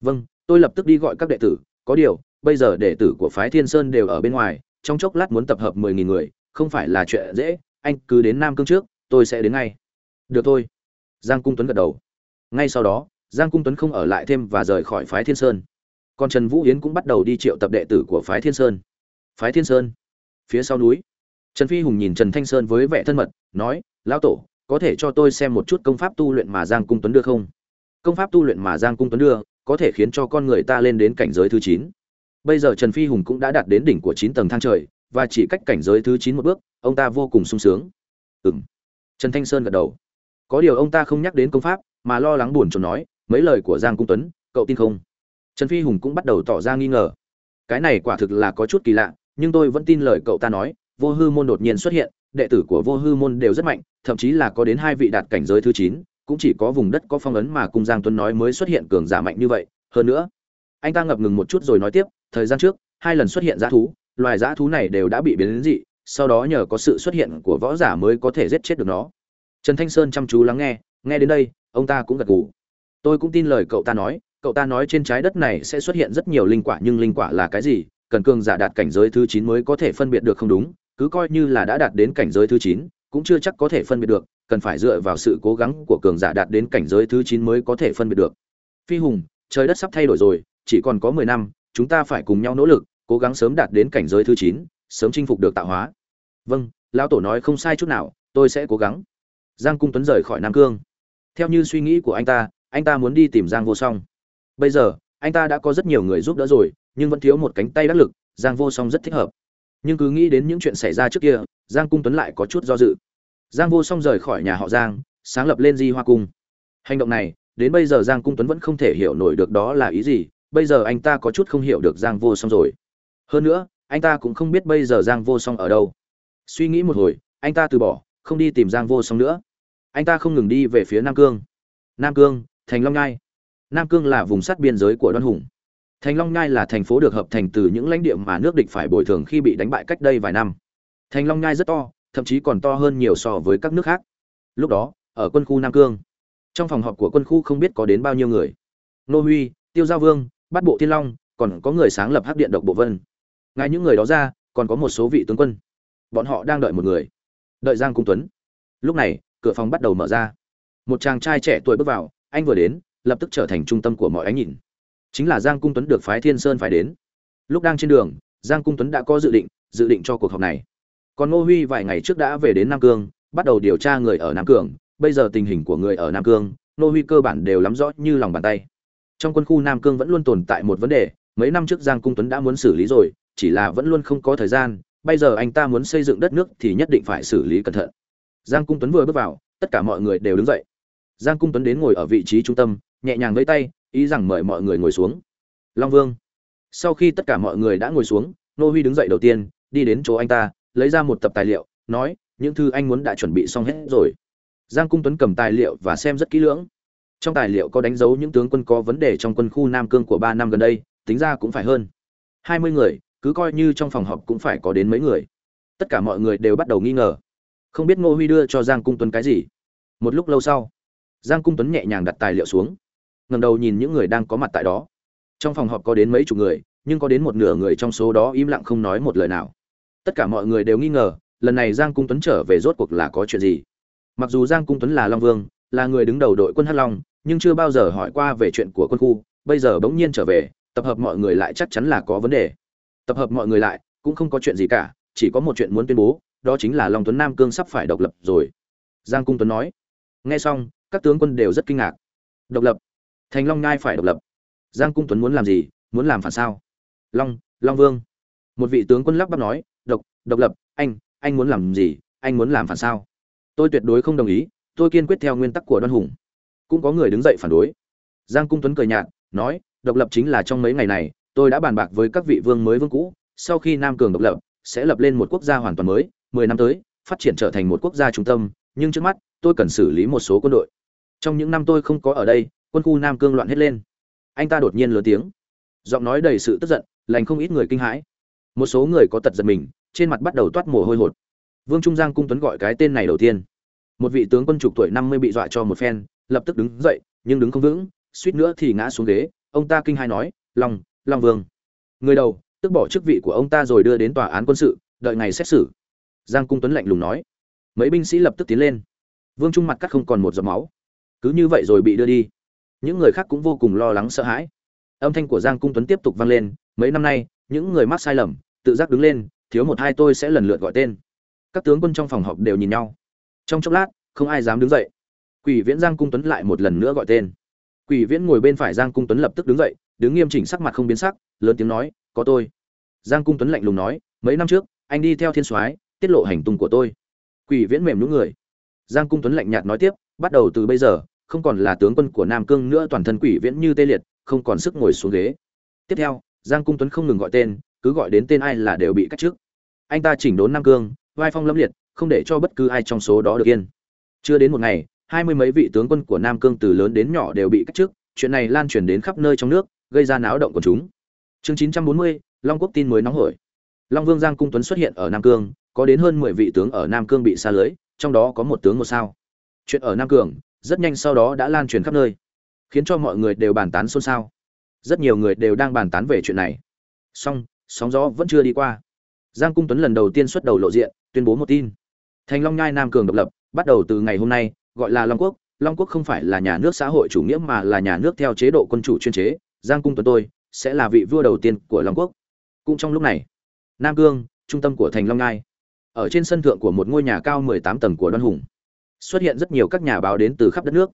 vâng tôi lập tức đi gọi các đệ tử. Có điều, bây giờ đệ tử của phái thiên sơn đều ở bên ngoài, trong chốc lát muốn tập hợp mười nghìn người, không phải là chuyện dễ. Anh cứ đến nam cương trước, tôi sẽ đến ngay. Được thôi. Giang cung tuấn gật đầu. Ngay sau đó, giang cung tuấn không ở lại thêm và rời khỏi phái thiên sơn. Còn trần vũ yến cũng bắt đầu đi triệu tập đệ tử của phái thiên sơn. Phái thiên sơn. Phía sau núi, trần phi hùng nhìn trần thanh sơn với vẻ thân mật, nói, lão tổ, có thể cho tôi xem một chút công pháp tu luyện mà giang cung tuấn đưa không? Công pháp tu luyện mà giang cung tuấn đưa có thể khiến cho con người ta lên đến cảnh giới thứ chín. Bây giờ trần phi hùng cũng đã đạt đến đỉnh của chín tầng thang trời, và chỉ cách cảnh giới thứ chín một bước, ông ta vô cùng sung sướng. Ừ m trần thanh sơn gật đầu. Có điều ông ta không nhắc đến công pháp, mà lo lắng buồn chồn nói, mấy lời của giang cung tuấn, cậu tin không? Trần phi hùng cũng bắt đầu tỏ ra nghi ngờ. Cái này quả thực là có chút kỳ lạ, nhưng tôi vẫn tin lời cậu ta nói, vô hư môn đột nhiên xuất hiện, đệ tử của vô hư môn đều rất mạnh, thậm chí là có đến hai vị đạt cảnh giới thứ chín cũng chỉ có vùng đất có phong ấn mà cung giang tuấn nói mới xuất hiện cường giả mạnh như vậy. Hơn nữa, anh ta ngập ngừng một chút rồi nói tiếp, thời gian trước, hai lần xuất hiện dã thú, loài dã thú này đều đã bị biến đến dị, sau đó nhờ có sự xuất hiện của võ giả mới có thể giết chết được nó. Trần thanh sơn chăm chú lắng nghe nghe đến đây, ông ta cũng gật gù. Tôi cũng tin lời cậu ta nói, cậu ta nói trên trái đất này sẽ xuất hiện rất nhiều linh quả, nhưng linh quả là cái gì? Cần cường giả đạt cảnh giới thứ chín mới có thể phân biệt được không đúng, cứ coi như là đã đạt đến cảnh giới thứ chín, cũng chưa chắc có thể phân biệt được cần phải dựa vào sự cố gắng của cường giả đạt đến cảnh giới thứ chín mới có thể phân biệt được. Phi hùng, trời đất sắp thay đổi rồi, chỉ còn có mười năm, chúng ta phải cùng nhau nỗ lực, cố gắng sớm đạt đến cảnh giới thứ chín, sớm chinh phục được tạo hóa. Vâng lão tổ nói không sai chút nào, tôi sẽ cố gắng. Giang cung tuấn rời khỏi nam cương. Theo như suy nghĩ của anh ta anh ta muốn đi tìm giang vô song. Bây giờ, anh ta đã có rất nhiều người giúp đỡ rồi, nhưng vẫn thiếu một cánh tay đắc lực, giang vô song rất thích hợp. Nhưng cứ nghĩ đến những chuyện xảy ra trước kia, giang cung tuấn lại có chút do dự giang vô song rời khỏi nhà họ giang, sáng lập lên di hoa cung. Hành động này, đến bây giờ giang cung tuấn vẫn không thể hiểu nổi được đó là ý gì, bây giờ anh ta có chút không hiểu được giang vô song rồi. Hơn nữa, anh ta cũng không biết bây giờ giang vô song ở đâu. Suy nghĩ một hồi, anh ta từ bỏ, không đi tìm giang vô song nữa. Anh ta không ngừng đi về phía nam cương. Nam cương, thành long ngai nam cương là vùng sát biên giới của đoan hùng. Thành long ngai là thành phố được hợp thành từ những lãnh địa mà nước địch phải bồi thường khi bị đánh bại cách đây vài năm. Thành long ngai rất to thậm chí còn to hơn nhiều so với các nước khác. Lúc đó, ở quân khu nam cương, trong phòng họp của quân khu không biết có đến bao nhiêu người. Nô huy, tiêu giao vương, bát bộ thiên long, còn có người sáng lập hắc điện độc bộ vân. Ngay những người đó ra, còn có một số vị tướng quân. Bọn họ đang đợi một người, đợi giang cung tuấn. Lúc này, cửa phòng bắt đầu mở ra. Một chàng trai trẻ tuổi bước vào, anh vừa đến, lập tức trở thành trung tâm của mọi ánh nhìn. Chính là giang cung tuấn được phái thiên sơn phải đến. Lúc đang trên đường, giang cung tuấn đã có dự định dự định cho cuộc họp này còn ngô huy vài ngày trước đã về đến nam cương, bắt đầu điều tra người ở nam cương bây giờ tình hình của người ở nam cương, ngô huy cơ bản đều lắm rõ như lòng bàn tay. Trong quân khu nam cương vẫn luôn tồn tại một vấn đề, mấy năm trước giang cung tuấn đã muốn xử lý rồi, chỉ là vẫn luôn không có thời gian, bây giờ anh ta muốn xây dựng đất nước thì nhất định phải xử lý cẩn thận. Giang cung tuấn vừa bước vào, tất cả mọi người đều đứng dậy. Giang cung tuấn đến ngồi ở vị trí trung tâm, nhẹ nhàng vẫy tay, ý rằng mời mọi người ngồi xuống. Long vương. Sau khi tất cả mọi người đã ngồi xuống nô huy đứng dậy đầu tiên, đi đến chỗ anh ta lấy ra một tập tài liệu, nói, những thư anh muốn đã chuẩn bị xong hết rồi. Giang cung tuấn cầm tài liệu và xem rất kỹ lưỡng. Trong tài liệu có đánh dấu những tướng quân có vấn đề trong quân khu nam cương của ba năm gần đây, tính ra cũng phải hơn. Hai mươi người, cứ coi như trong phòng họp cũng phải có đến mấy người. Tất cả mọi người đều bắt đầu nghi ngờ. Không biết ngô huy đưa cho giang cung tuấn cái gì. Một lúc lâu sau, giang cung tuấn nhẹ nhàng đặt tài liệu xuống ngầm đầu nhìn những người đang có mặt tại đó. Trong phòng họp có đến mấy chục người, nhưng có đến một nửa người trong số đó im lặng không nói một lời nào tất cả mọi người đều nghi ngờ, lần này giang cung tuấn trở về rốt cuộc là có chuyện gì? Mặc dù giang cung tuấn là long vương, là người đứng đầu đội quân hắc long, nhưng chưa bao giờ hỏi qua về chuyện của quân khu, bây giờ bỗng nhiên trở về, tập hợp mọi người lại chắc chắn là có vấn đề. Tập hợp mọi người lại, cũng không có chuyện gì cả, chỉ có một chuyện muốn tuyên bố, đó chính là long tuấn nam cương sắp phải độc lập rồi. Giang cung tuấn nói. Nghe xong, các tướng quân đều rất kinh ngạc. Độc lập. Thành long ngai phải độc lập. Giang cung tuấn muốn làm gì, muốn làm phản sao? Long long vương. Một vị tướng quân lắp bắp nói độc độc lập, anh anh muốn làm gì, anh muốn làm phản sao? Tôi tuyệt đối không đồng ý, tôi kiên quyết theo nguyên tắc của đoan hùng. Cũng có người đứng dậy phản đối. Giang cung tuấn cười nhạt, nói, độc lập chính là trong mấy ngày này, tôi đã bàn bạc với các vị vương mới vương cũ, sau khi nam cường độc lập, sẽ lập lên một quốc gia hoàn toàn mới, mười năm tới, phát triển trở thành một quốc gia trung tâm, nhưng trước mắt, tôi cần xử lý một số quân đội. Trong những năm tôi không có ở đây, quân khu nam cương loạn hết lên. Anh ta đột nhiên lớn tiếng. Giọng nói đầy sự tức giận, lành không ít người kinh hãi một số người có tật giật mình, trên mặt bắt đầu toát mồ hôi hột. Vương trung giang cung tuấn gọi cái tên này đầu tiên. Một vị tướng quân trục tuổi năm mươi bị dọa cho một phen, lập tức đứng dậy, nhưng đứng không vững, suýt nữa thì ngã xuống ghế. Ông ta kinh hai nói, long long vương. Người đầu, tức bỏ chức vị của ông ta rồi đưa đến tòa án quân sự, đợi ngày xét xử. Giang cung tuấn lạnh lùng nói. Mấy binh sĩ lập tức tiến lên. Vương trung mặt cắt không còn một giọt máu. Cứ như vậy rồi bị đưa đi. Những người khác cũng vô cùng lo lắng sợ hãi. Âm thanh của giang cung tuấn tiếp tục vang lên, mấy năm nay những người mắc sai lầm, tự giác đứng lên, thiếu một hai tôi sẽ lần lượt gọi tên. Các tướng quân trong phòng họp đều nhìn nhau. Trong chốc lát, không ai dám đứng dậy. Quỷ viễn giang cung tuấn lại một lần nữa gọi tên. Quỷ viễn ngồi bên phải giang cung tuấn lập tức đứng dậy, đứng nghiêm chỉnh sắc mặt không biến sắc, lớn tiếng nói, có tôi. Giang cung tuấn lạnh lùng nói, mấy năm trước, anh đi theo thiên soái, tiết lộ hành tung của tôi. Quỷ viễn mềm những người. Giang cung tuấn lạnh nhạt nói tiếp, bắt đầu từ bây giờ, không còn là tướng quân của nam cương nữa, toàn thân quỷ viễn như tê liệt, không còn sức ngồi xuống ghế. Tiếp theo giang cung tuấn không ngừng gọi tên, cứ gọi đến tên ai là đều bị cắt trước. anh ta chỉnh đốn nam cương, vai phong lâm liệt, không để cho bất cứ ai trong số đó được yên chưa đến một ngày, hai mươi mấy vị tướng quân của nam cương từ lớn đến nhỏ đều bị cắt trước. chuyện này lan truyền đến khắp nơi trong nước, gây ra náo động của chúng chương chín trăm bốn mươi, long quốc tin mới nóng hổi long vương giang cung tuấn xuất hiện ở nam cương, có đến hơn mười vị tướng ở nam cương bị xa lưới, trong đó có một tướng một sao chuyện ở nam cương, rất nhanh sau đó đã lan truyền khắp nơi, khiến cho mọi người đều bàn tán xôn xao rất nhiều người đều đang bàn tán về chuyện này. Song sóng gió vẫn chưa đi qua. Giang cung tuấn lần đầu tiên xuất đầu lộ diện, tuyên bố một tin. Thành long nhai nam cường độc lập, bắt đầu từ ngày hôm nay, gọi là long quốc. Long quốc không phải là nhà nước xã hội chủ nghĩa mà là nhà nước theo chế độ quân chủ chuyên chế. Giang cung tuấn tôi, sẽ là vị vua đầu tiên của long quốc. Cũng trong lúc này, nam cương, trung tâm của thành long nhai, ở trên sân thượng của một ngôi nhà cao 18 tầng của đoan hùng, xuất hiện rất nhiều các nhà báo đến từ khắp đất nước.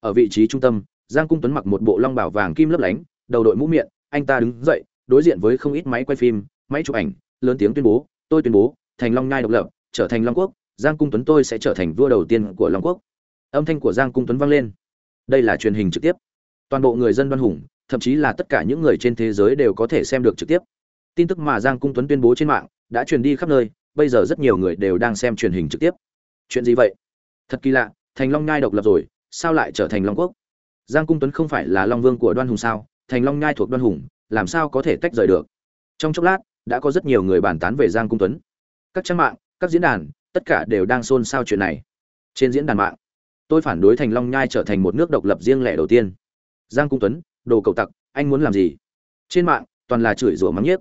Ở vị trí trung tâm, giang cung tuấn mặc một bộ long bảo vàng kim lấp lánh đầu đội mũ miệng, anh ta đứng dậy, đối diện với không ít máy quay phim, máy chụp ảnh, lớn tiếng tuyên bố, tôi tuyên bố, thành long nhai độc lập, trở thành long quốc, giang cung tuấn tôi sẽ trở thành vua đầu tiên của long quốc. Âm thanh của giang cung tuấn vang lên. Đây là truyền hình trực tiếp. Toàn bộ người dân đoan hùng, thậm chí là tất cả những người trên thế giới đều có thể xem được trực tiếp. Tin tức mà giang cung tuấn tuyên bố trên mạng đã truyền đi khắp nơi, bây giờ rất nhiều người đều đang xem truyền hình trực tiếp. Chuyện gì vậy? Thật kỳ lạ, thành long nhai độc lập rồi, sao lại trở thành long quốc? Giang cung tuấn không phải là long vương của đoan hùng sao? Thành long nhai thuộc đoan hùng, làm sao có thể tách rời được? Trong chốc lát, đã có rất nhiều người bàn tán về giang cung tuấn. Các trang mạng, các diễn đàn, tất cả đều đang xôn xao chuyện này. Trên diễn đàn mạng, tôi phản đối thành long nhai trở thành một nước độc lập riêng lẻ đầu tiên. Giang cung tuấn, đồ cầu tặc, anh muốn làm gì? Trên mạng, toàn là chửi rủa mắng nhiếc.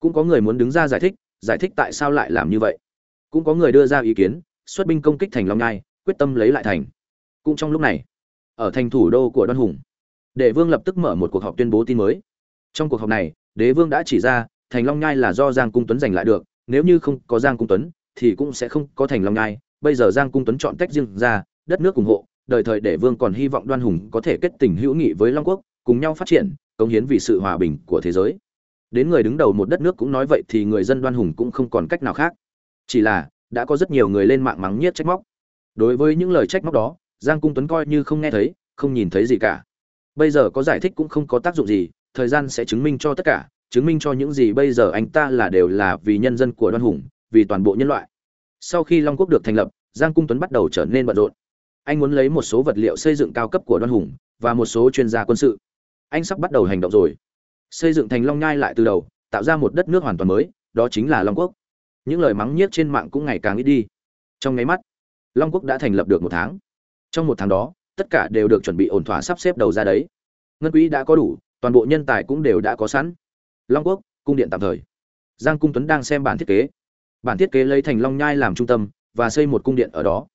Cũng có người muốn đứng ra giải thích giải thích tại sao lại làm như vậy. Cũng có người đưa ra ý kiến, xuất binh công kích thành long nhai, quyết tâm lấy lại thành. Cũng trong lúc này, ở thành thủ đô của đoan hùng để vương lập tức mở một cuộc họp tuyên bố tin mới. Trong cuộc họp này, đế vương đã chỉ ra, thành long nhai là do giang cung tuấn giành lại được, nếu như không có giang cung tuấn, thì cũng sẽ không có thành long nhai. Bây giờ giang cung tuấn chọn tách riêng ra, đất nước ủng hộ, đời thời đế vương còn hy vọng đoan hùng có thể kết tình hữu nghị với long quốc, cùng nhau phát triển, cống hiến vì sự hòa bình của thế giới. Đến người đứng đầu một đất nước cũng nói vậy thì người dân đoan hùng cũng không còn cách nào khác. Chỉ là, đã có rất nhiều người lên mạng mắng nhiếc trách móc. Đối với những lời trách móc đó, giang cung tuấn coi như không nghe thấy, không nhìn thấy gì cả bây giờ có giải thích cũng không có tác dụng gì, thời gian sẽ chứng minh cho tất cả, chứng minh cho những gì bây giờ anh ta là đều là vì nhân dân của đoan hùng, vì toàn bộ nhân loại. Sau khi long quốc được thành lập, giang cung tuấn bắt đầu trở nên bận rộn. Anh muốn lấy một số vật liệu xây dựng cao cấp của đoan hùng và một số chuyên gia quân sự. Anh sắp bắt đầu hành động rồi. Xây dựng thành long nhai lại từ đầu, tạo ra một đất nước hoàn toàn mới, đó chính là long quốc. Những lời mắng nhiếc trên mạng cũng ngày càng ít đi. Trong nháy mắt, long quốc đã thành lập được một tháng. Trong một tháng đó tất cả đều được chuẩn bị ổn thỏa sắp xếp đầu ra đấy. Ngân quỹ đã có đủ, toàn bộ nhân tài cũng đều đã có sẵn. Long quốc, cung điện tạm thời. Giang cung tuấn đang xem bản thiết kế. Bản thiết kế lấy thành long nhai làm trung tâm và xây một cung điện ở đó.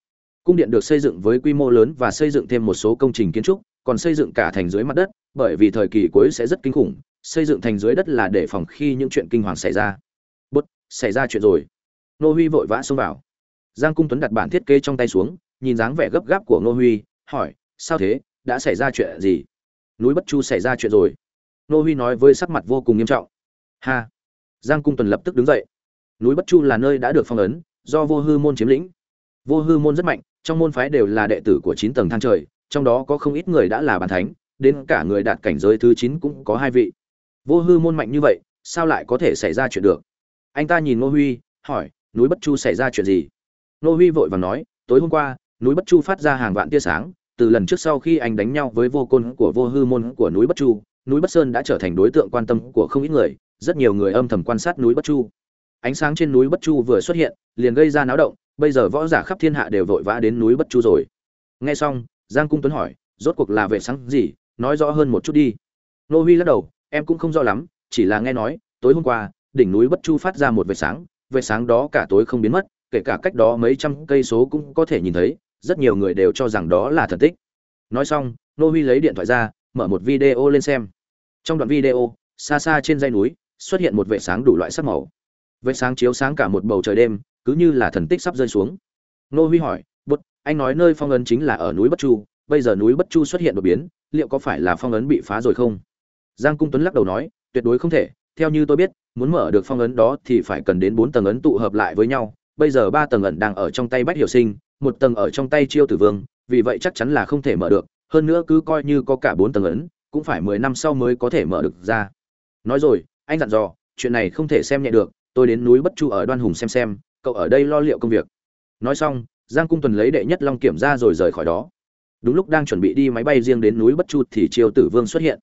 Cung điện được xây dựng với quy mô lớn và xây dựng thêm một số công trình kiến trúc, còn xây dựng cả thành dưới mặt đất, bởi vì thời kỳ cuối sẽ rất kinh khủng, xây dựng thành dưới đất là để phòng khi những chuyện kinh hoàng xảy ra. Bút, xảy ra chuyện rồi. Nô huy vội vã xông vào. Giang cung tuấn đặt bản thiết kế trong tay xuống, nhìn dáng vẻ gấp gáp của nô huy hỏi, sao thế? Đã xảy ra chuyện gì? Núi bất chu xảy ra chuyện rồi. Nô huy nói với sắc mặt vô cùng nghiêm trọng. Ha! Giang cung tuần lập tức đứng dậy. Núi bất chu là nơi đã được phong ấn, do vô hư môn chiếm lĩnh. Vô hư môn rất mạnh, trong môn phái đều là đệ tử của chín tầng thang trời, trong đó có không ít người đã là bàn thánh, đến cả người đạt cảnh giới thứ chín cũng có hai vị. Vô hư môn mạnh như vậy, sao lại có thể xảy ra chuyện được? Anh ta nhìn ngô huy, hỏi, núi bất chu xảy ra chuyện gì? Ngô huy vội vàng nói, tối hôm qua, núi bất chu phát ra hàng vạn tia sáng từ lần trước sau khi anh đánh nhau với vô côn của vô hư môn của núi bất chu, núi bất sơn đã trở thành đối tượng quan tâm của không ít người, rất nhiều người âm thầm quan sát núi bất chu. Ánh sáng trên núi bất chu vừa xuất hiện, liền gây ra náo động, bây giờ võ giả khắp thiên hạ đều vội vã đến núi bất chu rồi. Nghe xong, giang cung tuấn hỏi, rốt cuộc là vệ sáng gì? Nói rõ hơn một chút đi. Nô huy lắc đầu, em cũng không rõ lắm, chỉ là nghe nói, tối hôm qua, đỉnh núi bất chu phát ra một vệt sáng vệt sáng đó cả tối không biến mất, kể cả cách đó mấy trăm cây số cũng có thể nhìn thấy rất nhiều người đều cho rằng đó là thần tích. Nói xong, nô huy lấy điện thoại ra, mở một video lên xem. Trong đoạn video, xa xa trên dãy núi, xuất hiện một vệt sáng đủ loại sắc màu. Vệt sáng chiếu sáng cả một bầu trời đêm, cứ như là thần tích sắp rơi xuống. Nô huy hỏi bút anh nói nơi phong ấn chính là ở núi bất chu, bây giờ núi bất chu xuất hiện đột biến, liệu có phải là phong ấn bị phá rồi không? Giang cung tuấn lắc đầu nói, tuyệt đối không thể, theo như tôi biết, muốn mở được phong ấn đó thì phải cần đến bốn tầng ấn tụ hợp lại với nhau. Bây giờ ba tầng ẩn đang ở trong tay bách hiểu sinh một tầng ở trong tay chiêu tử vương, vì vậy chắc chắn là không thể mở được, hơn nữa cứ coi như có cả bốn tầng ấn, cũng phải mười năm sau mới có thể mở được ra. Nói rồi, anh dặn dò, chuyện này không thể xem nhẹ được, tôi đến núi bất chu ở đoan hùng xem xem, cậu ở đây lo liệu công việc. Nói xong, giang cung tuần lấy đệ nhất long kiểm ra rồi rời khỏi đó. Đúng lúc đang chuẩn bị đi máy bay riêng đến núi bất chu thì chiêu tử vương xuất hiện.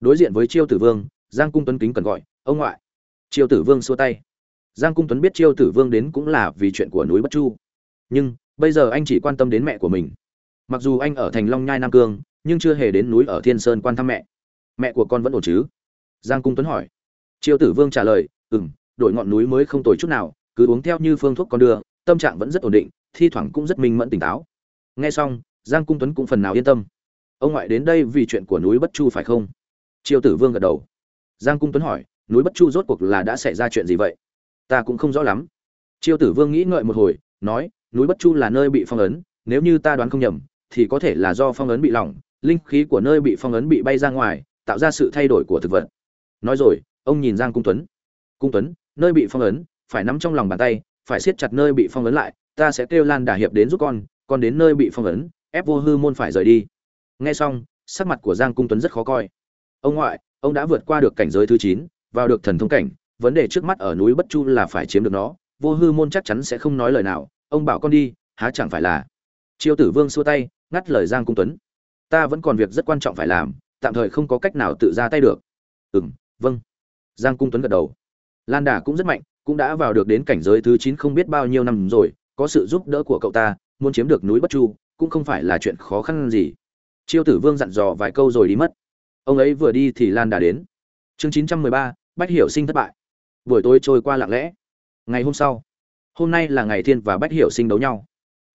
Đối diện với chiêu tử vương, giang cung tuấn kính cần gọi, ông ngoại. Chiêu tử vương xua tay. Giang cung tuấn biết chiêu tử vương đến cũng là vì chuyện của núi bất chu. Nhưng bây giờ anh chỉ quan tâm đến mẹ của mình. Mặc dù anh ở thành long nhai nam cương, nhưng chưa hề đến núi ở thiên sơn quan thăm mẹ. Mẹ của con vẫn ổn chứ? Giang cung tuấn hỏi. Triều tử vương trả lời ừ m đội ngọn núi mới không tồi chút nào, cứ uống theo như phương thuốc con đưa, tâm trạng vẫn rất ổn định, thi thoảng cũng rất minh mẫn tỉnh táo. Nghe xong, giang cung tuấn cũng phần nào yên tâm. Ông ngoại đến đây vì chuyện của núi bất chu phải không? Triều tử vương gật đầu. Giang cung tuấn hỏi, núi bất chu rốt cuộc là đã xảy ra chuyện gì vậy? Ta cũng không rõ lắm. Triều tử vương nghĩ ngợi một hồi, nói núi bất chu là nơi bị phong ấn, nếu như ta đoán không nhầm, thì có thể là do phong ấn bị lỏng, linh khí của nơi bị phong ấn bị bay ra ngoài, tạo ra sự thay đổi của thực vật. Nói rồi, ông nhìn giang cung tuấn. Cung tuấn, nơi bị phong ấn, phải nắm trong lòng bàn tay, phải siết chặt nơi bị phong ấn lại, ta sẽ kêu lan đà hiệp đến giúp con con đến nơi bị phong ấn, ép vô hư môn phải rời đi. Nghe xong, sắc mặt của giang cung tuấn rất khó coi. Ông ngoại, ông đã vượt qua được cảnh giới thứ chín, vào được thần thông cảnh, vấn đề trước mắt ở núi bất chu là phải chiếm được nó vô hư môn chắc chắn sẽ không nói lời nào ông bảo con đi, há chẳng phải là? Triều tử vương xua tay, ngắt lời giang cung tuấn. Ta vẫn còn việc rất quan trọng phải làm, tạm thời không có cách nào tự ra tay được. Ừ m vâng. Giang cung tuấn gật đầu. Lan đà cũng rất mạnh, cũng đã vào được đến cảnh giới thứ chín không biết bao nhiêu năm rồi, có sự giúp đỡ của cậu ta, muốn chiếm được núi bất chu, cũng không phải là chuyện khó khăn gì. Chiêu tử vương dặn dò vài câu rồi đi mất. Ông ấy vừa đi thì lan đà đến. Chương chín trăm mười ba, bách hiểu sinh thất bại. Buổi tối trôi qua lặng lẽ. Ngày hôm sau hôm nay là ngày thiên và bách hiểu sinh đấu nhau.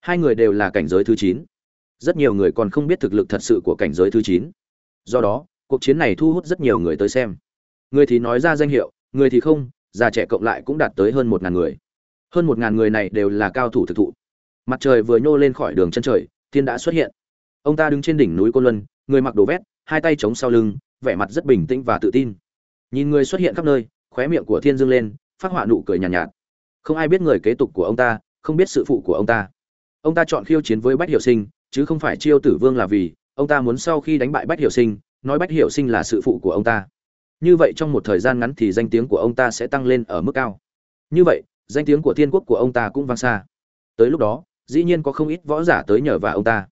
Hai người đều là cảnh giới thứ chín. Rất nhiều người còn không biết thực lực thật sự của cảnh giới thứ chín. Do đó cuộc chiến này thu hút rất nhiều người tới xem. Người thì nói ra danh hiệu người thì không già trẻ cộng lại cũng đạt tới hơn một ngàn người. Hơn một ngàn người này đều là cao thủ thực thụ. Mặt trời vừa nhô lên khỏi đường chân trời thiên đã xuất hiện. Ông ta đứng trên đỉnh núi côn luân người mặc đồ vét hai tay chống sau lưng vẻ mặt rất bình tĩnh và tự tin. Nhìn người xuất hiện khắp nơi khóe miệng của thiên dương lên phát họa nụ cười nhàn nhạt, nhạt không ai biết người kế tục của ông ta, không biết sự phụ của ông ta. Ông ta chọn khiêu chiến với bách hiểu sinh, chứ không phải chiêu tử vương là vì, ông ta muốn sau khi đánh bại bách hiểu sinh, nói bách hiểu sinh là sự phụ của ông ta. Như vậy trong một thời gian ngắn thì danh tiếng của ông ta sẽ tăng lên ở mức cao. Như vậy, danh tiếng của thiên quốc của ông ta cũng vang xa. Tới lúc đó, dĩ nhiên có không ít võ giả tới nhờ và ông ta.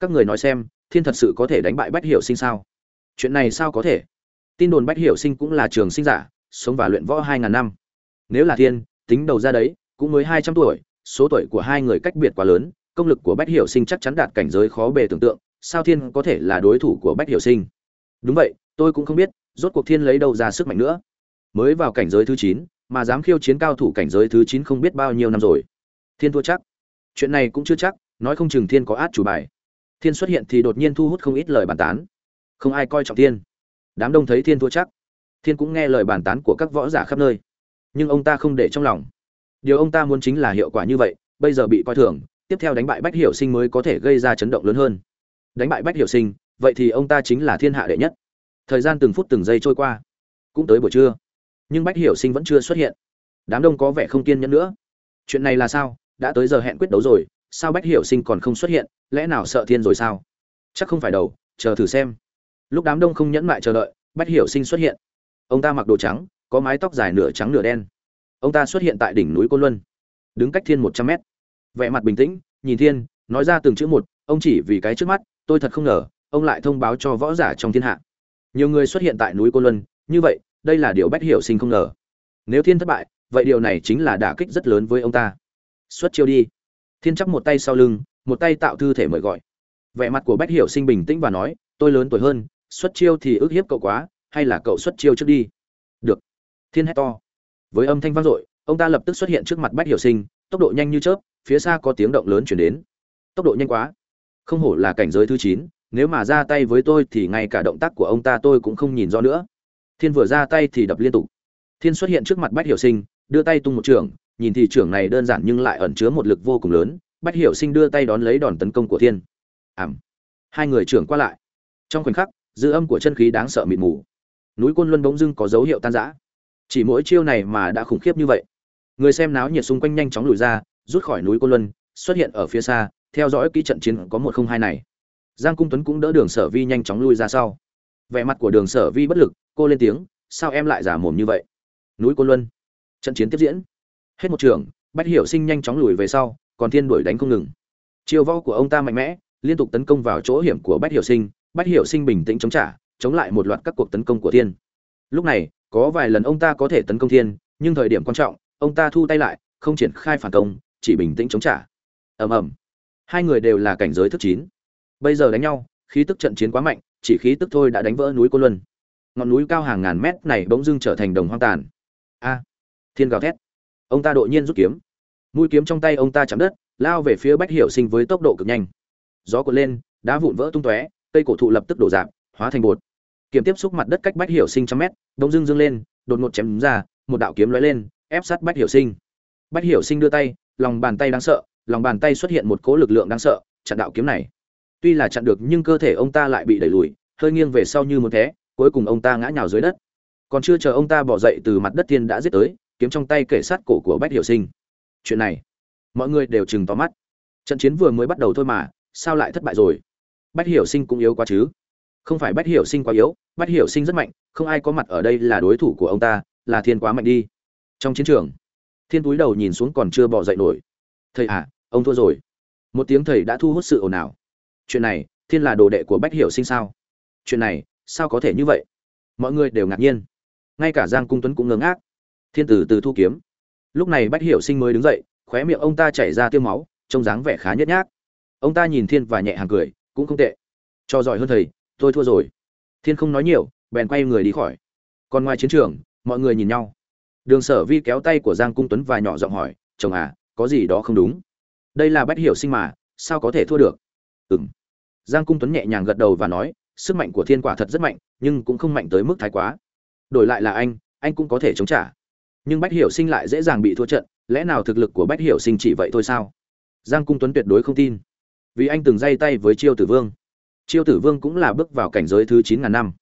Các người nói xem, thiên thật sự có thể đánh bại bách hiểu sinh sao? Chuyện này sao có thể? Tin đồn bách hiểu sinh cũng là trường sinh giả, sống và luyện võ hai ngàn năm. Nếu là thiên tính đầu ra đấy, cũng mới hai trăm tuổi, số tuổi của hai người cách biệt quá lớn, công lực của bách hiểu sinh chắc chắn đạt cảnh giới khó bề tưởng tượng, sao thiên có thể là đối thủ của bách hiểu sinh? Đúng vậy, tôi cũng không biết, rốt cuộc thiên lấy đâu ra sức mạnh nữa? Mới vào cảnh giới thứ chín, mà dám khiêu chiến cao thủ cảnh giới thứ chín không biết bao nhiêu năm rồi. Thiên thua chắc. Chuyện này cũng chưa chắc, nói không chừng thiên có át chủ bài. Thiên xuất hiện thì đột nhiên thu hút không ít lời bàn tán. Không ai coi trọng thiên. Đám đông thấy thiên thua chắc. Thiên cũng nghe lời bàn tán của các võ giả khắp nơi nhưng ông ta không để trong lòng. Điều ông ta muốn chính là hiệu quả như vậy, bây giờ bị coi thường, tiếp theo đánh bại bách hiểu sinh mới có thể gây ra chấn động lớn hơn. Đánh bại bách hiểu sinh, vậy thì ông ta chính là thiên hạ đệ nhất. Thời gian từng phút từng giây trôi qua, cũng tới buổi trưa, nhưng bách hiểu sinh vẫn chưa xuất hiện. Đám đông có vẻ không kiên nhẫn nữa. Chuyện này là sao? Đã tới giờ hẹn quyết đấu rồi, sao bách hiểu sinh còn không xuất hiện? Lẽ nào sợ thiên rồi sao? Chắc không phải đầu, chờ thử xem. Lúc đám đông không nhẫn mại chờ đợi, bách hiểu sinh xuất hiện. Ông ta mặc đồ trắng có mái tóc dài nửa trắng nửa đen. Ông ta xuất hiện tại đỉnh núi côn luân, đứng cách thiên một trăm mét. Vẻ mặt bình tĩnh, nhìn thiên, nói ra từng chữ một, ông chỉ vì cái trước mắt, tôi thật không ngờ, ông lại thông báo cho võ giả trong thiên hạ. Nhiều người xuất hiện tại núi côn luân, như vậy, đây là điều bách hiểu sinh không ngờ. Nếu thiên thất bại, vậy điều này chính là đả kích rất lớn với ông ta. Xuất chiêu đi. Thiên chắp một tay sau lưng, một tay tạo thư thể mời gọi. Vẻ mặt của bách hiểu sinh bình tĩnh và nói, tôi lớn tuổi hơn, xuất chiêu thì ức hiếp cậu quá, hay là cậu xuất chiêu trước đi? Thiên hét to. Với âm thanh vang dội, ông ta lập tức xuất hiện trước mặt bách hiểu sinh, tốc độ nhanh như chớp, phía xa có tiếng động lớn chuyển đến. Tốc độ nhanh quá. Không hổ là cảnh giới thứ chín, nếu mà ra tay với tôi thì ngay cả động tác của ông ta tôi cũng không nhìn rõ nữa. Thiên vừa ra tay thì đập liên tục. Thiên xuất hiện trước mặt bách hiểu sinh, đưa tay tung một trường, nhìn thì trường này đơn giản nhưng lại ẩn chứa một lực vô cùng lớn. Bách hiểu sinh đưa tay đón lấy đòn tấn công của thiên. Ảm hai người trưởng qua lại. Trong khoảnh khắc, dư âm của chân khí đáng sợ mịt mù. Núi côn luân bỗng dưng có dấu hiệu tan rã chỉ mỗi chiêu này mà đã khủng khiếp như vậy. Người xem náo nhiệt xung quanh nhanh chóng lùi ra, rút khỏi núi côn luân, xuất hiện ở phía xa, theo dõi kỹ trận chiến có một không hai này. Giang cung tuấn cũng đỡ đường sở vi nhanh chóng lui ra sau. Vẻ mặt của đường sở vi bất lực, cô lên tiếng, sao em lại giả mồm như vậy? Núi côn luân. Trận chiến tiếp diễn. Hết một trường, bách hiểu sinh nhanh chóng lùi về sau, còn thiên đuổi đánh không ngừng. Chiêu võ của ông ta mạnh mẽ, liên tục tấn công vào chỗ hiểm của bách hiểu sinh, bách hiểu sinh bình tĩnh chống trả, chống lại một loạt các cuộc tấn công của thiên. Lúc này có vài lần ông ta có thể tấn công thiên, nhưng thời điểm quan trọng, ông ta thu tay lại, không triển khai phản công, chỉ bình tĩnh chống trả. Ầm ầm. Hai người đều là cảnh giới thức chín. Bây giờ đánh nhau, khí tức trận chiến quá mạnh, chỉ khí tức thôi đã đánh vỡ núi cô luân. Ngọn núi cao hàng ngàn mét này bỗng dưng trở thành đồng hoang tàn. A. Thiên gào thét. Ông ta đột nhiên rút kiếm. Mũi kiếm trong tay ông ta chạm đất, lao về phía bách hiểu sinh với tốc độ cực nhanh. Gió cuộn lên, đá vụn vỡ tung tóe, cây cổ thụ lập tức đổ dạp, hóa thành bột kiếm tiếp xúc mặt đất cách bách hiểu sinh trăm mét đông dưng dương lên, đột ngột chém ra, một đạo kiếm lóe lên, ép sát bách hiểu sinh. Bách hiểu sinh đưa tay, lòng bàn tay đáng sợ, lòng bàn tay xuất hiện một cỗ lực lượng đáng sợ, chặn đạo kiếm này. Tuy là chặn được nhưng cơ thể ông ta lại bị đẩy lùi, hơi nghiêng về sau như một thế, cuối cùng ông ta ngã nhào dưới đất. Còn chưa chờ ông ta bỏ dậy từ mặt đất thiên đã giết tới, kiếm trong tay kể sát cổ của bách hiểu sinh. Chuyện này, mọi người đều chừng to mắt. Trận chiến vừa mới bắt đầu thôi mà, sao lại thất bại rồi? Bách hiểu sinh cũng yếu quá chứ không phải bách hiểu sinh quá yếu, bách hiểu sinh rất mạnh, không ai có mặt ở đây là đối thủ của ông ta, là thiên quá mạnh đi. Trong chiến trường, thiên túi đầu nhìn xuống còn chưa bỏ dậy nổi. Thầy à ông thua rồi. Một tiếng thầy đã thu hút sự ồn ào. Chuyện này, thiên là đồ đệ của bách hiểu sinh sao? Chuyện này, sao có thể như vậy? Mọi người đều ngạc nhiên. Ngay cả giang cung tuấn cũng ngớ ngác. Thiên từ từ thu kiếm. Lúc này bách hiểu sinh mới đứng dậy, khóe miệng ông ta chảy ra tiêu máu, trông dáng vẻ khá nhất nhác. Ông ta nhìn thiên và nhẹ hàng cười, cũng không tệ. Cho giỏi hơn thầy tôi thua rồi. Thiên không nói nhiều, bèn quay người đi khỏi. Còn ngoài chiến trường, mọi người nhìn nhau. Đường sở vi kéo tay của giang cung tuấn và nhỏ giọng hỏi, chồng à có gì đó không đúng? Đây là bách hiểu sinh mà, sao có thể thua được? Ừng giang cung tuấn nhẹ nhàng gật đầu và nói, sức mạnh của thiên quả thật rất mạnh, nhưng cũng không mạnh tới mức thái quá. Đổi lại là anh anh cũng có thể chống trả. Nhưng bách hiểu sinh lại dễ dàng bị thua trận, lẽ nào thực lực của bách hiểu sinh chỉ vậy thôi sao? Giang cung tuấn tuyệt đối không tin. Vì anh từng dây tay với chiêu tử vương chiêu tử vương cũng là bước vào cảnh giới thứ chín ngàn năm.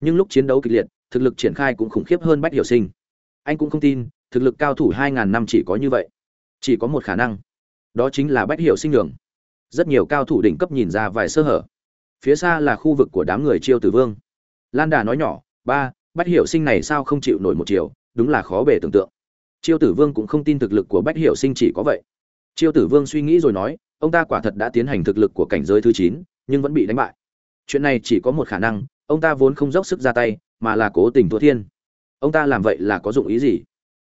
Nhưng lúc chiến đấu kịch liệt, thực lực triển khai cũng khủng khiếp hơn bách hiểu sinh. Anh cũng không tin, thực lực cao thủ hai ngàn năm chỉ có như vậy. Chỉ có một khả năng. Đó chính là bách hiểu sinh đường rất nhiều cao thủ đỉnh cấp nhìn ra vài sơ hở. Phía xa là khu vực của đám người chiêu tử vương. Lan đà nói nhỏ, ba, bách hiểu sinh này sao không chịu nổi một chiều, đúng là khó bề tưởng tượng. Chiêu tử vương cũng không tin thực lực của bách hiểu sinh chỉ có vậy. Chiêu tử vương suy nghĩ rồi nói, ông ta quả thật đã tiến hành thực lực của cảnh giới thứ chín nhưng vẫn bị đánh bại. Chuyện này chỉ có một khả năng, ông ta vốn không dốc sức ra tay, mà là cố tình thua thiên ông ta làm vậy là có dụng ý gì?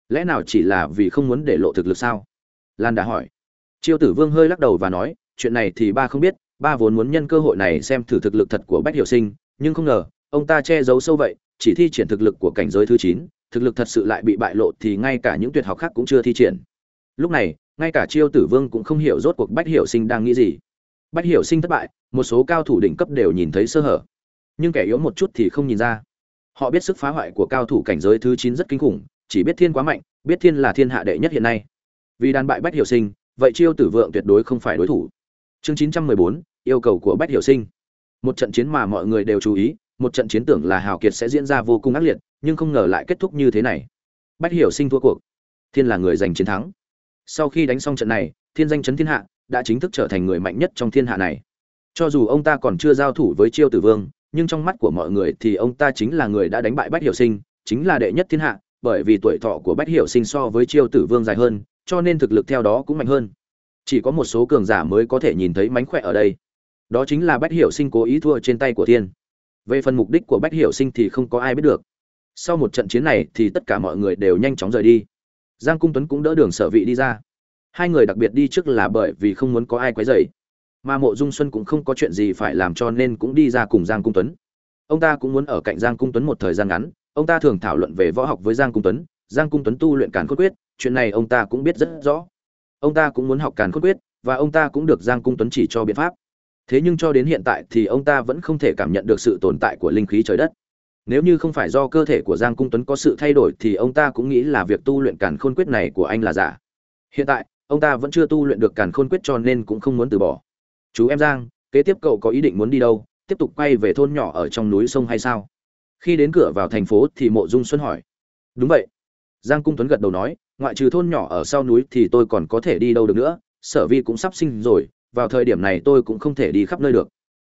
Lẽ nào chỉ là vì không muốn để lộ thực lực sao? Lan đã hỏi. Chiêu tử vương hơi lắc đầu và nói, chuyện này thì ba không biết, ba vốn muốn nhân cơ hội này xem thử thực lực thật của bách hiểu sinh, nhưng không ngờ, ông ta che giấu sâu vậy, chỉ thi triển thực lực của cảnh giới thứ chín, thực lực thật sự lại bị bại lộ thì ngay cả những tuyệt học khác cũng chưa thi triển. Lúc này, ngay cả chiêu tử vương cũng không hiểu rốt cuộc bách hiểu sinh đang nghĩ gì bách hiểu sinh thất bại, một số cao thủ đỉnh cấp đều nhìn thấy sơ hở. Nhưng kẻ yếu một chút thì không nhìn ra. Họ biết sức phá hoại của cao thủ cảnh giới thứ chín rất kinh khủng, chỉ biết thiên quá mạnh, biết thiên là thiên hạ đệ nhất hiện nay. Vì đàn bại bách hiểu sinh, vậy chiêu tử vượng tuyệt đối không phải đối thủ. Chương chín trăm mười bốn, yêu cầu của bách hiểu sinh. Một trận chiến mà mọi người đều chú ý, một trận chiến tưởng là hào kiệt sẽ diễn ra vô cùng ác liệt, nhưng không ngờ lại kết thúc như thế này. Bách hiểu sinh thua cuộc. Thiên là người giành chiến thắng. Sau khi đánh xong trận này, thiên danh chấn thiên hạ đã chính thức trở thành người mạnh nhất trong thiên hạ này. Cho dù ông ta còn chưa giao thủ với chiêu tử vương, nhưng trong mắt của mọi người thì ông ta chính là người đã đánh bại bách hiểu sinh, chính là đệ nhất thiên hạ, bởi vì tuổi thọ của bách hiểu sinh so với chiêu tử vương dài hơn, cho nên thực lực theo đó cũng mạnh hơn. Chỉ có một số cường giả mới có thể nhìn thấy mánh khỏe ở đây. Đó chính là bách hiểu sinh cố ý thua trên tay của thiên. Về phần mục đích của bách hiểu sinh thì không có ai biết được. Sau một trận chiến này thì tất cả mọi người đều nhanh chóng rời đi. Giang cung tuấn cũng đỡ đường sở vị đi ra hai người đặc biệt đi trước là bởi vì không muốn có ai quấy rầy. Mà mộ dung xuân cũng không có chuyện gì phải làm cho nên cũng đi ra cùng giang cung tuấn. Ông ta cũng muốn ở cạnh giang cung tuấn một thời gian ngắn. Ông ta thường thảo luận về võ học với giang cung tuấn. Giang cung tuấn tu luyện càn khôn quyết, chuyện này ông ta cũng biết rất rõ. Ông ta cũng muốn học càn khôn quyết, và ông ta cũng được giang cung tuấn chỉ cho biện pháp. Thế nhưng cho đến hiện tại thì ông ta vẫn không thể cảm nhận được sự tồn tại của linh khí trời đất. Nếu như không phải do cơ thể của giang cung tuấn có sự thay đổi thì ông ta cũng nghĩ là việc tu luyện càn khôn quyết này của anh là giả. Hiện tại ông ta vẫn chưa tu luyện được càn khôn quyết cho nên cũng không muốn từ bỏ. Chú em giang, kế tiếp cậu có ý định muốn đi đâu? Tiếp tục quay về thôn nhỏ ở trong núi sông hay sao? Khi đến cửa vào thành phố thì mộ dung xuân hỏi. Đúng vậy. Giang cung tuấn gật đầu nói, ngoại trừ thôn nhỏ ở sau núi thì tôi còn có thể đi đâu được nữa. Sở vi cũng sắp sinh rồi, vào thời điểm này tôi cũng không thể đi khắp nơi được.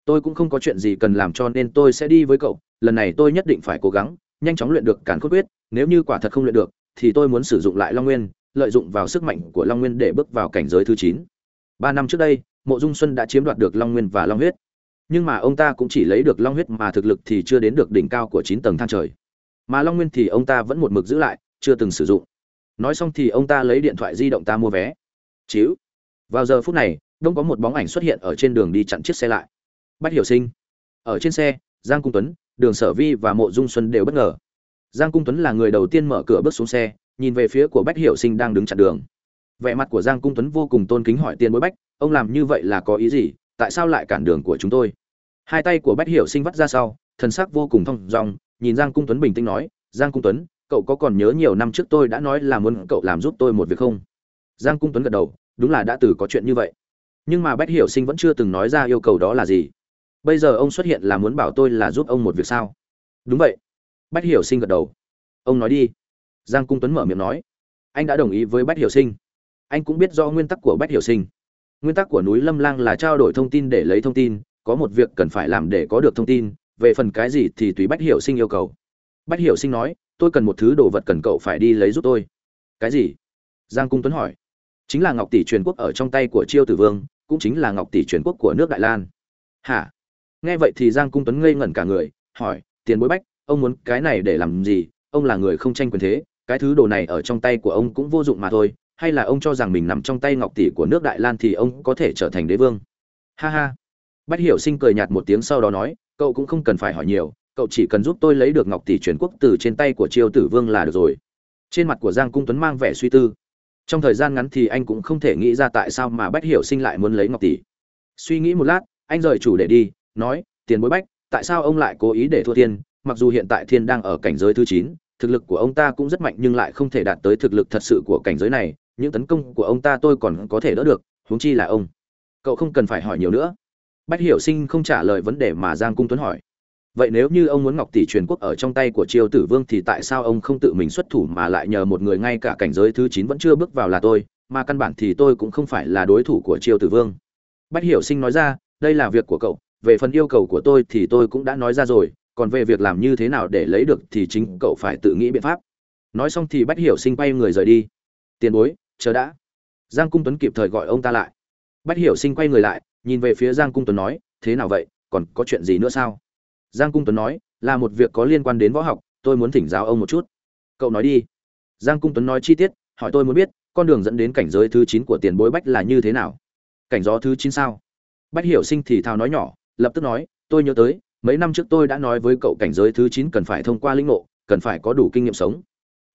Tôi cũng không có chuyện gì cần làm cho nên tôi sẽ đi với cậu. Lần này tôi nhất định phải cố gắng, nhanh chóng luyện được càn khôn quyết. Nếu như quả thật không luyện được, thì tôi muốn sử dụng lại long nguyên lợi dụng vào sức mạnh của long nguyên để bước vào cảnh giới thứ chín. Ba năm trước đây, mộ dung xuân đã chiếm đoạt được long nguyên và long huyết. Nhưng mà ông ta cũng chỉ lấy được long huyết mà thực lực thì chưa đến được đỉnh cao của chín tầng thang trời. Mà long nguyên thì ông ta vẫn một mực giữ lại, chưa từng sử dụng. Nói xong thì ông ta lấy điện thoại di động ta mua vé. Chiếu vào giờ phút này, đông có một bóng ảnh xuất hiện ở trên đường đi chặn chiếc xe lại. Bách hiểu sinh. Ở trên xe, giang cung tuấn, đường sở vi và mộ dung xuân đều bất ngờ. Giang cung tuấn là người đầu tiên mở cửa bước xuống xe nhìn về phía của bách hiểu sinh đang đứng chặn đường. Vẻ mặt của giang cung tuấn vô cùng tôn kính hỏi tiền bối bách, ông làm như vậy là có ý gì? Tại sao lại cản đường của chúng tôi? Hai tay của bách hiểu sinh vắt ra sau, thần sắc vô cùng thong dong, nhìn giang cung tuấn bình tĩnh nói, giang cung tuấn, cậu có còn nhớ nhiều năm trước tôi đã nói là muốn cậu làm giúp tôi một việc không? Giang cung tuấn gật đầu, đúng là đã từ có chuyện như vậy. Nhưng mà bách hiểu sinh vẫn chưa từng nói ra yêu cầu đó là gì. Bây giờ ông xuất hiện là muốn bảo tôi là giúp ông một việc sao? Đúng vậy. Bách hiểu sinh gật đầu. Ông nói đi giang cung tuấn mở miệng nói, anh đã đồng ý với bách hiểu sinh. Anh cũng biết do nguyên tắc của bách hiểu sinh. Nguyên tắc của núi lâm lang là trao đổi thông tin để lấy thông tin, có một việc cần phải làm để có được thông tin, về phần cái gì thì tùy bách hiểu sinh yêu cầu. Bách hiểu sinh nói, tôi cần một thứ đồ vật cần cậu phải đi lấy giúp tôi. Cái gì? Giang cung tuấn hỏi. Chính là ngọc tỷ truyền quốc ở trong tay của chiêu tử vương, cũng chính là ngọc tỷ truyền quốc của nước đại lan. Hả? Nghe vậy thì giang cung tuấn ngây ngẩn cả người, hỏi, tiền bối bách, ông muốn cái này để làm gì? Ông là người không tranh quyền thế cái thứ đồ này ở trong tay của ông cũng vô dụng mà thôi, hay là ông cho rằng mình nằm trong tay ngọc tỷ của nước đại lan thì ông có thể trở thành đế vương. Ha ha. Bách hiểu sinh cười nhạt một tiếng sau đó nói, cậu cũng không cần phải hỏi nhiều, cậu chỉ cần giúp tôi lấy được ngọc tỷ truyền quốc từ trên tay của triều tử vương là được rồi. Trên mặt của giang cung tuấn mang vẻ suy tư. Trong thời gian ngắn thì anh cũng không thể nghĩ ra tại sao mà bách hiểu sinh lại muốn lấy ngọc tỷ. Suy nghĩ một lát, anh rời chủ để đi, nói, tiền bối bách, tại sao ông lại cố ý để thua thiên, mặc dù hiện tại thiên đang ở cảnh giới thứ chín thực lực của ông ta cũng rất mạnh nhưng lại không thể đạt tới thực lực thật sự của cảnh giới này, những tấn công của ông ta tôi còn có thể đỡ được, huống chi là ông. Cậu không cần phải hỏi nhiều nữa. Bách hiểu sinh không trả lời vấn đề mà giang cung tuấn hỏi. Vậy nếu như ông muốn ngọc tỷ truyền quốc ở trong tay của triều tử vương thì tại sao ông không tự mình xuất thủ mà lại nhờ một người ngay cả cảnh giới thứ chín vẫn chưa bước vào là tôi, mà căn bản thì tôi cũng không phải là đối thủ của triều tử vương? Bách hiểu sinh nói ra, đây là việc của cậu, về phần yêu cầu của tôi thì tôi cũng đã nói ra rồi còn về việc làm như thế nào để lấy được thì chính cậu phải tự nghĩ biện pháp. Nói xong thì bách hiểu sinh bay người rời đi. Tiền bối, chờ đã. Giang cung tuấn kịp thời gọi ông ta lại. Bách hiểu sinh quay người lại, nhìn về phía giang cung tuấn nói, thế nào vậy? Còn có chuyện gì nữa sao? Giang cung tuấn nói, là một việc có liên quan đến võ học, tôi muốn thỉnh giáo ông một chút. Cậu nói đi. Giang cung tuấn nói chi tiết, hỏi tôi muốn biết, con đường dẫn đến cảnh giới thứ chín của tiền bối bách là như thế nào? Cảnh gió thứ chín sao? Bách hiểu sinh thì thào nói nhỏ, lập tức nói, tôi nhớ tới mấy năm trước tôi đã nói với cậu cảnh giới thứ chín cần phải thông qua linh ngộ, cần phải có đủ kinh nghiệm sống.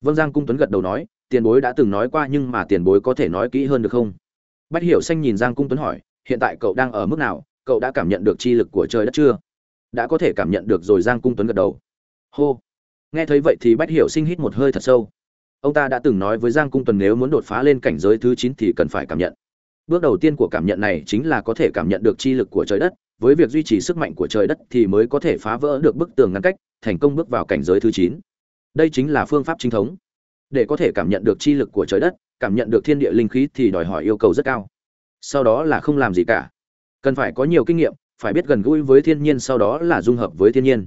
Vâng giang cung tuấn gật đầu nói, tiền bối đã từng nói qua nhưng mà tiền bối có thể nói kỹ hơn được không? Bách hiểu xanh nhìn giang cung tuấn hỏi, hiện tại cậu đang ở mức nào? Cậu đã cảm nhận được chi lực của trời đất chưa? Đã có thể cảm nhận được rồi, giang cung tuấn gật đầu. Hô. Nghe thấy vậy thì bách hiểu sinh hít một hơi thật sâu. Ông ta đã từng nói với giang cung tuấn, nếu muốn đột phá lên cảnh giới thứ chín thì cần phải cảm nhận. Bước đầu tiên của cảm nhận này chính là có thể cảm nhận được chi lực của trời đất với việc duy trì sức mạnh của trời đất thì mới có thể phá vỡ được bức tường ngăn cách, thành công bước vào cảnh giới thứ chín. Đây chính là phương pháp chính thống. Để có thể cảm nhận được chi lực của trời đất, cảm nhận được thiên địa linh khí thì đòi hỏi yêu cầu rất cao. Sau đó là không làm gì cả. Cần phải có nhiều kinh nghiệm, phải biết gần gũi với thiên nhiên sau đó là dung hợp với thiên nhiên.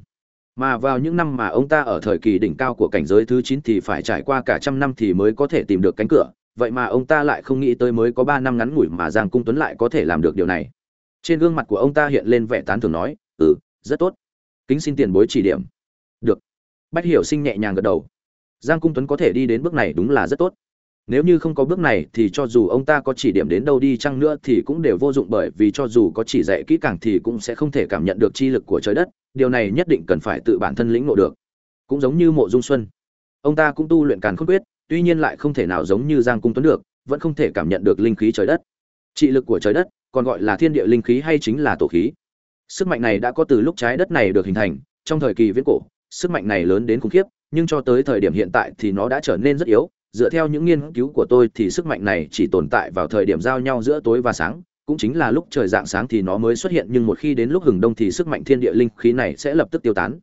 Mà vào những năm mà ông ta ở thời kỳ đỉnh cao của cảnh giới thứ chín thì phải trải qua cả trăm năm thì mới có thể tìm được cánh cửa. Vậy mà ông ta lại không nghĩ tới mới có ba năm ngắn ngủi mà giang cung tuấn lại có thể làm được điều này trên gương mặt của ông ta hiện lên vẻ tán thưởng nói ừ rất tốt. Kính xin tiền bối chỉ điểm. Được. Bách hiểu sinh nhẹ nhàng gật đầu. Giang cung tuấn có thể đi đến bước này đúng là rất tốt. Nếu như không có bước này thì cho dù ông ta có chỉ điểm đến đâu đi chăng nữa thì cũng đều vô dụng bởi vì cho dù có chỉ dạy kỹ càng thì cũng sẽ không thể cảm nhận được chi lực của trời đất. Điều này nhất định cần phải tự bản thân lĩnh ngộ được. Cũng giống như mộ dung xuân. Ông ta cũng tu luyện càn khôn quyết, tuy nhiên lại không thể nào giống như giang cung tuấn được, vẫn không thể cảm nhận được linh khí trời đất trị lực của trời đất, còn gọi là thiên địa linh khí hay chính là tổ khí. Sức mạnh này đã có từ lúc trái đất này được hình thành, trong thời kỳ viễn cổ, sức mạnh này lớn đến khủng khiếp, nhưng cho tới thời điểm hiện tại thì nó đã trở nên rất yếu. Dựa theo những nghiên cứu của tôi thì sức mạnh này chỉ tồn tại vào thời điểm giao nhau giữa tối và sáng, cũng chính là lúc trời dạng sáng thì nó mới xuất hiện, nhưng một khi đến lúc hừng đông thì sức mạnh thiên địa linh khí này sẽ lập tức tiêu tán.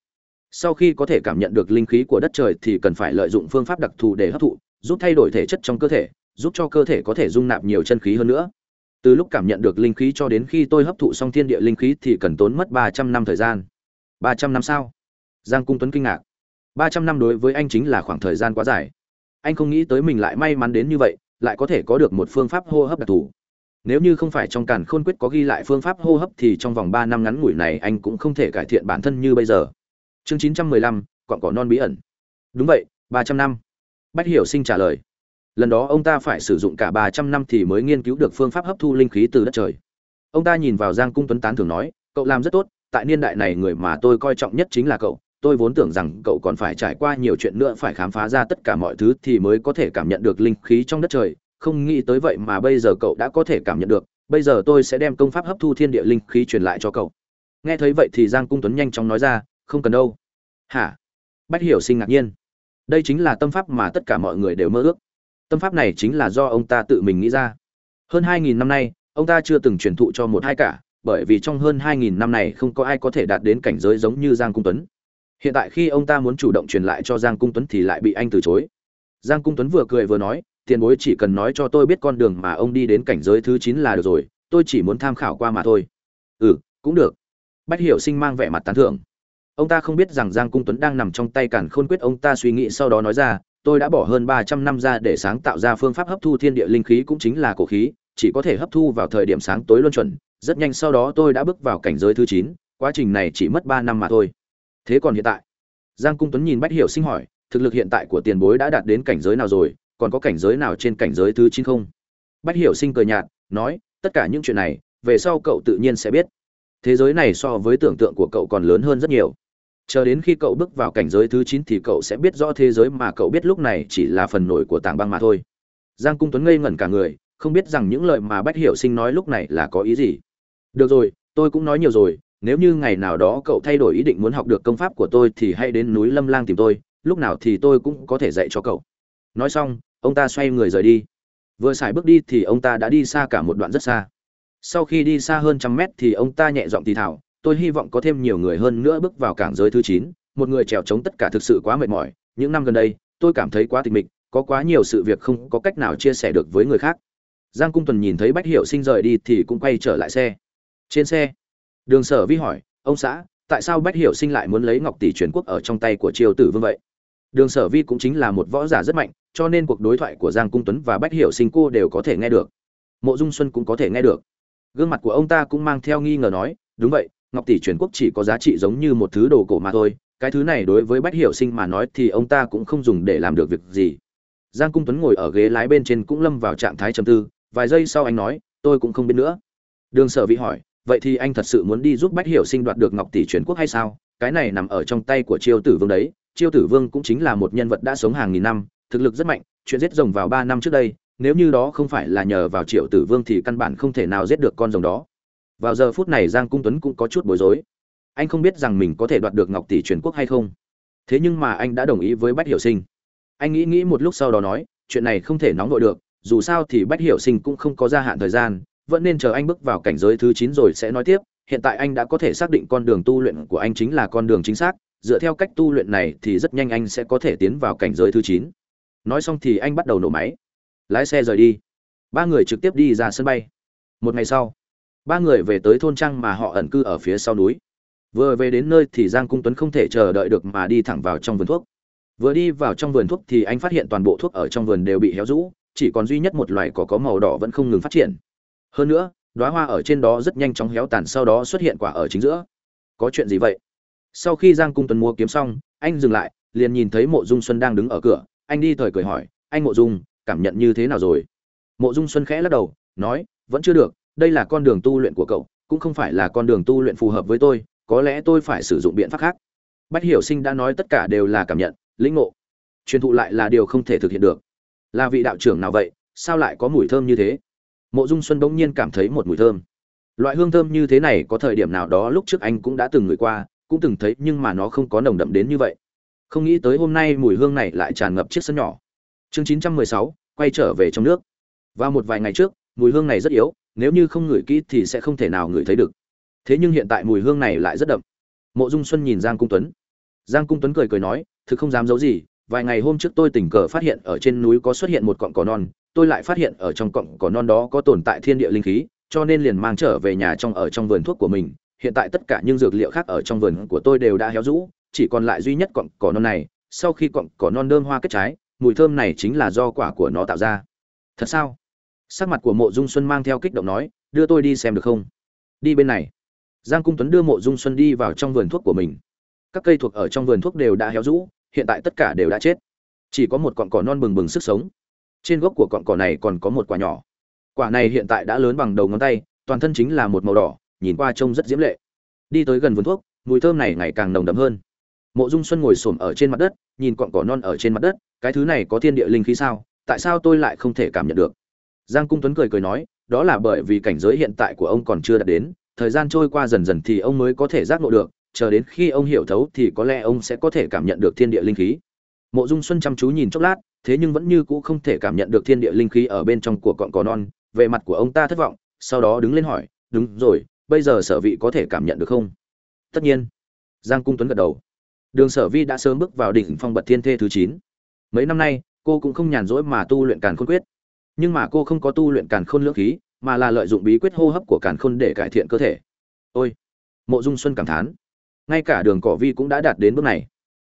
Sau khi có thể cảm nhận được linh khí của đất trời thì cần phải lợi dụng phương pháp đặc thù để hấp thụ, giúp thay đổi thể chất trong cơ thể, giúp cho cơ thể có thể dung nạp nhiều chân khí hơn nữa từ lúc cảm nhận được linh khí cho đến khi tôi hấp thụ xong thiên địa linh khí thì cần tốn mất ba trăm năm thời gian. ba trăm năm sao? Giang cung tuấn kinh ngạc. ba trăm năm đối với anh chính là khoảng thời gian quá dài. Anh không nghĩ tới mình lại may mắn đến như vậy, lại có thể có được một phương pháp hô hấp đặc thù. Nếu như không phải trong càn khôn quyết có ghi lại phương pháp hô hấp thì trong vòng ba năm ngắn ngủi này anh cũng không thể cải thiện bản thân như bây giờ. Chương chín trăm mười lăm cọn cỏ non bí ẩn. Đúng vậy, ba trăm năm. Bách hiểu sinh trả lời lần đó ông ta phải sử dụng cả ba trăm năm thì mới nghiên cứu được phương pháp hấp thu linh khí từ đất trời. Ông ta nhìn vào giang cung tuấn tán thường nói, cậu làm rất tốt, tại niên đại này người mà tôi coi trọng nhất chính là cậu. Tôi vốn tưởng rằng cậu còn phải trải qua nhiều chuyện nữa phải khám phá ra tất cả mọi thứ thì mới có thể cảm nhận được linh khí trong đất trời. Không nghĩ tới vậy mà bây giờ cậu đã có thể cảm nhận được. Bây giờ tôi sẽ đem công pháp hấp thu thiên địa linh khí truyền lại cho cậu. Nghe thấy vậy thì giang cung tuấn nhanh chóng nói ra, không cần đâu. Hả? Bách hiểu sinh ngạc nhiên. Đây chính là tâm pháp mà tất cả mọi người đều mơ ước tâm pháp này chính là do ông ta tự mình nghĩ ra. Hơn hai nghìn năm nay, ông ta chưa từng truyền thụ cho một hai cả, bởi vì trong hơn hai nghìn năm này không có ai có thể đạt đến cảnh giới giống như giang cung tuấn. Hiện tại khi ông ta muốn chủ động truyền lại cho giang cung tuấn thì lại bị anh từ chối. Giang cung tuấn vừa cười vừa nói, tiền bối chỉ cần nói cho tôi biết con đường mà ông đi đến cảnh giới thứ chín là được rồi, tôi chỉ muốn tham khảo qua mà thôi. Ừ cũng được. Bách hiểu sinh mang vẻ mặt tán thưởng. Ông ta không biết rằng giang cung tuấn đang nằm trong tay cản khôn quyết, ông ta suy nghĩ sau đó nói ra tôi đã bỏ hơn ba trăm năm ra để sáng tạo ra phương pháp hấp thu thiên địa linh khí cũng chính là cổ khí, chỉ có thể hấp thu vào thời điểm sáng tối luân chuẩn rất nhanh sau đó tôi đã bước vào cảnh giới thứ chín, quá trình này chỉ mất ba năm mà thôi. Thế còn hiện tại? Giang cung tuấn nhìn bách hiểu sinh hỏi, thực lực hiện tại của tiền bối đã đạt đến cảnh giới nào rồi, còn có cảnh giới nào trên cảnh giới thứ chín không? Bách hiểu sinh cười nhạt, nói, tất cả những chuyện này, về sau cậu tự nhiên sẽ biết. Thế giới này so với tưởng tượng của cậu còn lớn hơn rất nhiều chờ đến khi cậu bước vào cảnh giới thứ chín thì cậu sẽ biết rõ thế giới mà cậu biết lúc này chỉ là phần nổi của tảng băng mà thôi. Giang cung tuấn ngây ngẩn cả người, không biết rằng những lời mà bách hiểu sinh nói lúc này là có ý gì. Được rồi, tôi cũng nói nhiều rồi, nếu như ngày nào đó cậu thay đổi ý định muốn học được công pháp của tôi thì hãy đến núi lâm lang tìm tôi, lúc nào thì tôi cũng có thể dạy cho cậu. Nói xong, ông ta xoay người rời đi. Vừa xài bước đi thì ông ta đã đi xa cả một đoạn rất xa. Sau khi đi xa hơn trăm mét thì ông ta nhẹ giọng thì thảo tôi hy vọng có thêm nhiều người hơn nữa bước vào cảng giới thứ chín, một người trèo chống tất cả thực sự quá mệt mỏi. Những năm gần đây, tôi cảm thấy quá tịch mịch, có quá nhiều sự việc không có cách nào chia sẻ được với người khác. Giang cung tuần nhìn thấy bách hiệu sinh rời đi thì cũng quay trở lại xe. Trên xe, đường sở vi hỏi, ông xã, tại sao bách hiệu sinh lại muốn lấy ngọc tỷ truyền quốc ở trong tay của triều tử vương vậy? Đường sở vi cũng chính là một võ giả rất mạnh, cho nên cuộc đối thoại của giang cung tuấn và bách hiệu sinh cô đều có thể nghe được. Mộ dung xuân cũng có thể nghe được. Gương mặt của ông ta cũng mang theo nghi ngờ nói, đúng vậy ngọc tỷ truyền quốc chỉ có giá trị giống như một thứ đồ cổ mà thôi, cái thứ này đối với bách hiểu sinh mà nói thì ông ta cũng không dùng để làm được việc gì. Giang cung tuấn ngồi ở ghế lái bên trên cũng lâm vào trạng thái trầm tư, vài giây sau anh nói, tôi cũng không biết nữa. Đường sở vị hỏi, vậy thì anh thật sự muốn đi giúp bách hiểu sinh đoạt được ngọc tỷ truyền quốc hay sao? Cái này nằm ở trong tay của chiêu tử vương đấy, chiêu tử vương cũng chính là một nhân vật đã sống hàng nghìn năm, thực lực rất mạnh, chuyện giết rồng vào ba năm trước đây, nếu như đó không phải là nhờ vào triệu tử vương thì căn bản không thể nào giết được con rồng đó vào giờ phút này giang cung tuấn cũng có chút bối rối. Anh không biết rằng mình có thể đoạt được ngọc tỷ truyền quốc hay không. Thế nhưng mà anh đã đồng ý với bách hiểu sinh. Anh nghĩ nghĩ một lúc sau đó nói, chuyện này không thể nóng vội được, dù sao thì bách hiểu sinh cũng không có gia hạn thời gian, vẫn nên chờ anh bước vào cảnh giới thứ chín rồi sẽ nói tiếp. Hiện tại anh đã có thể xác định con đường tu luyện của anh chính là con đường chính xác, dựa theo cách tu luyện này thì rất nhanh anh sẽ có thể tiến vào cảnh giới thứ chín. Nói xong thì anh bắt đầu nổ máy. Lái xe rời đi. Ba người trực tiếp đi ra sân bay. Một ngày sau ba người về tới thôn Trang mà họ ẩn cư ở phía sau núi. Vừa về đến nơi thì giang cung tuấn không thể chờ đợi được mà đi thẳng vào trong vườn thuốc. Vừa đi vào trong vườn thuốc thì anh phát hiện toàn bộ thuốc ở trong vườn đều bị héo rũ, chỉ còn duy nhất một loài cỏ có màu đỏ vẫn không ngừng phát triển. Hơn nữa, đóa hoa ở trên đó rất nhanh chóng héo tàn sau đó xuất hiện quả ở chính giữa. Có chuyện gì vậy? Sau khi giang cung tuấn mua kiếm xong, anh dừng lại, liền nhìn thấy mộ dung xuân đang đứng ở cửa. Anh đi thời cười hỏi, anh mộ dung, cảm nhận như thế nào rồi? Mộ dung xuân khẽ lắc đầu, nói, vẫn chưa được đây là con đường tu luyện của cậu cũng không phải là con đường tu luyện phù hợp với tôi có lẽ tôi phải sử dụng biện pháp khác. Bách hiểu sinh đã nói tất cả đều là cảm nhận lĩnh ngộ. Truyền thụ lại là điều không thể thực hiện được. Là vị đạo trưởng nào vậy sao lại có mùi thơm như thế? Mộ dung xuân bỗng nhiên cảm thấy một mùi thơm. Loại hương thơm như thế này có thời điểm nào đó lúc trước anh cũng đã từng ngửi qua cũng từng thấy nhưng mà nó không có nồng đậm đến như vậy. Không nghĩ tới hôm nay mùi hương này lại tràn ngập chiếc sân nhỏ. Chương 916, quay trở về trong nước. Và một vài ngày trước mùi hương này rất yếu nếu như không ngửi kỹ thì sẽ không thể nào ngửi thấy được. Thế nhưng hiện tại mùi hương này lại rất đậm. Mộ dung xuân nhìn giang cung tuấn. Giang cung tuấn cười cười nói, thực không dám giấu gì, vài ngày hôm trước tôi tình cờ phát hiện ở trên núi có xuất hiện một cọng cỏ non, tôi lại phát hiện ở trong cọng cỏ non đó có tồn tại thiên địa linh khí, cho nên liền mang trở về nhà trong ở trong vườn thuốc của mình. Hiện tại tất cả những dược liệu khác ở trong vườn của tôi đều đã héo rũ, chỉ còn lại duy nhất cọng cỏ non này. Sau khi cọng cỏ non đơm hoa kết trái, mùi thơm này chính là do quả của nó tạo ra. Thật sao? Sắc mặt của mộ dung xuân mang theo kích động nói, đưa tôi đi xem được không? Đi bên này. Giang cung tuấn đưa mộ dung xuân đi vào trong vườn thuốc của mình. Các cây thuộc ở trong vườn thuốc đều đã héo rũ, hiện tại tất cả đều đã chết. Chỉ có một cọn cỏ non bừng bừng sức sống. Trên gốc của cọn cỏ này còn có một quả nhỏ. Quả này hiện tại đã lớn bằng đầu ngón tay, toàn thân chính là một màu đỏ, nhìn qua trông rất diễm lệ. Đi tới gần vườn thuốc, mùi thơm này ngày càng nồng đậm hơn. Mộ dung xuân ngồi xổm ở trên mặt đất, nhìn cọn cỏ non ở trên mặt đất, cái thứ này có thiên địa linh khí sao? Tại sao tôi lại không thể cảm nhận được? Giang cung tuấn cười cười nói, đó là bởi vì cảnh giới hiện tại của ông còn chưa đạt đến, thời gian trôi qua dần dần thì ông mới có thể giác ngộ được, chờ đến khi ông hiểu thấu thì có lẽ ông sẽ có thể cảm nhận được thiên địa linh khí. Mộ dung xuân chăm chú nhìn chốc lát, thế nhưng vẫn như cũ không thể cảm nhận được thiên địa linh khí ở bên trong của cọn cỏ non, về mặt của ông ta thất vọng, sau đó đứng lên hỏi, đúng rồi, bây giờ sở vị có thể cảm nhận được không? Tất nhiên. Giang cung tuấn gật đầu. Đường sở vi đã sớm bước vào đỉnh phong bật thiên thê thứ chín. Mấy năm nay, cô cũng không nhàn rỗi mà tu luyện càn khôn quyết nhưng mà cô không có tu luyện càn khôn lưỡng khí, mà là lợi dụng bí quyết hô hấp của càn khôn để cải thiện cơ thể. Ôi, mộ dung xuân cảm thán. Ngay cả đường cỏ vi cũng đã đạt đến bước này.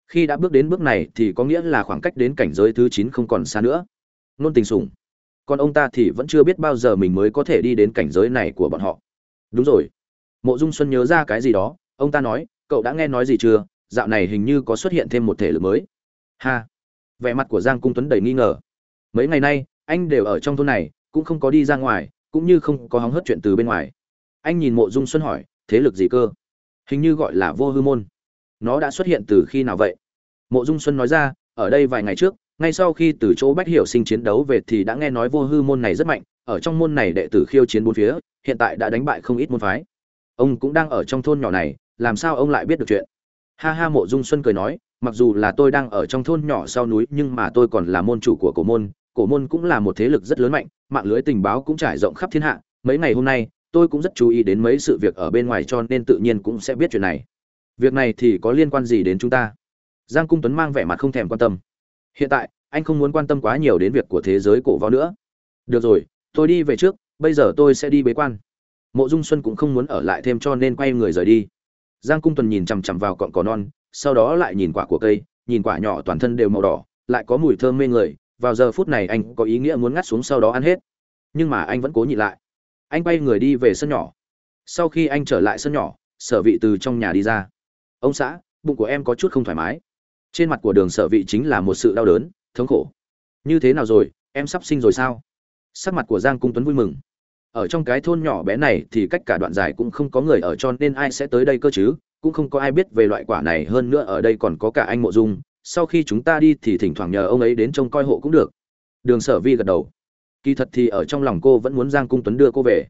Khi đã bước đến bước này thì có nghĩa là khoảng cách đến cảnh giới thứ chín không còn xa nữa. Nôn tình sùng. còn ông ta thì vẫn chưa biết bao giờ mình mới có thể đi đến cảnh giới này của bọn họ. Đúng rồi. Mộ dung xuân nhớ ra cái gì đó, ông ta nói, cậu đã nghe nói gì chưa? Dạo này hình như có xuất hiện thêm một thể lực mới. Ha. Vẻ mặt của giang cung tuấn đầy nghi ngờ. Mấy ngày nay anh đều ở trong thôn này, cũng không có đi ra ngoài, cũng như không có hóng hớt chuyện từ bên ngoài. Anh nhìn mộ dung xuân hỏi, thế lực gì cơ? Hình như gọi là vô hư môn. Nó đã xuất hiện từ khi nào vậy? Mộ dung xuân nói ra, ở đây vài ngày trước, ngay sau khi từ chỗ bách hiểu sinh chiến đấu về thì đã nghe nói vô hư môn này rất mạnh, ở trong môn này đệ tử khiêu chiến bốn phía, hiện tại đã đánh bại không ít môn phái. Ông cũng đang ở trong thôn nhỏ này, làm sao ông lại biết được chuyện? Ha ha, mộ dung xuân cười nói, mặc dù là tôi đang ở trong thôn nhỏ sau núi, nhưng mà tôi còn là môn chủ của cổ môn cổ môn cũng là một thế lực rất lớn mạnh, mạng lưới tình báo cũng trải rộng khắp thiên hạ. Mấy ngày hôm nay, tôi cũng rất chú ý đến mấy sự việc ở bên ngoài cho nên tự nhiên cũng sẽ biết chuyện này. Việc này thì có liên quan gì đến chúng ta? Giang cung tuấn mang vẻ mặt không thèm quan tâm. Hiện tại, anh không muốn quan tâm quá nhiều đến việc của thế giới cổ võ nữa. Được rồi, tôi đi về trước, bây giờ tôi sẽ đi bế quan. Mộ dung xuân cũng không muốn ở lại thêm cho nên quay người rời đi. Giang cung tuần nhìn chằm chằm vào cọn cỏ non, sau đó lại nhìn quả của cây, nhìn quả nhỏ toàn thân đều màu đỏ, lại có mùi thơm mê người vào giờ phút này anh có ý nghĩa muốn ngắt xuống sau đó ăn hết. Nhưng mà anh vẫn cố nhịn lại. Anh quay người đi về sân nhỏ. Sau khi anh trở lại sân nhỏ, sở vị từ trong nhà đi ra. Ông xã, bụng của em có chút không thoải mái. Trên mặt của đường sở vị chính là một sự đau đớn, thống khổ. Như thế nào rồi, em sắp sinh rồi sao? Sắc mặt của giang cung tuấn vui mừng. Ở trong cái thôn nhỏ bé này thì cách cả đoạn dài cũng không có người ở cho nên ai sẽ tới đây cơ chứ? Cũng không có ai biết về loại quả này, hơn nữa ở đây còn có cả anh mộ dung sau khi chúng ta đi thì thỉnh thoảng nhờ ông ấy đến trông coi hộ cũng được. Đường sở vi gật đầu. Kỳ thật thì ở trong lòng cô vẫn muốn giang cung tuấn đưa cô về.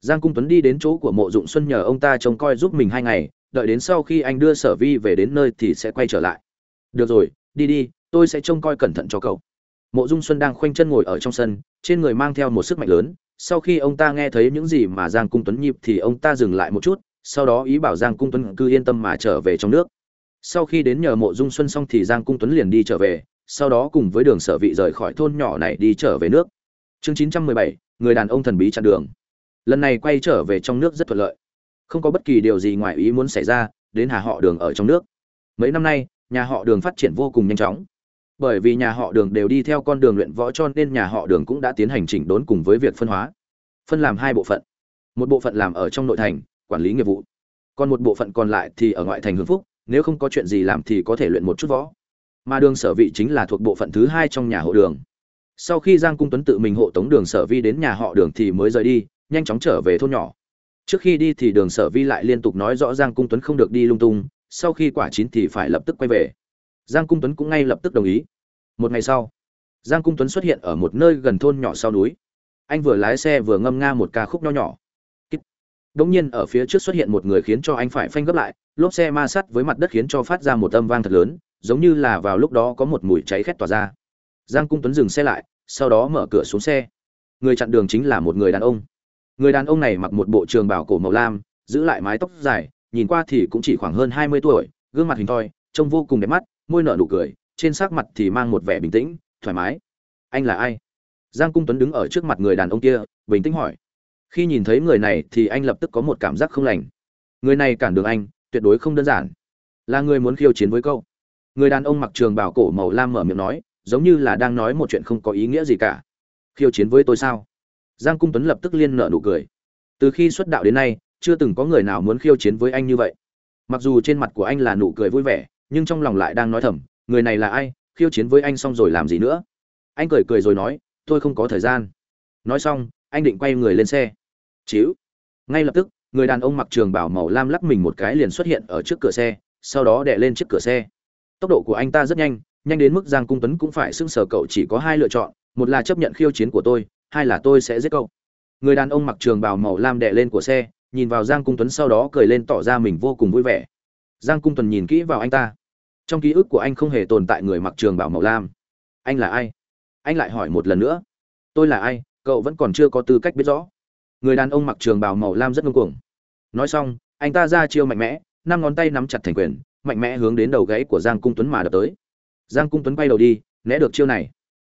Giang cung tuấn đi đến chỗ của mộ dụng xuân nhờ ông ta trông coi giúp mình hai ngày, đợi đến sau khi anh đưa sở vi về đến nơi thì sẽ quay trở lại. Được rồi, đi đi, tôi sẽ trông coi cẩn thận cho cậu. Mộ dung xuân đang khoanh chân ngồi ở trong sân, trên người mang theo một sức mạnh lớn. Sau khi ông ta nghe thấy những gì mà giang cung tuấn nhịp thì ông ta dừng lại một chút, sau đó ý bảo giang cung tuấn cứ yên tâm mà trở về trong nước sau khi đến nhờ mộ dung xuân xong thì giang cung tuấn liền đi trở về, sau đó cùng với đường sở vị rời khỏi thôn nhỏ này đi trở về nước. Chương chín trăm mười bảy, người đàn ông thần bí chặn đường. Lần này quay trở về trong nước rất thuận lợi. Không có bất kỳ điều gì ngoài ý muốn xảy ra, đến hà họ đường ở trong nước. Mấy năm nay, nhà họ đường phát triển vô cùng nhanh chóng. Bởi vì nhà họ đường đều đi theo con đường luyện võ cho nên nhà họ đường cũng đã tiến hành chỉnh đốn cùng với việc phân hóa. Phân làm hai bộ phận. Một bộ phận làm ở trong nội thành, quản lý nghiệp vụ. Còn một bộ phận còn lại thì ở ngoại thành hưng phúc nếu không có chuyện gì làm thì có thể luyện một chút võ. Mà đường sở vị chính là thuộc bộ phận thứ hai trong nhà hộ đường. Sau khi giang cung tuấn tự mình hộ tống đường sở vi đến nhà họ đường thì mới rời đi, nhanh chóng trở về thôn nhỏ. Trước khi đi thì đường sở vi lại liên tục nói rõ giang cung tuấn không được đi lung tung, sau khi quả chín thì phải lập tức quay về. Giang cung tuấn cũng ngay lập tức đồng ý. Một ngày sau, giang cung tuấn xuất hiện ở một nơi gần thôn nhỏ sau núi. Anh vừa lái xe vừa ngâm nga một ca khúc nho nhỏ. Đống nhiên ở phía trước xuất hiện một người khiến cho anh phải phanh gấp lại, lốp xe ma sát với mặt đất khiến cho phát ra một âm vang thật lớn, giống như là vào lúc đó có một mùi cháy khét tỏa ra. Giang Cung Tuấn dừng xe lại, sau đó mở cửa xuống xe. Người chặn đường chính là một người đàn ông. Người đàn ông này mặc một bộ trường bào cổ màu lam, giữ lại mái tóc dài, nhìn qua thì cũng chỉ khoảng hơn 20 tuổi, gương mặt hình thoi, trông vô cùng đẹp mắt, môi nở nụ cười, trên sắc mặt thì mang một vẻ bình tĩnh, thoải mái. Anh là ai? Giang Cung Tuấn đứng ở trước mặt người đàn ông kia, bình tĩnh hỏi khi nhìn thấy người này thì anh lập tức có một cảm giác không lành. Người này cản đường anh, tuyệt đối không đơn giản. Là người muốn khiêu chiến với câu người đàn ông mặc trường bảo cổ màu lam mở miệng nói, giống như là đang nói một chuyện không có ý nghĩa gì cả. Khiêu chiến với tôi sao? Giang cung tuấn lập tức liên nợ nụ cười. Từ khi xuất đạo đến nay, chưa từng có người nào muốn khiêu chiến với anh như vậy. Mặc dù trên mặt của anh là nụ cười vui vẻ, nhưng trong lòng lại đang nói thầm, người này là ai? Khiêu chiến với anh xong rồi làm gì nữa? Anh cười cười rồi nói, tôi không có thời gian. Nói xong, anh định quay người lên xe. Chíu. Ngay lập tức, người đàn ông mặc trường bảo màu lam lắc mình một cái liền xuất hiện ở trước cửa xe, sau đó đè lên chiếc cửa xe. Tốc độ của anh ta rất nhanh, nhanh đến mức Giang Cung Tuấn cũng phải sững sờ cậu chỉ có hai lựa chọn, một là chấp nhận khiêu chiến của tôi, hai là tôi sẽ giết cậu. Người đàn ông mặc trường bào màu lam đè lên của xe, nhìn vào Giang Cung Tuấn sau đó cười lên tỏ ra mình vô cùng vui vẻ. Giang Cung Tuấn nhìn kỹ vào anh ta. Trong ký ức của anh không hề tồn tại người mặc trường bào màu lam. Anh là ai? Anh lại hỏi một lần nữa. Tôi là ai? Cậu vẫn còn chưa có tư cách biết rõ người đàn ông mặc trường bào màu lam rất ngông cuồng. Nói xong, anh ta ra chiêu mạnh mẽ, năm ngón tay nắm chặt thành quyền, mạnh mẽ hướng đến đầu gãy của giang cung tuấn mà đập tới. Giang cung tuấn quay đầu đi, né được chiêu này.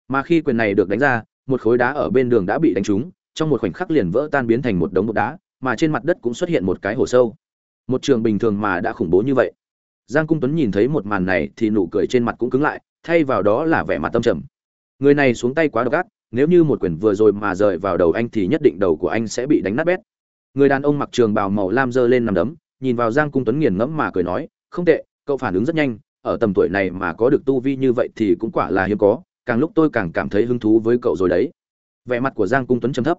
Mà khi quyền này được đánh ra, một khối đá ở bên đường đã bị đánh trúng, trong một khoảnh khắc liền vỡ tan biến thành một đống bột đá, mà trên mặt đất cũng xuất hiện một cái hồ sâu. Một trường bình thường mà đã khủng bố như vậy. Giang cung tuấn nhìn thấy một màn này thì nụ cười trên mặt cũng cứng lại, thay vào đó là vẻ mặt tâm trầm. Người này xuống tay quá độc ác nếu như một quyền vừa rồi mà rời vào đầu anh thì nhất định đầu của anh sẽ bị đánh nát bét. Người đàn ông mặc trường bào màu lam giơ lên nằm đấm, nhìn vào giang cung tuấn nghiền ngẫm mà cười nói, không tệ, cậu phản ứng rất nhanh, ở tầm tuổi này mà có được tu vi như vậy thì cũng quả là hiếm có, càng lúc tôi càng cảm thấy hứng thú với cậu rồi đấy. Vẻ mặt của giang cung tuấn trầm thấp.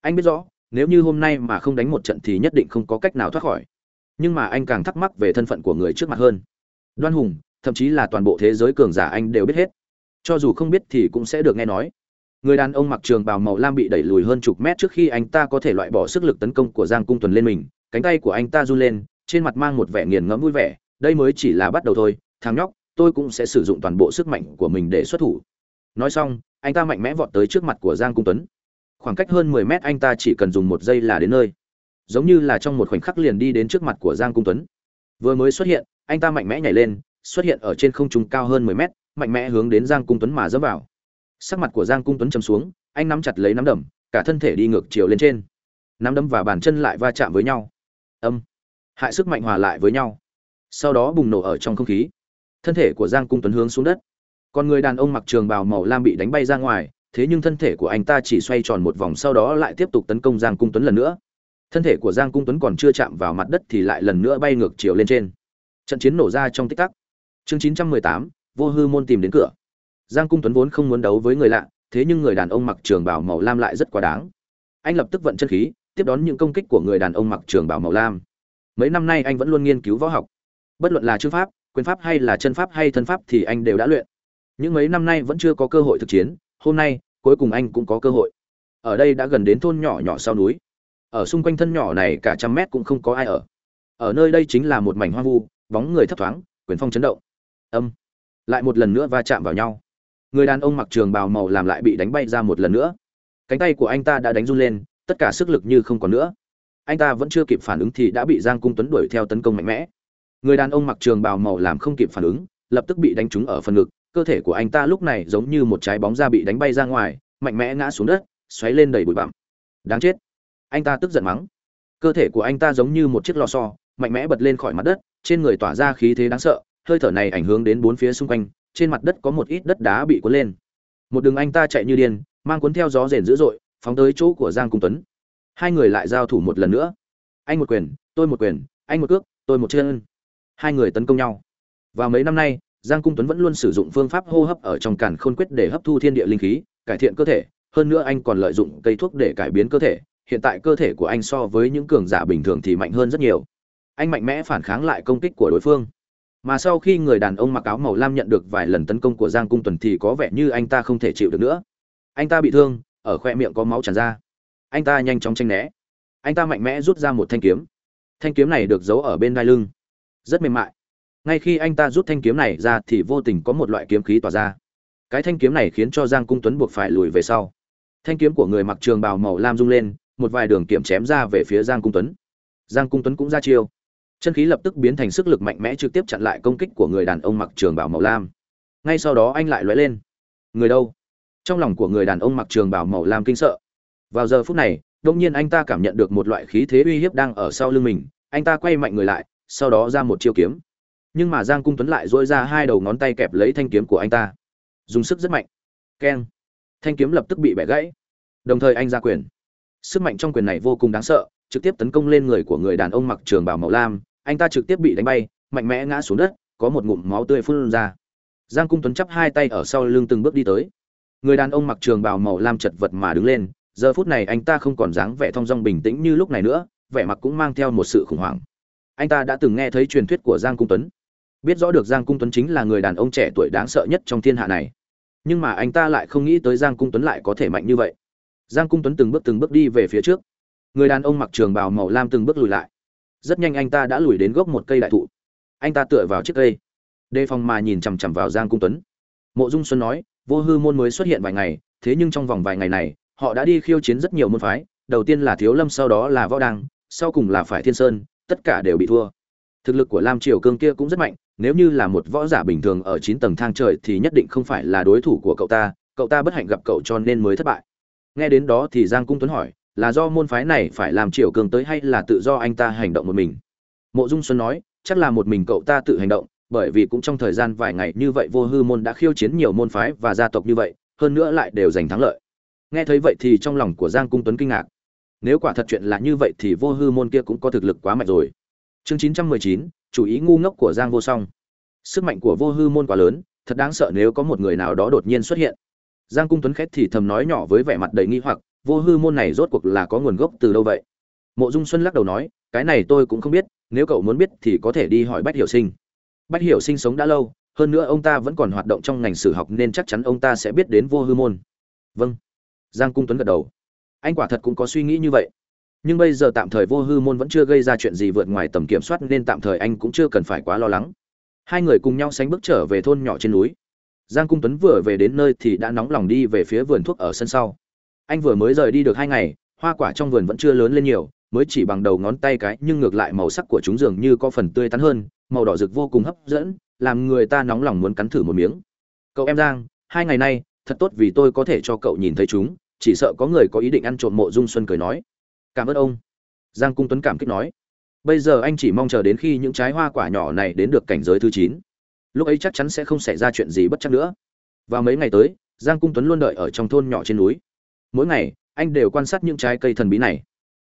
Anh biết rõ, nếu như hôm nay mà không đánh một trận thì nhất định không có cách nào thoát khỏi. Nhưng mà anh càng thắc mắc về thân phận của người trước mặt hơn. Đoan hùng, thậm chí là toàn bộ thế giới cường giả anh đều biết hết. Cho dù không biết thì cũng sẽ được nghe nói người đàn ông mặc trường bào màu lam bị đẩy lùi hơn chục mét trước khi anh ta có thể loại bỏ sức lực tấn công của giang cung tuần lên mình. Cánh tay của anh ta run lên, trên mặt mang một vẻ nghiền ngẫm vui vẻ. Đây mới chỉ là bắt đầu thôi. Thằng nhóc, tôi cũng sẽ sử dụng toàn bộ sức mạnh của mình để xuất thủ. Nói xong, anh ta mạnh mẽ vọt tới trước mặt của giang cung tuấn. Khoảng cách hơn mười mét anh ta chỉ cần dùng một giây là đến nơi. Giống như là trong một khoảnh khắc liền đi đến trước mặt của giang cung tuấn. Vừa mới xuất hiện, anh ta mạnh mẽ nhảy lên, xuất hiện ở trên không trung cao hơn mười mét, mạnh mẽ hướng đến giang cung tuấn mà dẫm vào sắc mặt của giang cung tuấn chầm xuống, anh nắm chặt lấy nắm đấm, cả thân thể đi ngược chiều lên trên. Nắm đấm và bàn chân lại va chạm với nhau. Âm. Hại sức mạnh hòa lại với nhau. Sau đó bùng nổ ở trong không khí. Thân thể của giang cung tuấn hướng xuống đất. Còn người đàn ông mặc trường bào màu lam bị đánh bay ra ngoài, thế nhưng thân thể của anh ta chỉ xoay tròn một vòng sau đó lại tiếp tục tấn công giang cung tuấn lần nữa. Thân thể của giang cung tuấn còn chưa chạm vào mặt đất thì lại lần nữa bay ngược chiều lên trên. Trận chiến nổ ra trong tích tắc. Chương chín trăm mười tám, vô hư môn tìm đến cửa. Giang Cung Tuấn vốn không muốn đấu với người lạ, thế nhưng người đàn ông mặc trường Bảo màu lam lại rất quá đáng. Anh lập tức vận chân khí, tiếp đón những công kích của người đàn ông mặc trường Bảo màu lam. Mấy năm nay anh vẫn luôn nghiên cứu võ học. Bất luận là chữ pháp, quyền pháp hay là chân pháp hay thân pháp thì anh đều đã luyện. Những mấy năm nay vẫn chưa có cơ hội thực chiến, hôm nay, cuối cùng anh cũng có cơ hội. Ở đây đã gần đến thôn nhỏ nhỏ sau núi. Ở xung quanh thân nhỏ này cả trăm mét cũng không có ai ở. Ở nơi đây chính là một mảnh hoang vu, bóng người thấp thoáng, quyền phong chấn động. Âm, lại một lần nữa va chạm vào nhau người đàn ông mặc trường bào màu làm lại bị đánh bay ra một lần nữa. Cánh tay của anh ta đã đánh run lên, tất cả sức lực như không còn nữa. Anh ta vẫn chưa kịp phản ứng thì đã bị giang cung tuấn đuổi theo tấn công mạnh mẽ. Người đàn ông mặc trường bào màu làm không kịp phản ứng, lập tức bị đánh trúng ở phần ngực. Cơ thể của anh ta lúc này giống như một trái bóng da bị đánh bay ra ngoài, mạnh mẽ ngã xuống đất, xoáy lên đầy bụi bặm. Đáng chết. Anh ta tức giận mắng. Cơ thể của anh ta giống như một chiếc lò xo, mạnh mẽ bật lên khỏi mặt đất, trên người tỏa ra khí thế đáng sợ, hơi thở này ảnh hưởng đến bốn phía xung quanh trên mặt đất có một ít đất đá bị cuốn lên. Một đường anh ta chạy như điên, mang cuốn theo gió rền dữ dội, phóng tới chỗ của giang cung tuấn. Hai người lại giao thủ một lần nữa. Anh một quyền, tôi một quyền, anh một cước, tôi một chân. Hai người tấn công nhau. Và mấy năm nay, giang cung tuấn vẫn luôn sử dụng phương pháp hô hấp ở trong cản khôn quyết để hấp thu thiên địa linh khí, cải thiện cơ thể. Hơn nữa anh còn lợi dụng cây thuốc để cải biến cơ thể. Hiện tại cơ thể của anh so với những cường giả bình thường thì mạnh hơn rất nhiều. Anh mạnh mẽ phản kháng lại công kích của đối phương mà sau khi người đàn ông mặc áo màu lam nhận được vài lần tấn công của giang cung tuần thì có vẻ như anh ta không thể chịu được nữa. Anh ta bị thương, ở khoe miệng có máu tràn ra. Anh ta nhanh chóng tranh né. Anh ta mạnh mẽ rút ra một thanh kiếm. Thanh kiếm này được giấu ở bên đai lưng. Rất mềm mại. Ngay khi anh ta rút thanh kiếm này ra thì vô tình có một loại kiếm khí tỏa ra. Cái thanh kiếm này khiến cho giang cung tuấn buộc phải lùi về sau. Thanh kiếm của người mặc trường bào màu lam rung lên, một vài đường kiểm chém ra về phía giang cung tuấn. Giang cung tuấn cũng ra chiêu chân khí lập tức biến thành sức lực mạnh mẽ trực tiếp chặn lại công kích của người đàn ông mặc trường bào màu lam. Ngay sau đó anh lại lóe lên. Người đâu? Trong lòng của người đàn ông mặc trường bào màu lam kinh sợ. Vào giờ phút này đông nhiên anh ta cảm nhận được một loại khí thế uy hiếp đang ở sau lưng mình. Anh ta quay mạnh người lại, sau đó ra một chiêu kiếm. Nhưng mà giang cung tuấn lại dỗi ra hai đầu ngón tay kẹp lấy thanh kiếm của anh ta. Dùng sức rất mạnh. Keng. Thanh kiếm lập tức bị bẻ gãy. Đồng thời anh ra quyền. Sức mạnh trong quyền này vô cùng đáng sợ, trực tiếp tấn công lên người của người đàn ông mặc trường bào màu lam anh ta trực tiếp bị đánh bay, mạnh mẽ ngã xuống đất, có một ngụm máu tươi phun ra. Giang cung tuấn chắp hai tay ở sau lưng từng bước đi tới. Người đàn ông mặc trường bào màu lam chật vật mà đứng lên, giờ phút này anh ta không còn dáng vẻ thong dong bình tĩnh như lúc này nữa, vẻ mặt cũng mang theo một sự khủng hoảng. Anh ta đã từng nghe thấy truyền thuyết của giang cung tuấn. Biết rõ được giang cung tuấn chính là người đàn ông trẻ tuổi đáng sợ nhất trong thiên hạ này. Nhưng mà anh ta lại không nghĩ tới giang cung tuấn lại có thể mạnh như vậy. Giang cung tuấn từng bước từng bước đi về phía trước. Người đàn ông mặc trường bào màu lam từng bước lùi lại rất nhanh anh ta đã lùi đến gốc một cây đại thụ. Anh ta tựa vào chiếc cây. Đề phòng mà nhìn chằm chằm vào giang cung tuấn. Mộ dung xuân nói, vô hư môn mới xuất hiện vài ngày, thế nhưng trong vòng vài ngày này, họ đã đi khiêu chiến rất nhiều môn phái. Đầu tiên là thiếu lâm, sau đó là võ đăng, sau cùng là phải thiên sơn, tất cả đều bị thua. Thực lực của lam triều cương kia cũng rất mạnh, nếu như là một võ giả bình thường ở chín tầng thang trời thì nhất định không phải là đối thủ của cậu ta cậu ta bất hạnh gặp cậu cho nên mới thất bại. Nghe đến đó thì giang cung tuấn hỏi là do môn phái này phải làm triều cường tới hay là tự do anh ta hành động một mình? Mộ dung xuân nói, chắc là một mình cậu ta tự hành động, bởi vì cũng trong thời gian vài ngày như vậy vô hư môn đã khiêu chiến nhiều môn phái và gia tộc như vậy, hơn nữa lại đều giành thắng lợi. Nghe thấy vậy thì trong lòng của giang cung tuấn kinh ngạc. Nếu quả thật chuyện là như vậy thì vô hư môn kia cũng có thực lực quá mạnh rồi. Chương chín trăm mười chín, chủ ý ngu ngốc của giang vô song. Sức mạnh của vô hư môn quá lớn, thật đáng sợ nếu có một người nào đó đột nhiên xuất hiện. Giang cung tuấn khét thì thầm nói nhỏ với vẻ mặt đầy nghi hoặc vô hư môn này rốt cuộc là có nguồn gốc từ đâu vậy? Mộ dung xuân lắc đầu nói, cái này tôi cũng không biết, nếu cậu muốn biết thì có thể đi hỏi bách hiểu sinh. Bách hiểu sinh sống đã lâu, hơn nữa ông ta vẫn còn hoạt động trong ngành sử học nên chắc chắn ông ta sẽ biết đến vô hư môn. Vâng. Giang cung tuấn gật đầu. Anh quả thật cũng có suy nghĩ như vậy. Nhưng bây giờ tạm thời vô hư môn vẫn chưa gây ra chuyện gì vượt ngoài tầm kiểm soát nên tạm thời anh cũng chưa cần phải quá lo lắng. Hai người cùng nhau sánh bước trở về thôn nhỏ trên núi. Giang cung tuấn vừa về đến nơi thì đã nóng lòng đi về phía vườn thuốc ở sân sau anh vừa mới rời đi được hai ngày, hoa quả trong vườn vẫn chưa lớn lên nhiều, mới chỉ bằng đầu ngón tay cái, nhưng ngược lại màu sắc của chúng dường như có phần tươi tắn hơn, màu đỏ rực vô cùng hấp dẫn, làm người ta nóng lòng muốn cắn thử một miếng. Cậu em giang, hai ngày nay, thật tốt vì tôi có thể cho cậu nhìn thấy chúng, chỉ sợ có người có ý định ăn trộm mộ dung xuân cười nói. Cảm ơn ông. Giang cung tuấn cảm kích nói. Bây giờ anh chỉ mong chờ đến khi những trái hoa quả nhỏ này đến được cảnh giới thứ chín. Lúc ấy chắc chắn sẽ không xảy ra chuyện gì bất chắc nữa. Vào mấy ngày tới, giang cung tuấn luôn đợi ở trong thôn nhỏ trên núi mỗi ngày, anh đều quan sát những trái cây thần bí này.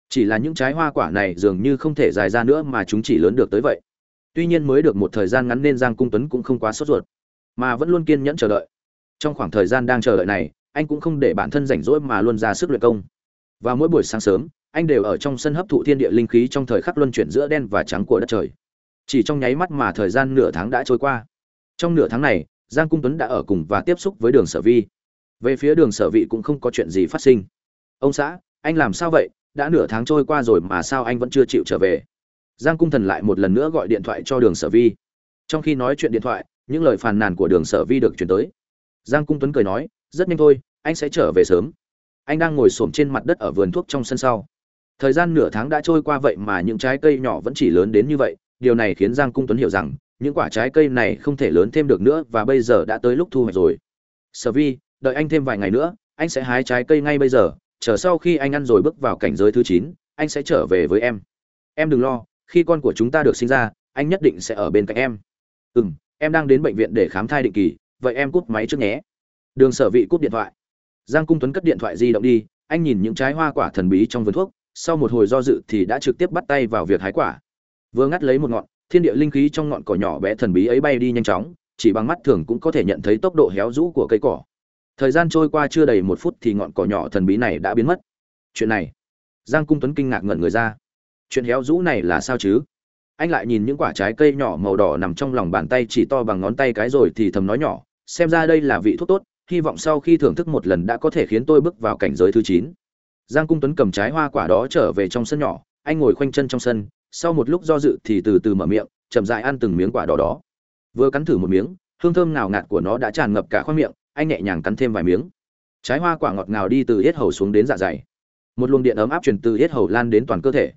Chỉ là những trái hoa quả này dường như không thể dài ra nữa mà chúng chỉ lớn được tới vậy. Tuy nhiên mới được một thời gian ngắn nên giang cung tuấn cũng không quá sốt ruột, mà vẫn luôn kiên nhẫn chờ đợi. Trong khoảng thời gian đang chờ đợi này, anh cũng không để bản thân rảnh rỗi mà luôn ra sức luyện công. Và mỗi buổi sáng sớm, anh đều ở trong sân hấp thụ thiên địa linh khí trong thời khắc luân chuyển giữa đen và trắng của đất trời. Chỉ trong nháy mắt mà thời gian nửa tháng đã trôi qua. Trong nửa tháng này, giang cung tuấn đã ở cùng và tiếp xúc với đường sở vi về phía đường sở vị cũng không có chuyện gì phát sinh. Ông xã, anh làm sao vậy? Đã nửa tháng trôi qua rồi mà sao anh vẫn chưa chịu trở về? Giang cung thần lại một lần nữa gọi điện thoại cho đường sở vi. Trong khi nói chuyện điện thoại, những lời phàn nàn của đường sở vi được chuyển tới. Giang cung tuấn cười nói, rất nhanh thôi, anh sẽ trở về sớm. Anh đang ngồi xổm trên mặt đất ở vườn thuốc trong sân sau. Thời gian nửa tháng đã trôi qua vậy mà những trái cây nhỏ vẫn chỉ lớn đến như vậy, điều này khiến giang cung tuấn hiểu rằng, những quả trái cây này không thể lớn thêm được nữa và bây giờ đã tới lúc thu hoạch rồi. Sở vi đợi anh thêm vài ngày nữa, anh sẽ hái trái cây ngay bây giờ, chờ sau khi anh ăn rồi bước vào cảnh giới thứ chín, anh sẽ trở về với em. Em đừng lo, khi con của chúng ta được sinh ra, anh nhất định sẽ ở bên cạnh em. Ừ m em đang đến bệnh viện để khám thai định kỳ, vậy em cút máy trước nhé. Đường sở vị cút điện thoại. Giang cung tuấn cất điện thoại di động đi, anh nhìn những trái hoa quả thần bí trong vườn thuốc, sau một hồi do dự thì đã trực tiếp bắt tay vào việc hái quả. Vừa ngắt lấy một ngọn, thiên địa linh khí trong ngọn cỏ nhỏ bé thần bí ấy bay đi nhanh chóng, chỉ bằng mắt thường cũng có thể nhận thấy tốc độ héo rũ của cây cỏ thời gian trôi qua chưa đầy một phút thì ngọn cỏ nhỏ thần bí này đã biến mất. Chuyện này, giang cung tuấn kinh ngạc ngẩn người ra. Chuyện héo rũ này là sao chứ? Anh lại nhìn những quả trái cây nhỏ màu đỏ nằm trong lòng bàn tay chỉ to bằng ngón tay cái rồi thì thầm nói nhỏ, xem ra đây là vị thuốc tốt, hy vọng sau khi thưởng thức một lần đã có thể khiến tôi bước vào cảnh giới thứ chín. Giang cung tuấn cầm trái hoa quả đó trở về trong sân nhỏ, anh ngồi khoanh chân trong sân, sau một lúc do dự thì từ từ mở miệng, chậm dại ăn từng miếng quả đỏ đó. Vừa cắn thử một miếng, hương thơm nào ngạt của nó đã tràn ngập cả khoang miệng anh nhẹ nhàng cắn thêm vài miếng. Trái hoa quả ngọt ngào đi từ yết hầu xuống đến dạ dày. Một luồng điện ấm áp truyền từ yết hầu lan đến toàn cơ thể.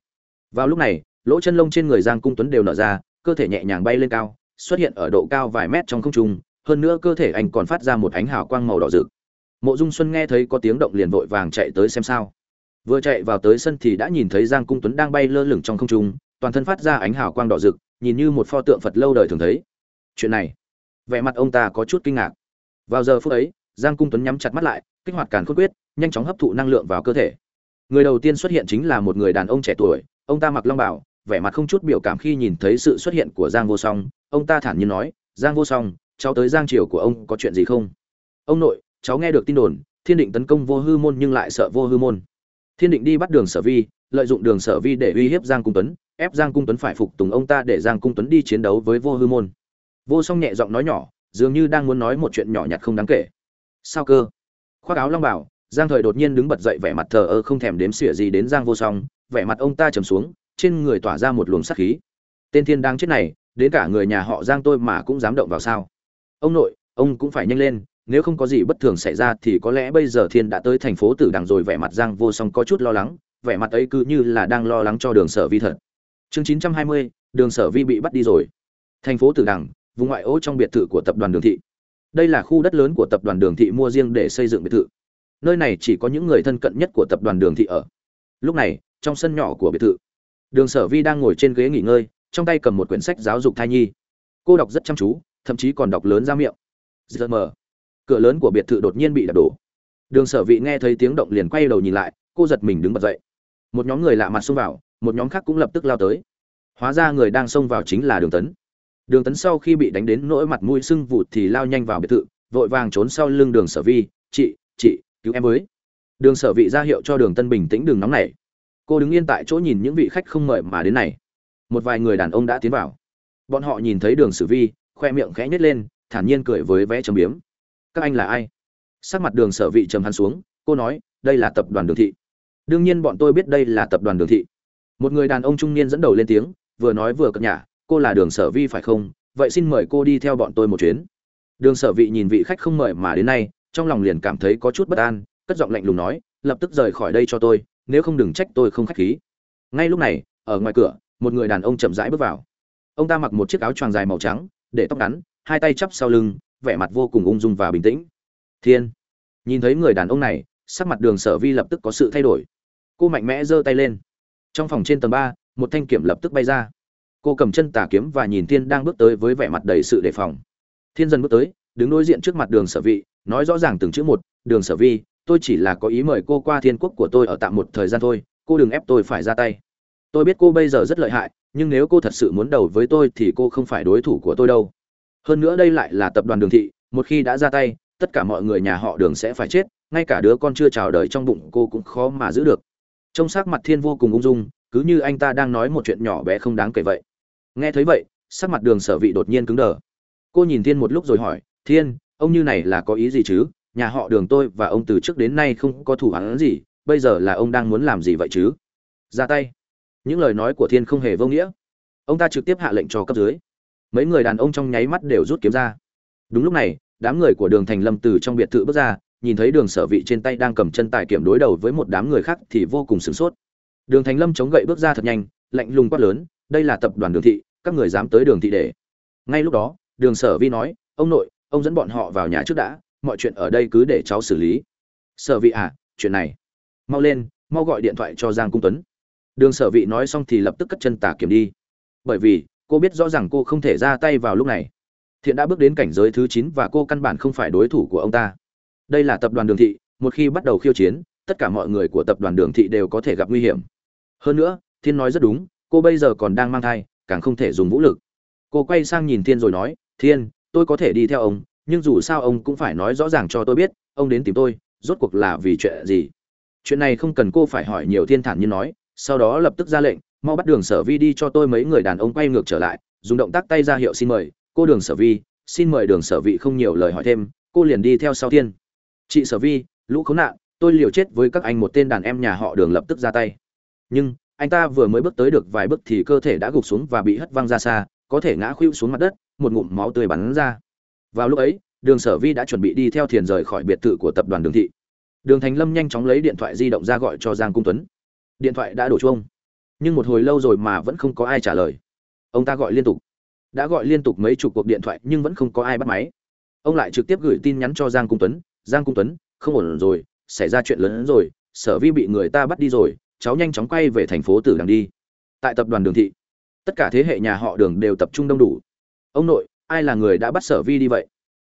Vào lúc này, lỗ chân lông trên người giang cung tuấn đều nở ra, cơ thể nhẹ nhàng bay lên cao, xuất hiện ở độ cao vài mét trong không trung, hơn nữa cơ thể anh còn phát ra một ánh hào quang màu đỏ rực. Mộ dung xuân nghe thấy có tiếng động liền vội vàng chạy tới xem sao. Vừa chạy vào tới sân thì đã nhìn thấy giang cung tuấn đang bay lơ lửng trong không trung, toàn thân phát ra ánh hào quang đỏ rực, nhìn như một pho tượng phật lâu đời thường thấy. Chuyện này, vẻ mặt ông ta có chút kinh ngạc vào giờ phút ấy, giang cung tuấn nhắm chặt mắt lại, kích hoạt càn khôn quyết, nhanh chóng hấp thụ năng lượng vào cơ thể. Người đầu tiên xuất hiện chính là một người đàn ông trẻ tuổi, ông ta mặc long bảo vẻ mặt không chút biểu cảm khi nhìn thấy sự xuất hiện của giang vô song. Ông ta thản nhiên nói, giang vô song, cháu tới giang triều của ông có chuyện gì không? Ông nội, cháu nghe được tin đồn, thiên định tấn công vô hư môn nhưng lại sợ vô hư môn. Thiên định đi bắt đường sở vi, lợi dụng đường sở vi để uy hiếp giang cung tuấn, ép giang cung tuấn phải phục tùng ông ta để giang cung tuấn đi chiến đấu với vô hư môn. Vô song nhẹ giọng nói nhỏ dường như đang muốn nói một chuyện nhỏ nhặt không đáng kể. Sao cơ? Khoác áo long bảo, giang thời đột nhiên đứng bật dậy vẻ mặt thờ ơ không thèm đếm xỉa gì đến giang vô song, vẻ mặt ông ta trầm xuống, trên người tỏa ra một luồng sát khí. Tên thiên đang chết này, đến cả người nhà họ giang tôi mà cũng dám động vào sao? Ông nội, ông cũng phải nhanh lên, nếu không có gì bất thường xảy ra thì có lẽ bây giờ thiên đã tới thành phố tử đằng rồi, vẻ mặt giang vô song có chút lo lắng, vẻ mặt ấy cứ như là đang lo lắng cho đường sở vi thật. Chương chín trăm hai mươi, đường sở vi bị bắt đi rồi. Thành phố tử đằng vùng ngoại ô trong biệt thự của tập đoàn đường thị. Đây là khu đất lớn của tập đoàn đường thị mua riêng để xây dựng biệt thự. Nơi này chỉ có những người thân cận nhất của tập đoàn đường thị ở. Lúc này, trong sân nhỏ của biệt thự, đường sở vi đang ngồi trên ghế nghỉ ngơi, trong tay cầm một quyển sách giáo dục thai nhi. Cô đọc rất chăm chú, thậm chí còn đọc lớn ra miệng. Giờ mờ. Cửa lớn của biệt thự đột nhiên bị đập đổ. Đường sở vị nghe thấy tiếng động liền quay đầu nhìn lại, cô giật mình đứng bật dậy. Một nhóm người lạ mặt xông vào, một nhóm khác cũng lập tức lao tới. Hóa ra người đang xông vào chính là đường tấn đường tấn sau khi bị đánh đến nỗi mặt mũi sưng vụt thì lao nhanh vào biệt thự, vội vàng trốn sau lưng đường sở vi, chị chị, cứu em với. Đường sở vị ra hiệu cho đường tân bình tĩnh đường nóng này cô đứng yên tại chỗ nhìn những vị khách không mời mà đến này. Một vài người đàn ông đã tiến vào. Bọn họ nhìn thấy đường sử vi, khoe miệng khẽ nhét lên, thản nhiên cười với vẽ trầm biếm. Các anh là ai? Sắc mặt đường sở vị trầm hắn xuống, cô nói, đây là tập đoàn đường thị. Đương nhiên bọn tôi biết đây là tập đoàn đường thị. Một người đàn ông trung niên dẫn đầu lên tiếng, vừa nói vừa cập nhả cô là đường sở vi phải không? Vậy xin mời cô đi theo bọn tôi một chuyến. Đường sở vị nhìn vị khách không mời mà đến nay, trong lòng liền cảm thấy có chút bất an, cất giọng lạnh lùng nói, lập tức rời khỏi đây cho tôi, nếu không đừng trách tôi không khách khí. Ngay lúc này, ở ngoài cửa, một người đàn ông chậm rãi bước vào. Ông ta mặc một chiếc áo choàng dài màu trắng, để tóc ngắn, hai tay chắp sau lưng, vẻ mặt vô cùng ung dung và bình tĩnh. Thiên! Nhìn thấy người đàn ông này, sắc mặt đường sở vi lập tức có sự thay đổi. Cô mạnh mẽ giơ tay lên. Trong phòng trên tầng ba, một thanh kiểm lập tức bay ra cô cầm chân tà kiếm và nhìn thiên đang bước tới với vẻ mặt đầy sự đề phòng. Thiên dần bước tới, đứng đối diện trước mặt đường sở vị, nói rõ ràng từng chữ một, đường sở vi, tôi chỉ là có ý mời cô qua thiên quốc của tôi ở tạm một thời gian thôi, cô đừng ép tôi phải ra tay. Tôi biết cô bây giờ rất lợi hại, nhưng nếu cô thật sự muốn đầu với tôi thì cô không phải đối thủ của tôi đâu. Hơn nữa đây lại là tập đoàn đường thị, một khi đã ra tay, tất cả mọi người nhà họ đường sẽ phải chết, ngay cả đứa con chưa chào đời trong bụng cô cũng khó mà giữ được. Trong sắc mặt thiên vô cùng ung dung, cứ như anh ta đang nói một chuyện nhỏ bé không đáng kể vậy nghe thấy vậy, sắc mặt đường sở vị đột nhiên cứng đờ. Cô nhìn thiên một lúc rồi hỏi, thiên, ông như này là có ý gì chứ? Nhà họ đường tôi và ông từ trước đến nay không có thủ hắn gì, bây giờ là ông đang muốn làm gì vậy chứ? Ra tay. Những lời nói của thiên không hề vô nghĩa. Ông ta trực tiếp hạ lệnh cho cấp dưới. Mấy người đàn ông trong nháy mắt đều rút kiếm ra. Đúng lúc này, đám người của đường thành lâm từ trong biệt thự bước ra, nhìn thấy đường sở vị trên tay đang cầm chân tài kiểm đối đầu với một đám người khác thì vô cùng sửng sốt. Đường thành lâm chống gậy bước ra thật nhanh, lạnh lùng quát lớn đây là tập đoàn đường thị, các người dám tới đường thị để. Ngay lúc đó, đường sở vi nói, ông nội, ông dẫn bọn họ vào nhà trước đã, mọi chuyện ở đây cứ để cháu xử lý. Sở vị à chuyện này. Mau lên, mau gọi điện thoại cho giang cung tuấn. Đường sở vị nói xong thì lập tức cất chân tà kiểm đi. Bởi vì, cô biết rõ ràng cô không thể ra tay vào lúc này. Thiện đã bước đến cảnh giới thứ chín và cô căn bản không phải đối thủ của ông ta. Đây là tập đoàn đường thị, một khi bắt đầu khiêu chiến, tất cả mọi người của tập đoàn đường thị đều có thể gặp nguy hiểm. Hơn nữa, thiên nói rất đúng cô bây giờ còn đang mang thai, càng không thể dùng vũ lực. Cô quay sang nhìn thiên rồi nói, thiên, tôi có thể đi theo ông, nhưng dù sao ông cũng phải nói rõ ràng cho tôi biết, ông đến tìm tôi, rốt cuộc là vì chuyện gì? Chuyện này không cần cô phải hỏi nhiều thiên thản như nói, sau đó lập tức ra lệnh, mau bắt đường sở vi đi cho tôi mấy người đàn ông quay ngược trở lại, dùng động tác tay ra hiệu xin mời. Cô đường sở vi, xin mời đường sở vị không nhiều lời hỏi thêm, cô liền đi theo sau thiên. Chị sở vi, lũ khốn nạn, tôi liều chết với các anh một tên đàn em nhà họ đường lập tức ra tay. Nhưng anh ta vừa mới bước tới được vài bước thì cơ thể đã gục xuống và bị hất văng ra xa, có thể ngã khuỵu xuống mặt đất, một ngụm máu tươi bắn ra. Vào lúc ấy, đường sở vi đã chuẩn bị đi theo thiền rời khỏi biệt thự của tập đoàn đường thị. Đường thành lâm nhanh chóng lấy điện thoại di động ra gọi cho giang cung tuấn. Điện thoại đã đổ chuông. Nhưng một hồi lâu rồi mà vẫn không có ai trả lời. Ông ta gọi liên tục. Đã gọi liên tục mấy chục cuộc điện thoại nhưng vẫn không có ai bắt máy. Ông lại trực tiếp gửi tin nhắn cho giang cung tuấn. Giang cung tuấn, không ổn rồi, xảy ra chuyện lớn hơn rồi, sở vi bị người ta bắt đi rồi cháu nhanh chóng quay về thành phố tử đằng đi. Tại tập đoàn đường thị, tất cả thế hệ nhà họ đường đều tập trung đông đủ. Ông nội, ai là người đã bắt sở vi đi vậy?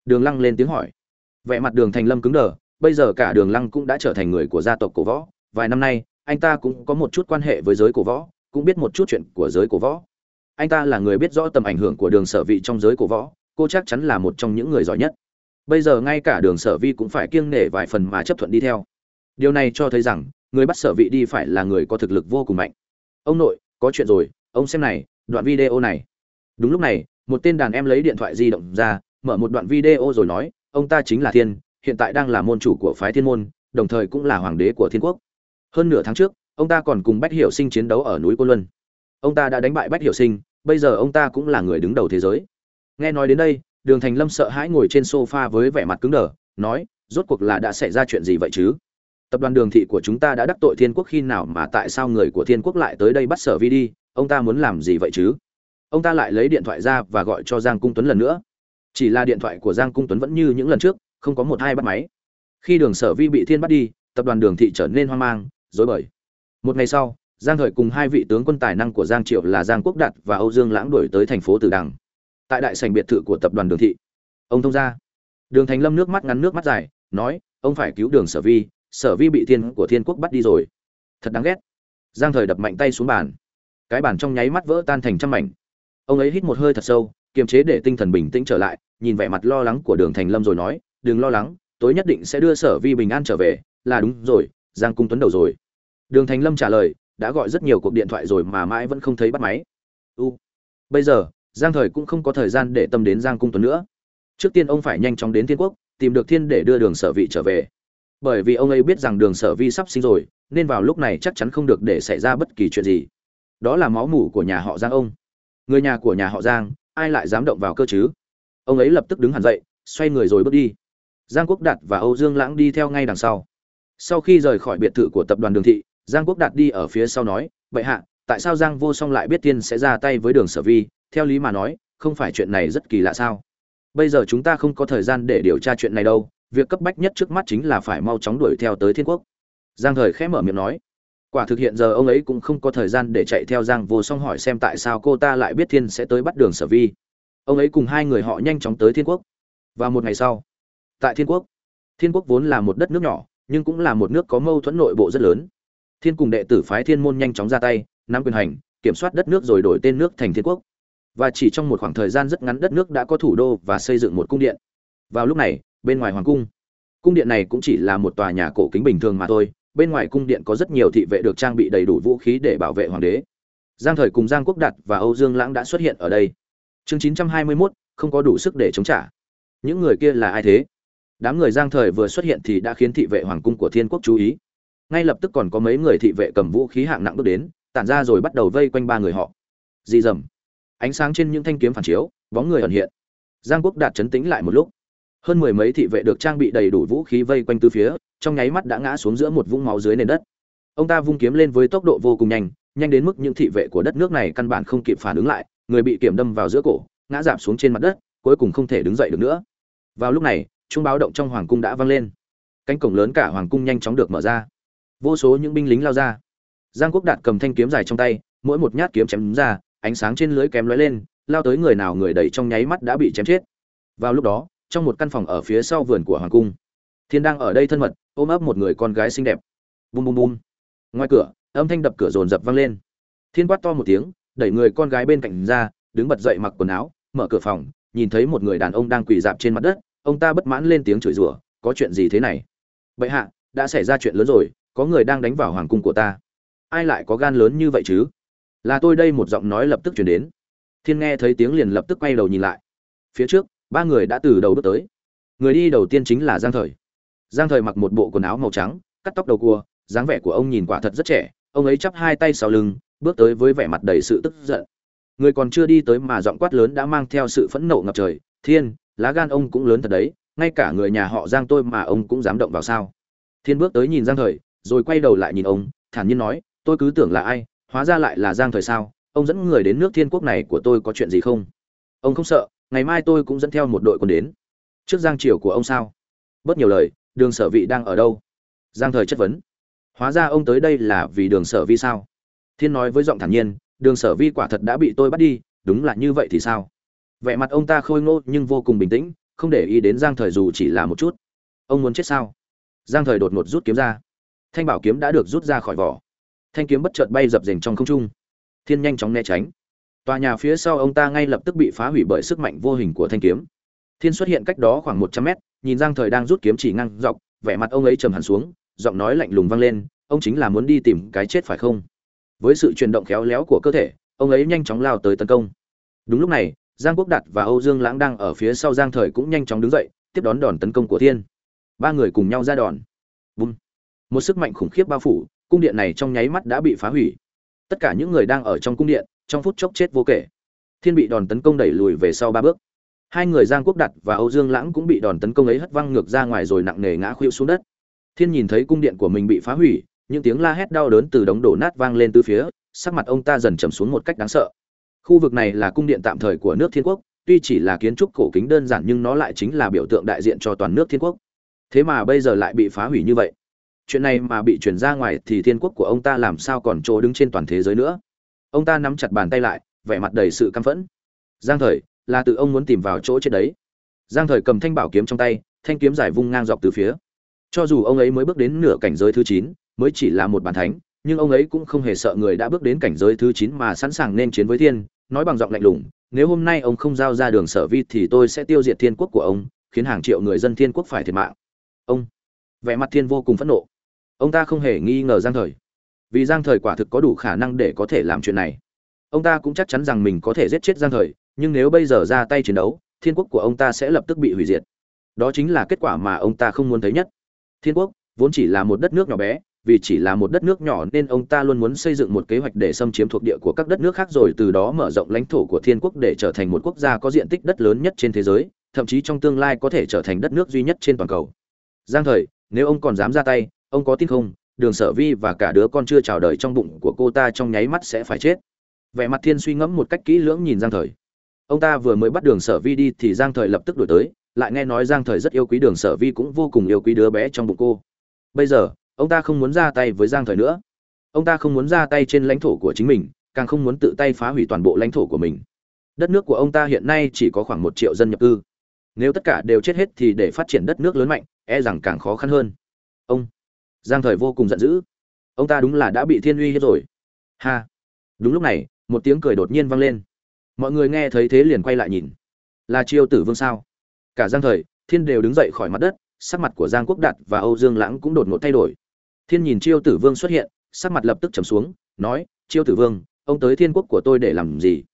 Đường lăng lên tiếng hỏi. Vẻ mặt đường thành lâm cứng đờ, bây giờ cả đường lăng cũng đã trở thành người của gia tộc cổ võ. Vài năm nay, anh ta cũng có một chút quan hệ với giới cổ võ, cũng biết một chút chuyện của giới cổ võ. Anh ta là người biết rõ tầm ảnh hưởng của đường sở vị trong giới cổ võ, cô chắc chắn là một trong những người giỏi nhất. Bây giờ ngay cả đường sở vi cũng phải kiêng nể vài phần mà chấp thuận đi theo. Điều này cho thấy rằng người bắt sở vị đi phải là người có thực lực vô cùng mạnh. Ông nội, có chuyện rồi, ông xem này, đoạn video này. Đúng lúc này, một tên đàn em lấy điện thoại di động ra, mở một đoạn video rồi nói, ông ta chính là thiên, hiện tại đang là môn chủ của phái thiên môn, đồng thời cũng là hoàng đế của thiên quốc. Hơn nửa tháng trước, ông ta còn cùng bách hiểu sinh chiến đấu ở núi cô luân. Ông ta đã đánh bại bách hiểu sinh, bây giờ ông ta cũng là người đứng đầu thế giới. Nghe nói đến đây, đường thành lâm sợ hãi ngồi trên sofa với vẻ mặt cứng đờ, nói, rốt cuộc là đã xảy ra chuyện gì vậy chứ? Tập đoàn đường thị của chúng ta đã đắc tội thiên quốc khi nào mà tại sao người của thiên quốc lại tới đây bắt sở vi đi? Ông ta muốn làm gì vậy chứ? Ông ta lại lấy điện thoại ra và gọi cho giang cung tuấn lần nữa. Chỉ là điện thoại của giang cung tuấn vẫn như những lần trước, không có một hai bắt máy. Khi đường sở vi bị thiên bắt đi, tập đoàn đường thị trở nên hoang mang dối bời. Một ngày sau, giang thời cùng hai vị tướng quân tài năng của giang triệu là giang quốc đạt và âu dương lãng đuổi tới thành phố tử đằng. Tại đại sành biệt thự của tập đoàn đường thị, ông thông ra. Đường thành lâm nước mắt ngắn nước mắt dài, nói, ông phải cứu đường sở vi sở vi bị thiên của thiên quốc bắt đi rồi. Thật đáng ghét. Giang thời đập mạnh tay xuống bàn. Cái bàn trong nháy mắt vỡ tan thành trăm mảnh. Ông ấy hít một hơi thật sâu, kiềm chế để tinh thần bình tĩnh trở lại, nhìn vẻ mặt lo lắng của đường thành lâm rồi nói, đừng lo lắng, tối nhất định sẽ đưa sở vi bình an trở về. Là đúng rồi, giang cung tuấn đầu rồi. Đường thành lâm trả lời, đã gọi rất nhiều cuộc điện thoại rồi mà mãi vẫn không thấy bắt máy. U. Bây giờ, giang thời cũng không có thời gian để tâm đến giang cung tuấn nữa. Trước tiên ông phải nhanh chóng đến thiên quốc, tìm được thiên để đưa đường sở vị trở về bởi vì ông ấy biết rằng đường sở vi sắp sinh rồi, nên vào lúc này chắc chắn không được để xảy ra bất kỳ chuyện gì. Đó là máu mủ của nhà họ giang ông. Người nhà của nhà họ giang, ai lại dám động vào cơ chứ? Ông ấy lập tức đứng hẳn dậy, xoay người rồi bước đi. Giang quốc đạt và âu dương lãng đi theo ngay đằng sau. Sau khi rời khỏi biệt thự của tập đoàn đường thị, giang quốc đạt đi ở phía sau nói, vậy hạ, tại sao giang vô song lại biết tiên sẽ ra tay với đường sở vi? Theo lý mà nói, không phải chuyện này rất kỳ lạ sao? Bây giờ chúng ta không có thời gian để điều tra chuyện này đâu việc cấp bách nhất trước mắt chính là phải mau chóng đuổi theo tới thiên quốc. Giang thời khẽ mở miệng nói, quả thực hiện giờ ông ấy cũng không có thời gian để chạy theo giang vô song hỏi xem tại sao cô ta lại biết thiên sẽ tới bắt đường sở vi. Ông ấy cùng hai người họ nhanh chóng tới thiên quốc. Và một ngày sau, tại thiên quốc thiên quốc vốn là một đất nước nhỏ, nhưng cũng là một nước có mâu thuẫn nội bộ rất lớn. Thiên cùng đệ tử phái thiên môn nhanh chóng ra tay, nắm quyền hành, kiểm soát đất nước rồi đổi tên nước thành thiên quốc. Và chỉ trong một khoảng thời gian rất ngắn đất nước đã có thủ đô và xây dựng một cung điện. Vào lúc này bên ngoài hoàng cung. Cung điện này cũng chỉ là một tòa nhà cổ kính bình thường mà thôi bên ngoài cung điện có rất nhiều thị vệ được trang bị đầy đủ vũ khí để bảo vệ hoàng đế. Giang thời cùng giang quốc đạt và âu dương lãng đã xuất hiện ở đây. Chương 921, không có đủ sức để chống trả. Những người kia là ai thế? Đám người giang thời vừa xuất hiện thì đã khiến thị vệ hoàng cung của thiên quốc chú ý. Ngay lập tức còn có mấy người thị vệ cầm vũ khí hạng nặng bước đến tản ra rồi bắt đầu vây quanh ba người họ. Dị dầm. Ánh sáng trên những thanh kiếm phản chiếu bóng người ẩn hiện. Giang quốc đạt chấn tĩnh lại một lúc hơn mười mấy thị vệ được trang bị đầy đủ vũ khí vây quanh tứ phía, trong nháy mắt đã ngã xuống giữa một vũng máu dưới nền đất. Ông ta vung kiếm lên với tốc độ vô cùng nhanh nhanh đến mức những thị vệ của đất nước này căn bản không kịp phản ứng lại, người bị kiểm đâm vào giữa cổ, ngã giảm xuống trên mặt đất, cuối cùng không thể đứng dậy được nữa. Vào lúc này, chuông báo động trong hoàng cung đã vang lên. Cánh cổng lớn cả hoàng cung nhanh chóng được mở ra. Vô số những binh lính lao ra. Giang quốc đạt cầm thanh kiếm dài trong tay, mỗi một nhát kiếm chém ra, ánh sáng trên lưới kém lóe lên, lao tới người nào người đẩy trong nháy mắt đã bị chém chết. Vào lúc đó trong một căn phòng ở phía sau vườn của hoàng cung. Thiên đang ở đây thân mật, ôm ấp một người con gái xinh đẹp. Bùm bùm bùm. Ngoài cửa, âm thanh đập cửa rồn rập vang lên. Thiên quát to một tiếng, đẩy người con gái bên cạnh ra, đứng bật dậy mặc quần áo, mở cửa phòng, nhìn thấy một người đàn ông đang quỳ dạp trên mặt đất, ông ta bất mãn lên tiếng chửi rủa, có chuyện gì thế này? Bệ hạ, đã xảy ra chuyện lớn rồi, có người đang đánh vào hoàng cung của ta. Ai lại có gan lớn như vậy chứ? Là tôi đây, một giọng nói lập tức chuyển đến. Thiên nghe thấy tiếng liền lập tức quay đầu nhìn lại. Phía trước ba người đã từ đầu bước tới. Người đi đầu tiên chính là giang thời. Giang thời mặc một bộ quần áo màu trắng, cắt tóc đầu cua, dáng vẻ của ông nhìn quả thật rất trẻ, ông ấy chắp hai tay sau lưng, bước tới với vẻ mặt đầy sự tức giận. Người còn chưa đi tới mà giọng quát lớn đã mang theo sự phẫn nộ ngập trời, thiên, lá gan ông cũng lớn thật đấy, ngay cả người nhà họ giang tôi mà ông cũng dám động vào sao? Thiên bước tới nhìn giang thời, rồi quay đầu lại nhìn ông, thản nhiên nói, tôi cứ tưởng là ai, hóa ra lại là giang thời sao? Ông dẫn người đến nước thiên quốc này của tôi có chuyện gì không? Ông không sợ ngày mai tôi cũng dẫn theo một đội quân đến. Trước giang triều của ông sao? Bớt nhiều lời, đường sở vị đang ở đâu? Giang thời chất vấn. Hóa ra ông tới đây là vì đường sở vi sao? Thiên nói với giọng thản nhiên, đường sở vi quả thật đã bị tôi bắt đi, đúng là như vậy thì sao? Vẻ mặt ông ta khôi ngô nhưng vô cùng bình tĩnh, không để ý đến giang thời dù chỉ là một chút. Ông muốn chết sao? Giang thời đột ngột rút kiếm ra. Thanh bảo kiếm đã được rút ra khỏi vỏ. Thanh kiếm bất chợt bay dập dềnh trong không trung. Thiên nhanh chóng né tránh tòa nhà phía sau ông ta ngay lập tức bị phá hủy bởi sức mạnh vô hình của thanh kiếm. Thiên xuất hiện cách đó khoảng một trăm mét, nhìn giang thời đang rút kiếm chỉ ngang dọc, vẻ mặt ông ấy trầm hẳn xuống, giọng nói lạnh lùng vang lên, ông chính là muốn đi tìm cái chết phải không? Với sự chuyển động khéo léo của cơ thể, ông ấy nhanh chóng lao tới tấn công. Đúng lúc này, giang quốc đạt và âu dương lãng đang ở phía sau giang thời cũng nhanh chóng đứng dậy, tiếp đón đòn tấn công của thiên. Ba người cùng nhau ra đòn. Bùm. Một sức mạnh khủng khiếp bao phủ, cung điện này trong nháy mắt đã bị phá hủy. Tất cả những người đang ở trong cung điện trong phút chốc chết vô kể. Thiên bị đòn tấn công đẩy lùi về sau ba bước. Hai người giang quốc đạt và âu dương lãng cũng bị đòn tấn công ấy hất văng ngược ra ngoài rồi nặng nề ngã khuỵu xuống đất. Thiên nhìn thấy cung điện của mình bị phá hủy, những tiếng la hét đau đớn từ đống đổ nát vang lên từ phía, sắc mặt ông ta dần trầm xuống một cách đáng sợ. Khu vực này là cung điện tạm thời của nước thiên quốc, tuy chỉ là kiến trúc cổ kính đơn giản nhưng nó lại chính là biểu tượng đại diện cho toàn nước thiên quốc. Thế mà bây giờ lại bị phá hủy như vậy. Chuyện này mà bị chuyển ra ngoài thì thiên quốc của ông ta làm sao còn chỗ đứng trên toàn thế giới nữa? Ông ta nắm chặt bàn tay lại, vẻ mặt đầy sự căm phẫn. Giang thời, là tự ông muốn tìm vào chỗ chết đấy. Giang thời cầm thanh bảo kiếm trong tay, thanh kiếm giải vung ngang dọc từ phía. Cho dù ông ấy mới bước đến nửa cảnh giới thứ chín, mới chỉ là một bàn thánh, nhưng ông ấy cũng không hề sợ người đã bước đến cảnh giới thứ chín mà sẵn sàng nên chiến với thiên, nói bằng giọng lạnh lùng, nếu hôm nay ông không giao ra đường sở vi thì tôi sẽ tiêu diệt thiên quốc của ông, khiến hàng triệu người dân thiên quốc phải thiệt mạng. Ông, vẻ mặt thiên vô cùng phẫn nộ. Ông ta không hề nghi ngờ giang thời vì giang thời quả thực có đủ khả năng để có thể làm chuyện này. Ông ta cũng chắc chắn rằng mình có thể giết chết giang thời, nhưng nếu bây giờ ra tay chiến đấu, thiên quốc của ông ta sẽ lập tức bị hủy diệt. Đó chính là kết quả mà ông ta không muốn thấy nhất. Thiên quốc vốn chỉ là một đất nước nhỏ bé, vì chỉ là một đất nước nhỏ nên ông ta luôn muốn xây dựng một kế hoạch để xâm chiếm thuộc địa của các đất nước khác rồi từ đó mở rộng lãnh thổ của thiên quốc để trở thành một quốc gia có diện tích đất lớn nhất trên thế giới, thậm chí trong tương lai có thể trở thành đất nước duy nhất trên toàn cầu. Giang thời, nếu ông còn dám ra tay, ông có tin không? Đường sở vi và cả đứa con chưa chào đời trong bụng của cô ta trong nháy mắt sẽ phải chết. Vẻ mặt thiên suy ngẫm một cách kỹ lưỡng nhìn giang thời. Ông ta vừa mới bắt đường sở vi đi thì giang thời lập tức đổi tới, lại nghe nói giang thời rất yêu quý đường sở vi cũng vô cùng yêu quý đứa bé trong bụng cô. Bây giờ, ông ta không muốn ra tay với giang thời nữa. Ông ta không muốn ra tay trên lãnh thổ của chính mình, càng không muốn tự tay phá hủy toàn bộ lãnh thổ của mình. Đất nước của ông ta hiện nay chỉ có khoảng một triệu dân nhập cư. Nếu tất cả đều chết hết thì để phát triển đất nước lớn mạnh e rằng càng khó khăn hơn. Ông giang thời vô cùng giận dữ. Ông ta đúng là đã bị thiên uy hết rồi. Ha. Đúng lúc này, một tiếng cười đột nhiên vang lên. Mọi người nghe thấy thế liền quay lại nhìn. Là chiêu tử vương sao? Cả giang thời, thiên đều đứng dậy khỏi mặt đất, sắc mặt của giang quốc đạt và âu dương lãng cũng đột ngột thay đổi. Thiên nhìn chiêu tử vương xuất hiện, sắc mặt lập tức trầm xuống, nói chiêu tử vương, ông tới thiên quốc của tôi để làm gì?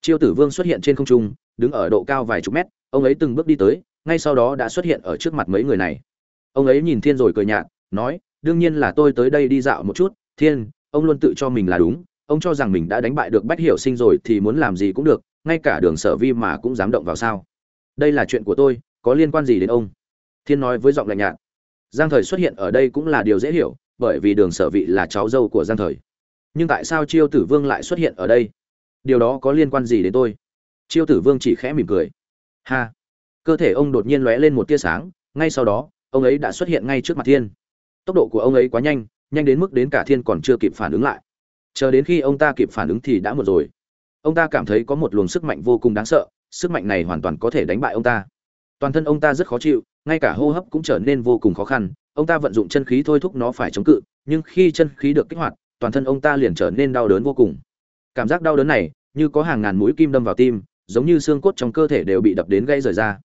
Chiêu tử vương xuất hiện trên không trung, đứng ở độ cao vài chục mét, ông ấy từng bước đi tới, ngay sau đó đã xuất hiện ở trước mặt mấy người này. Ông ấy nhìn thiên rồi cười nhạt, nói đương nhiên là tôi tới đây đi dạo một chút, thiên, ông luôn tự cho mình là đúng, ông cho rằng mình đã đánh bại được bách hiểu sinh rồi thì muốn làm gì cũng được, ngay cả đường sở vi mà cũng dám động vào sao. Đây là chuyện của tôi, có liên quan gì đến ông? Thiên nói với giọng lạnh nhạt. Giang thời xuất hiện ở đây cũng là điều dễ hiểu, bởi vì đường sở vị là cháu dâu của giang thời. Nhưng tại sao chiêu tử vương lại xuất hiện ở đây? Điều đó có liên quan gì đến tôi? Chiêu tử vương chỉ khẽ mỉm cười. Ha! Cơ thể ông đột nhiên lóe lên một tia sáng, ngay sau đó, ông ấy đã xuất hiện ngay trước mặt thiên tốc độ của ông ấy quá nhanh nhanh đến mức đến cả thiên còn chưa kịp phản ứng lại. Chờ đến khi ông ta kịp phản ứng thì đã một rồi. Ông ta cảm thấy có một luồng sức mạnh vô cùng đáng sợ, sức mạnh này hoàn toàn có thể đánh bại ông ta. Toàn thân ông ta rất khó chịu, ngay cả hô hấp cũng trở nên vô cùng khó khăn, ông ta vận dụng chân khí thôi thúc nó phải chống cự, nhưng khi chân khí được kích hoạt, toàn thân ông ta liền trở nên đau đớn vô cùng. Cảm giác đau đớn này, như có hàng ngàn mũi kim đâm vào tim, giống như xương cốt trong cơ thể đều bị đập đến gây rời ra.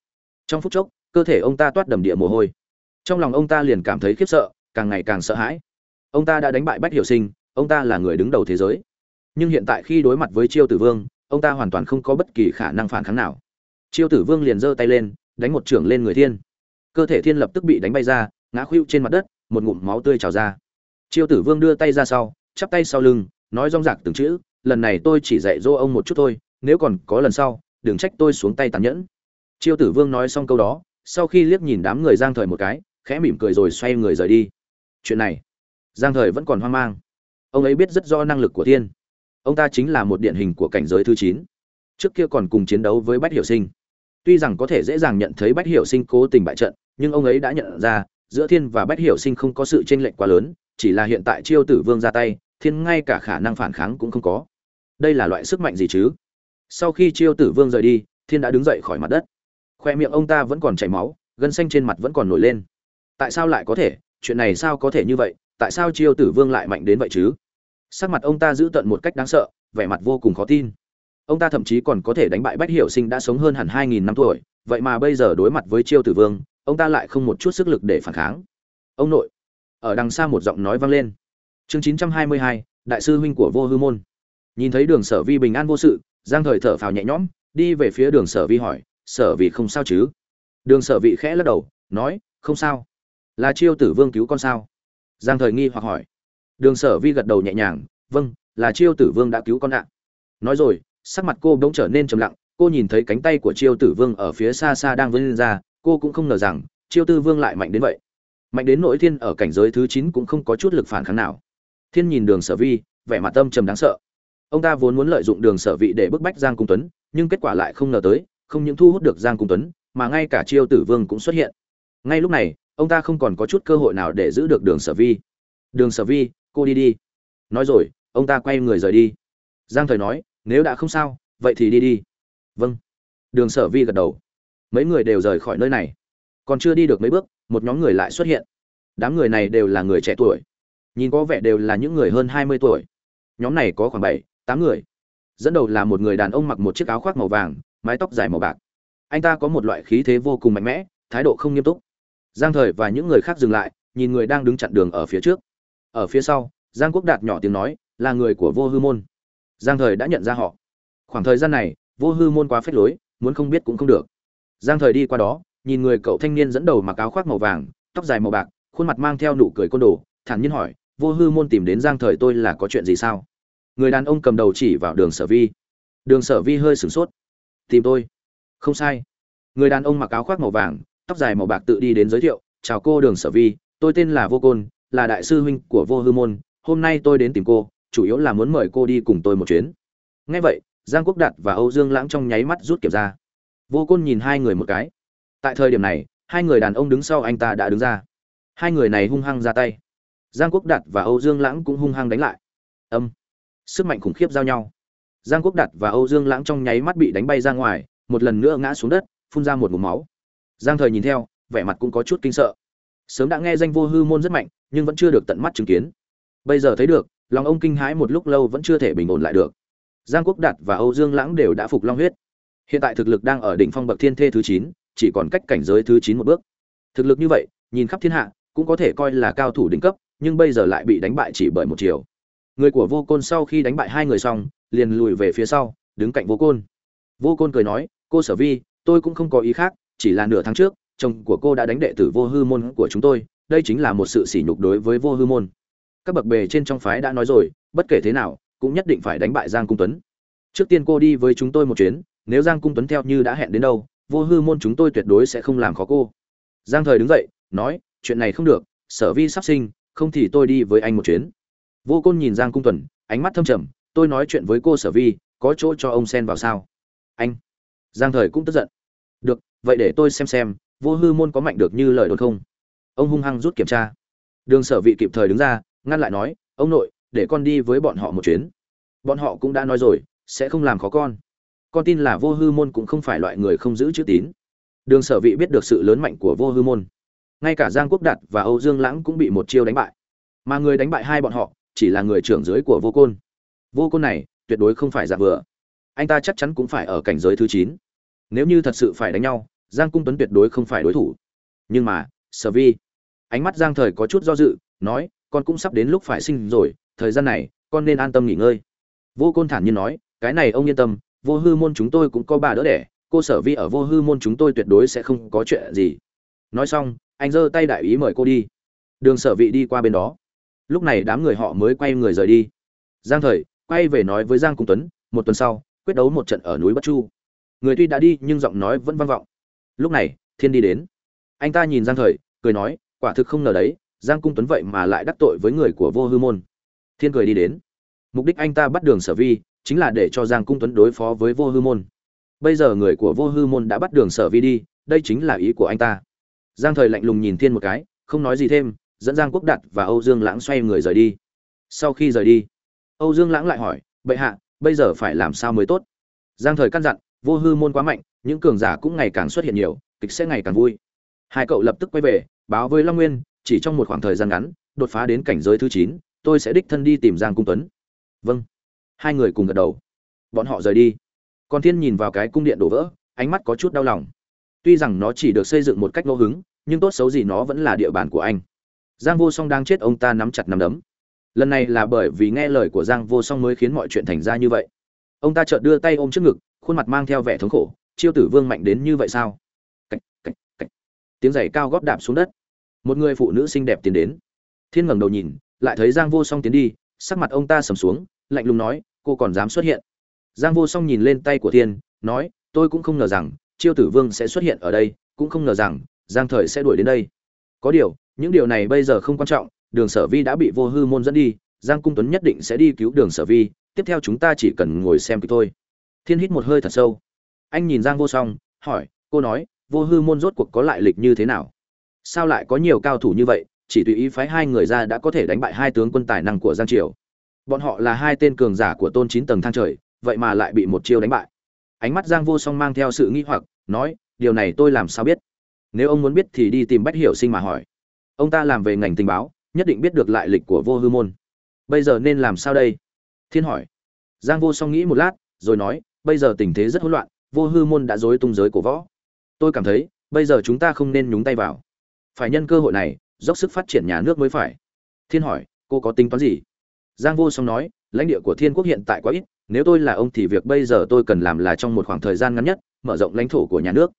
Trong phút chốc, cơ thể ông ta toát đầm địa mồ hôi. Trong lòng ông ta liền cảm thấy khiếp sợ càng ngày càng sợ hãi. Ông ta đã đánh bại bách hiểu sinh, ông ta là người đứng đầu thế giới. Nhưng hiện tại khi đối mặt với chiêu tử vương, ông ta hoàn toàn không có bất kỳ khả năng phản kháng nào. Chiêu tử vương liền giơ tay lên, đánh một trưởng lên người thiên. Cơ thể thiên lập tức bị đánh bay ra, ngã khuỵu trên mặt đất, một ngụm máu tươi trào ra. Chiêu tử vương đưa tay ra sau, chắp tay sau lưng, nói rong rạc từng chữ, lần này tôi chỉ dạy dỗ ông một chút thôi, nếu còn có lần sau, đừng trách tôi xuống tay tàn nhẫn. Chiêu tử vương nói xong câu đó, sau khi liếc nhìn đám người giang thời một cái, khẽ mỉm cười rồi xoay người rời đi chuyện này. Giang thời vẫn còn hoang mang. Ông ấy biết rất rõ năng lực của thiên. Ông ta chính là một điển hình của cảnh giới thứ chín. Trước kia còn cùng chiến đấu với bách hiểu sinh. Tuy rằng có thể dễ dàng nhận thấy bách hiểu sinh cố tình bại trận, nhưng ông ấy đã nhận ra, giữa thiên và bách hiểu sinh không có sự tranh lệch quá lớn, chỉ là hiện tại chiêu tử vương ra tay, thiên ngay cả khả năng phản kháng cũng không có. Đây là loại sức mạnh gì chứ? Sau khi chiêu tử vương rời đi, thiên đã đứng dậy khỏi mặt đất. Khoe miệng ông ta vẫn còn chảy máu, gân xanh trên mặt vẫn còn nổi lên. Tại sao lại có thể? Chuyện này sao có thể như vậy, tại sao chiêu tử vương lại mạnh đến vậy chứ? Sắc mặt ông ta giữ tận một cách đáng sợ, vẻ mặt vô cùng khó tin. Ông ta thậm chí còn có thể đánh bại bách hiểu sinh đã sống hơn hẳn hai nghìn năm tuổi, vậy mà bây giờ đối mặt với chiêu tử vương, ông ta lại không một chút sức lực để phản kháng. Ông nội, ở đằng xa một giọng nói vang lên. Chương chín trăm hai mươi hai, đại sư huynh của vô hư môn. Nhìn thấy đường sở vi bình an vô sự, giang thời thở phào nhẹ nhõm, đi về phía đường sở vi hỏi, sở vị không sao chứ? Đường sở vị khẽ lắc đầu, nói, không sao là chiêu tử vương cứu con sao? Giang thời nghi hoặc hỏi. Đường sở vi gật đầu nhẹ nhàng vâng là chiêu tử vương đã cứu con ạ. Nói rồi, sắc mặt cô bỗng trở nên trầm lặng, cô nhìn thấy cánh tay của chiêu tử vương ở phía xa xa đang vươn ra, cô cũng không ngờ rằng, chiêu tử vương lại mạnh đến vậy. Mạnh đến nỗi thiên ở cảnh giới thứ chín cũng không có chút lực phản kháng nào. Thiên nhìn đường sở vi, vẻ mặt tâm trầm đáng sợ. Ông ta vốn muốn lợi dụng đường sở vị để bức bách giang cung tuấn, nhưng kết quả lại không ngờ tới, không những thu hút được giang cung tuấn, mà ngay cả chiêu tử vương cũng xuất hiện. Ngay lúc này ông ta không còn có chút cơ hội nào để giữ được đường sở vi. Đường sở vi, cô đi đi. Nói rồi, ông ta quay người rời đi. Giang thời nói, nếu đã không sao, vậy thì đi đi. Vâng. Đường sở vi gật đầu. Mấy người đều rời khỏi nơi này. Còn chưa đi được mấy bước, một nhóm người lại xuất hiện. Đám người này đều là người trẻ tuổi. Nhìn có vẻ đều là những người hơn hai mươi tuổi. Nhóm này có khoảng bảy, tám người. Dẫn đầu là một người đàn ông mặc một chiếc áo khoác màu vàng, mái tóc dài màu bạc. Anh ta có một loại khí thế vô cùng mạnh mẽ, thái độ không nghiêm túc giang thời và những người khác dừng lại, nhìn người đang đứng chặn đường ở phía trước. Ở phía sau, giang quốc đạt nhỏ tiếng nói, là người của vô hư môn. Giang thời đã nhận ra họ. Khoảng thời gian này, vô hư môn quá phết lối, muốn không biết cũng không được. Giang thời đi qua đó, nhìn người cậu thanh niên dẫn đầu mặc áo khoác màu vàng, tóc dài màu bạc, khuôn mặt mang theo nụ cười côn đồ, thản nhiên hỏi, vô hư môn tìm đến giang thời tôi là có chuyện gì sao? Người đàn ông cầm đầu chỉ vào đường sở vi. Đường sở vi hơi sửng sốt. Tìm tôi. Không sai. Người đàn ông mặc áo khoác màu vàng tóc dài màu bạc tự đi đến giới thiệu, chào cô đường sở vi, tôi tên là vô côn, là đại sư huynh của vô hư môn, hôm nay tôi đến tìm cô, chủ yếu là muốn mời cô đi cùng tôi một chuyến. Ngay vậy, giang quốc đạt và âu dương lãng trong nháy mắt rút kiểm ra. Vô côn nhìn hai người một cái. Tại thời điểm này, hai người đàn ông đứng sau anh ta đã đứng ra. Hai người này hung hăng ra tay. Giang quốc đạt và âu dương lãng cũng hung hăng đánh lại. Âm. Sức mạnh khủng khiếp giao nhau. Giang quốc đạt và âu dương lãng trong nháy mắt bị đánh bay ra ngoài, một lần nữa ngã xuống đất, phun ra một mụm máu giang thời nhìn theo, vẻ mặt cũng có chút kinh sợ. Sớm đã nghe danh vô hư môn rất mạnh, nhưng vẫn chưa được tận mắt chứng kiến. Bây giờ thấy được, lòng ông kinh hãi một lúc lâu vẫn chưa thể bình ổn lại được. Giang quốc đạt và âu dương lãng đều đã phục long huyết. Hiện tại thực lực đang ở đỉnh phong bậc thiên thê thứ chín, chỉ còn cách cảnh giới thứ chín một bước. Thực lực như vậy, nhìn khắp thiên hạ, cũng có thể coi là cao thủ đỉnh cấp, nhưng bây giờ lại bị đánh bại chỉ bởi một chiều. Người của vô côn sau khi đánh bại hai người xong, liền lùi về phía sau, đứng cạnh vô côn. Vô côn cười nói, cô sở vi, tôi cũng không có ý khác chỉ là nửa tháng trước, chồng của cô đã đánh đệ tử vô hư môn của chúng tôi, đây chính là một sự sỉ nhục đối với vô hư môn. Các bậc bề trên trong phái đã nói rồi, bất kể thế nào, cũng nhất định phải đánh bại giang cung tuấn. Trước tiên cô đi với chúng tôi một chuyến, nếu giang cung tuấn theo như đã hẹn đến đâu, vô hư môn chúng tôi tuyệt đối sẽ không làm khó cô. Giang thời đứng dậy, nói, chuyện này không được, sở vi sắp sinh, không thì tôi đi với anh một chuyến. Vô côn nhìn giang cung tuấn, ánh mắt thâm trầm, tôi nói chuyện với cô sở vi, có chỗ cho ông xen vào sao? Anh. Giang thời cũng tức giận được, vậy để tôi xem xem vô hư môn có mạnh được như lời đồn không? Ông hung hăng rút kiểm tra. Đường sở vị kịp thời đứng ra, ngăn lại nói, ông nội, để con đi với bọn họ một chuyến. Bọn họ cũng đã nói rồi, sẽ không làm khó con. Con tin là vô hư môn cũng không phải loại người không giữ chữ tín. Đường sở vị biết được sự lớn mạnh của vô hư môn. Ngay cả giang quốc đạt và âu dương lãng cũng bị một chiêu đánh bại. Mà người đánh bại hai bọn họ, chỉ là người trưởng dưới của vô côn. Vô côn này, tuyệt đối không phải giả vừa anh ta chắc chắn cũng phải ở cảnh giới thứ chín nếu như thật sự phải đánh nhau, giang cung tuấn tuyệt đối không phải đối thủ. Nhưng mà, sở vi, ánh mắt giang thời có chút do dự, nói, con cũng sắp đến lúc phải sinh rồi, thời gian này, con nên an tâm nghỉ ngơi. Vô côn thản nhiên nói, cái này ông yên tâm, vô hư môn chúng tôi cũng có bà đỡ đẻ, cô sở vi ở vô hư môn chúng tôi tuyệt đối sẽ không có chuyện gì. Nói xong, anh giơ tay đại ý mời cô đi. Đường sở vị đi qua bên đó. Lúc này đám người họ mới quay người rời đi. Giang thời quay về nói với giang cung tuấn, một tuần sau, quyết đấu một trận ở núi bất chu người tuy đã đi nhưng giọng nói vẫn vang vọng. Lúc này, thiên đi đến. Anh ta nhìn giang thời, cười nói, quả thực không ngờ đấy, giang cung tuấn vậy mà lại đắc tội với người của vô hư môn. Thiên cười đi đến. Mục đích anh ta bắt đường sở vi, chính là để cho giang cung tuấn đối phó với vô hư môn. Bây giờ người của vô hư môn đã bắt đường sở vi đi, đây chính là ý của anh ta. Giang thời lạnh lùng nhìn thiên một cái, không nói gì thêm, dẫn giang quốc đạt và âu dương lãng xoay người rời đi. Sau khi rời đi, âu dương lãng lại hỏi, bệ hạ, bây giờ phải làm sao mới tốt? Giang thời căn dặn vô hư môn quá mạnh, những cường giả cũng ngày càng xuất hiện nhiều, kịch sẽ ngày càng vui. Hai cậu lập tức quay về, báo với long nguyên, chỉ trong một khoảng thời gian ngắn, đột phá đến cảnh giới thứ chín, tôi sẽ đích thân đi tìm giang cung tuấn. Vâng. Hai người cùng gật đầu. Bọn họ rời đi. Còn thiên nhìn vào cái cung điện đổ vỡ, ánh mắt có chút đau lòng. Tuy rằng nó chỉ được xây dựng một cách ngẫu hứng, nhưng tốt xấu gì nó vẫn là địa bàn của anh. Giang vô song đang chết, ông ta nắm chặt nắm đấm. Lần này là bởi vì nghe lời của giang vô song mới khiến mọi chuyện thành ra như vậy. Ông ta chợt đưa tay ôm trước ngực khuôn mặt mang theo vẻ thống khổ chiêu tử vương mạnh đến như vậy sao? Cách, cách, cách. tiếng giày cao góp đạp xuống đất. Một người phụ nữ xinh đẹp tiến đến. Thiên ngẩng đầu nhìn lại thấy giang vô song tiến đi sắc mặt ông ta sầm xuống lạnh lùng nói cô còn dám xuất hiện? Giang vô song nhìn lên tay của thiên nói tôi cũng không ngờ rằng chiêu tử vương sẽ xuất hiện ở đây cũng không ngờ rằng giang thời sẽ đuổi đến đây. Có điều những điều này bây giờ không quan trọng đường sở vi đã bị vô hư môn dẫn đi giang cung tuấn nhất định sẽ đi cứu đường sở vi tiếp theo chúng ta chỉ cần ngồi xem kịch thôi thiên hít một hơi thật sâu. Anh nhìn giang vô song, hỏi, cô nói, vô hư môn rốt cuộc có lại lịch như thế nào? Sao lại có nhiều cao thủ như vậy, chỉ tùy ý phái hai người ra đã có thể đánh bại hai tướng quân tài năng của giang triều? Bọn họ là hai tên cường giả của tôn chín tầng thang trời, vậy mà lại bị một chiêu đánh bại. Ánh mắt giang vô song mang theo sự nghi hoặc, nói, điều này tôi làm sao biết? Nếu ông muốn biết thì đi tìm bách hiểu sinh mà hỏi. Ông ta làm về ngành tình báo, nhất định biết được lại lịch của vô hư môn. Bây giờ nên làm sao đây? Thiên hỏi. Giang vô song nghĩ một lát, rồi nói bây giờ tình thế rất hỗn loạn, vô hư môn đã dối tung giới cổ võ. Tôi cảm thấy, bây giờ chúng ta không nên nhúng tay vào. Phải nhân cơ hội này, dốc sức phát triển nhà nước mới phải. Thiên hỏi, cô có tính toán gì? Giang vô song nói, lãnh địa của thiên quốc hiện tại quá ít, nếu tôi là ông thì việc bây giờ tôi cần làm là trong một khoảng thời gian ngắn nhất, mở rộng lãnh thổ của nhà nước.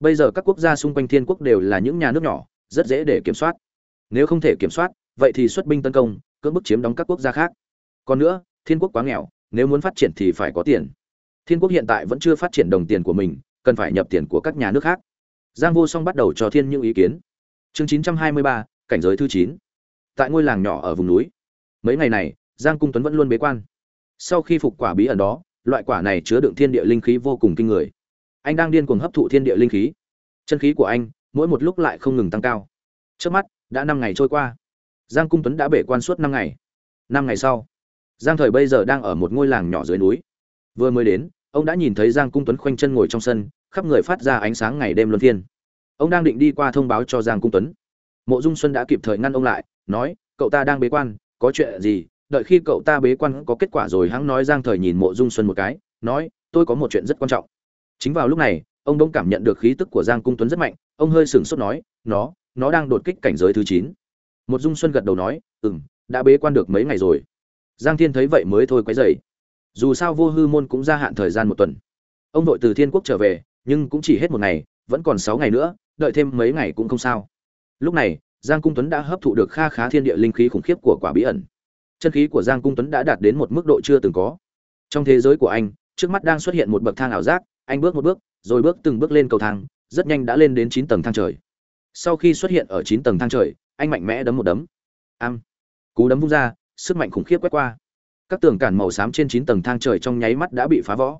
Bây giờ các quốc gia xung quanh thiên quốc đều là những nhà nước nhỏ, rất dễ để kiểm soát. Nếu không thể kiểm soát, vậy thì xuất binh tấn công, cưỡng bức chiếm đóng các quốc gia khác. Còn nữa, thiên quốc quá nghèo, nếu muốn phát triển thì phải có tiền thiên quốc hiện tại vẫn chưa phát triển đồng tiền của mình cần phải nhập tiền của các nhà nước khác. Giang vô song bắt đầu cho thiên những ý kiến. Chương 923, cảnh giới thứ 9. tại ngôi làng nhỏ ở vùng núi. Mấy ngày này giang cung tuấn vẫn luôn bế quan. Sau khi phục quả bí ẩn đó loại quả này chứa đựng thiên địa linh khí vô cùng kinh người. Anh đang điên cuồng hấp thụ thiên địa linh khí. Chân khí của anh mỗi một lúc lại không ngừng tăng cao. Trước mắt đã năm ngày trôi qua. Giang cung tuấn đã bể quan suốt năm ngày. Năm ngày sau giang thời bây giờ đang ở một ngôi làng nhỏ dưới núi vừa mới đến, ông đã nhìn thấy giang cung tuấn khoanh chân ngồi trong sân, khắp người phát ra ánh sáng ngày đêm luân phiên. Ông đang định đi qua thông báo cho giang cung tuấn. Mộ dung xuân đã kịp thời ngăn ông lại, nói, cậu ta đang bế quan, có chuyện gì? Đợi khi cậu ta bế quan có kết quả rồi hắn nói giang thời nhìn mộ dung xuân một cái, nói, tôi có một chuyện rất quan trọng. Chính vào lúc này, ông đông cảm nhận được khí tức của giang cung tuấn rất mạnh, ông hơi sửng sốt nói, nó nó đang đột kích cảnh giới thứ chín. Một dung xuân gật đầu nói ừ m đã bế quan được mấy ngày rồi. Giang thiên thấy vậy mới thôi quấy dày dù sao vô hư môn cũng gia hạn thời gian một tuần. Ông đội từ thiên quốc trở về, nhưng cũng chỉ hết một ngày, vẫn còn sáu ngày nữa, đợi thêm mấy ngày cũng không sao. Lúc này, giang cung tuấn đã hấp thụ được kha khá thiên địa linh khí khủng khiếp của quả bí ẩn. Chân khí của giang cung tuấn đã đạt đến một mức độ chưa từng có. Trong thế giới của anh, trước mắt đang xuất hiện một bậc thang ảo giác, anh bước một bước, rồi bước từng bước lên cầu thang, rất nhanh đã lên đến chín tầng thang trời. Sau khi xuất hiện ở chín tầng thang trời, anh mạnh mẽ đấm một đấm. Am. Cú đấm vung ra, sức mạnh khủng khiếp quét qua các tường cản màu xám trên chín tầng thang trời trong nháy mắt đã bị phá vỡ.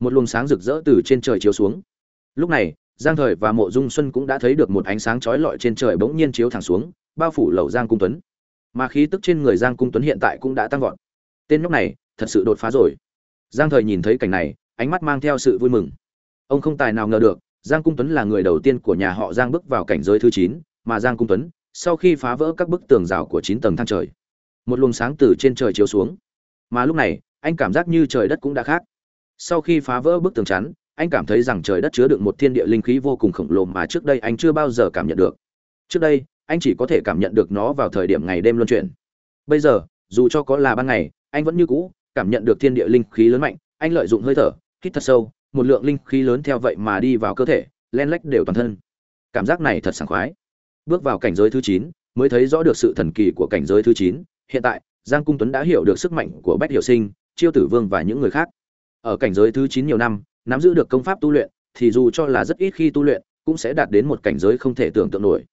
Một luồng sáng rực rỡ từ trên trời chiếu xuống. Lúc này, giang thời và mộ dung xuân cũng đã thấy được một ánh sáng chói lọi trên trời bỗng nhiên chiếu thẳng xuống, bao phủ lầu giang cung tuấn. Mà khí tức trên người giang cung tuấn hiện tại cũng đã tăng vọt. Tên nhóc này, thật sự đột phá rồi. Giang thời nhìn thấy cảnh này, ánh mắt mang theo sự vui mừng. Ông không tài nào ngờ được, giang cung tuấn là người đầu tiên của nhà họ giang bước vào cảnh giới thứ chín, mà giang cung tuấn, sau khi phá vỡ các bức tường rào của chín tầng thang trời, một luồng sáng từ trên trời chiếu xuống mà lúc này, anh cảm giác như trời đất cũng đã khác. Sau khi phá vỡ bức tường chắn, anh cảm thấy rằng trời đất chứa đựng một thiên địa linh khí vô cùng khổng lồ mà trước đây anh chưa bao giờ cảm nhận được. Trước đây, anh chỉ có thể cảm nhận được nó vào thời điểm ngày đêm luân chuyển. Bây giờ, dù cho có là ban ngày, anh vẫn như cũ cảm nhận được thiên địa linh khí lớn mạnh, anh lợi dụng hơi thở, hít thật sâu, một lượng linh khí lớn theo vậy mà đi vào cơ thể, len lách đều toàn thân. Cảm giác này thật sảng khoái. Bước vào cảnh giới thứ chín, mới thấy rõ được sự thần kỳ của cảnh giới thứ chín, hiện tại giang cung tuấn đã hiểu được sức mạnh của bách hiểu sinh, chiêu tử vương và những người khác. Ở cảnh giới thứ chín nhiều năm, nắm giữ được công pháp tu luyện, thì dù cho là rất ít khi tu luyện, cũng sẽ đạt đến một cảnh giới không thể tưởng tượng nổi.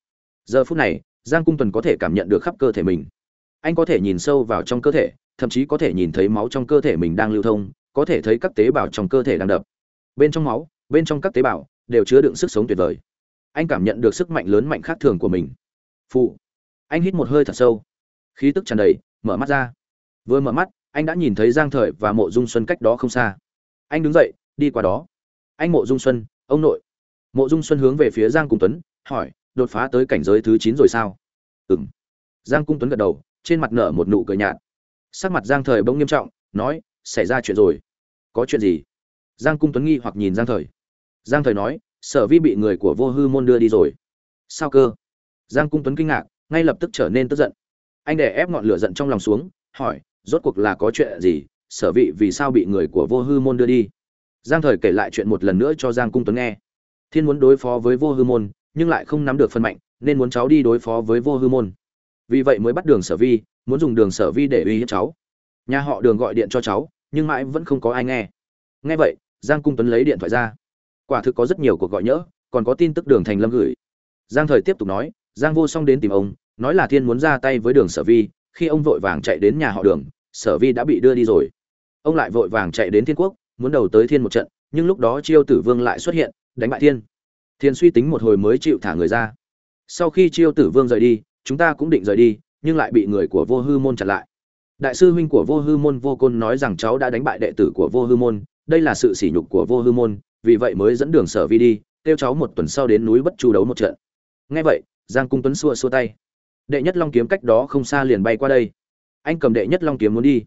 Giờ phút này, giang cung tuấn có thể cảm nhận được khắp cơ thể mình. Anh có thể nhìn sâu vào trong cơ thể, thậm chí có thể nhìn thấy máu trong cơ thể mình đang lưu thông, có thể thấy các tế bào trong cơ thể đang đập. Bên trong máu, bên trong các tế bào đều chứa đựng sức sống tuyệt vời. Anh cảm nhận được sức mạnh lớn mạnh khác thường của mình. Phụ anh hít một hơi thật sâu. Khí tức tràn đầy mở mắt ra. Vừa mở mắt, anh đã nhìn thấy giang thời và mộ dung xuân cách đó không xa. Anh đứng dậy, đi qua đó. Anh mộ dung xuân, ông nội. Mộ dung xuân hướng về phía giang cung tuấn, hỏi, đột phá tới cảnh giới thứ chín rồi sao? Ừng giang cung tuấn gật đầu, trên mặt nở một nụ cười nhạt. Sắc mặt giang thời bỗng nghiêm trọng, nói, xảy ra chuyện rồi. Có chuyện gì? Giang cung tuấn nghi hoặc nhìn giang thời. Giang thời nói, sở vi bị người của vô hư môn đưa đi rồi. Sao cơ? Giang cung tuấn kinh ngạc, ngay lập tức trở nên tức giận anh đè ép ngọn lửa giận trong lòng xuống, hỏi, rốt cuộc là có chuyện gì? Sở vị vì sao bị người của vô hư môn đưa đi? Giang thời kể lại chuyện một lần nữa cho giang cung tuấn nghe. Thiên muốn đối phó với vô hư môn, nhưng lại không nắm được phân mạnh, nên muốn cháu đi đối phó với vô hư môn. Vì vậy mới bắt đường sở vi, muốn dùng đường sở vi để uy hiếp cháu. Nhà họ đường gọi điện cho cháu, nhưng mãi vẫn không có ai nghe. Nghe vậy, giang cung tuấn lấy điện thoại ra. Quả thực có rất nhiều cuộc gọi nhỡ, còn có tin tức đường thành lâm gửi. Giang thời tiếp tục nói, giang vô song đến tìm ông nói là thiên muốn ra tay với đường sở vi, khi ông vội vàng chạy đến nhà họ đường, sở vi đã bị đưa đi rồi. Ông lại vội vàng chạy đến thiên quốc, muốn đầu tới thiên một trận, nhưng lúc đó chiêu tử vương lại xuất hiện, đánh bại thiên. Thiên suy tính một hồi mới chịu thả người ra. Sau khi chiêu tử vương rời đi, chúng ta cũng định rời đi, nhưng lại bị người của vô hư môn chặn lại. Đại sư huynh của vô hư môn vô côn nói rằng cháu đã đánh bại đệ tử của vô hư môn, đây là sự sỉ nhục của vô hư môn, vì vậy mới dẫn đường sở vi đi, kêu cháu một tuần sau đến núi bất chu đấu một trận. Nghe vậy, giang cung tuấn xua xua tay đệ nhất long kiếm cách đó không xa liền bay qua đây. Anh cầm đệ nhất long kiếm muốn đi.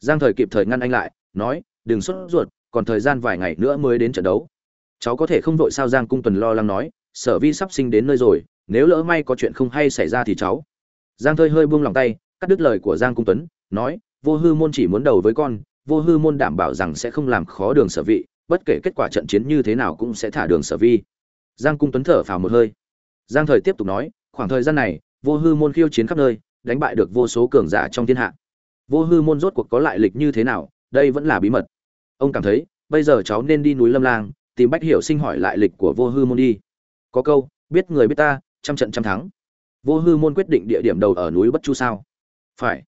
Giang thời kịp thời ngăn anh lại, nói, đừng sốt ruột, còn thời gian vài ngày nữa mới đến trận đấu. Cháu có thể không vội sao? Giang cung tuần lo lắng nói, sở vi sắp sinh đến nơi rồi, nếu lỡ may có chuyện không hay xảy ra thì cháu. Giang thơi hơi buông lòng tay, cắt đứt lời của giang cung tuấn, nói, vô hư môn chỉ muốn đầu với con, vô hư môn đảm bảo rằng sẽ không làm khó đường sở vị bất kể kết quả trận chiến như thế nào cũng sẽ thả đường sở vi. Giang cung tuấn thở phào một hơi. Giang thời tiếp tục nói, khoảng thời gian này vô hư môn khiêu chiến khắp nơi, đánh bại được vô số cường giả trong thiên hạ. Vô hư môn rốt cuộc có lại lịch như thế nào, đây vẫn là bí mật. Ông cảm thấy, bây giờ cháu nên đi núi lâm lang, tìm bách hiểu sinh hỏi lại lịch của vô hư môn đi. Có câu, biết người biết ta, trăm trận trăm thắng. Vô hư môn quyết định địa điểm đầu ở núi bất chu sao? Phải.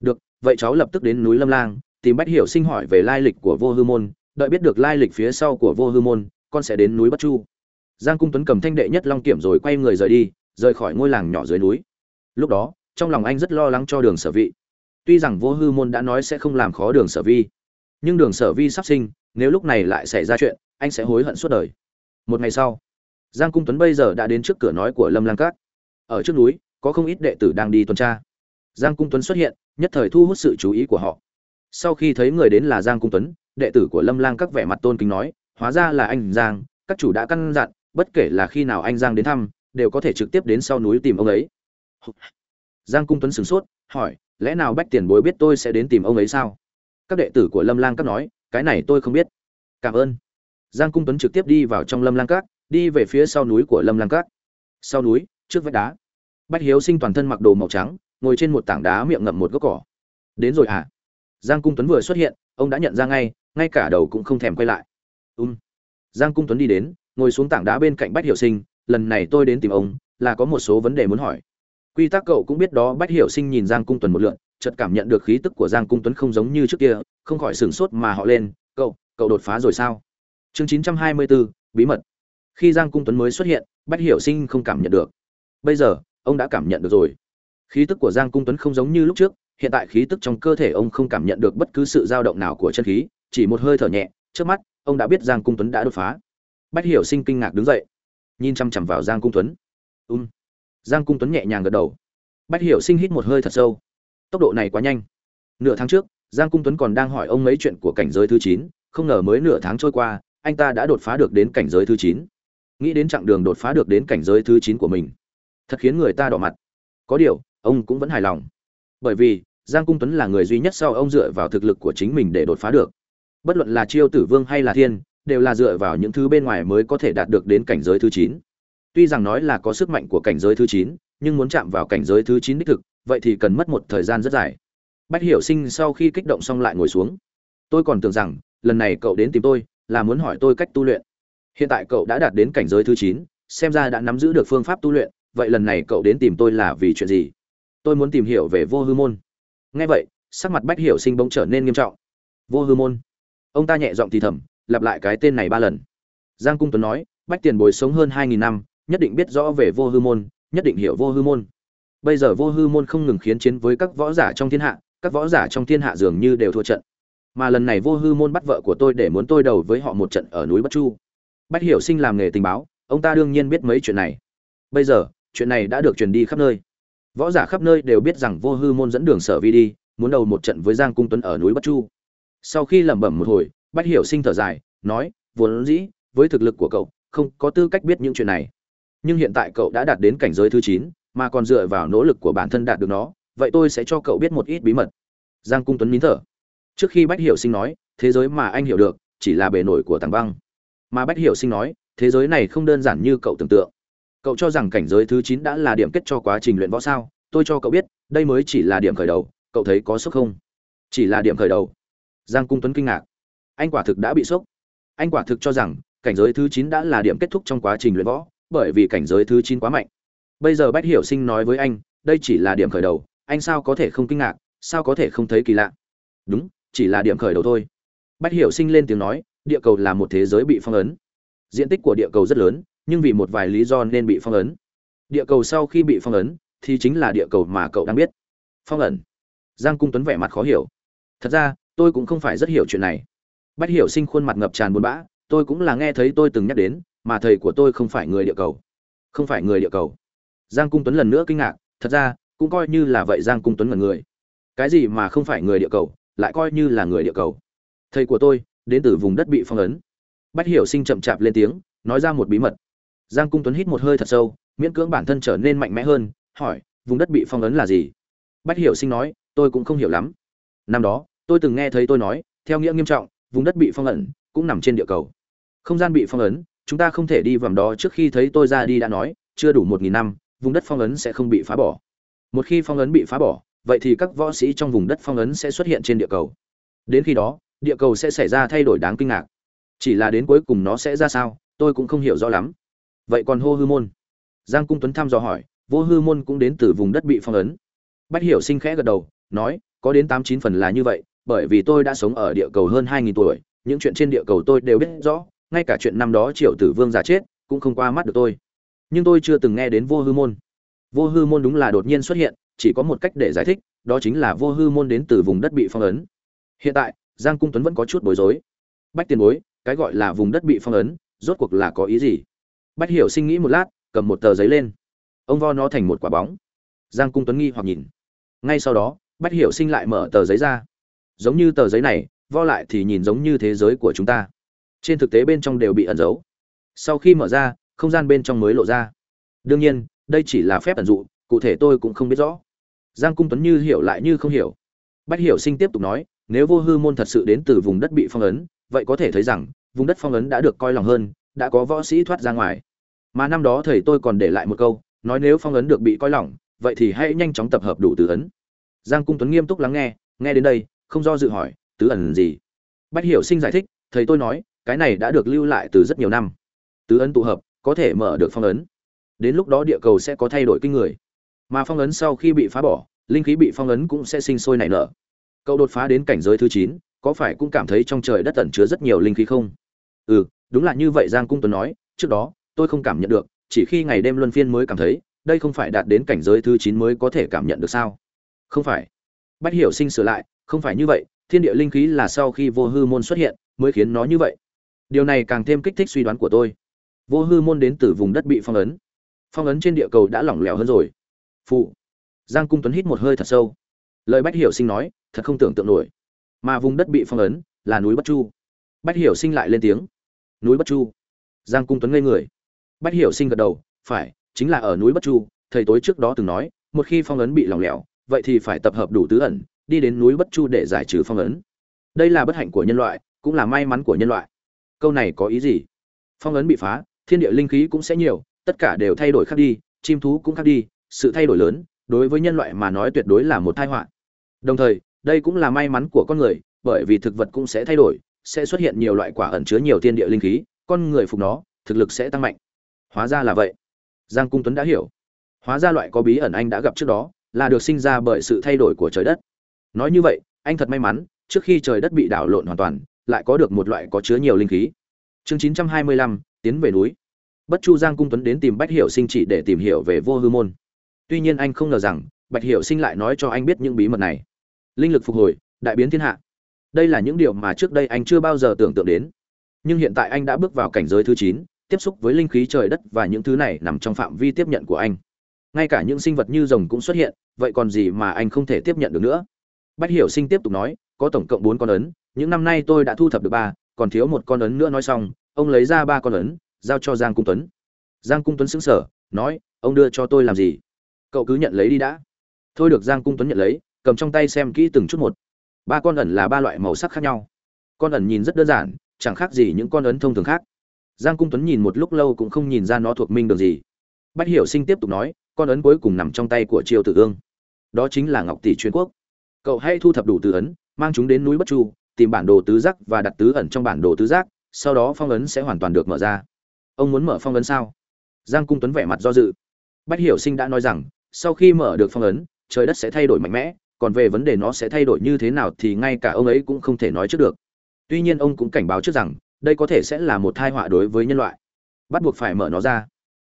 Được, vậy cháu lập tức đến núi lâm lang, tìm bách hiểu sinh hỏi về lai lịch của vô hư môn, đợi biết được lai lịch phía sau của vô hư môn, con sẽ đến núi bất chu. Giang cung tuấn cầm thanh đệ nhất long kiểm rồi quay người rời đi rời khỏi ngôi làng nhỏ dưới núi. Lúc đó, trong lòng anh rất lo lắng cho đường sở vị tuy rằng vô hư môn đã nói sẽ không làm khó đường sở vi, nhưng đường sở vi sắp sinh, nếu lúc này lại xảy ra chuyện, anh sẽ hối hận suốt đời. Một ngày sau, giang cung tuấn bây giờ đã đến trước cửa nói của lâm lang cát ở trước núi, có không ít đệ tử đang đi tuần tra. Giang cung tuấn xuất hiện, nhất thời thu hút sự chú ý của họ. Sau khi thấy người đến là giang cung tuấn, đệ tử của lâm lang các vẻ mặt tôn kính nói, hóa ra là anh giang, các chủ đã căn dặn, bất kể là khi nào anh giang đến thăm đều có thể trực tiếp đến sau núi tìm ông ấy. Giang cung tuấn sửng sốt, hỏi, lẽ nào bách tiền bối biết tôi sẽ đến tìm ông ấy sao? Các đệ tử của lâm lang các nói, cái này tôi không biết. Cảm ơn. Giang cung tuấn trực tiếp đi vào trong lâm lang các, đi về phía sau núi của lâm lang các. Sau núi, trước vách đá. Bách hiếu sinh toàn thân mặc đồ màu trắng, ngồi trên một tảng đá miệng ngậm một gốc cỏ. Đến rồi à giang cung tuấn vừa xuất hiện, ông đã nhận ra ngay ngay cả đầu cũng không thèm quay lại. Ùm giang cung tuấn đi đến, ngồi xuống tảng đá bên cạnh bách hiểu sinh lần này tôi đến tìm ông, là có một số vấn đề muốn hỏi. Quy tắc cậu cũng biết đó, bách hiểu sinh nhìn giang cung tuấn một lượn, chợt cảm nhận được khí tức của giang cung tuấn không giống như trước kia, không khỏi sửng sốt mà họ lên, cậu cậu đột phá rồi sao? Chương chín trăm hai mươi bốn bí mật. Khi giang cung tuấn mới xuất hiện, bách hiểu sinh không cảm nhận được. Bây giờ, ông đã cảm nhận được rồi. Khí tức của giang cung tuấn không giống như lúc trước, hiện tại khí tức trong cơ thể ông không cảm nhận được bất cứ sự dao động nào của chân khí, chỉ một hơi thở nhẹ trước mắt, ông đã biết giang cung tuấn đã đột phá. Bách hiểu sinh kinh ngạc đứng dậy nhìn chăm chằm vào giang cung tuấn. Ùm giang cung tuấn nhẹ nhàng gật đầu. Bách hiểu sinh hít một hơi thật sâu. Tốc độ này quá nhanh. Nửa tháng trước, giang cung tuấn còn đang hỏi ông mấy chuyện của cảnh giới thứ chín, không ngờ mới nửa tháng trôi qua, anh ta đã đột phá được đến cảnh giới thứ chín. Nghĩ đến chặng đường đột phá được đến cảnh giới thứ chín của mình, thật khiến người ta đỏ mặt. Có điều, ông cũng vẫn hài lòng. Bởi vì, giang cung tuấn là người duy nhất sau ông dựa vào thực lực của chính mình để đột phá được. Bất luận là chiêu tử vương hay là thiên đều là dựa vào những thứ bên ngoài mới có thể đạt được đến cảnh giới thứ chín. Tuy rằng nói là có sức mạnh của cảnh giới thứ chín, nhưng muốn chạm vào cảnh giới thứ chín đích thực, vậy thì cần mất một thời gian rất dài. Bách hiểu sinh sau khi kích động xong lại ngồi xuống. Tôi còn tưởng rằng, lần này cậu đến tìm tôi là muốn hỏi tôi cách tu luyện. Hiện tại cậu đã đạt đến cảnh giới thứ chín, xem ra đã nắm giữ được phương pháp tu luyện, vậy lần này cậu đến tìm tôi là vì chuyện gì? Tôi muốn tìm hiểu về vô hư môn. Nghe vậy, sắc mặt bách hiểu sinh bỗng trở nên nghiêm trọng. Vô hư môn? Ông ta nhẹ giọng thì thầm lặp lại cái tên này ba lần. Giang cung tuấn nói, bách tiền bối sống hơn hai nghìn năm, nhất định biết rõ về vô hư môn, nhất định hiểu vô hư môn. Bây giờ vô hư môn không ngừng khiến chiến với các võ giả trong thiên hạ, các võ giả trong thiên hạ dường như đều thua trận. Mà lần này vô hư môn bắt vợ của tôi để muốn tôi đầu với họ một trận ở núi bất chu. Bách hiểu sinh làm nghề tình báo, ông ta đương nhiên biết mấy chuyện này. Bây giờ, chuyện này đã được truyền đi khắp nơi. Võ giả khắp nơi đều biết rằng vô hư môn dẫn đường sở vi đi, muốn đầu một trận với giang cung tuấn ở núi bất chu. Sau khi lẩm bẩm một hồi bách hiểu sinh thở dài, nói, vốn dĩ, với thực lực của cậu, không có tư cách biết những chuyện này. Nhưng hiện tại cậu đã đạt đến cảnh giới thứ chín, mà còn dựa vào nỗ lực của bản thân đạt được nó, vậy tôi sẽ cho cậu biết một ít bí mật. Giang cung tuấn nín thở. Trước khi bách hiểu sinh nói, thế giới mà anh hiểu được, chỉ là bề nổi của tảng băng. Mà bách hiểu sinh nói, thế giới này không đơn giản như cậu tưởng tượng. Cậu cho rằng cảnh giới thứ chín đã là điểm kết cho quá trình luyện võ sao? Tôi cho cậu biết, đây mới chỉ là điểm khởi đầu, cậu thấy có sốc không? Chỉ là điểm khởi đầu. Giang cung tuấn kinh ngạc anh quả thực đã bị sốc. Anh quả thực cho rằng, cảnh giới thứ chín đã là điểm kết thúc trong quá trình luyện võ, bởi vì cảnh giới thứ chín quá mạnh. Bây giờ bách hiểu sinh nói với anh, đây chỉ là điểm khởi đầu, anh sao có thể không kinh ngạc, sao có thể không thấy kỳ lạ? Đúng, chỉ là điểm khởi đầu thôi. Bách hiểu sinh lên tiếng nói, địa cầu là một thế giới bị phong ấn. Diện tích của địa cầu rất lớn, nhưng vì một vài lý do nên bị phong ấn. Địa cầu sau khi bị phong ấn, thì chính là địa cầu mà cậu đang biết. Phong ẩn giang cung tuấn vẻ mặt khó hiểu. Thật ra, tôi cũng không phải rất hiểu chuyện này bách hiểu sinh khuôn mặt ngập tràn buồn bã, tôi cũng là nghe thấy tôi từng nhắc đến, mà thầy của tôi không phải người địa cầu. Không phải người địa cầu. Giang cung tuấn lần nữa kinh ngạc, thật ra, cũng coi như là vậy giang cung tuấn là người. Cái gì mà không phải người địa cầu, lại coi như là người địa cầu? Thầy của tôi, đến từ vùng đất bị phong ấn. Bách hiểu sinh chậm chạp lên tiếng, nói ra một bí mật. Giang cung tuấn hít một hơi thật sâu, miễn cưỡng bản thân trở nên mạnh mẽ hơn, hỏi, vùng đất bị phong ấn là gì? Bách hiểu sinh nói, tôi cũng không hiểu lắm. Năm đó, tôi từng nghe thấy tôi nói, theo nghĩa nghiêm trọng vùng đất bị phong ấn, cũng nằm trên địa cầu. Không gian bị phong ấn, chúng ta không thể đi vào đó trước khi thấy tôi ra đi đã nói, chưa đủ một nghìn năm, vùng đất phong ấn sẽ không bị phá bỏ. Một khi phong ấn bị phá bỏ, vậy thì các võ sĩ trong vùng đất phong ấn sẽ xuất hiện trên địa cầu. Đến khi đó, địa cầu sẽ xảy ra thay đổi đáng kinh ngạc. Chỉ là đến cuối cùng nó sẽ ra sao, tôi cũng không hiểu rõ lắm. Vậy còn hô hư môn? Giang cung tuấn thăm dò hỏi, vô hư môn cũng đến từ vùng đất bị phong ấn. Bách hiểu sinh khẽ gật đầu, nói, có đến tám chín phần là như vậy bởi vì tôi đã sống ở địa cầu hơn hai nghìn tuổi, những chuyện trên địa cầu tôi đều biết rõ, ngay cả chuyện năm đó triệu tử vương giả chết cũng không qua mắt được tôi. Nhưng tôi chưa từng nghe đến vô hư môn. Vô hư môn đúng là đột nhiên xuất hiện, chỉ có một cách để giải thích, đó chính là vô hư môn đến từ vùng đất bị phong ấn. Hiện tại, giang cung tuấn vẫn có chút bối rối. Bách tiền bối, cái gọi là vùng đất bị phong ấn, rốt cuộc là có ý gì? Bách hiểu sinh nghĩ một lát, cầm một tờ giấy lên. Ông vo nó thành một quả bóng. Giang cung tuấn nghi hoặc nhìn. Ngay sau đó, bách hiểu sinh lại mở tờ giấy ra giống như tờ giấy này, vo lại thì nhìn giống như thế giới của chúng ta. Trên thực tế bên trong đều bị ẩn giấu. Sau khi mở ra, không gian bên trong mới lộ ra. Đương nhiên, đây chỉ là phép ẩn dụ, cụ thể tôi cũng không biết rõ. Giang cung tuấn như hiểu lại như không hiểu. Bách hiểu sinh tiếp tục nói, nếu vô hư môn thật sự đến từ vùng đất bị phong ấn, vậy có thể thấy rằng, vùng đất phong ấn đã được coi lòng hơn, đã có võ sĩ thoát ra ngoài. Mà năm đó thầy tôi còn để lại một câu, nói nếu phong ấn được bị coi lỏng vậy thì hãy nhanh chóng tập hợp đủ từ ấn. Giang cung tuấn nghiêm túc lắng nghe nghe đến đây không do dự hỏi, tứ ẩn gì? Bách hiểu sinh giải thích, thầy tôi nói, cái này đã được lưu lại từ rất nhiều năm. Tứ ấn tụ hợp, có thể mở được phong ấn. Đến lúc đó địa cầu sẽ có thay đổi kinh người. Mà phong ấn sau khi bị phá bỏ, linh khí bị phong ấn cũng sẽ sinh sôi nảy nở. Cậu đột phá đến cảnh giới thứ chín, có phải cũng cảm thấy trong trời đất tẩn chứa rất nhiều linh khí không? Ừ đúng là như vậy, giang cung tuấn nói. Trước đó, tôi không cảm nhận được, chỉ khi ngày đêm luân phiên mới cảm thấy, đây không phải đạt đến cảnh giới thứ chín mới có thể cảm nhận được sao? Không phải. Bách hiểu sinh sửa lại không phải như vậy, thiên địa linh khí là sau khi vô hư môn xuất hiện mới khiến nó như vậy. Điều này càng thêm kích thích suy đoán của tôi. Vô hư môn đến từ vùng đất bị phong ấn. Phong ấn trên địa cầu đã lỏng lẻo hơn rồi. Phụ. Giang cung tuấn hít một hơi thật sâu. Lời bách hiểu sinh nói, thật không tưởng tượng nổi. Mà vùng đất bị phong ấn là núi bất chu. Bách hiểu sinh lại lên tiếng. Núi bất chu. Giang cung tuấn ngây người. Bách hiểu sinh gật đầu, phải, chính là ở núi bất chu, thầy tối trước đó từng nói, một khi phong ấn bị lỏng lẻo, vậy thì phải tập hợp đủ tứ ẩn đi đến núi bất chu để giải trừ phong ấn. Đây là bất hạnh của nhân loại, cũng là may mắn của nhân loại. Câu này có ý gì? Phong ấn bị phá, thiên địa linh khí cũng sẽ nhiều, tất cả đều thay đổi khác đi, chim thú cũng khác đi, sự thay đổi lớn, đối với nhân loại mà nói tuyệt đối là một tai họa. Đồng thời, đây cũng là may mắn của con người, bởi vì thực vật cũng sẽ thay đổi, sẽ xuất hiện nhiều loại quả ẩn chứa nhiều thiên địa linh khí, con người phục nó, thực lực sẽ tăng mạnh. Hóa ra là vậy. Giang cung tuấn đã hiểu. Hóa ra loại có bí ẩn anh đã gặp trước đó, là được sinh ra bởi sự thay đổi của trời đất nói như vậy anh thật may mắn trước khi trời đất bị đảo lộn hoàn toàn lại có được một loại có chứa nhiều linh khí. Chương 925, tiến về núi. Bất chu giang cung tuấn đến tìm bách hiểu sinh chỉ để tìm hiểu về vô hư môn. Tuy nhiên anh không ngờ rằng bạch hiểu sinh lại nói cho anh biết những bí mật này. Linh lực phục hồi đại biến thiên hạ. Đây là những điều mà trước đây anh chưa bao giờ tưởng tượng đến. Nhưng hiện tại anh đã bước vào cảnh giới thứ chín tiếp xúc với linh khí trời đất và những thứ này nằm trong phạm vi tiếp nhận của anh. Ngay cả những sinh vật như rồng cũng xuất hiện vậy còn gì mà anh không thể tiếp nhận được nữa? Bách hiểu sinh tiếp tục nói, có tổng cộng bốn con ấn, những năm nay tôi đã thu thập được ba, còn thiếu một con ấn nữa nói xong, ông lấy ra ba con ấn, giao cho giang cung tuấn. Giang cung tuấn xứng sở nói, ông đưa cho tôi làm gì? Cậu cứ nhận lấy đi đã. Thôi được, giang cung tuấn nhận lấy, cầm trong tay xem kỹ từng chút một. Ba con ẩn là ba loại màu sắc khác nhau. Con ẩn nhìn rất đơn giản, chẳng khác gì những con ấn thông thường khác. Giang cung tuấn nhìn một lúc lâu cũng không nhìn ra nó thuộc minh được gì. Bách hiểu sinh tiếp tục nói, con ấn cuối cùng nằm trong tay của triều tử ương. Đó chính là ngọc tỷ truyền quốc cậu hãy thu thập đủ từ ấn, mang chúng đến núi bất chu, tìm bản đồ tứ giác và đặt tứ ẩn trong bản đồ tứ giác, sau đó phong ấn sẽ hoàn toàn được mở ra. Ông muốn mở phong ấn sao? Giang cung tuấn vẻ mặt do dự. Bách hiểu sinh đã nói rằng, sau khi mở được phong ấn, trời đất sẽ thay đổi mạnh mẽ, còn về vấn đề nó sẽ thay đổi như thế nào thì ngay cả ông ấy cũng không thể nói trước được. Tuy nhiên ông cũng cảnh báo trước rằng, đây có thể sẽ là một tai họa đối với nhân loại. Bắt buộc phải mở nó ra.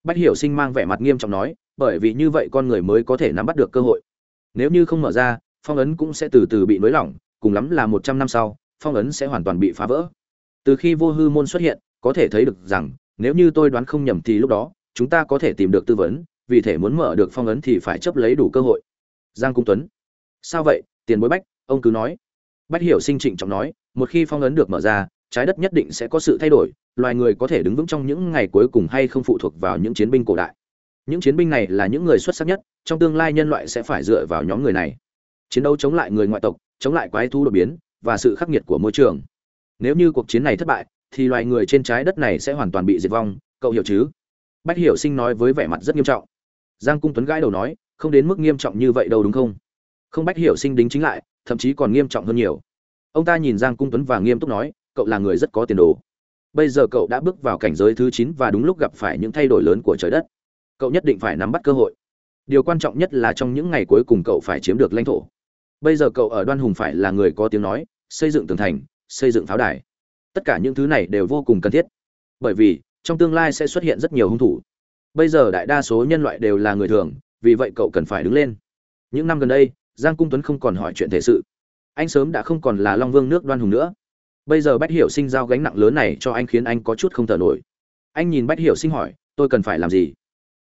Bách hiểu sinh mang vẻ mặt nghiêm trọng nói, bởi vì như vậy con người mới có thể nắm bắt được cơ hội. Nếu như không mở ra phong ấn cũng sẽ từ từ bị nới lỏng, cùng lắm là một trăm năm sau, phong ấn sẽ hoàn toàn bị phá vỡ. Từ khi vô hư môn xuất hiện, có thể thấy được rằng, nếu như tôi đoán không nhầm thì lúc đó, chúng ta có thể tìm được tư vấn, vì thể muốn mở được phong ấn thì phải chấp lấy đủ cơ hội. Giang cung tuấn. Sao vậy, tiền bối bách, ông cứ nói. Bách hiểu sinh trịnh trọng nói, một khi phong ấn được mở ra, trái đất nhất định sẽ có sự thay đổi, loài người có thể đứng vững trong những ngày cuối cùng hay không phụ thuộc vào những chiến binh cổ đại. Những chiến binh này là những người xuất sắc nhất, trong tương lai nhân loại sẽ phải dựa vào nhóm người này chiến đấu chống lại người ngoại tộc, chống lại quái thú đột biến và sự khắc nghiệt của môi trường. Nếu như cuộc chiến này thất bại, thì loài người trên trái đất này sẽ hoàn toàn bị diệt vong, cậu hiểu chứ? Bách hiểu sinh nói với vẻ mặt rất nghiêm trọng. Giang cung tuấn gãi đầu nói, không đến mức nghiêm trọng như vậy đâu đúng không? Không, bách hiểu sinh đính chính lại, thậm chí còn nghiêm trọng hơn nhiều. Ông ta nhìn giang cung tuấn và nghiêm túc nói, cậu là người rất có tiền đồ. Bây giờ cậu đã bước vào cảnh giới thứ chín và đúng lúc gặp phải những thay đổi lớn của trời đất. Cậu nhất định phải nắm bắt cơ hội. Điều quan trọng nhất là trong những ngày cuối cùng cậu phải chiếm được lãnh thổ bây giờ cậu ở đoan hùng phải là người có tiếng nói, xây dựng tường thành, xây dựng pháo đài. Tất cả những thứ này đều vô cùng cần thiết. Bởi vì, trong tương lai sẽ xuất hiện rất nhiều hung thủ. Bây giờ đại đa số nhân loại đều là người thường, vì vậy cậu cần phải đứng lên. Những năm gần đây, giang cung tuấn không còn hỏi chuyện thể sự. Anh sớm đã không còn là long vương nước đoan hùng nữa. Bây giờ bách hiểu sinh giao gánh nặng lớn này cho anh khiến anh có chút không thở nổi. Anh nhìn bách hiểu sinh hỏi, tôi cần phải làm gì?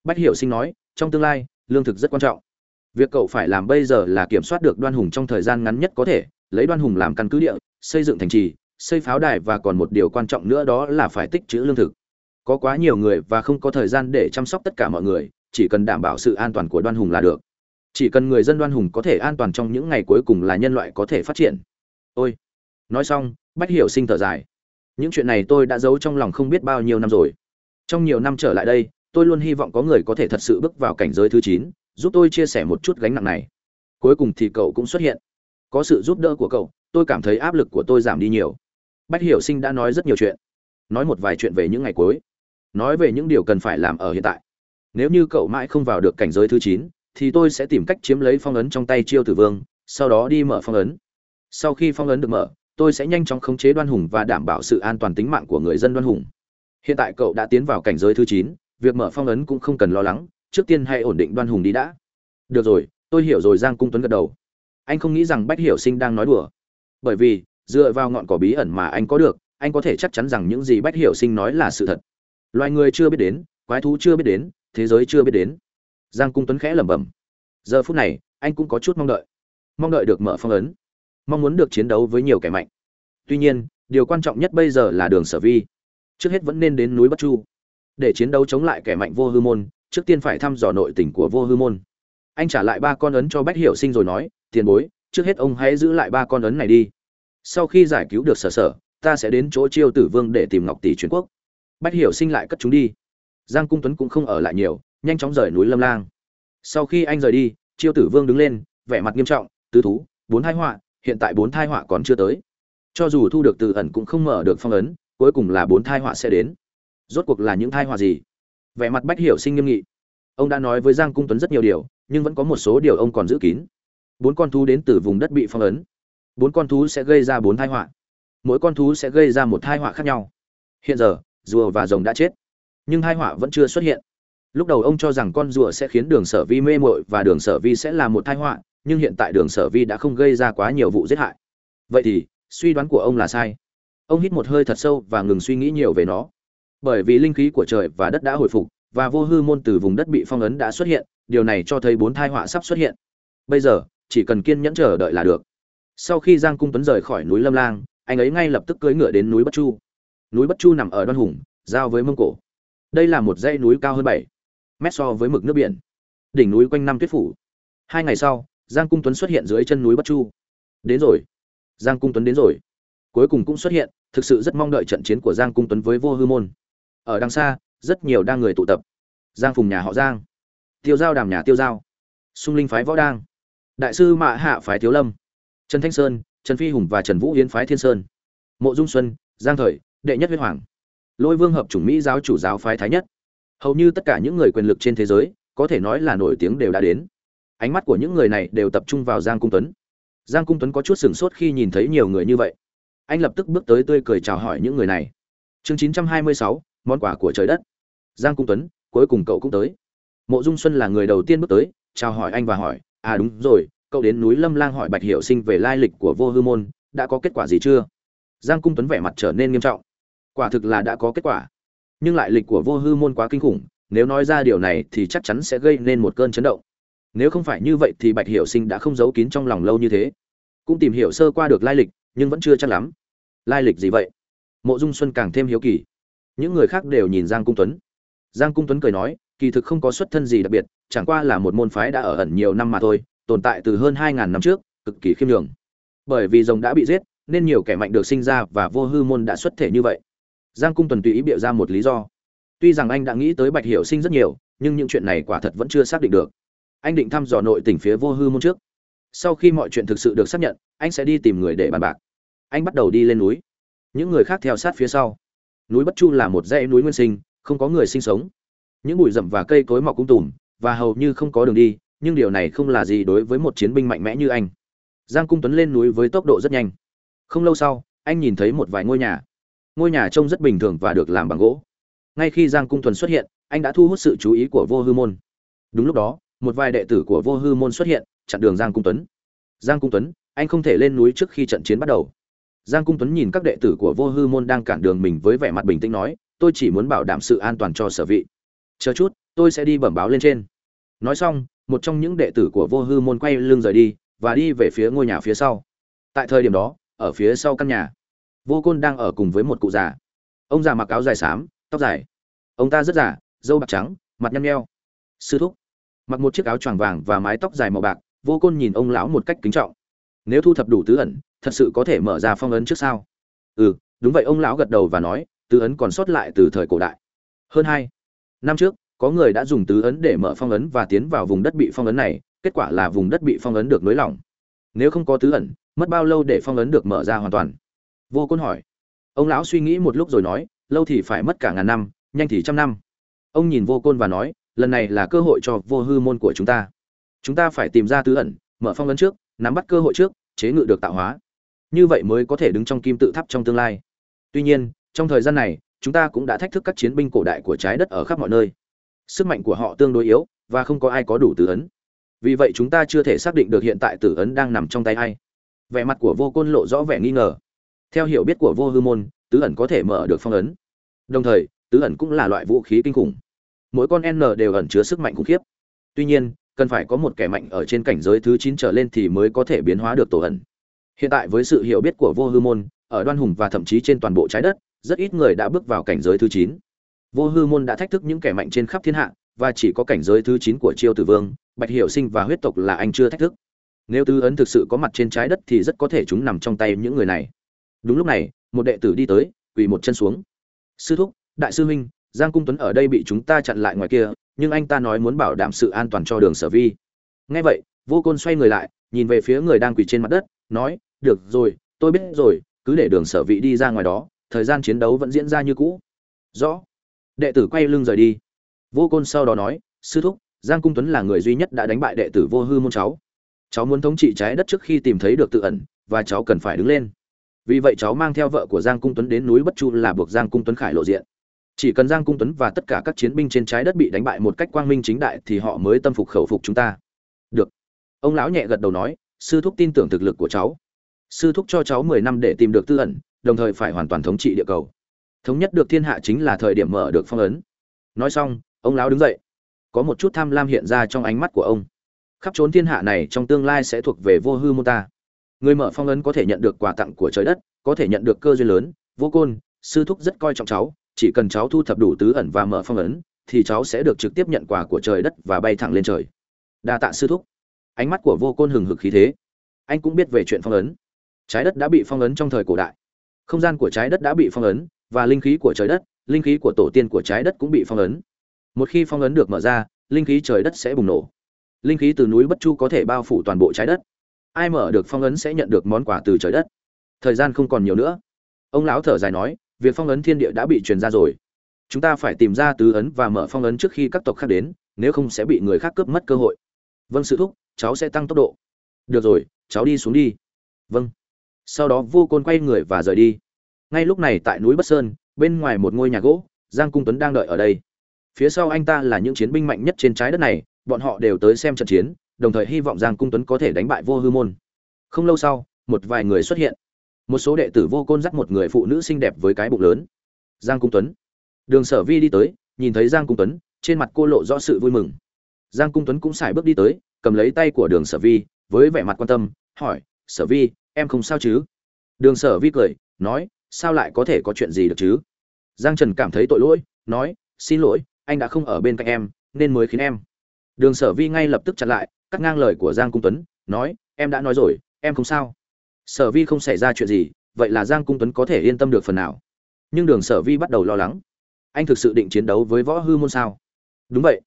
Bách hiểu sinh nói, trong tương lai, lương thực rất quan trọng việc cậu phải làm bây giờ là kiểm soát được đoan hùng trong thời gian ngắn nhất có thể, lấy đoan hùng làm căn cứ địa, xây dựng thành trì, xây pháo đài và còn một điều quan trọng nữa đó là phải tích trữ lương thực. Có quá nhiều người và không có thời gian để chăm sóc tất cả mọi người, chỉ cần đảm bảo sự an toàn của đoan hùng là được. Chỉ cần người dân đoan hùng có thể an toàn trong những ngày cuối cùng là nhân loại có thể phát triển. Ôi! Nói xong, bách hiểu sinh thở dài. Những chuyện này tôi đã giấu trong lòng không biết bao nhiêu năm rồi. Trong nhiều năm trở lại đây, tôi luôn hy vọng có người có thể thật sự bước vào cảnh giới thứ chín giúp tôi chia sẻ một chút gánh nặng này. Cuối cùng thì cậu cũng xuất hiện. Có sự giúp đỡ của cậu, tôi cảm thấy áp lực của tôi giảm đi nhiều. Bách hiểu sinh đã nói rất nhiều chuyện. Nói một vài chuyện về những ngày cuối. Nói về những điều cần phải làm ở hiện tại. Nếu như cậu mãi không vào được cảnh giới thứ chín, thì tôi sẽ tìm cách chiếm lấy phong ấn trong tay chiêu tử vương, sau đó đi mở phong ấn. Sau khi phong ấn được mở, tôi sẽ nhanh chóng khống chế đoan hùng và đảm bảo sự an toàn tính mạng của người dân đoan hùng. Hiện tại cậu đã tiến vào cảnh giới thứ chín, việc mở phong ấn cũng không cần lo lắng trước tiên hãy ổn định đoan hùng đi đã. Được rồi, tôi hiểu rồi, giang cung tuấn gật đầu. Anh không nghĩ rằng bách hiểu sinh đang nói đùa. Bởi vì, dựa vào ngọn cỏ bí ẩn mà anh có được, anh có thể chắc chắn rằng những gì bách hiểu sinh nói là sự thật. Loài người chưa biết đến, quái thú chưa biết đến, thế giới chưa biết đến. Giang cung tuấn khẽ lẩm bẩm. Giờ phút này, anh cũng có chút mong đợi. Mong đợi được mở phong ấn. Mong muốn được chiến đấu với nhiều kẻ mạnh. Tuy nhiên, điều quan trọng nhất bây giờ là đường sở vi. Trước hết vẫn nên đến núi bất chu. Để chiến đấu chống lại kẻ mạnh vô hư môn trước tiên phải thăm dò nội tình của vô hư môn. Anh trả lại ba con ấn cho bách hiểu sinh rồi nói, tiền bối, trước hết ông hãy giữ lại ba con ấn này đi. Sau khi giải cứu được sở sở, ta sẽ đến chỗ chiêu tử vương để tìm ngọc tỷ truyền quốc. Bách hiểu sinh lại cất chúng đi. Giang cung tuấn cũng không ở lại nhiều, nhanh chóng rời núi lâm lang. Sau khi anh rời đi, chiêu tử vương đứng lên, vẻ mặt nghiêm trọng, tứ thú, bốn thai họa, hiện tại bốn thai họa còn chưa tới. Cho dù thu được từ ẩn cũng không mở được phong ấn, cuối cùng là bốn thai họa sẽ đến. Rốt cuộc là những thai họa gì? Vẻ mặt bách hiểu sinh nghiêm nghị. Ông đã nói với giang cung tuấn rất nhiều điều, nhưng vẫn có một số điều ông còn giữ kín. Bốn con thú đến từ vùng đất bị phong ấn. Bốn con thú sẽ gây ra bốn thai họa. Mỗi con thú sẽ gây ra một thai họa khác nhau. Hiện giờ, rùa và rồng đã chết, nhưng thai họa vẫn chưa xuất hiện. Lúc đầu ông cho rằng con rùa sẽ khiến đường sở vi mê mội và đường sở vi sẽ là một thai họa, nhưng hiện tại đường sở vi đã không gây ra quá nhiều vụ giết hại. Vậy thì, suy đoán của ông là sai. Ông hít một hơi thật sâu và ngừng suy nghĩ nhiều về nó bởi vì linh khí của trời và đất đã hồi phục, và vô hư môn từ vùng đất bị phong ấn đã xuất hiện, điều này cho thấy bốn thai họa sắp xuất hiện. Bây giờ, chỉ cần kiên nhẫn chờ đợi là được. Sau khi giang cung tuấn rời khỏi núi lâm lang, anh ấy ngay lập tức cưỡi ngựa đến núi bất chu. Núi bất chu nằm ở đoan hùng, giao với mông cổ. Đây là một dãy núi cao hơn bảy mét so với mực nước biển. Đỉnh núi quanh năm tuyết phủ. Hai ngày sau, giang cung tuấn xuất hiện dưới chân núi bất chu. Đến rồi. Giang cung tuấn đến rồi. Cuối cùng cũng xuất hiện, thực sự rất mong đợi trận chiến của giang cung tuấn với vô hư môn ở đằng xa rất nhiều đang người tụ tập. Giang phùng nhà họ giang. Tiêu giao đàm nhà tiêu giao. Sung linh phái võ đang. Đại sư mạ hạ phái thiếu lâm. Trần thanh sơn trần phi hùng và trần vũ hiến phái thiên sơn. Mộ dung xuân giang thời đệ nhất huyết hoàng. Lôi vương hợp chủng mỹ giáo chủ giáo phái thái nhất. Hầu như tất cả những người quyền lực trên thế giới có thể nói là nổi tiếng đều đã đến. Ánh mắt của những người này đều tập trung vào giang cung tuấn. Giang cung tuấn có chút sửng sốt khi nhìn thấy nhiều người như vậy. Anh lập tức bước tới tươi cười chào hỏi những người này. Chương 926, món quà của trời đất. Giang cung tuấn, cuối cùng cậu cũng tới. Mộ dung xuân là người đầu tiên bước tới, chào hỏi anh và hỏi à đúng rồi, cậu đến núi lâm lang hỏi bạch hiểu sinh về lai lịch của vô hư môn, đã có kết quả gì chưa? Giang cung tuấn vẻ mặt trở nên nghiêm trọng. Quả thực là đã có kết quả, nhưng lại lịch của vô hư môn quá kinh khủng, nếu nói ra điều này thì chắc chắn sẽ gây nên một cơn chấn động. Nếu không phải như vậy thì bạch hiểu sinh đã không giấu kín trong lòng lâu như thế. Cũng tìm hiểu sơ qua được lai lịch, nhưng vẫn chưa chắc lắm. Lai lịch gì vậy? Mộ dung xuân càng thêm hiếu kỳ những người khác đều nhìn giang cung tuấn. Giang cung tuấn cười nói, kỳ thực không có xuất thân gì đặc biệt, chẳng qua là một môn phái đã ở ẩn nhiều năm mà thôi, tồn tại từ hơn hai ngàn năm trước, cực kỳ khiêm nhường. Bởi vì rồng đã bị giết, nên nhiều kẻ mạnh được sinh ra và vô hư môn đã xuất thể như vậy. Giang cung Tuấn tùy ý bịa ra một lý do. Tuy rằng anh đã nghĩ tới bạch hiểu sinh rất nhiều, nhưng những chuyện này quả thật vẫn chưa xác định được. Anh định thăm dò nội tỉnh phía vô hư môn trước. Sau khi mọi chuyện thực sự được xác nhận, anh sẽ đi tìm người để bàn bạc. Anh bắt đầu đi lên núi. Những người khác theo sát phía sau núi bất chu là một dãy núi nguyên sinh, không có người sinh sống. Những bụi rậm và cây cối mọc cung tùm, và hầu như không có đường đi, nhưng điều này không là gì đối với một chiến binh mạnh mẽ như anh. Giang cung tuấn lên núi với tốc độ rất nhanh. Không lâu sau, anh nhìn thấy một vài ngôi nhà. Ngôi nhà trông rất bình thường và được làm bằng gỗ. Ngay khi giang cung tuấn xuất hiện, anh đã thu hút sự chú ý của vô hư môn. Đúng lúc đó, một vài đệ tử của vô hư môn xuất hiện, chặn đường giang cung tuấn. Giang cung tuấn, anh không thể lên núi trước khi trận chiến bắt đầu giang cung tuấn nhìn các đệ tử của vô hư môn đang cản đường mình với vẻ mặt bình tĩnh nói, tôi chỉ muốn bảo đảm sự an toàn cho sở vị. Chờ chút, tôi sẽ đi bẩm báo lên trên. Nói xong, một trong những đệ tử của vô hư môn quay lưng rời đi và đi về phía ngôi nhà phía sau. Tại thời điểm đó, ở phía sau căn nhà, vô côn đang ở cùng với một cụ già. Ông già mặc áo dài xám, tóc dài. Ông ta rất già dâu bạc trắng, mặt nhăn nheo. Sư thúc. Mặc một chiếc áo choàng vàng và mái tóc dài màu bạc, vô côn nhìn ông lão một cách kính trọng. Nếu thu thập đủ tứ ẩn thật sự có thể mở ra phong ấn trước sao? Ừ đúng vậy, ông lão gật đầu và nói, tứ ấn còn sót lại từ thời cổ đại. Hơn hai năm trước, có người đã dùng tứ ấn để mở phong ấn và tiến vào vùng đất bị phong ấn này, kết quả là vùng đất bị phong ấn được nới lỏng. Nếu không có tứ ẩn, mất bao lâu để phong ấn được mở ra hoàn toàn? Vô côn hỏi. Ông lão suy nghĩ một lúc rồi nói, lâu thì phải mất cả ngàn năm, nhanh thì trăm năm. Ông nhìn vô côn và nói, lần này là cơ hội cho vô hư môn của chúng ta. Chúng ta phải tìm ra tứ ẩn, mở phong ấn trước, nắm bắt cơ hội trước, chế ngự được tạo hóa như vậy mới có thể đứng trong kim tự tháp trong tương lai. Tuy nhiên, trong thời gian này, chúng ta cũng đã thách thức các chiến binh cổ đại của trái đất ở khắp mọi nơi. Sức mạnh của họ tương đối yếu, và không có ai có đủ tử ấn. Vì vậy chúng ta chưa thể xác định được hiện tại tử ấn đang nằm trong tay ai. Vẻ mặt của vô côn lộ rõ vẻ nghi ngờ. Theo hiểu biết của vô hư môn, tứ ẩn có thể mở được phong ấn. Đồng thời, tứ ẩn cũng là loại vũ khí kinh khủng. Mỗi con n đều ẩn chứa sức mạnh khủng khiếp. Tuy nhiên, cần phải có một kẻ mạnh ở trên cảnh giới thứ chín trở lên thì mới có thể biến hóa được tổ ẩn hiện tại với sự hiểu biết của vô hư môn, ở đoan hùng và thậm chí trên toàn bộ trái đất, rất ít người đã bước vào cảnh giới thứ chín. Vô hư môn đã thách thức những kẻ mạnh trên khắp thiên hạ, và chỉ có cảnh giới thứ chín của chiêu tử vương, bạch hiểu sinh và huyết tộc là anh chưa thách thức. Nếu tứ ấn thực sự có mặt trên trái đất thì rất có thể chúng nằm trong tay những người này. Đúng lúc này, một đệ tử đi tới, quỳ một chân xuống. Sư thúc, đại sư huynh, giang cung tuấn ở đây bị chúng ta chặn lại ngoài kia, nhưng anh ta nói muốn bảo đảm sự an toàn cho đường sở vi. Nghe vậy, vô côn xoay người lại, nhìn về phía người đang quỳ trên mặt đất nói, được rồi, tôi biết rồi, cứ để đường sở vị đi ra ngoài đó, thời gian chiến đấu vẫn diễn ra như cũ. Rõ. Đệ tử quay lưng rời đi. Vô côn sau đó nói, sư thúc, giang cung tuấn là người duy nhất đã đánh bại đệ tử vô hư môn cháu. Cháu muốn thống trị trái đất trước khi tìm thấy được tự ẩn, và cháu cần phải đứng lên. Vì vậy cháu mang theo vợ của giang cung tuấn đến núi bất chu là buộc giang cung tuấn khải lộ diện. Chỉ cần giang cung tuấn và tất cả các chiến binh trên trái đất bị đánh bại một cách quang minh chính đại thì họ mới tâm phục khẩu phục chúng ta. Được. Ông lão nhẹ gật đầu nói sư thúc tin tưởng thực lực của cháu. Sư thúc cho cháu mười năm để tìm được tư ẩn, đồng thời phải hoàn toàn thống trị địa cầu. Thống nhất được thiên hạ chính là thời điểm mở được phong ấn. Nói xong, ông lão đứng dậy. Có một chút tham lam hiện ra trong ánh mắt của ông. Khắp trốn thiên hạ này trong tương lai sẽ thuộc về vô hư mô ta. Người mở phong ấn có thể nhận được quà tặng của trời đất, có thể nhận được cơ duyên lớn, vô côn, sư thúc rất coi trọng cháu, chỉ cần cháu thu thập đủ tứ ẩn và mở phong ấn, thì cháu sẽ được trực tiếp nhận quà của trời đất và bay thẳng lên trời. Đa tạ sư thúc ánh mắt của vô côn hừng hực khí thế. Anh cũng biết về chuyện phong ấn. Trái đất đã bị phong ấn trong thời cổ đại. Không gian của trái đất đã bị phong ấn, và linh khí của trời đất, linh khí của tổ tiên của trái đất cũng bị phong ấn. Một khi phong ấn được mở ra, linh khí trời đất sẽ bùng nổ. Linh khí từ núi bất chu có thể bao phủ toàn bộ trái đất. Ai mở được phong ấn sẽ nhận được món quà từ trời đất. Thời gian không còn nhiều nữa. Ông lão thở dài nói, việc phong ấn thiên địa đã bị truyền ra rồi. Chúng ta phải tìm ra tứ ấn và mở phong ấn trước khi các tộc khác đến, nếu không sẽ bị người khác cướp mất cơ hội. Vâng sự thúc cháu sẽ tăng tốc độ. Được rồi, cháu đi xuống đi. Vâng. Sau đó vô côn quay người và rời đi. Ngay lúc này tại núi bất sơn, bên ngoài một ngôi nhà gỗ, giang cung tuấn đang đợi ở đây. Phía sau anh ta là những chiến binh mạnh nhất trên trái đất này, bọn họ đều tới xem trận chiến, đồng thời hy vọng giang cung tuấn có thể đánh bại vô hư môn. Không lâu sau, một vài người xuất hiện. Một số đệ tử vô côn dắt một người phụ nữ xinh đẹp với cái bụng lớn. Giang cung tuấn. Đường sở vi đi tới, nhìn thấy giang cung tuấn, trên mặt cô lộ rõ sự vui mừng giang cung tuấn cũng xài bước đi tới, cầm lấy tay của đường sở vi, với vẻ mặt quan tâm, hỏi, sở vi, em không sao chứ? Đường sở vi cười, nói, sao lại có thể có chuyện gì được chứ? Giang trần cảm thấy tội lỗi, nói, xin lỗi, anh đã không ở bên cạnh em, nên mới khiến em. Đường sở vi ngay lập tức chặn lại, cắt ngang lời của giang cung tuấn, nói, em đã nói rồi, em không sao. Sở vi không xảy ra chuyện gì, vậy là giang cung tuấn có thể yên tâm được phần nào. Nhưng đường sở vi bắt đầu lo lắng. Anh thực sự định chiến đấu với võ hư môn sao? Đúng vậy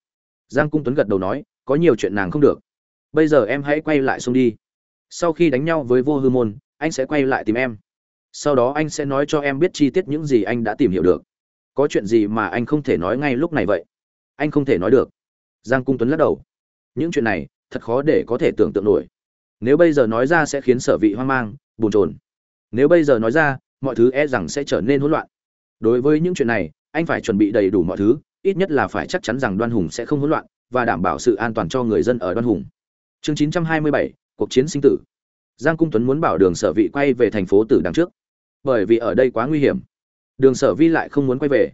giang cung tuấn gật đầu nói, có nhiều chuyện nàng không được. Bây giờ em hãy quay lại sông đi. Sau khi đánh nhau với vô hư môn, anh sẽ quay lại tìm em. Sau đó anh sẽ nói cho em biết chi tiết những gì anh đã tìm hiểu được. Có chuyện gì mà anh không thể nói ngay lúc này vậy? Anh không thể nói được. Giang cung tuấn lắc đầu. Những chuyện này, thật khó để có thể tưởng tượng nổi. Nếu bây giờ nói ra sẽ khiến sở vị hoang mang bồn chồn. Nếu bây giờ nói ra, mọi thứ e rằng sẽ trở nên hỗn loạn. Đối với những chuyện này, anh phải chuẩn bị đầy đủ mọi thứ ít nhất là phải chắc chắn rằng đoan hùng sẽ không hỗn loạn và đảm bảo sự an toàn cho người dân ở đoan hùng. Chương 927, cuộc chiến sinh tử. Giang cung tuấn muốn bảo đường sở vị quay về thành phố tử đằng trước bởi vì ở đây quá nguy hiểm. Đường sở vi lại không muốn quay về.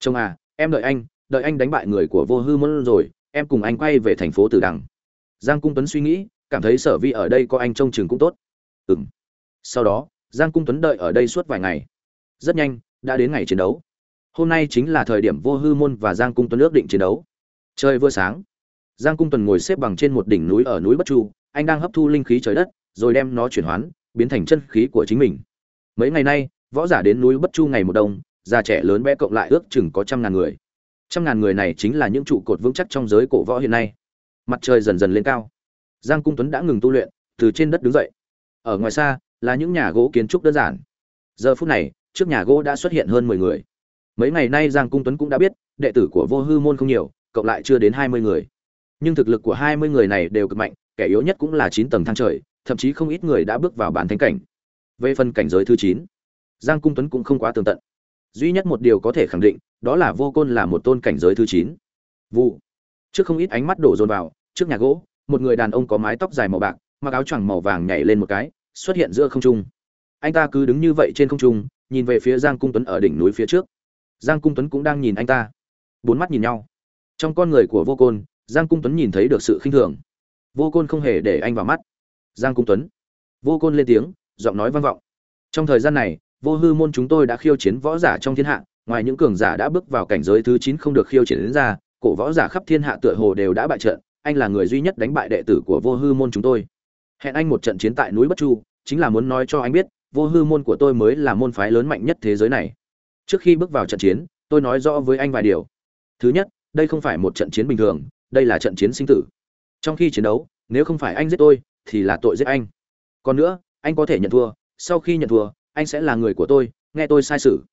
Chồng à em đợi anh đợi anh đánh bại người của vô hư môn rồi em cùng anh quay về thành phố tử đằng. Giang cung tuấn suy nghĩ cảm thấy sở vi ở đây có anh trông chừng cũng tốt. Ừ sau đó giang cung tuấn đợi ở đây suốt vài ngày. Rất nhanh đã đến ngày chiến đấu hôm nay chính là thời điểm vô hư môn và giang cung tuấn ước định chiến đấu. Trời vừa sáng, giang cung tuấn ngồi xếp bằng trên một đỉnh núi ở núi bất chu, anh đang hấp thu linh khí trời đất, rồi đem nó chuyển hoán, biến thành chân khí của chính mình. Mấy ngày nay, võ giả đến núi bất chu ngày một đông, già trẻ lớn bé cộng lại ước chừng có trăm ngàn người. Trăm ngàn người này chính là những trụ cột vững chắc trong giới cổ võ hiện nay. Mặt trời dần dần lên cao. Giang cung tuấn đã ngừng tu luyện, từ trên đất đứng dậy. Ở ngoài xa, là những nhà gỗ kiến trúc đơn giản. Giờ phút này, trước nhà gỗ đã xuất hiện hơn mười người mấy ngày nay giang cung tuấn cũng đã biết, đệ tử của vô hư môn không nhiều, cộng lại chưa đến hai mươi người. Nhưng thực lực của hai mươi người này đều cực mạnh, kẻ yếu nhất cũng là chín tầng thang trời, thậm chí không ít người đã bước vào bản thánh cảnh. Về phần cảnh giới thứ chín, giang cung tuấn cũng không quá tường tận. Duy nhất một điều có thể khẳng định, đó là vô côn là một tôn cảnh giới thứ chín. Vụ. Trước không ít ánh mắt đổ dồn vào, trước nhà gỗ, một người đàn ông có mái tóc dài màu bạc, mặc áo choàng màu vàng nhảy lên một cái, xuất hiện giữa không trung. Anh ta cứ đứng như vậy trên không trung, nhìn về phía giang cung tuấn ở đỉnh núi phía trước giang cung tuấn cũng đang nhìn anh ta. Bốn mắt nhìn nhau. Trong con người của vô côn, giang cung tuấn nhìn thấy được sự khinh thường. Vô côn không hề để anh vào mắt. Giang cung tuấn. Vô côn lên tiếng, giọng nói vang vọng. Trong thời gian này, vô hư môn chúng tôi đã khiêu chiến võ giả trong thiên hạ, ngoài những cường giả đã bước vào cảnh giới thứ chín không được khiêu chiến đến ra, cổ võ giả khắp thiên hạ tựa hồ đều đã bại trận, anh là người duy nhất đánh bại đệ tử của vô hư môn chúng tôi. Hẹn anh một trận chiến tại núi bất chu, chính là muốn nói cho anh biết, vô hư môn của tôi mới là môn phái lớn mạnh nhất thế giới này trước khi bước vào trận chiến, tôi nói rõ với anh vài điều. Thứ nhất, đây không phải một trận chiến bình thường, đây là trận chiến sinh tử. Trong khi chiến đấu, nếu không phải anh giết tôi, thì là tội giết anh. Còn nữa, anh có thể nhận thua, sau khi nhận thua, anh sẽ là người của tôi, nghe tôi sai sự.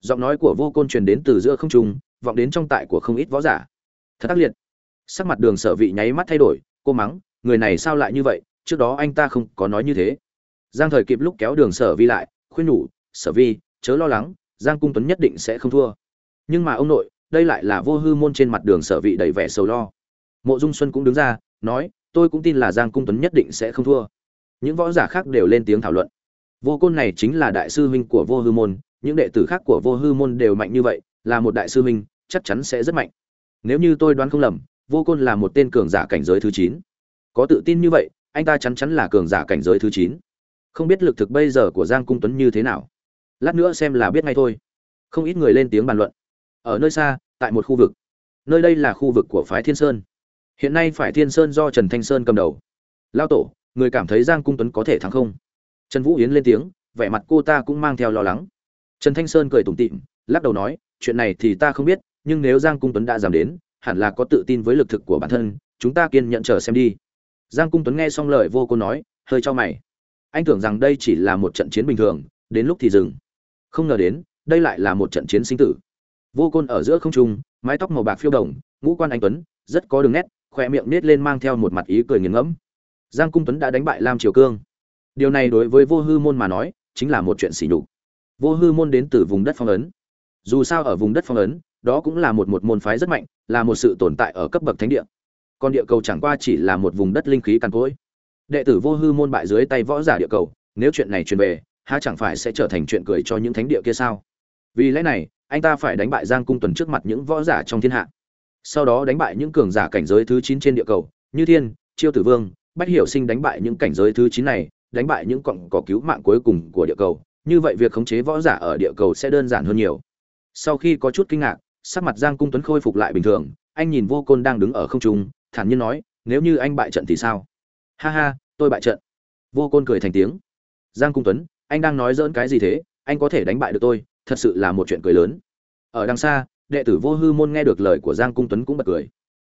Giọng nói của vô côn truyền đến từ giữa không trung, vọng đến trong tại của không ít võ giả. Thật ác liệt. Sắc mặt đường sở vị nháy mắt thay đổi, cô mắng, người này sao lại như vậy, trước đó anh ta không có nói như thế. Giang thời kịp lúc kéo đường sở vi lại, khuyên nhủ, sở vi, chớ lo lắng giang cung tuấn nhất định sẽ không thua. Nhưng mà ông nội, đây lại là vô hư môn trên mặt đường sở vị đầy vẻ sầu lo. Mộ dung xuân cũng đứng ra, nói, tôi cũng tin là giang cung tuấn nhất định sẽ không thua. Những võ giả khác đều lên tiếng thảo luận. Vô côn này chính là đại sư huynh của vô hư môn, những đệ tử khác của vô hư môn đều mạnh như vậy, là một đại sư huynh, chắc chắn sẽ rất mạnh. Nếu như tôi đoán không lầm, vô côn là một tên cường giả cảnh giới thứ chín. Có tự tin như vậy, anh ta chắn chắn là cường giả cảnh giới thứ chín. Không biết lực thực bây giờ của giang cung tuấn như thế nào lát nữa xem là biết ngay thôi. Không ít người lên tiếng bàn luận. Ở nơi xa, tại một khu vực. Nơi đây là khu vực của phái thiên sơn. Hiện nay phải thiên sơn do trần thanh sơn cầm đầu. Lao tổ, người cảm thấy giang cung tuấn có thể thắng không? Trần vũ yến lên tiếng, vẻ mặt cô ta cũng mang theo lo lắng. Trần thanh sơn cười tủm tịm lắc đầu nói, chuyện này thì ta không biết, nhưng nếu giang cung tuấn đã giảm đến, hẳn là có tự tin với lực thực của bản thân, chúng ta kiên nhận chờ xem đi. Giang cung tuấn nghe xong lời vô cô nói, hơi cho mày. Anh tưởng rằng đây chỉ là một trận chiến bình thường, đến lúc thì dừng không ngờ đến, đây lại là một trận chiến sinh tử. Vô côn ở giữa không trung, mái tóc màu bạc phiêu đồng, ngũ quan anh tuấn, rất có đường nét khoe miệng nết lên mang theo một mặt ý cười nghiền ngẫm. Giang cung tuấn đã đánh bại lam triều cương. Điều này đối với vô hư môn mà nói, chính là một chuyện xỉ nhục. Vô hư môn đến từ vùng đất phong ấn. Dù sao ở vùng đất phong ấn, đó cũng là một một môn phái rất mạnh, là một sự tồn tại ở cấp bậc thánh địa. Còn địa cầu chẳng qua chỉ là một vùng đất linh khí cằn cỗi. Đệ tử vô hư môn bại dưới tay võ giả địa cầu, nếu chuyện này truyền về há chẳng phải sẽ trở thành chuyện cười cho những thánh địa kia sao? Vì lẽ này, anh ta phải đánh bại giang cung tuần trước mặt những võ giả trong thiên hạ. Sau đó đánh bại những cường giả cảnh giới thứ chín trên địa cầu, như thiên, chiêu tử vương, bách hiểu sinh đánh bại những cảnh giới thứ chín này, đánh bại những cọng cỏ cứu mạng cuối cùng của địa cầu. Như vậy việc khống chế võ giả ở địa cầu sẽ đơn giản hơn nhiều. Sau khi có chút kinh ngạc, sắc mặt giang cung tuấn khôi phục lại bình thường, anh nhìn vô côn đang đứng ở không trung, thản nhiên nói, nếu như anh bại trận thì sao? Ha ha, tôi bại trận. Vô côn cười thành tiếng. Giang cung tuấn anh đang nói dỡn cái gì thế? Anh có thể đánh bại được tôi, thật sự là một chuyện cười lớn. Ở đằng xa, đệ tử vô hư môn nghe được lời của giang cung tuấn cũng bật cười.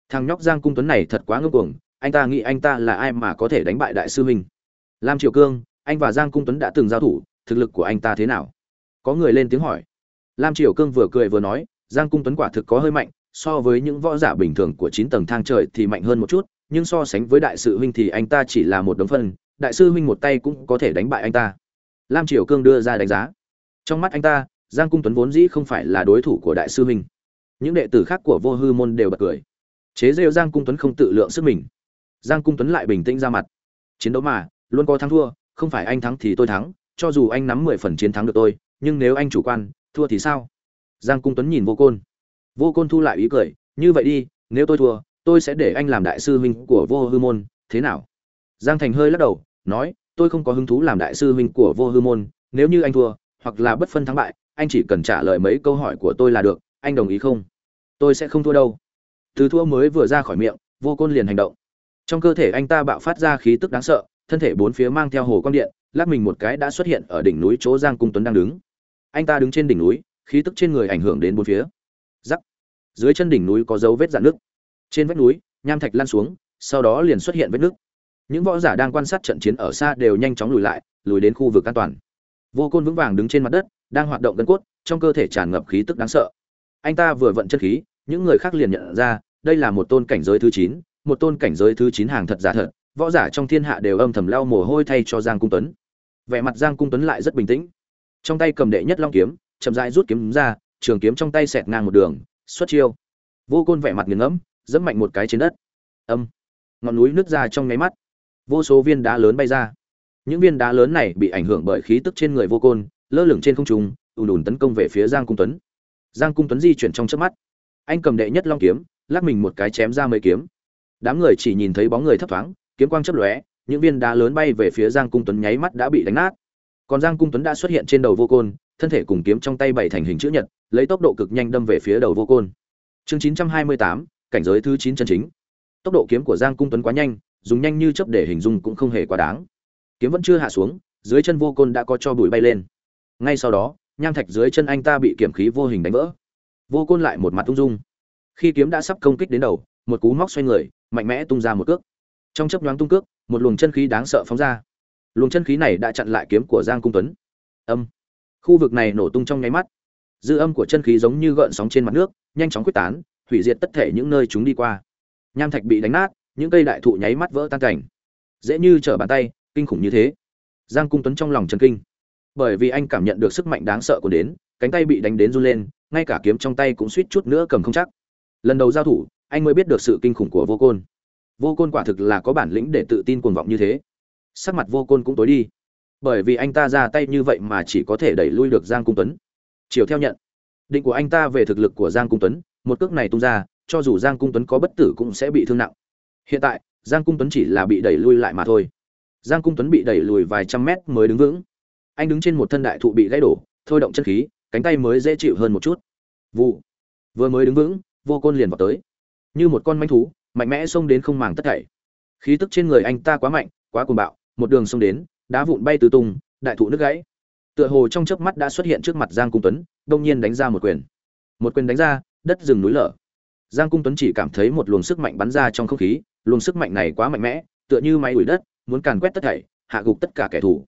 Thằng nhóc giang cung tuấn này thật quá ngưng cuồng, anh ta nghĩ anh ta là ai mà có thể đánh bại đại sư huynh. Lam triều cương, anh và giang cung tuấn đã từng giao thủ, thực lực của anh ta thế nào? Có người lên tiếng hỏi. Lam triều cương vừa cười vừa nói, giang cung tuấn quả thực có hơi mạnh, so với những võ giả bình thường của chín tầng thang trời thì mạnh hơn một chút, nhưng so sánh với đại sư huynh thì anh ta chỉ là một đống phân, đại sư huynh một tay cũng có thể đánh bại anh ta lam triều cương đưa ra đánh giá. Trong mắt anh ta, giang cung tuấn vốn dĩ không phải là đối thủ của đại sư huynh. Những đệ tử khác của vô hư môn đều bật cười. Chế rêu giang cung tuấn không tự lượng sức mình. Giang cung tuấn lại bình tĩnh ra mặt. Chiến đấu mà, luôn có thắng thua, không phải anh thắng thì tôi thắng, cho dù anh nắm mười phần chiến thắng được tôi, nhưng nếu anh chủ quan, thua thì sao? Giang cung tuấn nhìn vô côn. Vô côn thu lại ý cười, như vậy đi, nếu tôi thua, tôi sẽ để anh làm đại sư huynh của vô hư môn, thế nào? Giang thành hơi lắc đầu, nói tôi không có hứng thú làm đại sư huynh của vô hư môn, nếu như anh thua, hoặc là bất phân thắng bại, anh chỉ cần trả lời mấy câu hỏi của tôi là được, anh đồng ý không? Tôi sẽ không thua đâu. Từ thua mới vừa ra khỏi miệng, vô côn liền hành động. Trong cơ thể anh ta bạo phát ra khí tức đáng sợ, thân thể bốn phía mang theo hồ quang điện, lắc mình một cái đã xuất hiện ở đỉnh núi chỗ giang cung tuấn đang đứng. Anh ta đứng trên đỉnh núi, khí tức trên người ảnh hưởng đến bốn phía. Giắc dưới chân đỉnh núi có dấu vết dạn nước trên vách núi, nham thạch lan xuống, sau đó liền xuất hiện vết nước những võ giả đang quan sát trận chiến ở xa đều nhanh chóng lùi lại, lùi đến khu vực an toàn. Vô côn vững vàng đứng trên mặt đất, đang hoạt động gân cốt, trong cơ thể tràn ngập khí tức đáng sợ. Anh ta vừa vận chất khí, những người khác liền nhận ra, đây là một tôn cảnh giới thứ chín, một tôn cảnh giới thứ chín hàng thật giả thật, võ giả trong thiên hạ đều âm thầm lau mồ hôi thay cho giang cung tuấn. Vẻ mặt giang cung tuấn lại rất bình tĩnh. Trong tay cầm đệ nhất long kiếm, chậm rãi rút kiếm ra, trường kiếm trong tay xẹt ngang một đường, xuất chiêu. Vô côn vẻ mặt nghiền ngẫm dẫm mạnh một cái trên đất. Âm. Ngọn núi nứt ra trong nháy mắt vô số viên đá lớn bay ra. Những viên đá lớn này bị ảnh hưởng bởi khí tức trên người vô côn, lơ lửng trên không trung, ùn ùn tấn công về phía giang cung tuấn. Giang cung tuấn di chuyển trong chớp mắt. Anh cầm đệ nhất long kiếm, lắc mình một cái chém ra mấy kiếm. Đám người chỉ nhìn thấy bóng người thấp thoáng, kiếm quang chớp lóe, những viên đá lớn bay về phía giang cung tuấn nháy mắt đã bị đánh nát. Còn giang cung tuấn đã xuất hiện trên đầu vô côn, thân thể cùng kiếm trong tay bảy thành hình chữ nhật, lấy tốc độ cực nhanh đâm về phía đầu vô côn. Chương chín trăm hai mươi tám, cảnh giới thứ chín chân chính. Tốc độ kiếm của giang cung tuấn quá nhanh dùng nhanh như chớp để hình dung cũng không hề quá đáng. Kiếm vẫn chưa hạ xuống, dưới chân vô côn đã có cho bụi bay lên. Ngay sau đó, nham thạch dưới chân anh ta bị kiểm khí vô hình đánh vỡ. Vô côn lại một mặt tung dung. Khi kiếm đã sắp công kích đến đầu, một cú móc xoay người, mạnh mẽ tung ra một cước. Trong chấp nhoáng tung cước, một luồng chân khí đáng sợ phóng ra. Luồng chân khí này đã chặn lại kiếm của giang cung tuấn. Âm. Khu vực này nổ tung trong nháy mắt. Dư âm của chân khí giống như gợn sóng trên mặt nước, nhanh chóng quyết tán, hủy diệt tất thể những nơi chúng đi qua. Nham thạch bị đánh nát những cây đại thụ nháy mắt vỡ tan cảnh. Dễ như trở bàn tay, kinh khủng như thế. Giang cung tuấn trong lòng chân kinh. Bởi vì anh cảm nhận được sức mạnh đáng sợ của đến, cánh tay bị đánh đến run lên, ngay cả kiếm trong tay cũng suýt chút nữa cầm không chắc. Lần đầu giao thủ, anh mới biết được sự kinh khủng của vô côn. Vô côn quả thực là có bản lĩnh để tự tin cuồng vọng như thế. Sắc mặt vô côn cũng tối đi. Bởi vì anh ta ra tay như vậy mà chỉ có thể đẩy lui được giang cung tuấn. Chiều theo nhận, định của anh ta về thực lực của giang cung tuấn, một cước này tung ra, cho dù giang cung tuấn có bất tử cũng sẽ bị thương nặng hiện tại, giang cung tuấn chỉ là bị đẩy lui lại mà thôi. Giang cung tuấn bị đẩy lùi vài trăm mét mới đứng vững. Anh đứng trên một thân đại thụ bị gãy đổ, thôi động chân khí, cánh tay mới dễ chịu hơn một chút. Vụ. Vừa mới đứng vững, vô côn liền vào tới. Như một con manh thú, mạnh mẽ xông đến không màng tất thảy. Khí tức trên người anh ta quá mạnh, quá cuồng bạo, một đường xông đến, đá vụn bay tứ tung, đại thụ nước gãy. Tựa hồ trong chớp mắt đã xuất hiện trước mặt giang cung tuấn, đông nhiên đánh ra một quyền. Một quyền đánh ra, đất rừng núi lở. Giang cung tuấn chỉ cảm thấy một luồng sức mạnh bắn ra trong không khí luồng sức mạnh này quá mạnh mẽ, tựa như máy ủi đất, muốn càn quét tất thảy, hạ gục tất cả kẻ thù.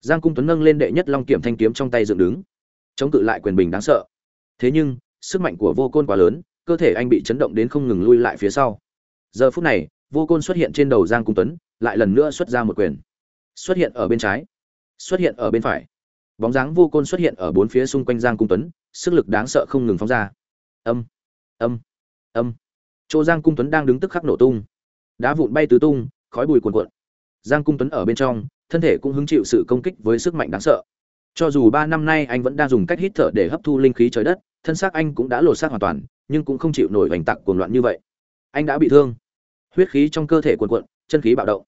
Giang cung tuấn nâng lên đệ nhất long kiểm thanh kiếm trong tay dựng đứng. Chống cự lại quyền bình đáng sợ. Thế nhưng, sức mạnh của vô côn quá lớn, cơ thể anh bị chấn động đến không ngừng lui lại phía sau. Giờ phút này, vô côn xuất hiện trên đầu giang cung tuấn, lại lần nữa xuất ra một quyền. Xuất hiện ở bên trái. Xuất hiện ở bên phải. Bóng dáng vô côn xuất hiện ở bốn phía xung quanh giang cung tuấn, sức lực đáng sợ không ngừng phóng ra. Âm. Âm. Âm. Chỗ giang cung tuấn đang đứng tức khắc nổ tung đá vụn bay tứ tung, khói bùi cuồn cuộn. Giang cung tuấn ở bên trong, thân thể cũng hứng chịu sự công kích với sức mạnh đáng sợ. Cho dù ba năm nay anh vẫn đang dùng cách hít thở để hấp thu linh khí trời đất, thân xác anh cũng đã lột xác hoàn toàn, nhưng cũng không chịu nổi hoành tặc cuồng loạn như vậy. Anh đã bị thương. Huyết khí trong cơ thể cuồn cuộn, chân khí bạo động.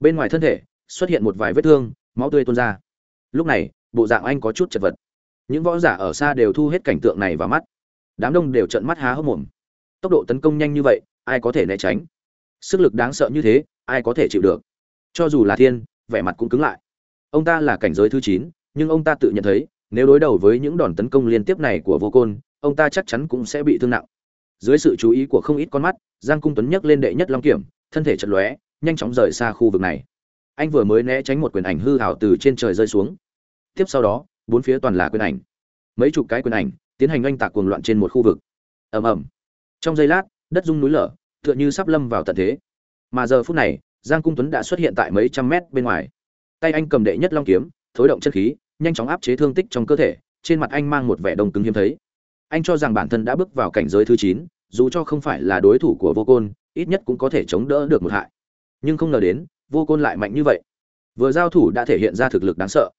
Bên ngoài thân thể, xuất hiện một vài vết thương, máu tươi tuôn ra. Lúc này, bộ dạng anh có chút chật vật. Những võ giả ở xa đều thu hết cảnh tượng này vào mắt. Đám đông đều trợn mắt há hốc mồm. Tốc độ tấn công nhanh như vậy, ai có thể né tránh? Sức lực đáng sợ như thế, ai có thể chịu được? Cho dù là thiên, vẻ mặt cũng cứng lại. Ông ta là cảnh giới thứ chín, nhưng ông ta tự nhận thấy, nếu đối đầu với những đòn tấn công liên tiếp này của vô côn, ông ta chắc chắn cũng sẽ bị thương nặng. Dưới sự chú ý của không ít con mắt, giang cung tuấn nhấc lên đệ nhất long kiểm, thân thể chật lóe, nhanh chóng rời xa khu vực này. Anh vừa mới né tránh một quyền ảnh hư hảo từ trên trời rơi xuống. Tiếp sau đó, bốn phía toàn là quyền ảnh. Mấy chục cái quyền ảnh, tiến hành oanh tạc cuồng loạn trên một khu vực. Ầm ầm. Trong giây lát, đất rung núi lở tựa như sắp lâm vào tận thế. Mà giờ phút này, giang cung tuấn đã xuất hiện tại mấy trăm mét bên ngoài. Tay anh cầm đệ nhất long kiếm, thối động chân khí, nhanh chóng áp chế thương tích trong cơ thể, trên mặt anh mang một vẻ đông cứng hiếm thấy. Anh cho rằng bản thân đã bước vào cảnh giới thứ chín, dù cho không phải là đối thủ của vô côn, ít nhất cũng có thể chống đỡ được một hại. Nhưng không ngờ đến, vô côn lại mạnh như vậy. Vừa giao thủ đã thể hiện ra thực lực đáng sợ.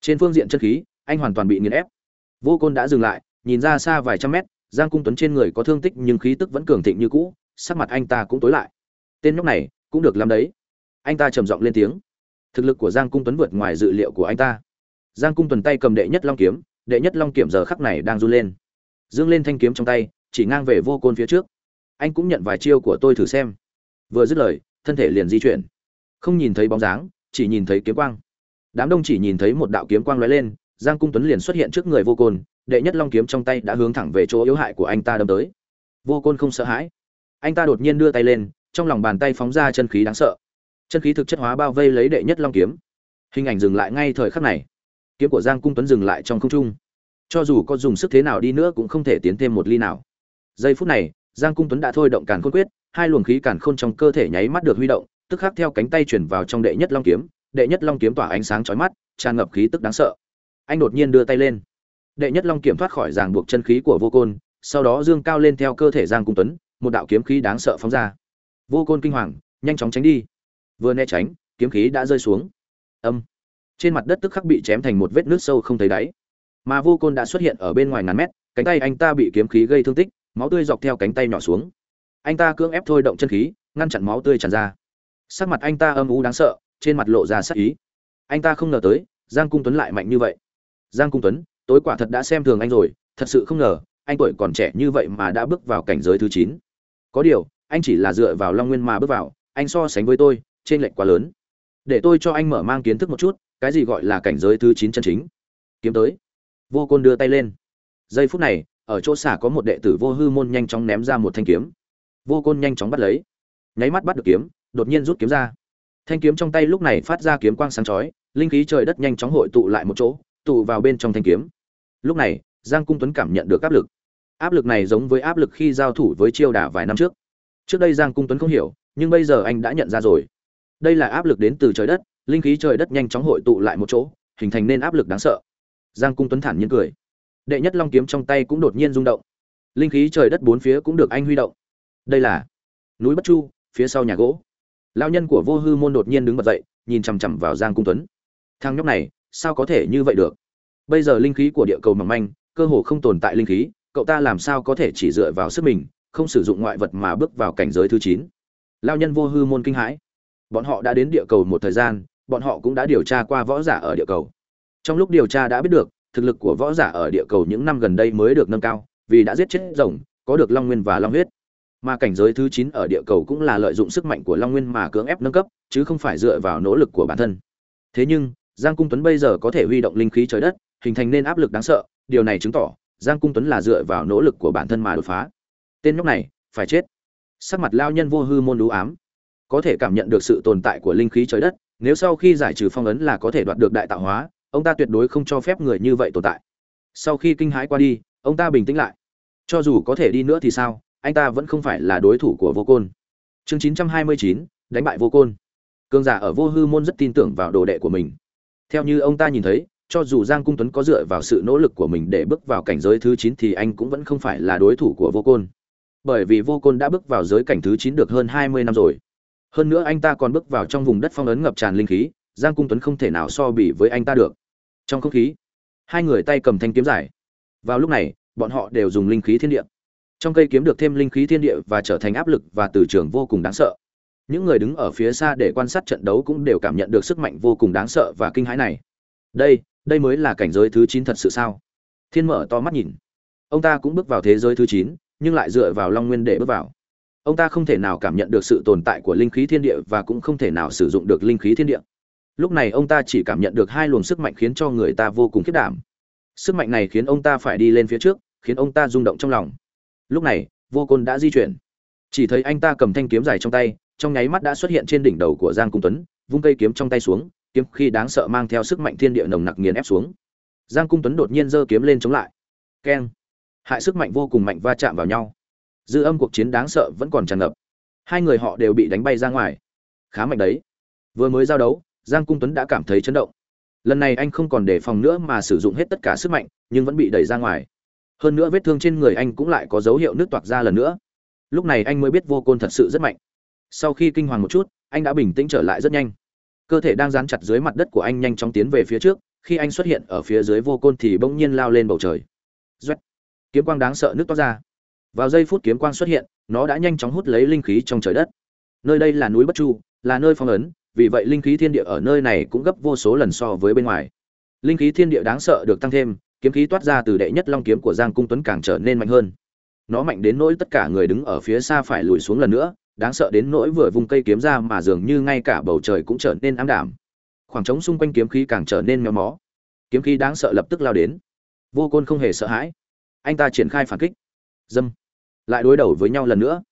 Trên phương diện chân khí, anh hoàn toàn bị nghiền ép. Vô côn đã dừng lại, nhìn ra xa vài trăm mét, giang cung tuấn trên người có thương tích nhưng khí tức vẫn cường thịnh như cũ sắc mặt anh ta cũng tối lại. Tên nhóc này cũng được làm đấy. Anh ta trầm giọng lên tiếng. Thực lực của giang cung tuấn vượt ngoài dự liệu của anh ta. Giang cung tuần tay cầm đệ nhất long kiếm, đệ nhất long kiểm giờ khắc này đang run lên. Dương lên thanh kiếm trong tay, chỉ ngang về vô côn phía trước. Anh cũng nhận vài chiêu của tôi thử xem. Vừa dứt lời, thân thể liền di chuyển. Không nhìn thấy bóng dáng, chỉ nhìn thấy kiếm quang. Đám đông chỉ nhìn thấy một đạo kiếm quang lóe lên, giang cung tuấn liền xuất hiện trước người vô côn, đệ nhất long kiếm trong tay đã hướng thẳng về chỗ yếu hại của anh ta đâm tới. Vô côn không sợ hãi anh ta đột nhiên đưa tay lên, trong lòng bàn tay phóng ra chân khí đáng sợ. Chân khí thực chất hóa bao vây lấy đệ nhất long kiếm. Hình ảnh dừng lại ngay thời khắc này. Kiếm của giang cung tuấn dừng lại trong không trung. Cho dù có dùng sức thế nào đi nữa cũng không thể tiến thêm một ly nào. Giây phút này, giang cung tuấn đã thôi động càn khôn quyết, hai luồng khí càn khôn trong cơ thể nháy mắt được huy động, tức khắc theo cánh tay chuyển vào trong đệ nhất long kiếm. Đệ nhất long kiếm tỏa ánh sáng chói mắt, tràn ngập khí tức đáng sợ. Anh đột nhiên đưa tay lên. Đệ nhất long kiếm thoát khỏi ràng buộc chân khí của vô côn, sau đó dương cao lên theo cơ thể giang cung tuấn một đạo kiếm khí đáng sợ phóng ra. Vô côn kinh hoàng, nhanh chóng tránh đi. Vừa né tránh, kiếm khí đã rơi xuống. Âm. Trên mặt đất tức khắc bị chém thành một vết nước sâu không thấy đáy. Mà vô côn đã xuất hiện ở bên ngoài ngàn mét, cánh tay anh ta bị kiếm khí gây thương tích, máu tươi dọc theo cánh tay nhỏ xuống. Anh ta cưỡng ép thôi động chân khí, ngăn chặn máu tươi tràn ra. Sắc mặt anh ta âm u đáng sợ, trên mặt lộ ra sắc ý. Anh ta không ngờ tới, giang cung tuấn lại mạnh như vậy. Giang cung tuấn, tối quả thật đã xem thường anh rồi, thật sự không ngờ, anh tuổi còn trẻ như vậy mà đã bước vào cảnh giới thứ chín có điều, anh chỉ là dựa vào long nguyên mà bước vào, anh so sánh với tôi trên lệch quá lớn. Để tôi cho anh mở mang kiến thức một chút, cái gì gọi là cảnh giới thứ chín chân chính. Kiếm tới. Vô côn đưa tay lên. Giây phút này, ở chỗ xả có một đệ tử vô hư môn nhanh chóng ném ra một thanh kiếm. Vô côn nhanh chóng bắt lấy. Nháy mắt bắt được kiếm, đột nhiên rút kiếm ra. Thanh kiếm trong tay lúc này phát ra kiếm quang sáng chói, linh khí trời đất nhanh chóng hội tụ lại một chỗ, tụ vào bên trong thanh kiếm. Lúc này, giang cung tuấn cảm nhận được áp lực áp lực này giống với áp lực khi giao thủ với chiêu đả vài năm trước. Trước đây giang cung tuấn không hiểu, nhưng bây giờ anh đã nhận ra rồi. Đây là áp lực đến từ trời đất, linh khí trời đất nhanh chóng hội tụ lại một chỗ, hình thành nên áp lực đáng sợ. Giang cung tuấn thản nhiên cười. Đệ nhất long kiếm trong tay cũng đột nhiên rung động. Linh khí trời đất bốn phía cũng được anh huy động. Đây là núi bất chu, phía sau nhà gỗ. Lao nhân của vô hư môn đột nhiên đứng bật dậy, nhìn chằm chằm vào giang cung tuấn. Thang nhóc này, sao có thể như vậy được? Bây giờ linh khí của địa cầu mỏng manh, cơ hồ không tồn tại linh khí cậu ta làm sao có thể chỉ dựa vào sức mình, không sử dụng ngoại vật mà bước vào cảnh giới thứ chín? Lao nhân vô hư môn kinh hãi. Bọn họ đã đến địa cầu một thời gian, bọn họ cũng đã điều tra qua võ giả ở địa cầu. Trong lúc điều tra đã biết được, thực lực của võ giả ở địa cầu những năm gần đây mới được nâng cao, vì đã giết chết rồng, có được long nguyên và long huyết. Mà cảnh giới thứ chín ở địa cầu cũng là lợi dụng sức mạnh của long nguyên mà cưỡng ép nâng cấp, chứ không phải dựa vào nỗ lực của bản thân. Thế nhưng, giang cung tuấn bây giờ có thể huy động linh khí trời đất, hình thành nên áp lực đáng sợ, điều này chứng tỏ giang cung tuấn là dựa vào nỗ lực của bản thân mà đột phá. Tên nhóc này phải chết. Sắc mặt lao nhân vô hư môn đũ ám. Có thể cảm nhận được sự tồn tại của linh khí trời đất nếu sau khi giải trừ phong ấn là có thể đoạt được đại tạo hóa ông ta tuyệt đối không cho phép người như vậy tồn tại. Sau khi kinh hãi qua đi ông ta bình tĩnh lại. Cho dù có thể đi nữa thì sao anh ta vẫn không phải là đối thủ của vô côn. Chương 929, đánh bại vô côn. Cương giả ở vô hư môn rất tin tưởng vào đồ đệ của mình. Theo như ông ta nhìn thấy cho dù giang cung tuấn có dựa vào sự nỗ lực của mình để bước vào cảnh giới thứ chín thì anh cũng vẫn không phải là đối thủ của vô côn. Bởi vì vô côn đã bước vào giới cảnh thứ chín được hơn hai mươi năm rồi. Hơn nữa anh ta còn bước vào trong vùng đất phong ấn ngập tràn linh khí, giang cung tuấn không thể nào so bì với anh ta được. Trong không khí, hai người tay cầm thanh kiếm dài vào lúc này, bọn họ đều dùng linh khí thiên địa. Trong cây kiếm được thêm linh khí thiên địa và trở thành áp lực và từ trường vô cùng đáng sợ. Những người đứng ở phía xa để quan sát trận đấu cũng đều cảm nhận được sức mạnh vô cùng đáng sợ và kinh hãi này. Đây đây mới là cảnh giới thứ chín thật sự sao? Thiên mở to mắt nhìn. Ông ta cũng bước vào thế giới thứ chín, nhưng lại dựa vào long nguyên để bước vào. Ông ta không thể nào cảm nhận được sự tồn tại của linh khí thiên địa và cũng không thể nào sử dụng được linh khí thiên địa. Lúc này ông ta chỉ cảm nhận được hai luồng sức mạnh khiến cho người ta vô cùng khiết đảm. Sức mạnh này khiến ông ta phải đi lên phía trước, khiến ông ta rung động trong lòng. Lúc này, vô côn đã di chuyển. Chỉ thấy anh ta cầm thanh kiếm dài trong tay, trong nháy mắt đã xuất hiện trên đỉnh đầu của giang cung tuấn, vung cây kiếm trong tay xuống kiếm khi đáng sợ mang theo sức mạnh thiên địa nồng nặc nghiền ép xuống. Giang cung tuấn đột nhiên giơ kiếm lên chống lại. Keng. Hại sức mạnh vô cùng mạnh va chạm vào nhau. Dư âm cuộc chiến đáng sợ vẫn còn tràn ngập. Hai người họ đều bị đánh bay ra ngoài. Khá mạnh đấy. Vừa mới giao đấu, giang cung tuấn đã cảm thấy chấn động. Lần này anh không còn đề phòng nữa mà sử dụng hết tất cả sức mạnh, nhưng vẫn bị đẩy ra ngoài. Hơn nữa vết thương trên người anh cũng lại có dấu hiệu nước toạc ra lần nữa. Lúc này anh mới biết vô côn thật sự rất mạnh. Sau khi kinh hoàng một chút, anh đã bình tĩnh trở lại rất nhanh cơ thể đang dán chặt dưới mặt đất của anh nhanh chóng tiến về phía trước, khi anh xuất hiện ở phía dưới vô côn thì bỗng nhiên lao lên bầu trời. Duet. kiếm quang đáng sợ nước toát ra. Vào giây phút kiếm quang xuất hiện, nó đã nhanh chóng hút lấy linh khí trong trời đất. Nơi đây là núi bất chu, là nơi phong ấn, vì vậy linh khí thiên địa ở nơi này cũng gấp vô số lần so với bên ngoài. Linh khí thiên địa đáng sợ được tăng thêm, kiếm khí toát ra từ đệ nhất long kiếm của giang cung tuấn càng trở nên mạnh hơn. Nó mạnh đến nỗi tất cả người đứng ở phía xa phải lùi xuống lần nữa đáng sợ đến nỗi vừa vùng cây kiếm ra mà dường như ngay cả bầu trời cũng trở nên ám đảm. Khoảng trống xung quanh kiếm khí càng trở nên méo mó. Kiếm khí đáng sợ lập tức lao đến. Vô côn không hề sợ hãi. Anh ta triển khai phản kích. Dâm. Lại đối đầu với nhau lần nữa.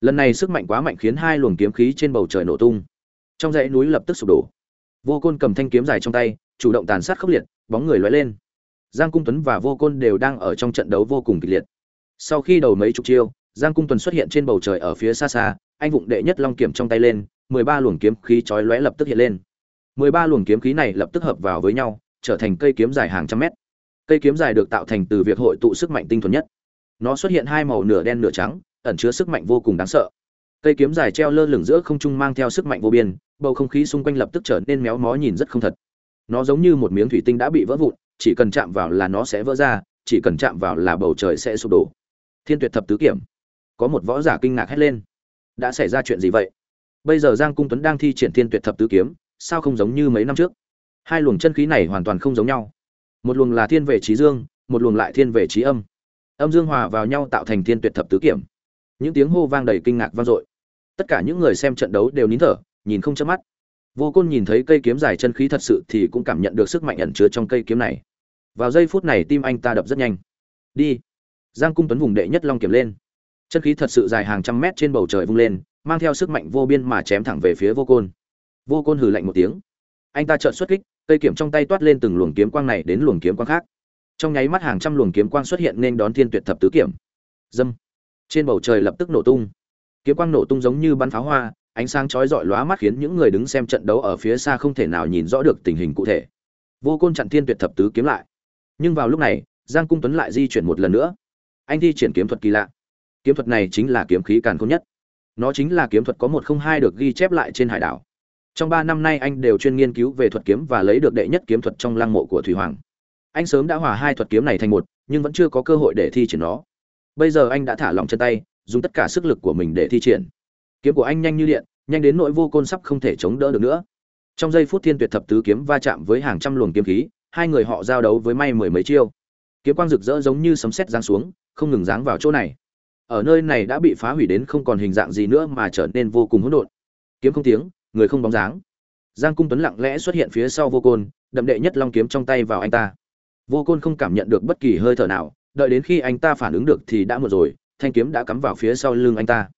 Lần này sức mạnh quá mạnh khiến hai luồng kiếm khí trên bầu trời nổ tung. Trong dãy núi lập tức sụp đổ. Vô côn cầm thanh kiếm dài trong tay, chủ động tàn sát khốc liệt, bóng người lóe lên. Giang cung tuấn và vô côn đều đang ở trong trận đấu vô cùng kịch liệt. Sau khi đầu mấy chục chiêu giang cung tuần xuất hiện trên bầu trời ở phía xa xa, anh vụng đệ nhất long kiểm trong tay lên, mười ba luồng kiếm khí chói lóe lập tức hiện lên. mười ba luồng kiếm khí này lập tức hợp vào với nhau, trở thành cây kiếm dài hàng trăm mét. Cây kiếm dài được tạo thành từ việc hội tụ sức mạnh tinh thuần nhất. Nó xuất hiện hai màu nửa đen nửa trắng, ẩn chứa sức mạnh vô cùng đáng sợ. Cây kiếm dài treo lơ lửng giữa không trung mang theo sức mạnh vô biên, bầu không khí xung quanh lập tức trở nên méo mó nhìn rất không thật. Nó giống như một miếng thủy tinh đã bị vỡ vụn, chỉ cần chạm vào là nó sẽ vỡ ra, chỉ cần chạm vào là bầu trời sẽ sụp đổ. Thiên tuyệt thập tứ kiểm có một võ giả kinh ngạc hét lên. Đã xảy ra chuyện gì vậy? Bây giờ giang cung tuấn đang thi triển thiên tuyệt thập tứ kiếm, sao không giống như mấy năm trước? Hai luồng chân khí này hoàn toàn không giống nhau. Một luồng là thiên về trí dương, một luồng lại thiên về trí âm. Âm dương hòa vào nhau tạo thành thiên tuyệt thập tứ kiểm những tiếng hô vang đầy kinh ngạc vang dội. Tất cả những người xem trận đấu đều nín thở, nhìn không chớp mắt. Vô côn nhìn thấy cây kiếm dài chân khí thật sự thì cũng cảm nhận được sức mạnh ẩn chứa trong cây kiếm này. Vào giây phút này tim anh ta đập rất nhanh. Đi. Giang cung tuấn vùng đệ nhất long kiếm lên chân khí thật sự dài hàng trăm mét trên bầu trời vung lên, mang theo sức mạnh vô biên mà chém thẳng về phía vô côn. Vô côn hừ lạnh một tiếng. Anh ta trợn xuất kích, cây kiếm trong tay toát lên từng luồng kiếm quang này đến luồng kiếm quang khác. Trong nháy mắt hàng trăm luồng kiếm quang xuất hiện nên đón thiên tuyệt thập tứ kiểm. Dâm. Trên bầu trời lập tức nổ tung. Kiếm quang nổ tung giống như bắn pháo hoa, ánh sáng chói rọi lóa mắt khiến những người đứng xem trận đấu ở phía xa không thể nào nhìn rõ được tình hình cụ thể. Vô côn chặn thiên tuyệt thập tứ kiếm lại. Nhưng vào lúc này, giang cung tuấn lại di chuyển một lần nữa. Anh thi triển kiếm thuật kỳ lạ kiếm thuật này chính là kiếm khí càn khôn nhất. Nó chính là kiếm thuật có một không hai được ghi chép lại trên hải đảo. Trong ba năm nay anh đều chuyên nghiên cứu về thuật kiếm và lấy được đệ nhất kiếm thuật trong lăng mộ của thủy hoàng. Anh sớm đã hòa hai thuật kiếm này thành một, nhưng vẫn chưa có cơ hội để thi triển nó. Bây giờ anh đã thả lỏng chân tay, dùng tất cả sức lực của mình để thi triển. Kiếm của anh nhanh như điện, nhanh đến nỗi vô côn sắp không thể chống đỡ được nữa. Trong giây phút thiên tuyệt thập tứ kiếm va chạm với hàng trăm luồng kiếm khí, hai người họ giao đấu với may mười mấy chiêu. Kiếm quang rực rỡ giống như sấm sét giáng xuống, không ngừng giáng vào chỗ này ở nơi này đã bị phá hủy đến không còn hình dạng gì nữa mà trở nên vô cùng hỗn độn. Kiếm không tiếng, người không bóng dáng. Giang cung tuấn lặng lẽ xuất hiện phía sau vô côn, đậm đệ nhất long kiếm trong tay vào anh ta. Vô côn không cảm nhận được bất kỳ hơi thở nào, đợi đến khi anh ta phản ứng được thì đã muộn rồi, thanh kiếm đã cắm vào phía sau lưng anh ta.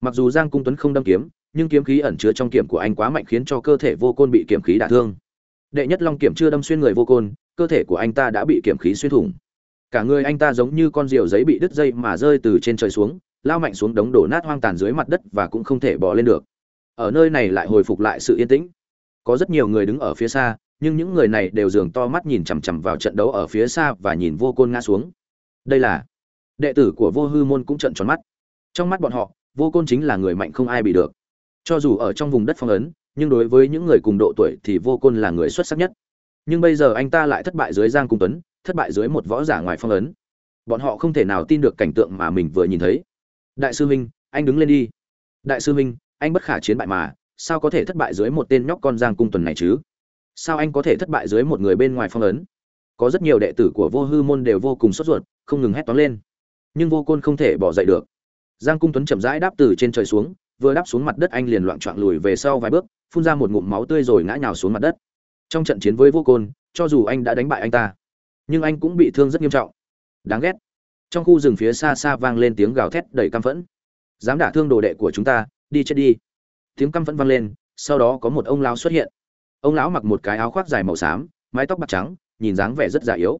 Mặc dù giang cung tuấn không đâm kiếm, nhưng kiếm khí ẩn chứa trong kiếm của anh quá mạnh khiến cho cơ thể vô côn bị kiếm khí đả thương. Đệ nhất long kiếm chưa đâm xuyên người vô côn, cơ thể của anh ta đã bị kiếm khí xuyên thủng cả người anh ta giống như con diều giấy bị đứt dây mà rơi từ trên trời xuống, lao mạnh xuống đống đổ nát hoang tàn dưới mặt đất và cũng không thể bỏ lên được. Ở nơi này lại hồi phục lại sự yên tĩnh. Có rất nhiều người đứng ở phía xa, nhưng những người này đều dường to mắt nhìn chằm chằm vào trận đấu ở phía xa và nhìn vô côn ngã xuống. Đây là đệ tử của vô hư môn cũng trận tròn mắt. Trong mắt bọn họ, vô côn chính là người mạnh không ai bị được. Cho dù ở trong vùng đất phong ấn, nhưng đối với những người cùng độ tuổi thì vô côn là người xuất sắc nhất. Nhưng bây giờ anh ta lại thất bại dưới giang cung tuấn thất bại dưới một võ giả ngoài phong ấn. Bọn họ không thể nào tin được cảnh tượng mà mình vừa nhìn thấy. Đại sư huynh anh đứng lên đi. Đại sư huynh anh bất khả chiến bại mà, sao có thể thất bại dưới một tên nhóc con giang cung tuần này chứ? Sao anh có thể thất bại dưới một người bên ngoài phong ấn? Có rất nhiều đệ tử của vô hư môn đều vô cùng sốt ruột, không ngừng hét toán lên. Nhưng vô côn không thể bỏ dậy được. Giang cung tuấn chậm rãi đáp từ trên trời xuống, vừa đáp xuống mặt đất anh liền loạn trọn lùi về sau vài bước, phun ra một ngụm máu tươi rồi ngã nhào xuống mặt đất. Trong trận chiến với vô côn, cho dù anh đã đánh bại anh ta nhưng anh cũng bị thương rất nghiêm trọng. Đáng ghét. Trong khu rừng phía xa xa vang lên tiếng gào thét đầy căm phẫn. Dám đả thương đồ đệ của chúng ta, đi chết đi. Tiếng căm phẫn vang lên, sau đó có một ông lão xuất hiện. Ông lão mặc một cái áo khoác dài màu xám, mái tóc bạc trắng, nhìn dáng vẻ rất già yếu.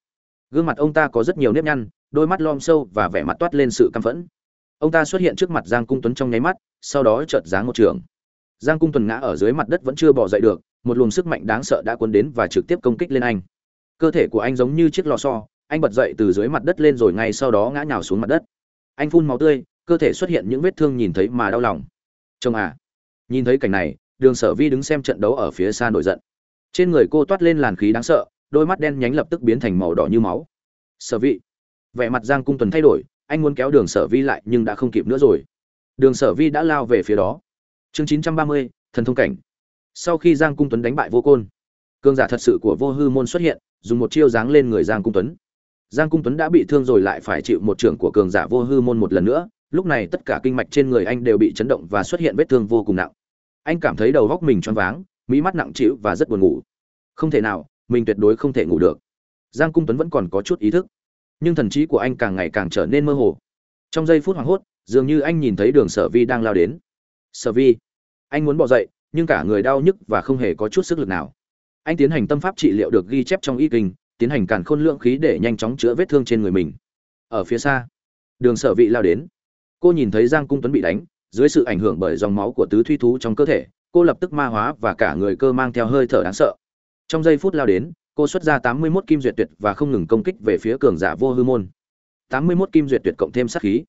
Gương mặt ông ta có rất nhiều nếp nhăn, đôi mắt lom sâu và vẻ mặt toát lên sự căm phẫn. Ông ta xuất hiện trước mặt giang cung tuấn trong nháy mắt, sau đó chợt giáng một trường. Giang cung tuấn ngã ở dưới mặt đất vẫn chưa bỏ dậy được, một luồng sức mạnh đáng sợ đã cuốn đến và trực tiếp công kích lên anh cơ thể của anh giống như chiếc lò xo, anh bật dậy từ dưới mặt đất lên rồi ngay sau đó ngã nhào xuống mặt đất. Anh phun máu tươi, cơ thể xuất hiện những vết thương nhìn thấy mà đau lòng. Chồng à nhìn thấy cảnh này, đường sở vi đứng xem trận đấu ở phía xa nổi giận. Trên người cô toát lên làn khí đáng sợ, đôi mắt đen nhánh lập tức biến thành màu đỏ như máu. Sở vi, vẻ mặt giang cung tuần thay đổi, anh muốn kéo đường sở vi lại nhưng đã không kịp nữa rồi. Đường sở vi đã lao về phía đó. Chương chín trăm ba mươi, thần thông cảnh. Sau khi giang cung tuấn đánh bại vô côn cương giả thật sự của vô hư môn xuất hiện dùng một chiêu giáng lên người giang cung tuấn. Giang cung tuấn đã bị thương rồi lại phải chịu một trưởng của cường giả vô hư môn một lần nữa. Lúc này tất cả kinh mạch trên người anh đều bị chấn động và xuất hiện vết thương vô cùng nặng. Anh cảm thấy đầu góc mình choáng váng mỹ mắt nặng trĩu và rất buồn ngủ. Không thể nào, mình tuyệt đối không thể ngủ được. Giang cung tuấn vẫn còn có chút ý thức, nhưng thần trí của anh càng ngày càng trở nên mơ hồ. Trong giây phút hoảng hốt, dường như anh nhìn thấy đường sở vi đang lao đến. Sở vi, anh muốn bỏ dậy, nhưng cả người đau nhức và không hề có chút sức lực nào anh tiến hành tâm pháp trị liệu được ghi chép trong y kinh, tiến hành càn khôn lượng khí để nhanh chóng chữa vết thương trên người mình. Ở phía xa, đường sở vị lao đến. Cô nhìn thấy giang cung tuấn bị đánh, dưới sự ảnh hưởng bởi dòng máu của tứ thuy thú trong cơ thể, cô lập tức ma hóa và cả người cơ mang theo hơi thở đáng sợ. Trong giây phút lao đến, cô xuất ra tám mươi 81 kim duyệt tuyệt và không ngừng công kích về phía cường giả vô hư môn. tám mươi 81 kim duyệt tuyệt cộng thêm sát khí.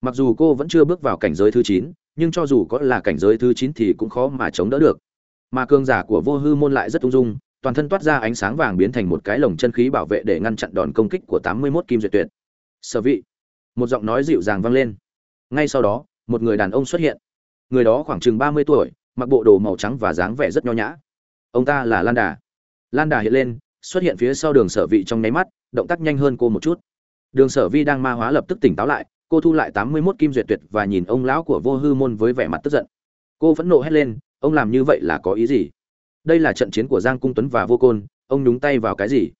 Mặc dù cô vẫn chưa bước vào cảnh giới thứ chín, nhưng cho dù có là cảnh giới thứ chín thì cũng khó mà chống đỡ được mà cường giả của vô hư môn lại rất ung dung, toàn thân toát ra ánh sáng vàng biến thành một cái lồng chân khí bảo vệ để ngăn chặn đòn công kích của tám mươi 81 kim duyệt tuyệt. Sở vị, một giọng nói dịu dàng vang lên. Ngay sau đó, một người đàn ông xuất hiện. Người đó khoảng chừng ba mươi tuổi, mặc bộ đồ màu trắng và dáng vẻ rất nho nhã. Ông ta là lan đà. Lan đà hiện lên, xuất hiện phía sau đường sở vị trong nháy mắt, động tác nhanh hơn cô một chút. Đường sở vi đang ma hóa lập tức tỉnh táo lại, cô thu lại tám mươi mốt kim duyệt tuyệt và nhìn ông lão của vô hư môn với vẻ mặt tức giận. Cô phẫn nộ hét lên ông làm như vậy là có ý gì? Đây là trận chiến của giang cung tuấn và vô côn, ông nhúng tay vào cái gì?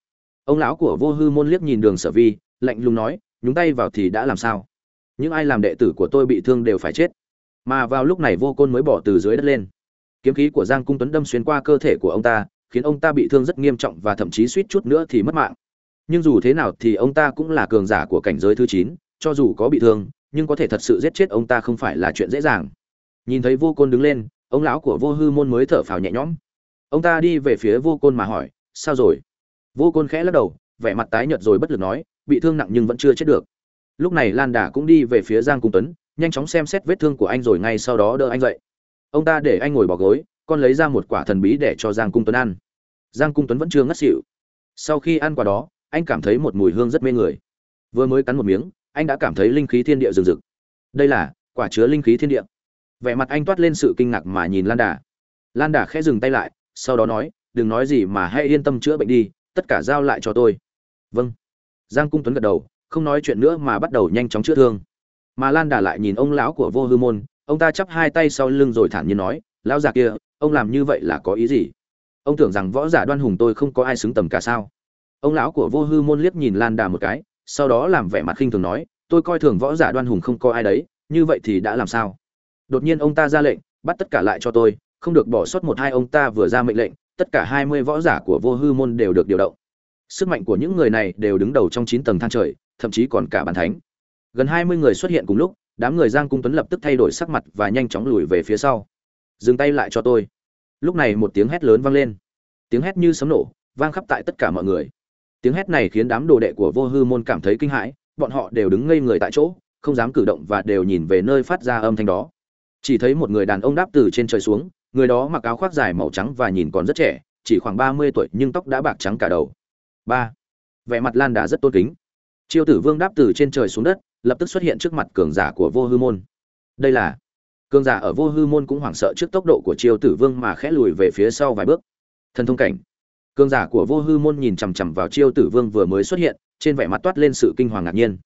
Ông lão của vô hư môn liếc nhìn đường sở vi, lạnh lùng nói, nhúng tay vào thì đã làm sao? Những ai làm đệ tử của tôi bị thương đều phải chết. Mà vào lúc này vô côn mới bỏ từ dưới đất lên. Kiếm khí của giang cung tuấn đâm xuyên qua cơ thể của ông ta, khiến ông ta bị thương rất nghiêm trọng và thậm chí suýt chút nữa thì mất mạng. Nhưng dù thế nào thì ông ta cũng là cường giả của cảnh giới thứ chín, cho dù có bị thương, nhưng có thể thật sự giết chết ông ta không phải là chuyện dễ dàng. Nhìn thấy vô côn đứng lên ông lão của vô hư môn mới thở phào nhẹ nhõm. Ông ta đi về phía vô côn mà hỏi, sao rồi? Vô côn khẽ lắc đầu, vẻ mặt tái nhợt rồi bất lực nói, bị thương nặng nhưng vẫn chưa chết được. Lúc này lan đà cũng đi về phía giang cung tuấn, nhanh chóng xem xét vết thương của anh rồi ngay sau đó đỡ anh dậy. Ông ta để anh ngồi bỏ gối, con lấy ra một quả thần bí để cho giang cung tuấn ăn. Giang cung tuấn vẫn chưa ngất xỉu. Sau khi ăn quả đó, anh cảm thấy một mùi hương rất mê người. Vừa mới cắn một miếng, anh đã cảm thấy linh khí thiên địa rừng rực. Đây là quả chứa linh khí thiên địa vẻ mặt anh toát lên sự kinh ngạc mà nhìn lan đà. Lan đà khẽ dừng tay lại, sau đó nói, đừng nói gì mà hãy yên tâm chữa bệnh đi, tất cả giao lại cho tôi. Vâng. Giang cung tuấn gật đầu, không nói chuyện nữa mà bắt đầu nhanh chóng chữa thương. Mà lan đà lại nhìn ông lão của vô hư môn, ông ta chắp hai tay sau lưng rồi thản nhiên nói, lão già kia, ông làm như vậy là có ý gì? Ông tưởng rằng võ giả đoan hùng tôi không có ai xứng tầm cả sao? Ông lão của vô hư môn liếc nhìn lan đà một cái, sau đó làm vẻ mặt khinh thường nói, tôi coi thường võ giả đoan hùng không có ai đấy, như vậy thì đã làm sao? Đột nhiên ông ta ra lệnh, bắt tất cả lại cho tôi, không được bỏ sót một hai ông ta vừa ra mệnh lệnh, tất cả hai mươi võ giả của vô hư môn đều được điều động. Sức mạnh của những người này đều đứng đầu trong chín tầng thang trời, thậm chí còn cả bàn thánh. Gần hai mươi người xuất hiện cùng lúc, đám người giang cung tuấn lập tức thay đổi sắc mặt và nhanh chóng lùi về phía sau. Dừng tay lại cho tôi. Lúc này một tiếng hét lớn vang lên. Tiếng hét như sấm nổ, vang khắp tại tất cả mọi người. Tiếng hét này khiến đám đồ đệ của vô hư môn cảm thấy kinh hãi, bọn họ đều đứng ngây người tại chỗ, không dám cử động và đều nhìn về nơi phát ra âm thanh đó chỉ thấy một người đàn ông đáp từ trên trời xuống, người đó mặc áo khoác dài màu trắng và nhìn còn rất trẻ, chỉ khoảng ba mươi tuổi nhưng tóc đã bạc trắng cả đầu. Ba. Vẻ mặt lan đà rất tôn kính. Chiêu tử vương đáp từ trên trời xuống đất, lập tức xuất hiện trước mặt cường giả của vô hư môn. Đây là cường giả ở vô hư môn cũng hoảng sợ trước tốc độ của chiêu tử vương mà khẽ lùi về phía sau vài bước. Thần thông cảnh. Cường giả của vô hư môn nhìn chằm chằm vào chiêu tử vương vừa mới xuất hiện, trên vẻ mặt toát lên sự kinh hoàng ngạc nhiên.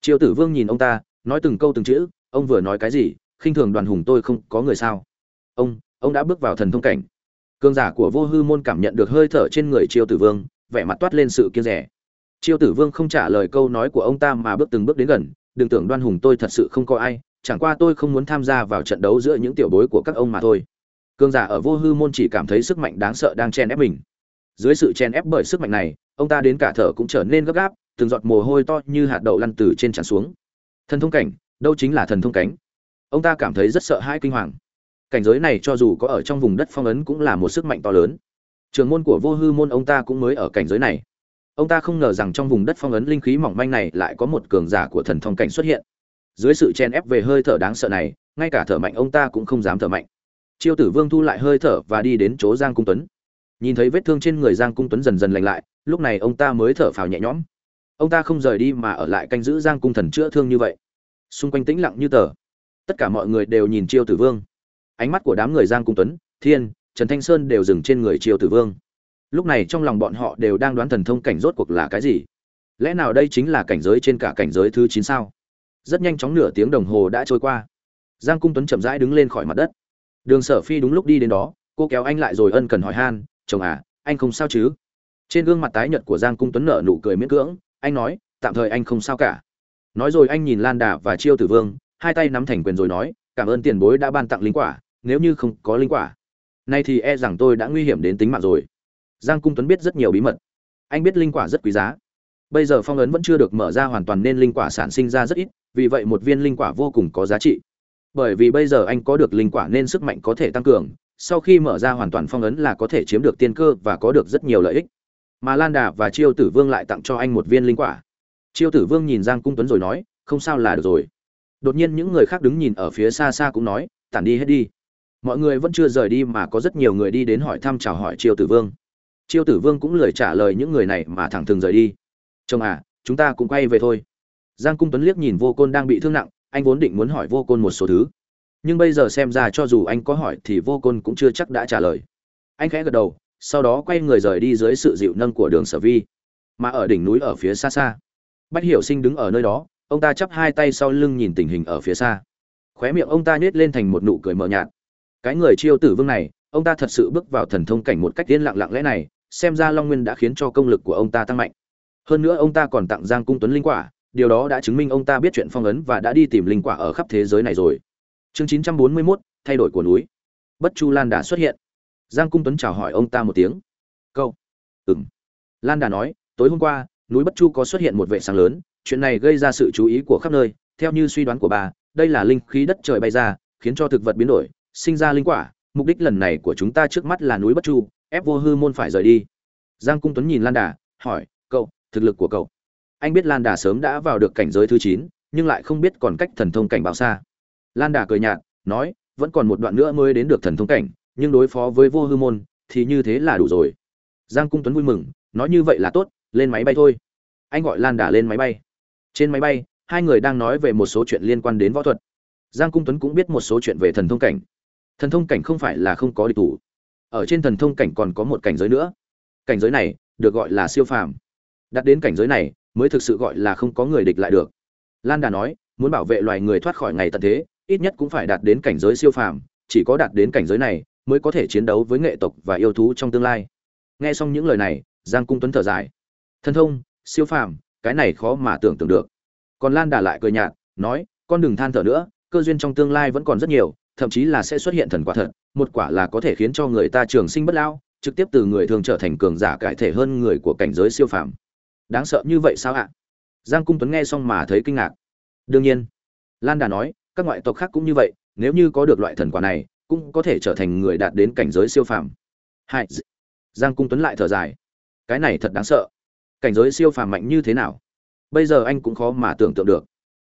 Chiêu tử vương nhìn ông ta, nói từng câu từng chữ, ông vừa nói cái gì khinh thường đoàn hùng tôi không có người sao? Ông ông đã bước vào thần thông cảnh. Cương giả của vô hư môn cảm nhận được hơi thở trên người chiêu tử vương, vẻ mặt toát lên sự kiên rẻ. Chiêu tử vương không trả lời câu nói của ông ta mà bước từng bước đến gần. Đừng tưởng đoan hùng tôi thật sự không có ai, chẳng qua tôi không muốn tham gia vào trận đấu giữa những tiểu bối của các ông mà thôi. Cương giả ở vô hư môn chỉ cảm thấy sức mạnh đáng sợ đang chen ép mình. Dưới sự chen ép bởi sức mạnh này, ông ta đến cả thở cũng trở nên gấp gáp, từng giọt mồ hôi to như hạt đậu lăn từ trên tràn xuống. Thần thông cảnh, đâu chính là thần thông cánh ông ta cảm thấy rất sợ hãi kinh hoàng. Cảnh giới này cho dù có ở trong vùng đất phong ấn cũng là một sức mạnh to lớn. Trường môn của vô hư môn ông ta cũng mới ở cảnh giới này. Ông ta không ngờ rằng trong vùng đất phong ấn linh khí mỏng manh này lại có một cường giả của thần thông cảnh xuất hiện. Dưới sự chen ép về hơi thở đáng sợ này, ngay cả thở mạnh ông ta cũng không dám thở mạnh. Chiêu tử vương thu lại hơi thở và đi đến chỗ giang cung tuấn. Nhìn thấy vết thương trên người giang cung tuấn dần dần lành lại, lúc này ông ta mới thở phào nhẹ nhõm. Ông ta không rời đi mà ở lại canh giữ giang cung thần chữa thương như vậy. Xung quanh tĩnh lặng như tờ tất cả mọi người đều nhìn chiêu tử vương. Ánh mắt của đám người giang cung tuấn, thiên, trần thanh sơn đều dừng trên người chiêu tử vương. Lúc này trong lòng bọn họ đều đang đoán thần thông cảnh rốt cuộc là cái gì. Lẽ nào đây chính là cảnh giới trên cả cảnh giới thứ chín sao? Rất nhanh chóng nửa tiếng đồng hồ đã trôi qua. Giang cung tuấn chậm rãi đứng lên khỏi mặt đất. Đường sở phi đúng lúc đi đến đó, cô kéo anh lại rồi ân cần hỏi han, chồng à anh không sao chứ? Trên gương mặt tái nhợt của giang cung tuấn nở nụ cười miễn cưỡng, anh nói, tạm thời anh không sao cả. Nói rồi anh nhìn lan đà và chiêu tử vương hai tay nắm thành quyền rồi nói, cảm ơn tiền bối đã ban tặng linh quả, nếu như không có linh quả, nay thì e rằng tôi đã nguy hiểm đến tính mạng rồi. Giang cung tuấn biết rất nhiều bí mật. Anh biết linh quả rất quý giá. Bây giờ phong ấn vẫn chưa được mở ra hoàn toàn nên linh quả sản sinh ra rất ít, vì vậy một viên linh quả vô cùng có giá trị. Bởi vì bây giờ anh có được linh quả nên sức mạnh có thể tăng cường, sau khi mở ra hoàn toàn phong ấn là có thể chiếm được tiên cơ và có được rất nhiều lợi ích. Mà lan đà và chiêu tử vương lại tặng cho anh một viên linh quả. Chiêu tử vương nhìn giang cung tuấn rồi nói, không sao là được rồi đột nhiên những người khác đứng nhìn ở phía xa xa cũng nói, tản đi hết đi. Mọi người vẫn chưa rời đi mà có rất nhiều người đi đến hỏi thăm chào hỏi triều tử vương. Triều tử vương cũng lười trả lời những người này mà thẳng thừng rời đi. Chồng à chúng ta cũng quay về thôi. Giang cung tuấn liếc nhìn vô côn đang bị thương nặng, anh vốn định muốn hỏi vô côn một số thứ. Nhưng bây giờ xem ra cho dù anh có hỏi thì vô côn cũng chưa chắc đã trả lời. Anh khẽ gật đầu, sau đó quay người rời đi dưới sự dịu nâng của đường sở vi. Mà ở đỉnh núi ở phía xa xa, bách hiểu sinh đứng ở nơi đó ông ta chắp hai tay sau lưng nhìn tình hình ở phía xa. Khóe miệng ông ta nhếch lên thành một nụ cười mờ nhạt. Cái người chiêu tử vương này ông ta thật sự bước vào thần thông cảnh một cách tiên lặng lặng lẽ này xem ra long nguyên đã khiến cho công lực của ông ta tăng mạnh. Hơn nữa ông ta còn tặng giang cung tuấn linh quả điều đó đã chứng minh ông ta biết chuyện phong ấn và đã đi tìm linh quả ở khắp thế giới này rồi. Chương 941, thay đổi của núi. Bất chu lan đã xuất hiện. Giang cung tuấn chào hỏi ông ta một tiếng. Câu. Ừng lan đà nói tối hôm qua núi bất chu có xuất hiện một vệ sáng lớn chuyện này gây ra sự chú ý của khắp nơi, theo như suy đoán của bà, đây là linh khí đất trời bay ra, khiến cho thực vật biến đổi, sinh ra linh quả. Mục đích lần này của chúng ta trước mắt là núi bất chu, ép vô hư môn phải rời đi. Giang cung tuấn nhìn lan đà, hỏi, cậu, thực lực của cậu? Anh biết lan đà sớm đã vào được cảnh giới thứ chín, nhưng lại không biết còn cách thần thông cảnh bao xa. Lan đà cười nhạt, nói, vẫn còn một đoạn nữa mới đến được thần thông cảnh, nhưng đối phó với vô hư môn thì như thế là đủ rồi. Giang cung tuấn vui mừng, nói, như vậy là tốt, lên máy bay thôi. Anh gọi lan đà lên máy bay trên máy bay, hai người đang nói về một số chuyện liên quan đến võ thuật. Giang cung tuấn cũng biết một số chuyện về thần thông cảnh. Thần thông cảnh không phải là không có địch thủ. Ở trên thần thông cảnh còn có một cảnh giới nữa. Cảnh giới này được gọi là siêu phàm. Đặt đến cảnh giới này mới thực sự gọi là không có người địch lại được. Lan đà nói, muốn bảo vệ loài người thoát khỏi ngày tận thế, ít nhất cũng phải đạt đến cảnh giới siêu phàm. Chỉ có đạt đến cảnh giới này mới có thể chiến đấu với nghệ tộc và yêu thú trong tương lai. Nghe xong những lời này, giang cung tuấn thở dài. Thần thông, siêu phàm cái này khó mà tưởng tượng được. Còn lan đà lại cười nhạt, nói, con đừng than thở nữa, cơ duyên trong tương lai vẫn còn rất nhiều, thậm chí là sẽ xuất hiện thần quả thật, một quả là có thể khiến cho người ta trường sinh bất lao trực tiếp từ người thường trở thành cường giả cải thể hơn người của cảnh giới siêu phàm. Đáng sợ như vậy sao ạ? Giang cung tuấn nghe xong mà thấy kinh ngạc. Đương nhiên. Lan đà nói, các ngoại tộc khác cũng như vậy, nếu như có được loại thần quả này, cũng có thể trở thành người đạt đến cảnh giới siêu phàm. Hai, giang cung tuấn lại thở dài. Cái này thật đáng sợ cảnh giới siêu phàm mạnh như thế nào? Bây giờ anh cũng khó mà tưởng tượng được.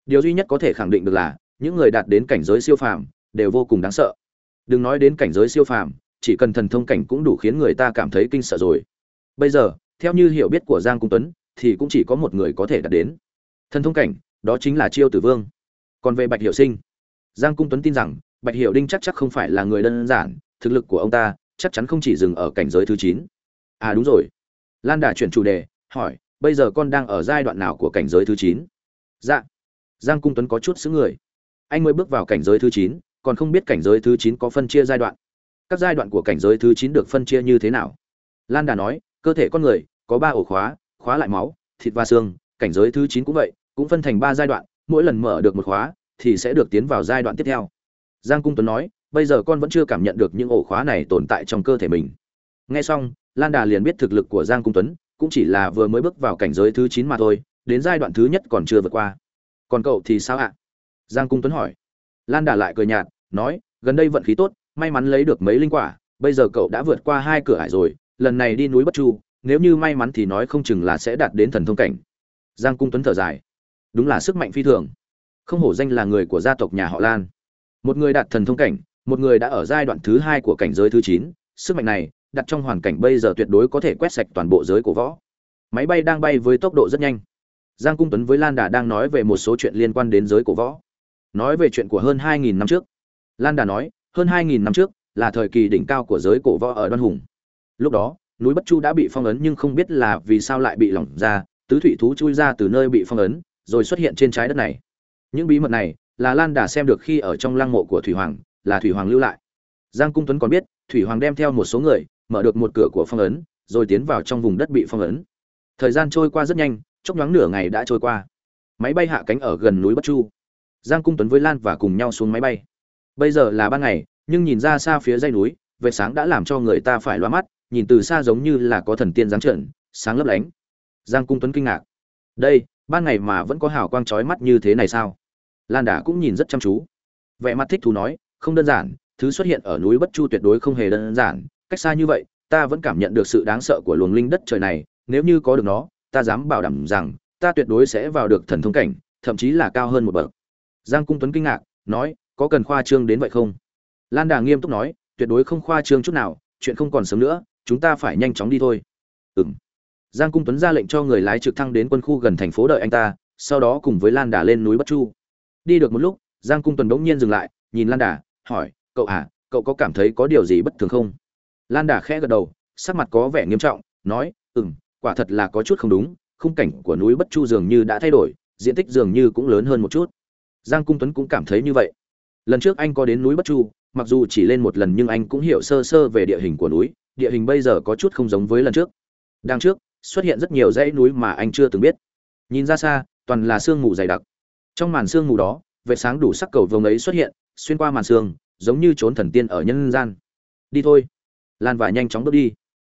Điều duy nhất có thể khẳng định được là, những người đạt đến cảnh giới siêu phàm đều vô cùng đáng sợ. Đừng nói đến cảnh giới siêu phàm, chỉ cần thần thông cảnh cũng đủ khiến người ta cảm thấy kinh sợ rồi. Bây giờ, theo như hiểu biết của giang cung tuấn, thì cũng chỉ có một người có thể đạt đến. Thần thông cảnh, đó chính là chiêu tử vương. Còn về bạch Hiệu sinh, giang cung tuấn tin rằng, bạch Hiệu đinh chắc chắc không phải là người đơn giản, thực lực của ông ta chắc chắn không chỉ dừng ở cảnh giới thứ chín. À đúng rồi. Lan đà chuyển chủ đề hỏi, bây giờ con đang ở giai đoạn nào của cảnh giới thứ chín? Dạ. Giang cung tuấn có chút xứ người. Anh mới bước vào cảnh giới thứ chín, còn không biết cảnh giới thứ chín có phân chia giai đoạn. Các giai đoạn của cảnh giới thứ chín được phân chia như thế nào? Lan đà nói, cơ thể con người, có ba ổ khóa khóa lại máu, thịt và xương, cảnh giới thứ chín cũng vậy, cũng phân thành ba giai đoạn, mỗi lần mở được một khóa, thì sẽ được tiến vào giai đoạn tiếp theo. Giang cung tuấn nói, bây giờ con vẫn chưa cảm nhận được những ổ khóa này tồn tại trong cơ thể mình. Nghe xong, lan đà liền biết thực lực của giang cung tuấn cũng chỉ là vừa mới bước vào cảnh giới thứ chín mà thôi, đến giai đoạn thứ nhất còn chưa vượt qua. Còn cậu thì sao ạ? Giang cung tuấn hỏi. Lan đà lại cười nhạt, nói, gần đây vận khí tốt, may mắn lấy được mấy linh quả, bây giờ cậu đã vượt qua hai cửa ải rồi, lần này đi núi bất chu, nếu như may mắn thì nói không chừng là sẽ đạt đến thần thông cảnh. Giang cung tuấn thở dài. Đúng là sức mạnh phi thường. Không hổ danh là người của gia tộc nhà họ lan. Một người đạt thần thông cảnh, một người đã ở giai đoạn thứ hai của cảnh giới thứ chín, sức mạnh này đặt trong hoàn cảnh bây giờ tuyệt đối có thể quét sạch toàn bộ giới cổ võ. Máy bay đang bay với tốc độ rất nhanh. Giang cung tuấn với lan đà đang nói về một số chuyện liên quan đến giới cổ võ. Nói về chuyện của hơn 2.000 năm trước. Lan đà nói, hơn 2.000 năm trước là thời kỳ đỉnh cao của giới cổ võ ở đoan hùng. Lúc đó, núi bất chu đã bị phong ấn nhưng không biết là vì sao lại bị lỏng ra, tứ thủy thú chui ra từ nơi bị phong ấn, rồi xuất hiện trên trái đất này. Những bí mật này là lan đà xem được khi ở trong lăng mộ của thủy hoàng, là thủy hoàng lưu lại. Giang cung tuấn còn biết, thủy hoàng đem theo một số người mở được một cửa của phong ấn, rồi tiến vào trong vùng đất bị phong ấn. Thời gian trôi qua rất nhanh, chốc nhoáng nửa ngày đã trôi qua. Máy bay hạ cánh ở gần núi bất chu. Giang cung tuấn với lan và cùng nhau xuống máy bay. Bây giờ là ban ngày, nhưng nhìn ra xa phía dây núi, vệt sáng đã làm cho người ta phải loa mắt, nhìn từ xa giống như là có thần tiên giáng trận sáng lấp lánh. Giang cung tuấn kinh ngạc. Đây, ban ngày mà vẫn có hào quang chói mắt như thế này sao? Lan đà cũng nhìn rất chăm chú. Vẻ mặt thích thú nói, không đơn giản, thứ xuất hiện ở núi bất chu tuyệt đối không hề đơn giản cách xa như vậy, ta vẫn cảm nhận được sự đáng sợ của luồng linh đất trời này, nếu như có được nó, ta dám bảo đảm rằng, ta tuyệt đối sẽ vào được thần thông cảnh, thậm chí là cao hơn một bậc. Giang cung tuấn kinh ngạc, nói, có cần khoa trương đến vậy không? Lan đà nghiêm túc nói, tuyệt đối không khoa trương chút nào, chuyện không còn sớm nữa, chúng ta phải nhanh chóng đi thôi. Ừng giang cung tuấn ra lệnh cho người lái trực thăng đến quân khu gần thành phố đợi anh ta, sau đó cùng với lan đà lên núi bất chu. Đi được một lúc, giang cung tuấn bỗng nhiên dừng lại, nhìn lan đà, hỏi, cậu à cậu có cảm thấy có điều gì bất thường không? Lan đà khẽ gật đầu, sắc mặt có vẻ nghiêm trọng, nói, ừm, quả thật là có chút không đúng, khung cảnh của núi bất chu dường như đã thay đổi, diện tích dường như cũng lớn hơn một chút. Giang cung tuấn cũng cảm thấy như vậy. Lần trước anh có đến núi bất chu, mặc dù chỉ lên một lần nhưng anh cũng hiểu sơ sơ về địa hình của núi, địa hình bây giờ có chút không giống với lần trước. Đằng trước, xuất hiện rất nhiều dãy núi mà anh chưa từng biết. Nhìn ra xa, toàn là sương mù dày đặc. Trong màn sương mù đó vệt sáng đủ sắc cầu vồng ấy xuất hiện, xuyên qua màn sương, giống như trốn thần tiên ở nhân gian. Đi thôi lan và nhanh chóng bước đi.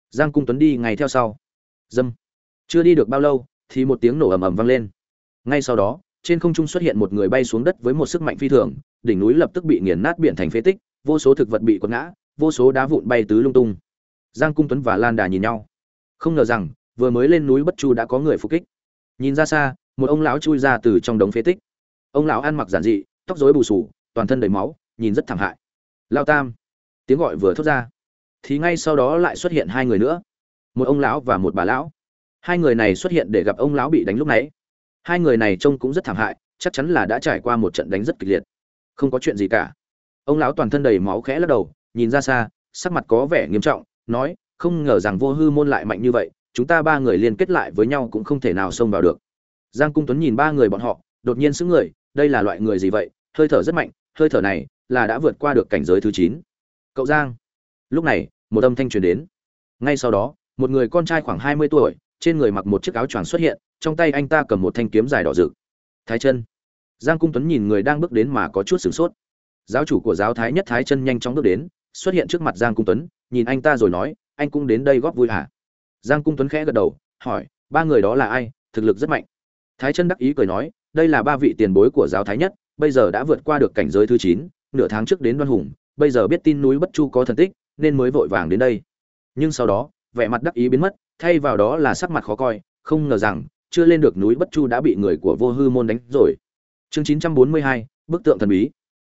Giang cung tuấn đi ngay theo sau. Dâm. Chưa đi được bao lâu, thì một tiếng nổ ầm ầm vang lên. Ngay sau đó, trên không trung xuất hiện một người bay xuống đất với một sức mạnh phi thường, đỉnh núi lập tức bị nghiền nát biển thành phế tích, vô số thực vật bị quật ngã, vô số đá vụn bay tứ lung tung. Giang cung tuấn và lan đà nhìn nhau. Không ngờ rằng, vừa mới lên núi bất chu đã có người phục kích. Nhìn ra xa, một ông lão chui ra từ trong đống phế tích. Ông lão ăn mặc giản dị, tóc rối bù sù toàn thân đầy máu, nhìn rất thảm hại. Lao tam. Tiếng gọi vừa thốt ra thì ngay sau đó lại xuất hiện hai người nữa, một ông lão và một bà lão. Hai người này xuất hiện để gặp ông lão bị đánh lúc nãy. Hai người này trông cũng rất thảm hại, chắc chắn là đã trải qua một trận đánh rất kịch liệt. Không có chuyện gì cả. Ông lão toàn thân đầy máu khẽ lắc đầu, nhìn ra xa, sắc mặt có vẻ nghiêm trọng, nói, không ngờ rằng vô hư môn lại mạnh như vậy, chúng ta ba người liên kết lại với nhau cũng không thể nào xông vào được. Giang cung tuấn nhìn ba người bọn họ, đột nhiên xứng người, đây là loại người gì vậy? Hơi thở rất mạnh, hơi thở này là đã vượt qua được cảnh giới thứ chín. Cậu giang lúc này, một âm thanh truyền đến. Ngay sau đó, một người con trai khoảng hai mươi tuổi, trên người mặc một chiếc áo choàng xuất hiện, trong tay anh ta cầm một thanh kiếm dài đỏ rực. Thái chân. Giang cung tuấn nhìn người đang bước đến mà có chút sửng sốt. Giáo chủ của giáo thái nhất thái chân nhanh chóng bước đến, xuất hiện trước mặt giang cung tuấn, nhìn anh ta rồi nói, anh cũng đến đây góp vui hả? Giang cung tuấn khẽ gật đầu, hỏi, ba người đó là ai? Thực lực rất mạnh. Thái chân đắc ý cười nói, đây là ba vị tiền bối của giáo thái nhất, bây giờ đã vượt qua được cảnh giới thứ chín, nửa tháng trước đến đoan hùng, bây giờ biết tin núi bất chu có thần tích nên mới vội vàng đến đây. Nhưng sau đó, vẻ mặt đắc ý biến mất, thay vào đó là sắc mặt khó coi, không ngờ rằng, chưa lên được núi bất chu đã bị người của vô hư môn đánh rồi. Chương chín trăm bốn mươi hai, bức tượng thần bí.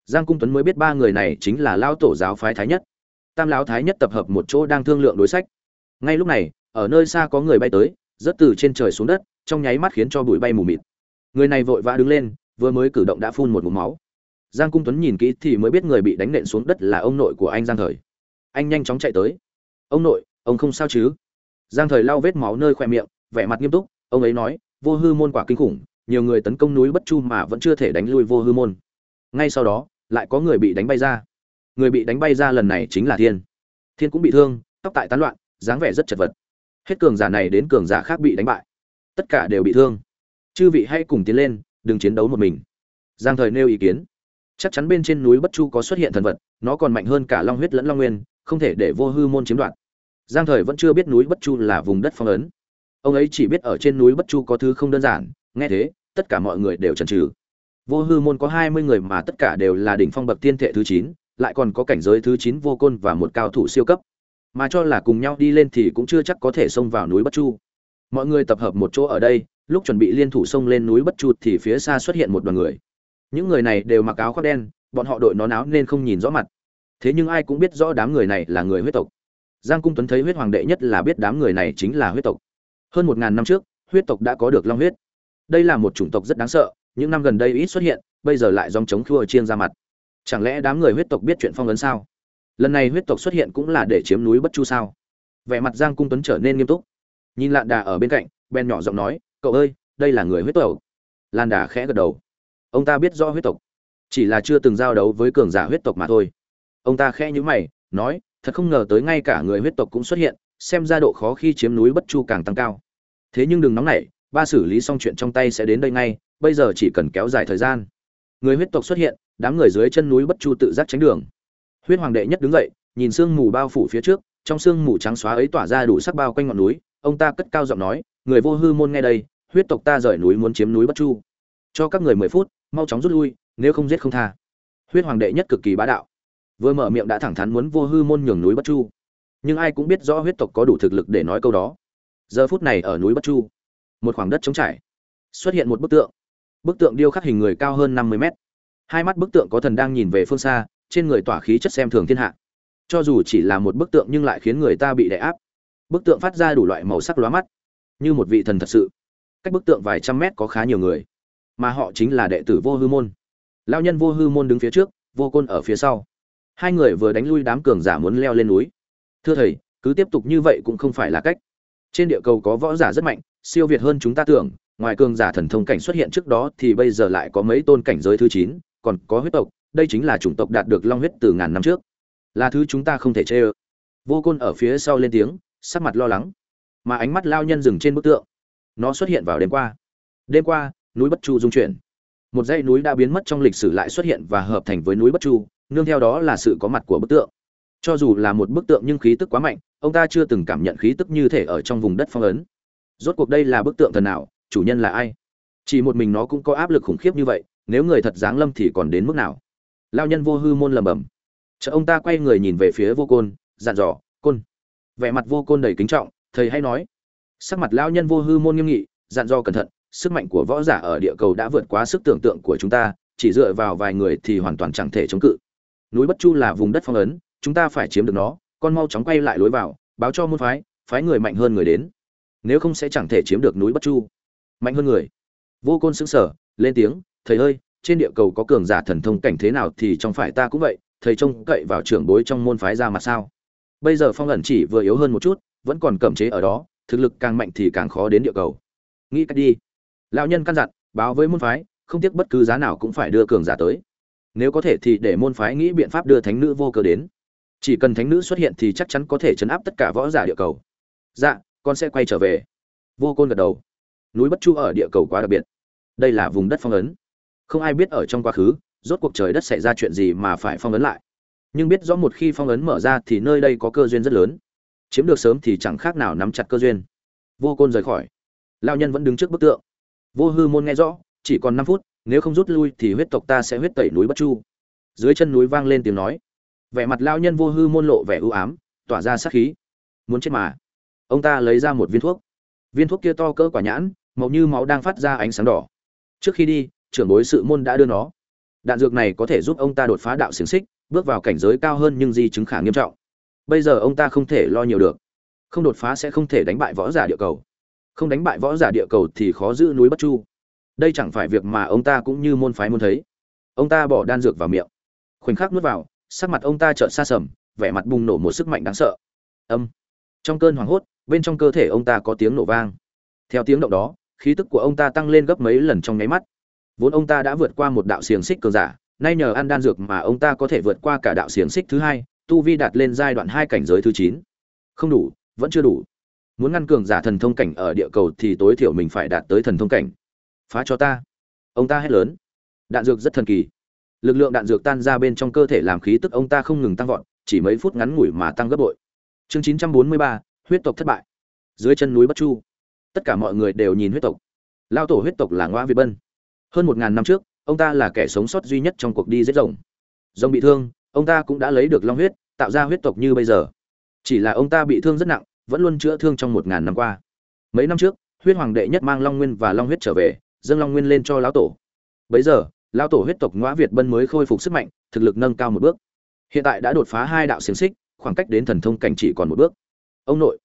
Giang cung tuấn mới biết ba người này chính là lao tổ giáo phái thái nhất. Tam lão thái nhất tập hợp một chỗ đang thương lượng đối sách. Ngay lúc này, ở nơi xa có người bay tới rớt từ trên trời xuống đất, trong nháy mắt khiến cho bụi bay mù mịt. Người này vội vã đứng lên, vừa mới cử động đã phun một ngụm máu. Giang cung tuấn nhìn kỹ thì mới biết người bị đánh nện xuống đất là ông nội của anh giang thời anh nhanh chóng chạy tới. Ông nội, ông không sao chứ? Giang thời lau vết máu nơi khoe miệng, vẻ mặt nghiêm túc, ông ấy nói, vô hư môn quả kinh khủng, nhiều người tấn công núi bất chu mà vẫn chưa thể đánh lui vô hư môn. Ngay sau đó, lại có người bị đánh bay ra. Người bị đánh bay ra lần này chính là thiên. Thiên cũng bị thương, tóc tại tán loạn, dáng vẻ rất chật vật. Hết cường giả này đến cường giả khác bị đánh bại. Tất cả đều bị thương. Chư vị hãy cùng tiến lên, đừng chiến đấu một mình. Giang thời nêu ý kiến. Chắc chắn bên trên núi bất chu có xuất hiện thần vật, nó còn mạnh hơn cả long huyết lẫn long nguyên không thể để vô hư môn chiếm đoạt. Giang thời vẫn chưa biết núi bất chu là vùng đất phong ấn. Ông ấy chỉ biết ở trên núi bất chu có thứ không đơn giản, nghe thế, tất cả mọi người đều chần chừ. Vô hư môn có hai mươi người mà tất cả đều là đỉnh phong bậc tiên thệ thứ chín, lại còn có cảnh giới thứ chín vô côn và một cao thủ siêu cấp. Mà cho là cùng nhau đi lên thì cũng chưa chắc có thể xông vào núi bất chu. Mọi người tập hợp một chỗ ở đây, lúc chuẩn bị liên thủ xông lên núi bất chu thì phía xa xuất hiện một đoàn người. Những người này đều mặc áo khoác đen, bọn họ đội nón áo nên không nhìn rõ mặt thế nhưng ai cũng biết rõ đám người này là người huyết tộc. Giang cung tuấn thấy huyết hoàng đệ nhất là biết đám người này chính là huyết tộc. Hơn một ngàn năm trước, huyết tộc đã có được long huyết. Đây là một chủng tộc rất đáng sợ, những năm gần đây ít xuất hiện, bây giờ lại dòng chống khua chiên ra mặt. Chẳng lẽ đám người huyết tộc biết chuyện phong ấn sao? Lần này huyết tộc xuất hiện cũng là để chiếm núi bất chu sao? Vẻ mặt giang cung tuấn trở nên nghiêm túc. Nhìn lạn đà ở bên cạnh ben nhỏ giọng nói, cậu ơi, đây là người huyết tộc. Lan đà khẽ gật đầu. Ông ta biết rõ huyết tộc, chỉ là chưa từng giao đấu với cường giả huyết tộc mà thôi ông ta khẽ nhíu mày, nói, thật không ngờ tới ngay cả người huyết tộc cũng xuất hiện, xem ra độ khó khi chiếm núi bất chu càng tăng cao. Thế nhưng đừng nóng nảy, ba xử lý xong chuyện trong tay sẽ đến đây ngay, bây giờ chỉ cần kéo dài thời gian. Người huyết tộc xuất hiện, đám người dưới chân núi bất chu tự giác tránh đường. Huyết hoàng đệ nhất đứng dậy, nhìn sương mù bao phủ phía trước, trong sương mù trắng xóa ấy tỏa ra đủ sắc bao quanh ngọn núi, ông ta cất cao giọng nói, người vô hư môn nghe đây, huyết tộc ta rời núi muốn chiếm núi bất chu. Cho các người mười phút, mau chóng rút lui, nếu không giết không tha. Huyết hoàng đệ nhất cực kỳ bá đạo vừa mở miệng đã thẳng thắn muốn vô hư môn nhường núi bất chu. Nhưng ai cũng biết rõ huyết tộc có đủ thực lực để nói câu đó. Giờ phút này ở núi bất chu, một khoảng đất trống trải, xuất hiện một bức tượng. Bức tượng điêu khắc hình người cao hơn năm mươi mét. Hai mắt bức tượng có thần đang nhìn về phương xa, trên người tỏa khí chất xem thường thiên hạ. Cho dù chỉ là một bức tượng nhưng lại khiến người ta bị đè áp. Bức tượng phát ra đủ loại màu sắc lóa mắt, như một vị thần thật sự. Cách bức tượng vài trăm mét có khá nhiều người, mà họ chính là đệ tử vô hư môn. Lao nhân vô hư môn đứng phía trước, vô côn ở phía sau hai người vừa đánh lui đám cường giả muốn leo lên núi. Thưa thầy, cứ tiếp tục như vậy cũng không phải là cách. Trên địa cầu có võ giả rất mạnh, siêu việt hơn chúng ta tưởng. Ngoài cường giả thần thông cảnh xuất hiện trước đó thì bây giờ lại có mấy tôn cảnh giới thứ chín, còn có huyết tộc. Đây chính là chủng tộc đạt được long huyết từ ngàn năm trước. Là thứ chúng ta không thể chê ơ. Vô côn ở phía sau lên tiếng, sắc mặt lo lắng. Mà ánh mắt lao nhân dừng trên bức tượng. Nó xuất hiện vào đêm qua. Đêm qua, núi bất chu dung chuyển. Một dãy núi đã biến mất trong lịch sử lại xuất hiện và hợp thành với núi bất chu nương theo đó là sự có mặt của bức tượng. Cho dù là một bức tượng nhưng khí tức quá mạnh, ông ta chưa từng cảm nhận khí tức như thể ở trong vùng đất phong ấn. Rốt cuộc đây là bức tượng thần nào, chủ nhân là ai? Chỉ một mình nó cũng có áp lực khủng khiếp như vậy, nếu người thật giáng lâm thì còn đến mức nào? Lao nhân vô hư môn lầm bầm chợ ông ta quay người nhìn về phía vô côn, dặn dò, côn. Vẻ mặt vô côn đầy kính trọng, thầy hay nói. Sắc mặt lao nhân vô hư môn nghiêm nghị, dặn dò cẩn thận, sức mạnh của võ giả ở địa cầu đã vượt quá sức tưởng tượng của chúng ta, chỉ dựa vào vài người thì hoàn toàn chẳng thể chống cự núi bất chu là vùng đất phong ấn, chúng ta phải chiếm được nó, con mau chóng quay lại lối vào, báo cho môn phái phái người mạnh hơn người đến. Nếu không sẽ chẳng thể chiếm được núi bất chu. Mạnh hơn người. Vô côn xứng sở lên tiếng, thầy ơi, trên địa cầu có cường giả thần thông cảnh thế nào thì trong phải ta cũng vậy, thầy trông cậy vào trưởng bối trong môn phái ra mặt sao? Bây giờ phong ẩn chỉ vừa yếu hơn một chút, vẫn còn cẩm chế ở đó, thực lực càng mạnh thì càng khó đến địa cầu. Nghĩ cách đi. Lão nhân căn dặn, báo với môn phái, không tiếc bất cứ giá nào cũng phải đưa cường giả tới nếu có thể thì để môn phái nghĩ biện pháp đưa thánh nữ vô cớ đến. Chỉ cần thánh nữ xuất hiện thì chắc chắn có thể chấn áp tất cả võ giả địa cầu. Dạ con sẽ quay trở về. Vô côn gật đầu. Núi bất chu ở địa cầu quá đặc biệt. Đây là vùng đất phong ấn. Không ai biết ở trong quá khứ, rốt cuộc trời đất xảy ra chuyện gì mà phải phong ấn lại. Nhưng biết rõ một khi phong ấn mở ra thì nơi đây có cơ duyên rất lớn. Chiếm được sớm thì chẳng khác nào nắm chặt cơ duyên. Vô côn rời khỏi. Lao nhân vẫn đứng trước bức tượng. Vô hư môn nghe rõ, chỉ còn năm phút nếu không rút lui thì huyết tộc ta sẽ huyết tẩy núi bất chu. Dưới chân núi vang lên tiếng nói. Vẻ mặt lao nhân vô hư môn lộ vẻ ưu ám, tỏa ra sát khí. Muốn chết mà. Ông ta lấy ra một viên thuốc. Viên thuốc kia to cỡ quả nhãn, màu như máu đang phát ra ánh sáng đỏ. Trước khi đi, trưởng bối sự môn đã đưa nó. Đạn dược này có thể giúp ông ta đột phá đạo xiềng xích, bước vào cảnh giới cao hơn nhưng di chứng khả nghiêm trọng. Bây giờ ông ta không thể lo nhiều được. Không đột phá sẽ không thể đánh bại võ giả địa cầu. Không đánh bại võ giả địa cầu thì khó giữ núi bất chu đây chẳng phải việc mà ông ta cũng như môn phái muốn thấy. Ông ta bỏ đan dược vào miệng. Khoảnh khắc nuốt vào, sắc mặt ông ta trợn xa sầm, vẻ mặt bùng nổ một sức mạnh đáng sợ. Âm. Trong cơn hoảng hốt, bên trong cơ thể ông ta có tiếng nổ vang. Theo tiếng động đó, khí tức của ông ta tăng lên gấp mấy lần trong nháy mắt. Vốn ông ta đã vượt qua một đạo xiềng xích cường giả, nay nhờ ăn đan dược mà ông ta có thể vượt qua cả đạo xiềng xích thứ hai, tu vi đạt lên giai đoạn hai cảnh giới thứ chín. Không đủ, vẫn chưa đủ. Muốn ngăn cường giả thần thông cảnh ở địa cầu thì tối thiểu mình phải đạt tới thần thông cảnh phá cho ta. Ông ta hét lớn. Đạn dược rất thần kỳ. Lực lượng đạn dược tan ra bên trong cơ thể làm khí tức ông ta không ngừng tăng vọt, chỉ mấy phút ngắn ngủi mà tăng gấp bội. Chương chín trăm bốn mươi ba, huyết tộc thất bại. Dưới chân núi bất chu, tất cả mọi người đều nhìn huyết tộc. Lao tổ huyết tộc là ngoa việt bân. Hơn một ngàn năm trước, ông ta là kẻ sống sót duy nhất trong cuộc đi giết rồng. Rồng bị thương, ông ta cũng đã lấy được long huyết, tạo ra huyết tộc như bây giờ. Chỉ là ông ta bị thương rất nặng, vẫn luôn chữa thương trong một ngàn năm qua. Mấy năm trước, huyết hoàng đệ nhất mang long nguyên và long huyết trở về dâng long nguyên lên cho lão tổ. Bấy giờ, lão tổ huyết tộc ngõa việt bân mới khôi phục sức mạnh, thực lực nâng cao một bước. Hiện tại đã đột phá hai đạo xiềng xích, khoảng cách đến thần thông cảnh chỉ còn một bước. Ông nội,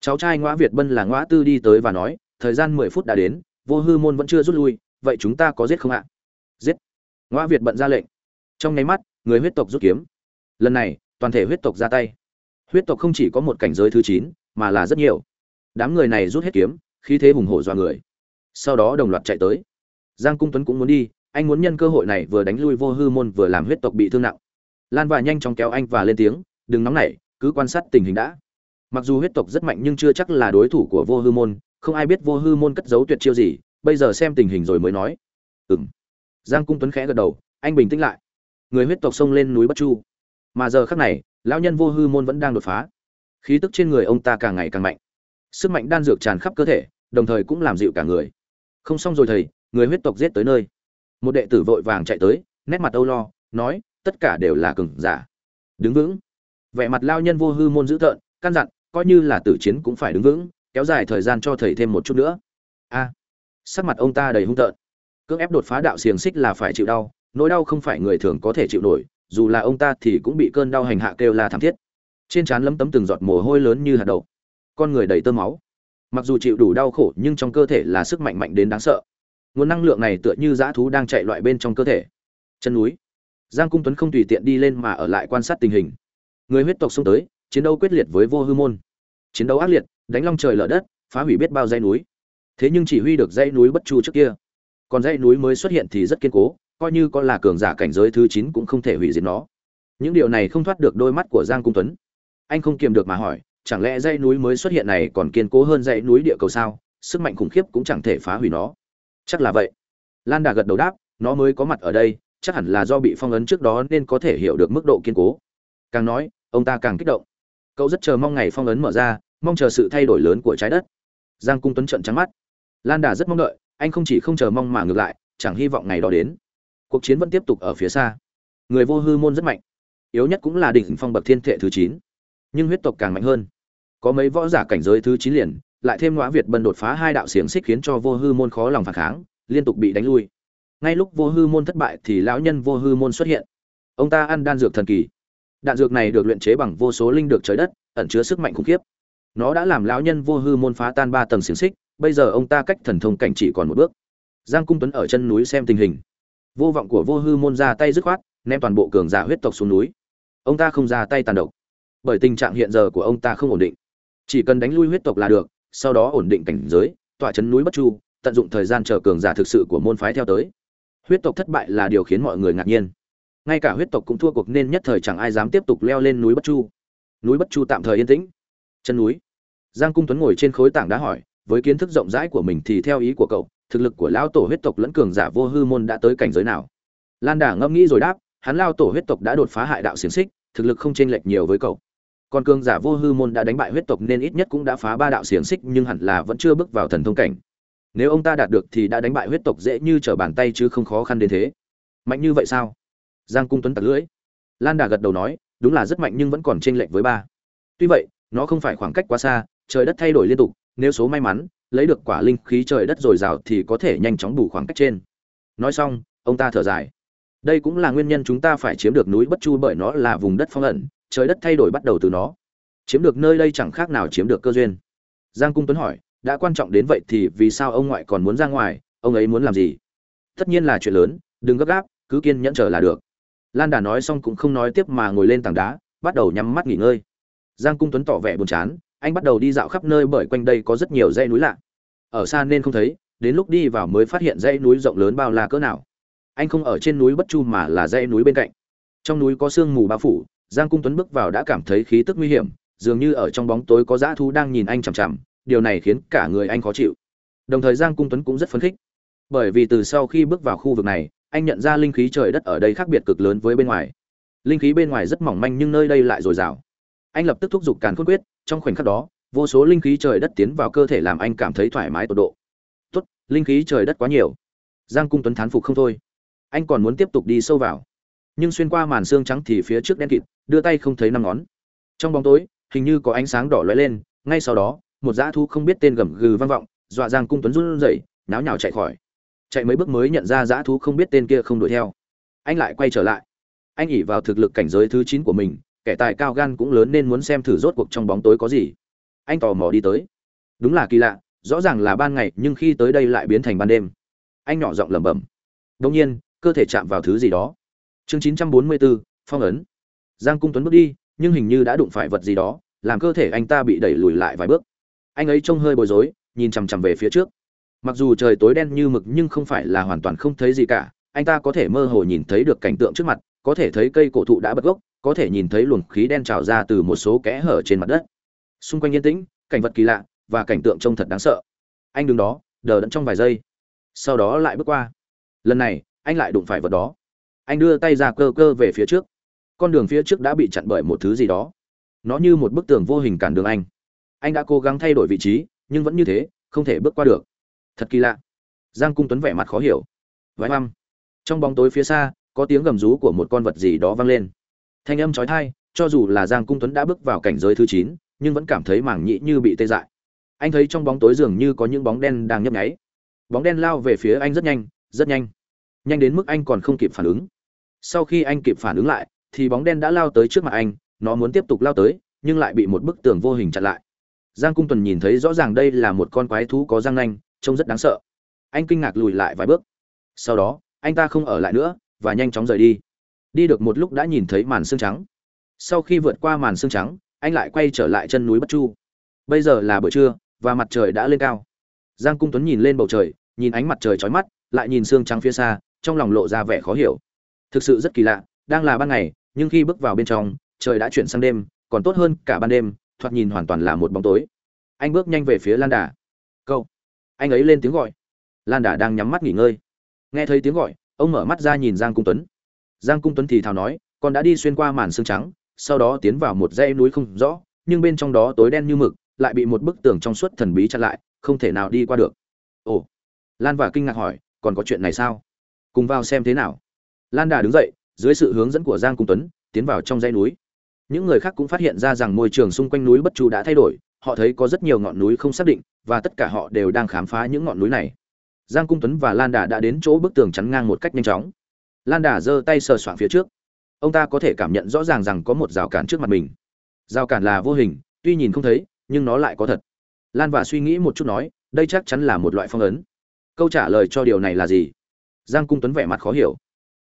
cháu trai ngõa việt bân là ngõa tư đi tới và nói, thời gian mười phút đã đến, vô hư môn vẫn chưa rút lui, vậy chúng ta có giết không ạ? Giết. Ngõa việt bận ra lệnh. Trong nháy mắt, người huyết tộc rút kiếm. Lần này, toàn thể huyết tộc ra tay. Huyết tộc không chỉ có một cảnh giới thứ chín, mà là rất nhiều. Đám người này rút hết kiếm, khí thế hùng hổ do người sau đó đồng loạt chạy tới. Giang cung tuấn cũng muốn đi, anh muốn nhân cơ hội này vừa đánh lui vô hư môn vừa làm huyết tộc bị thương nặng. Lan và nhanh chóng kéo anh và lên tiếng, đừng nóng nảy, cứ quan sát tình hình đã. Mặc dù huyết tộc rất mạnh nhưng chưa chắc là đối thủ của vô hư môn, không ai biết vô hư môn cất giấu tuyệt chiêu gì, bây giờ xem tình hình rồi mới nói. Ừng giang cung tuấn khẽ gật đầu, anh bình tĩnh lại. Người huyết tộc xông lên núi bất chu. Mà giờ khác này, lão nhân vô hư môn vẫn đang đột phá. Khí tức trên người ông ta càng ngày càng mạnh. Sức mạnh đan dược tràn khắp cơ thể, đồng thời cũng làm dịu cả người không xong rồi thầy, người huyết tộc giết tới nơi. Một đệ tử vội vàng chạy tới, nét mặt âu lo, nói, tất cả đều là cừng giả. Đứng vững. Vẻ mặt lao nhân vô hư môn dữ tợn, căn dặn, coi như là tử chiến cũng phải đứng vững, kéo dài thời gian cho thầy thêm một chút nữa. A. Sắc mặt ông ta đầy hung tợn. Cưỡng ép đột phá đạo xiềng xích là phải chịu đau, nỗi đau không phải người thường có thể chịu nổi, dù là ông ta thì cũng bị cơn đau hành hạ kêu la thảm thiết. Trên trán lấm tấm từng giọt mồ hôi lớn như hạt đậu. Con người đầy tơ máu mặc dù chịu đủ đau khổ, nhưng trong cơ thể là sức mạnh mạnh đến đáng sợ. Nguồn năng lượng này tựa như dã thú đang chạy loại bên trong cơ thể. Chân núi. Giang cung tuấn không tùy tiện đi lên mà ở lại quan sát tình hình. Người huyết tộc xông tới, chiến đấu quyết liệt với vô hư môn. Chiến đấu ác liệt, đánh long trời lở đất, phá hủy biết bao dãy núi. Thế nhưng chỉ huy được dãy núi bất chu trước kia. Còn dãy núi mới xuất hiện thì rất kiên cố, coi như có là cường giả cảnh giới thứ chín cũng không thể hủy diệt nó. Những điều này không thoát được đôi mắt của giang cung tuấn. Anh không kiềm được mà hỏi chẳng lẽ dãy núi mới xuất hiện này còn kiên cố hơn dãy núi địa cầu sao? Sức mạnh khủng khiếp cũng chẳng thể phá hủy nó. Chắc là vậy. Lan đà gật đầu đáp, nó mới có mặt ở đây, chắc hẳn là do bị phong ấn trước đó nên có thể hiểu được mức độ kiên cố. Càng nói, ông ta càng kích động. Cậu rất chờ mong ngày phong ấn mở ra, mong chờ sự thay đổi lớn của trái đất. Giang cung tuấn trận trắng mắt. Lan đà rất mong đợi, anh không chỉ không chờ mong mà ngược lại, chẳng hy vọng ngày đó đến. Cuộc chiến vẫn tiếp tục ở phía xa. Người vô hư môn rất mạnh. Yếu nhất cũng là đỉnh phong bậc thiên thệ thứ chín. Nhưng huyết tộc càng mạnh hơn có mấy võ giả cảnh giới thứ chín liền, lại thêm ngõ việt bân đột phá hai đạo xiềng xích khiến cho vô hư môn khó lòng phản kháng, liên tục bị đánh lui. Ngay lúc vô hư môn thất bại thì lão nhân vô hư môn xuất hiện. Ông ta ăn đan dược thần kỳ. Đạn dược này được luyện chế bằng vô số linh được trời đất, ẩn chứa sức mạnh khủng khiếp. Nó đã làm lão nhân vô hư môn phá tan ba tầng xiềng xích, bây giờ ông ta cách thần thông cảnh chỉ còn một bước. Giang cung tuấn ở chân núi xem tình hình. Vô vọng của vô hư môn ra tay dứt khoát, ném toàn bộ cường giả huyết tộc xuống núi. Ông ta không ra tay tàn độc. Bởi tình trạng hiện giờ của ông ta không ổn định chỉ cần đánh lui huyết tộc là được, sau đó ổn định cảnh giới, tọa chấn núi bất chu, tận dụng thời gian chờ cường giả thực sự của môn phái theo tới. Huyết tộc thất bại là điều khiến mọi người ngạc nhiên. Ngay cả huyết tộc cũng thua cuộc nên nhất thời chẳng ai dám tiếp tục leo lên núi bất chu. Núi bất chu tạm thời yên tĩnh. Chân núi. Giang cung tuấn ngồi trên khối tảng đá hỏi, với kiến thức rộng rãi của mình thì theo ý của cậu, thực lực của lão tổ huyết tộc lẫn cường giả vô hư môn đã tới cảnh giới nào? Lan đà ngẫm nghĩ rồi đáp, hắn lao tổ huyết tộc đã đột phá hại đạo xiềng xích, thực lực không chênh lệch nhiều với cậu còn cường giả vô hư môn đã đánh bại huyết tộc nên ít nhất cũng đã phá ba đạo xiềng xích nhưng hẳn là vẫn chưa bước vào thần thông cảnh. Nếu ông ta đạt được thì đã đánh bại huyết tộc dễ như trở bàn tay chứ không khó khăn đến thế. Mạnh như vậy sao? Giang cung tuấn tặc lưỡi. Lan đà gật đầu nói, đúng là rất mạnh nhưng vẫn còn chênh lệch với ba. Tuy vậy, nó không phải khoảng cách quá xa, trời đất thay đổi liên tục, nếu số may mắn, lấy được quả linh khí trời đất dồi dào thì có thể nhanh chóng bù khoảng cách trên. Nói xong, ông ta thở dài. Đây cũng là nguyên nhân chúng ta phải chiếm được núi bất chu bởi nó là vùng đất phong ẩn trời đất thay đổi bắt đầu từ nó. Chiếm được nơi đây chẳng khác nào chiếm được cơ duyên. Giang cung tuấn hỏi, đã quan trọng đến vậy thì vì sao ông ngoại còn muốn ra ngoài, ông ấy muốn làm gì? Tất nhiên là chuyện lớn, đừng gấp gáp, cứ kiên nhẫn chờ là được. Lan đà nói xong cũng không nói tiếp mà ngồi lên tảng đá, bắt đầu nhắm mắt nghỉ ngơi. Giang cung tuấn tỏ vẻ buồn chán, anh bắt đầu đi dạo khắp nơi bởi quanh đây có rất nhiều dãy núi lạ. Ở xa nên không thấy, đến lúc đi vào mới phát hiện dãy núi rộng lớn bao la cỡ nào. Anh không ở trên núi bất chu mà là dãy núi bên cạnh. Trong núi có sương mù bao phủ giang cung tuấn bước vào đã cảm thấy khí tức nguy hiểm, dường như ở trong bóng tối có dã thú đang nhìn anh chằm chằm, điều này khiến cả người anh khó chịu. Đồng thời giang cung tuấn cũng rất phấn khích. Bởi vì từ sau khi bước vào khu vực này, anh nhận ra linh khí trời đất ở đây khác biệt cực lớn với bên ngoài. Linh khí bên ngoài rất mỏng manh nhưng nơi đây lại dồi dào. Anh lập tức thúc giục càn khôn quyết, trong khoảnh khắc đó, vô số linh khí trời đất tiến vào cơ thể làm anh cảm thấy thoải mái tột độ. Tốt, linh khí trời đất quá nhiều. Giang cung tuấn thán phục không thôi. Anh còn muốn tiếp tục đi sâu vào. Nhưng xuyên qua màn xương trắng thì phía trước đen kịt đưa tay không thấy năm ngón. Trong bóng tối, hình như có ánh sáng đỏ lóe lên, ngay sau đó, một dã thú không biết tên gầm gừ vang vọng, dọa giang cung tuấn run rẩy náo nhào chạy khỏi. Chạy mấy bước mới nhận ra dã thú không biết tên kia không đuổi theo. Anh lại quay trở lại. Anh ỉ vào thực lực cảnh giới thứ chín của mình, kẻ tài cao gan cũng lớn nên muốn xem thử rốt cuộc trong bóng tối có gì. Anh tò mò đi tới. Đúng là kỳ lạ, rõ ràng là ban ngày, nhưng khi tới đây lại biến thành ban đêm. Anh nhỏ giọng lẩm bẩm. Đông nhiên, cơ thể chạm vào thứ gì đó. Chương chín trăm bốn mươi bốn, phong ấn giang cung tuấn bước đi, nhưng hình như đã đụng phải vật gì đó, làm cơ thể anh ta bị đẩy lùi lại vài bước. Anh ấy trông hơi bối rối, nhìn chằm chằm về phía trước. Mặc dù trời tối đen như mực nhưng không phải là hoàn toàn không thấy gì cả, anh ta có thể mơ hồ nhìn thấy được cảnh tượng trước mặt, có thể thấy cây cổ thụ đã bật gốc, có thể nhìn thấy luồng khí đen trào ra từ một số kẽ hở trên mặt đất. Xung quanh yên tĩnh, cảnh vật kỳ lạ, và cảnh tượng trông thật đáng sợ. Anh đứng đó, đờ đẫn trong vài giây. Sau đó lại bước qua. Lần này, anh lại đụng phải vật đó. Anh đưa tay ra cơ cơ về phía trước con đường phía trước đã bị chặn bởi một thứ gì đó. Nó như một bức tường vô hình cản đường anh. Anh đã cố gắng thay đổi vị trí, nhưng vẫn như thế, không thể bước qua được. Thật kỳ lạ. Giang cung tuấn vẻ mặt khó hiểu. Vãi măm trong bóng tối phía xa, có tiếng gầm rú của một con vật gì đó vang lên. Thanh âm trói thai cho dù là giang cung tuấn đã bước vào cảnh giới thứ chín, nhưng vẫn cảm thấy mảng nhĩ như bị tê dại. Anh thấy trong bóng tối dường như có những bóng đen đang nhấp nháy. Bóng đen lao về phía anh rất nhanh rất nhanh. Nhanh đến mức anh còn không kịp phản ứng. Sau khi anh kịp phản ứng lại thì bóng đen đã lao tới trước mặt anh, nó muốn tiếp tục lao tới, nhưng lại bị một bức tường vô hình chặn lại. Giang cung tuần nhìn thấy rõ ràng đây là một con quái thú có răng nanh, trông rất đáng sợ. Anh kinh ngạc lùi lại vài bước. Sau đó, anh ta không ở lại nữa, và nhanh chóng rời đi. Đi được một lúc đã nhìn thấy màn xương trắng. Sau khi vượt qua màn xương trắng, anh lại quay trở lại chân núi bất chu. Bây giờ là buổi trưa, và mặt trời đã lên cao. Giang cung tuấn nhìn lên bầu trời, nhìn ánh mặt trời chói mắt, lại nhìn xương trắng phía xa, trong lòng lộ ra vẻ khó hiểu. Thực sự rất kỳ lạ, đang là ban ngày nhưng khi bước vào bên trong, trời đã chuyển sang đêm, còn tốt hơn cả ban đêm, thoạt nhìn hoàn toàn là một bóng tối. Anh bước nhanh về phía lan đà. Câu anh ấy lên tiếng gọi. Lan đà đang nhắm mắt nghỉ ngơi. Nghe thấy tiếng gọi, ông mở mắt ra nhìn giang cung tuấn. Giang cung tuấn thì thào nói, con đã đi xuyên qua màn xương trắng, sau đó tiến vào một dãy núi không rõ, nhưng bên trong đó tối đen như mực, lại bị một bức tường trong suốt thần bí chặn lại, không thể nào đi qua được. Ồ. Lan và kinh ngạc hỏi, còn có chuyện này sao? Cùng vào xem thế nào? Lan đà đứng dậy dưới sự hướng dẫn của giang cung tuấn, tiến vào trong dãy núi. Những người khác cũng phát hiện ra rằng môi trường xung quanh núi bất chu đã thay đổi, họ thấy có rất nhiều ngọn núi không xác định, và tất cả họ đều đang khám phá những ngọn núi này. Giang cung tuấn và lan đà đã đến chỗ bức tường chắn ngang một cách nhanh chóng. Lan đà giơ tay sờ soạng phía trước. Ông ta có thể cảm nhận rõ ràng rằng có một rào cản trước mặt mình. Rào cản là vô hình, tuy nhìn không thấy, nhưng nó lại có thật. Lan và suy nghĩ một chút nói, đây chắc chắn là một loại phong ấn. Câu trả lời cho điều này là gì? Giang cung tuấn vẻ mặt khó hiểu.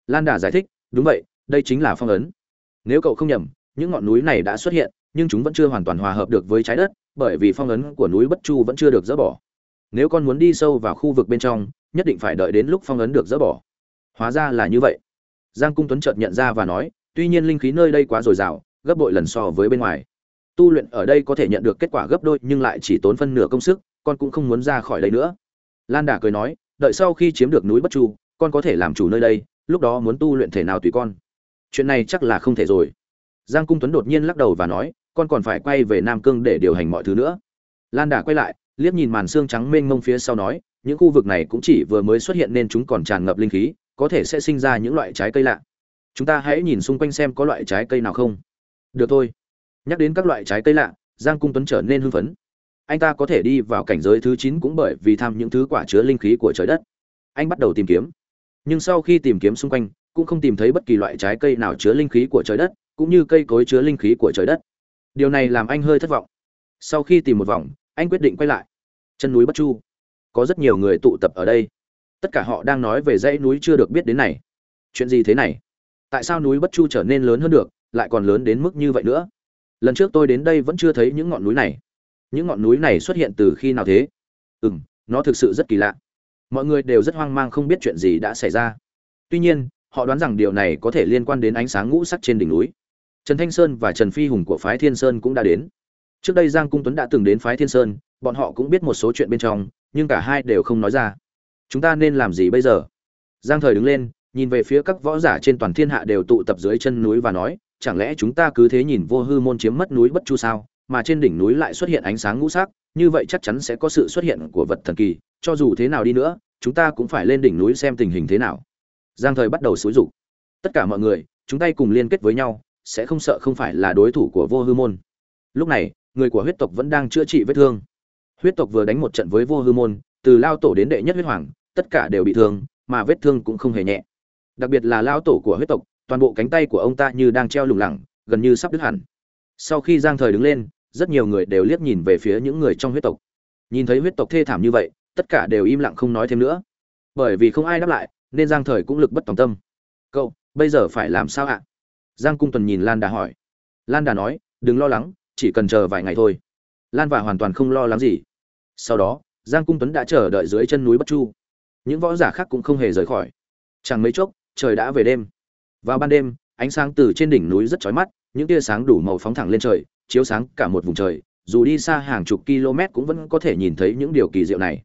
Lan đà giải thích đúng vậy, đây chính là phong ấn. Nếu cậu không nhầm, những ngọn núi này đã xuất hiện, nhưng chúng vẫn chưa hoàn toàn hòa hợp được với trái đất, bởi vì phong ấn của núi bất chu vẫn chưa được dỡ bỏ. Nếu con muốn đi sâu vào khu vực bên trong, nhất định phải đợi đến lúc phong ấn được dỡ bỏ. Hóa ra là như vậy. Giang cung tuấn chợt nhận ra và nói, tuy nhiên linh khí nơi đây quá dồi dào, gấp bội lần so với bên ngoài. Tu luyện ở đây có thể nhận được kết quả gấp đôi, nhưng lại chỉ tốn phân nửa công sức, con cũng không muốn ra khỏi đây nữa. Lan đà cười nói, đợi sau khi chiếm được núi bất chu, con có thể làm chủ nơi đây lúc đó muốn tu luyện thể nào tùy con. Chuyện này chắc là không thể rồi. Giang cung tuấn đột nhiên lắc đầu và nói, con còn phải quay về nam cương để điều hành mọi thứ nữa. Lan đà quay lại, liếc nhìn màn xương trắng mênh mông phía sau nói, những khu vực này cũng chỉ vừa mới xuất hiện nên chúng còn tràn ngập linh khí, có thể sẽ sinh ra những loại trái cây lạ. Chúng ta hãy nhìn xung quanh xem có loại trái cây nào không. Được thôi. Nhắc đến các loại trái cây lạ, giang cung tuấn trở nên hưng phấn. Anh ta có thể đi vào cảnh giới thứ chín cũng bởi vì tham những thứ quả chứa linh khí của trời đất. Anh bắt đầu tìm kiếm nhưng sau khi tìm kiếm xung quanh, cũng không tìm thấy bất kỳ loại trái cây nào chứa linh khí của trời đất, cũng như cây cối chứa linh khí của trời đất. Điều này làm anh hơi thất vọng. Sau khi tìm một vòng, anh quyết định quay lại. Chân núi bất chu. Có rất nhiều người tụ tập ở đây. Tất cả họ đang nói về dãy núi chưa được biết đến này. Chuyện gì thế này? Tại sao núi bất chu trở nên lớn hơn được, lại còn lớn đến mức như vậy nữa? Lần trước tôi đến đây vẫn chưa thấy những ngọn núi này. Những ngọn núi này xuất hiện từ khi nào thế? Ừ m nó thực sự rất kỳ lạ mọi người đều rất hoang mang không biết chuyện gì đã xảy ra. Tuy nhiên, họ đoán rằng điều này có thể liên quan đến ánh sáng ngũ sắc trên đỉnh núi. Trần thanh sơn và trần phi hùng của phái thiên sơn cũng đã đến. Trước đây giang cung tuấn đã từng đến phái thiên sơn, bọn họ cũng biết một số chuyện bên trong, nhưng cả hai đều không nói ra. Chúng ta nên làm gì bây giờ? Giang thời đứng lên, nhìn về phía các võ giả trên toàn thiên hạ đều tụ tập dưới chân núi và nói, chẳng lẽ chúng ta cứ thế nhìn vô hư môn chiếm mất núi bất chu sao? Mà trên đỉnh núi lại xuất hiện ánh sáng ngũ sắc, như vậy chắc chắn sẽ có sự xuất hiện của vật thần kỳ, cho dù thế nào đi nữa, chúng ta cũng phải lên đỉnh núi xem tình hình thế nào. Giang thời bắt đầu xúi rục tất cả mọi người, chúng ta cùng liên kết với nhau, sẽ không sợ không phải là đối thủ của vô hư môn. Lúc này, người của huyết tộc vẫn đang chữa trị vết thương. Huyết tộc vừa đánh một trận với vô hư môn, từ lao tổ đến đệ nhất huyết hoàng, tất cả đều bị thương, mà vết thương cũng không hề nhẹ. Đặc biệt là lao tổ của huyết tộc, toàn bộ cánh tay của ông ta như đang treo lủng lẳng, gần như sắp đứt hẳn. Sau khi giang thời đứng lên rất nhiều người đều liếc nhìn về phía những người trong huyết tộc. Nhìn thấy huyết tộc thê thảm như vậy, tất cả đều im lặng không nói thêm nữa. Bởi vì không ai đáp lại, nên giang thời cũng lực bất tòng tâm. Cậu, bây giờ phải làm sao ạ? Giang cung tuần nhìn lan đà hỏi. Lan đà nói, đừng lo lắng, chỉ cần chờ vài ngày thôi. Lan và hoàn toàn không lo lắng gì. Sau đó, giang cung tuấn đã chờ đợi dưới chân núi bất chu. Những võ giả khác cũng không hề rời khỏi. Chẳng mấy chốc, trời đã về đêm. Vào ban đêm, ánh sáng từ trên đỉnh núi rất chói mắt, những tia sáng đủ màu phóng thẳng lên trời chiếu sáng cả một vùng trời, dù đi xa hàng chục km cũng vẫn có thể nhìn thấy những điều kỳ diệu này.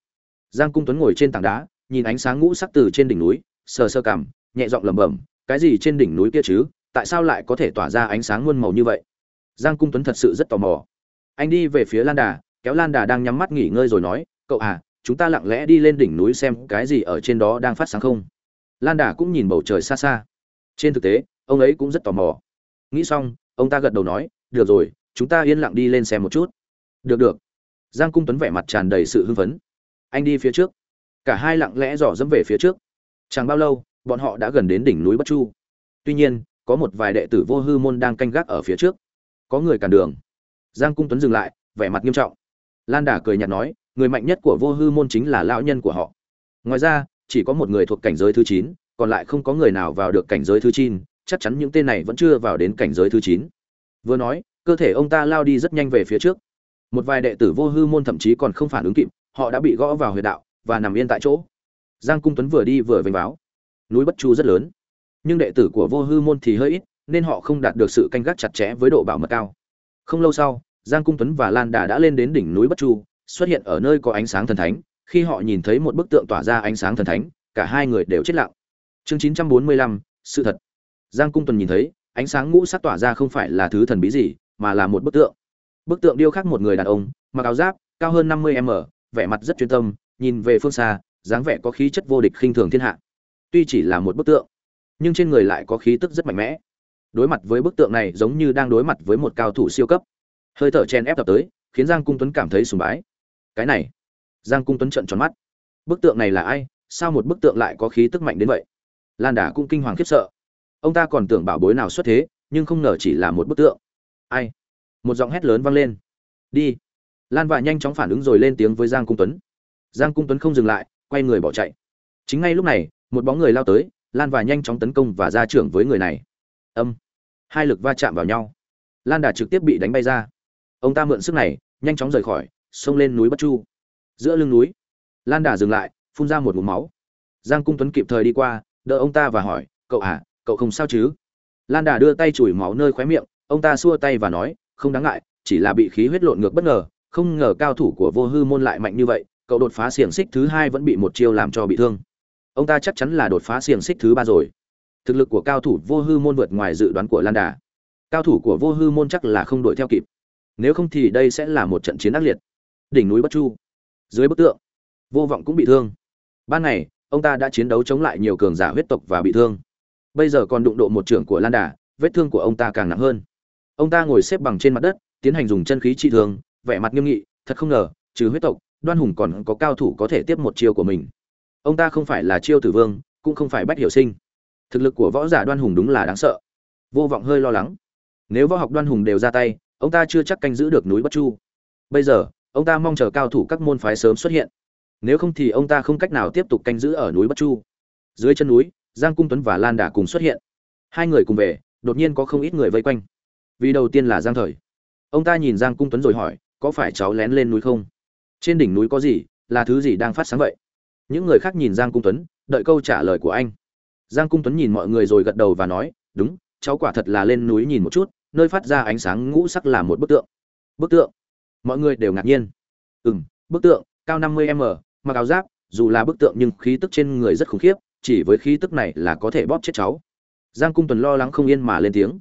Giang cung tuấn ngồi trên tảng đá, nhìn ánh sáng ngũ sắc từ trên đỉnh núi, sờ sơ cảm nhẹ giọng lẩm bẩm, cái gì trên đỉnh núi kia chứ? Tại sao lại có thể tỏa ra ánh sáng muôn màu như vậy? Giang cung tuấn thật sự rất tò mò. Anh đi về phía lan đà, kéo lan đà đang nhắm mắt nghỉ ngơi rồi nói, cậu à chúng ta lặng lẽ đi lên đỉnh núi xem cái gì ở trên đó đang phát sáng không? Lan đà cũng nhìn bầu trời xa xa. Trên thực tế, ông ấy cũng rất tò mò. Nghĩ xong, ông ta gật đầu nói, được rồi chúng ta yên lặng đi lên xem một chút. Được được. Giang cung tuấn vẻ mặt tràn đầy sự hưng phấn. Anh đi phía trước. Cả hai lặng lẽ dò dẫm về phía trước. Chẳng bao lâu, bọn họ đã gần đến đỉnh núi bất chu. Tuy nhiên, có một vài đệ tử vô hư môn đang canh gác ở phía trước. Có người cản đường. Giang cung tuấn dừng lại, vẻ mặt nghiêm trọng. Lan đà cười nhạt nói, người mạnh nhất của vô hư môn chính là lão nhân của họ. Ngoài ra, chỉ có một người thuộc cảnh giới thứ chín, còn lại không có người nào vào được cảnh giới thứ chín, chắc chắn những tên này vẫn chưa vào đến cảnh giới thứ chín. Vừa nói cơ thể ông ta lao đi rất nhanh về phía trước. Một vài đệ tử vô hư môn thậm chí còn không phản ứng kịp họ đã bị gõ vào huyệt đạo và nằm yên tại chỗ. Giang cung tuấn vừa đi vừa vênh báo. Núi bất chu rất lớn nhưng đệ tử của vô hư môn thì hơi ít nên họ không đạt được sự canh gác chặt chẽ với độ bảo mật cao. Không lâu sau giang cung tuấn và lan đà đã lên đến đỉnh núi bất chu xuất hiện ở nơi có ánh sáng thần thánh. Khi họ nhìn thấy một bức tượng tỏa ra ánh sáng thần thánh cả hai người đều chết lặng. Chương 945, sự thật. Giang cung tuấn nhìn thấy ánh sáng ngũ sắc tỏa ra không phải là thứ thần bí gì mà là một bức tượng. Bức tượng điêu khắc một người đàn ông, mặc áo giáp, cao hơn 50 m, vẻ mặt rất chuyên tâm, nhìn về phương xa, dáng vẻ có khí chất vô địch khinh thường thiên hạ. Tuy chỉ là một bức tượng, nhưng trên người lại có khí tức rất mạnh mẽ. Đối mặt với bức tượng này giống như đang đối mặt với một cao thủ siêu cấp. Hơi thở chen ép tập tới, khiến giang cung tuấn cảm thấy sùng bái. Cái này, giang cung tuấn trợn tròn mắt. Bức tượng này là ai? Sao một bức tượng lại có khí tức mạnh đến vậy? Lan đà cũng kinh hoàng khiếp sợ. Ông ta còn tưởng bảo bối nào xuất thế, nhưng không ngờ chỉ là một bức tượng ai? Một giọng hét lớn vang lên. Đi. Lan vạ nhanh chóng phản ứng rồi lên tiếng với giang cung tuấn. Giang cung tuấn không dừng lại, quay người bỏ chạy. Chính ngay lúc này, một bóng người lao tới, lan và nhanh chóng tấn công và ra trưởng với người này. Âm. Hai lực va chạm vào nhau. Lan đà trực tiếp bị đánh bay ra. Ông ta mượn sức này, nhanh chóng rời khỏi, xông lên núi bất chu. Giữa lưng núi, lan đà dừng lại, phun ra một ngụm máu. Giang cung tuấn kịp thời đi qua, đỡ ông ta và hỏi, cậu à cậu không sao chứ? Lan đà đưa tay chùi máu nơi khóe miệng ông ta xua tay và nói, không đáng ngại, chỉ là bị khí huyết lộn ngược bất ngờ, không ngờ cao thủ của vô hư môn lại mạnh như vậy, cậu đột phá xiềng xích thứ hai vẫn bị một chiêu làm cho bị thương. Ông ta chắc chắn là đột phá xiềng xích thứ ba rồi. Thực lực của cao thủ vô hư môn vượt ngoài dự đoán của lan đà. Cao thủ của vô hư môn chắc là không đuổi theo kịp. Nếu không thì đây sẽ là một trận chiến ác liệt. Đỉnh núi bất chu. Dưới bức tượng, vô vọng cũng bị thương. Ban ngày, ông ta đã chiến đấu chống lại nhiều cường giả huyết tộc và bị thương. Bây giờ còn đụng độ một trưởng của lan đà, vết thương của ông ta càng nặng hơn ông ta ngồi xếp bằng trên mặt đất, tiến hành dùng chân khí trị thương, vẻ mặt nghiêm nghị, thật không ngờ, trừ huyết tộc, đoan hùng còn có cao thủ có thể tiếp một chiêu của mình. Ông ta không phải là chiêu tử vương, cũng không phải bách hiểu sinh. Thực lực của võ giả đoan hùng đúng là đáng sợ. Vô vọng hơi lo lắng. Nếu võ học đoan hùng đều ra tay, ông ta chưa chắc canh giữ được núi bất chu. Bây giờ, ông ta mong chờ cao thủ các môn phái sớm xuất hiện. Nếu không thì ông ta không cách nào tiếp tục canh giữ ở núi bất chu. Dưới chân núi, giang cung tuấn và lan đà cùng xuất hiện. Hai người cùng về, đột nhiên có không ít người vây quanh vì đầu tiên là giang thời. Ông ta nhìn giang cung tuấn rồi hỏi, có phải cháu lén lên núi không? Trên đỉnh núi có gì, là thứ gì đang phát sáng vậy? Những người khác nhìn giang cung tuấn, đợi câu trả lời của anh. Giang cung tuấn nhìn mọi người rồi gật đầu và nói, đúng, cháu quả thật là lên núi nhìn một chút, nơi phát ra ánh sáng ngũ sắc là một bức tượng. Bức tượng? Mọi người đều ngạc nhiên. Ừ m bức tượng, cao năm mươi m, mặc áo giáp, dù là bức tượng nhưng khí tức trên người rất khủng khiếp, chỉ với khí tức này là có thể bóp chết cháu. Giang cung tuấn lo lắng không yên mà lên tiếng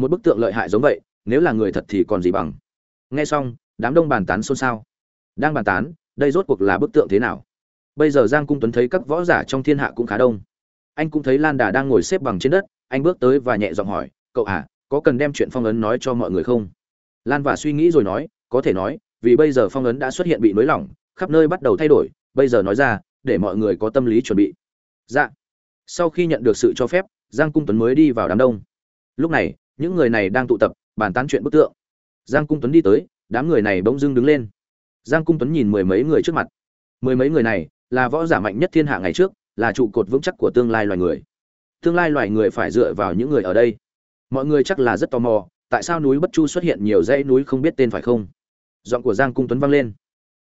một bức tượng lợi hại giống vậy, nếu là người thật thì còn gì bằng. Nghe xong, đám đông bàn tán xôn xao. Đang bàn tán, đây rốt cuộc là bức tượng thế nào? Bây giờ giang cung tuấn thấy các võ giả trong thiên hạ cũng khá đông. Anh cũng thấy lan đà đang ngồi xếp bằng trên đất, anh bước tới và nhẹ giọng hỏi, cậu à có cần đem chuyện phong ấn nói cho mọi người không? Lan và suy nghĩ rồi nói, có thể nói, vì bây giờ phong ấn đã xuất hiện bị nới lỏng, khắp nơi bắt đầu thay đổi, bây giờ nói ra, để mọi người có tâm lý chuẩn bị. Dạ. Sau khi nhận được sự cho phép, giang cung tuấn mới đi vào đám đông. Lúc này những người này đang tụ tập, bàn tán chuyện bức tượng. Giang cung tuấn đi tới, đám người này bỗng dưng đứng lên. Giang cung tuấn nhìn mười mấy người trước mặt. Mười mấy người này là võ giả mạnh nhất thiên hạ ngày trước, là trụ cột vững chắc của tương lai loài người. Tương lai loài người phải dựa vào những người ở đây. Mọi người chắc là rất tò mò, tại sao núi bất chu xuất hiện nhiều dãy núi không biết tên phải không? Giọng của giang cung tuấn vang lên.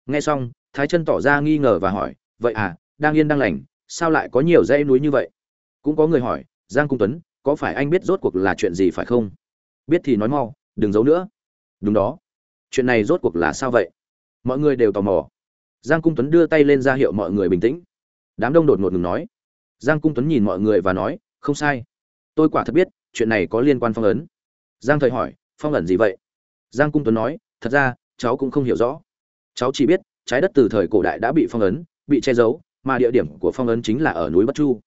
Nghe xong, thái chân tỏ ra nghi ngờ và hỏi, vậy à đang yên đang lành, sao lại có nhiều dãy núi như vậy? Cũng có người hỏi, giang cung tuấn có phải anh biết rốt cuộc là chuyện gì phải không? Biết thì nói mau, đừng giấu nữa. Đúng đó. Chuyện này rốt cuộc là sao vậy? Mọi người đều tò mò. Giang cung tuấn đưa tay lên ra hiệu mọi người bình tĩnh. Đám đông đột ngột ngừng nói. Giang cung tuấn nhìn mọi người và nói, không sai. Tôi quả thật biết, chuyện này có liên quan phong ấn. Giang thời hỏi, phong ẩn gì vậy? Giang cung tuấn nói, thật ra, cháu cũng không hiểu rõ. Cháu chỉ biết, trái đất từ thời cổ đại đã bị phong ấn, bị che giấu, mà địa điểm của phong ấn chính là ở núi bất chu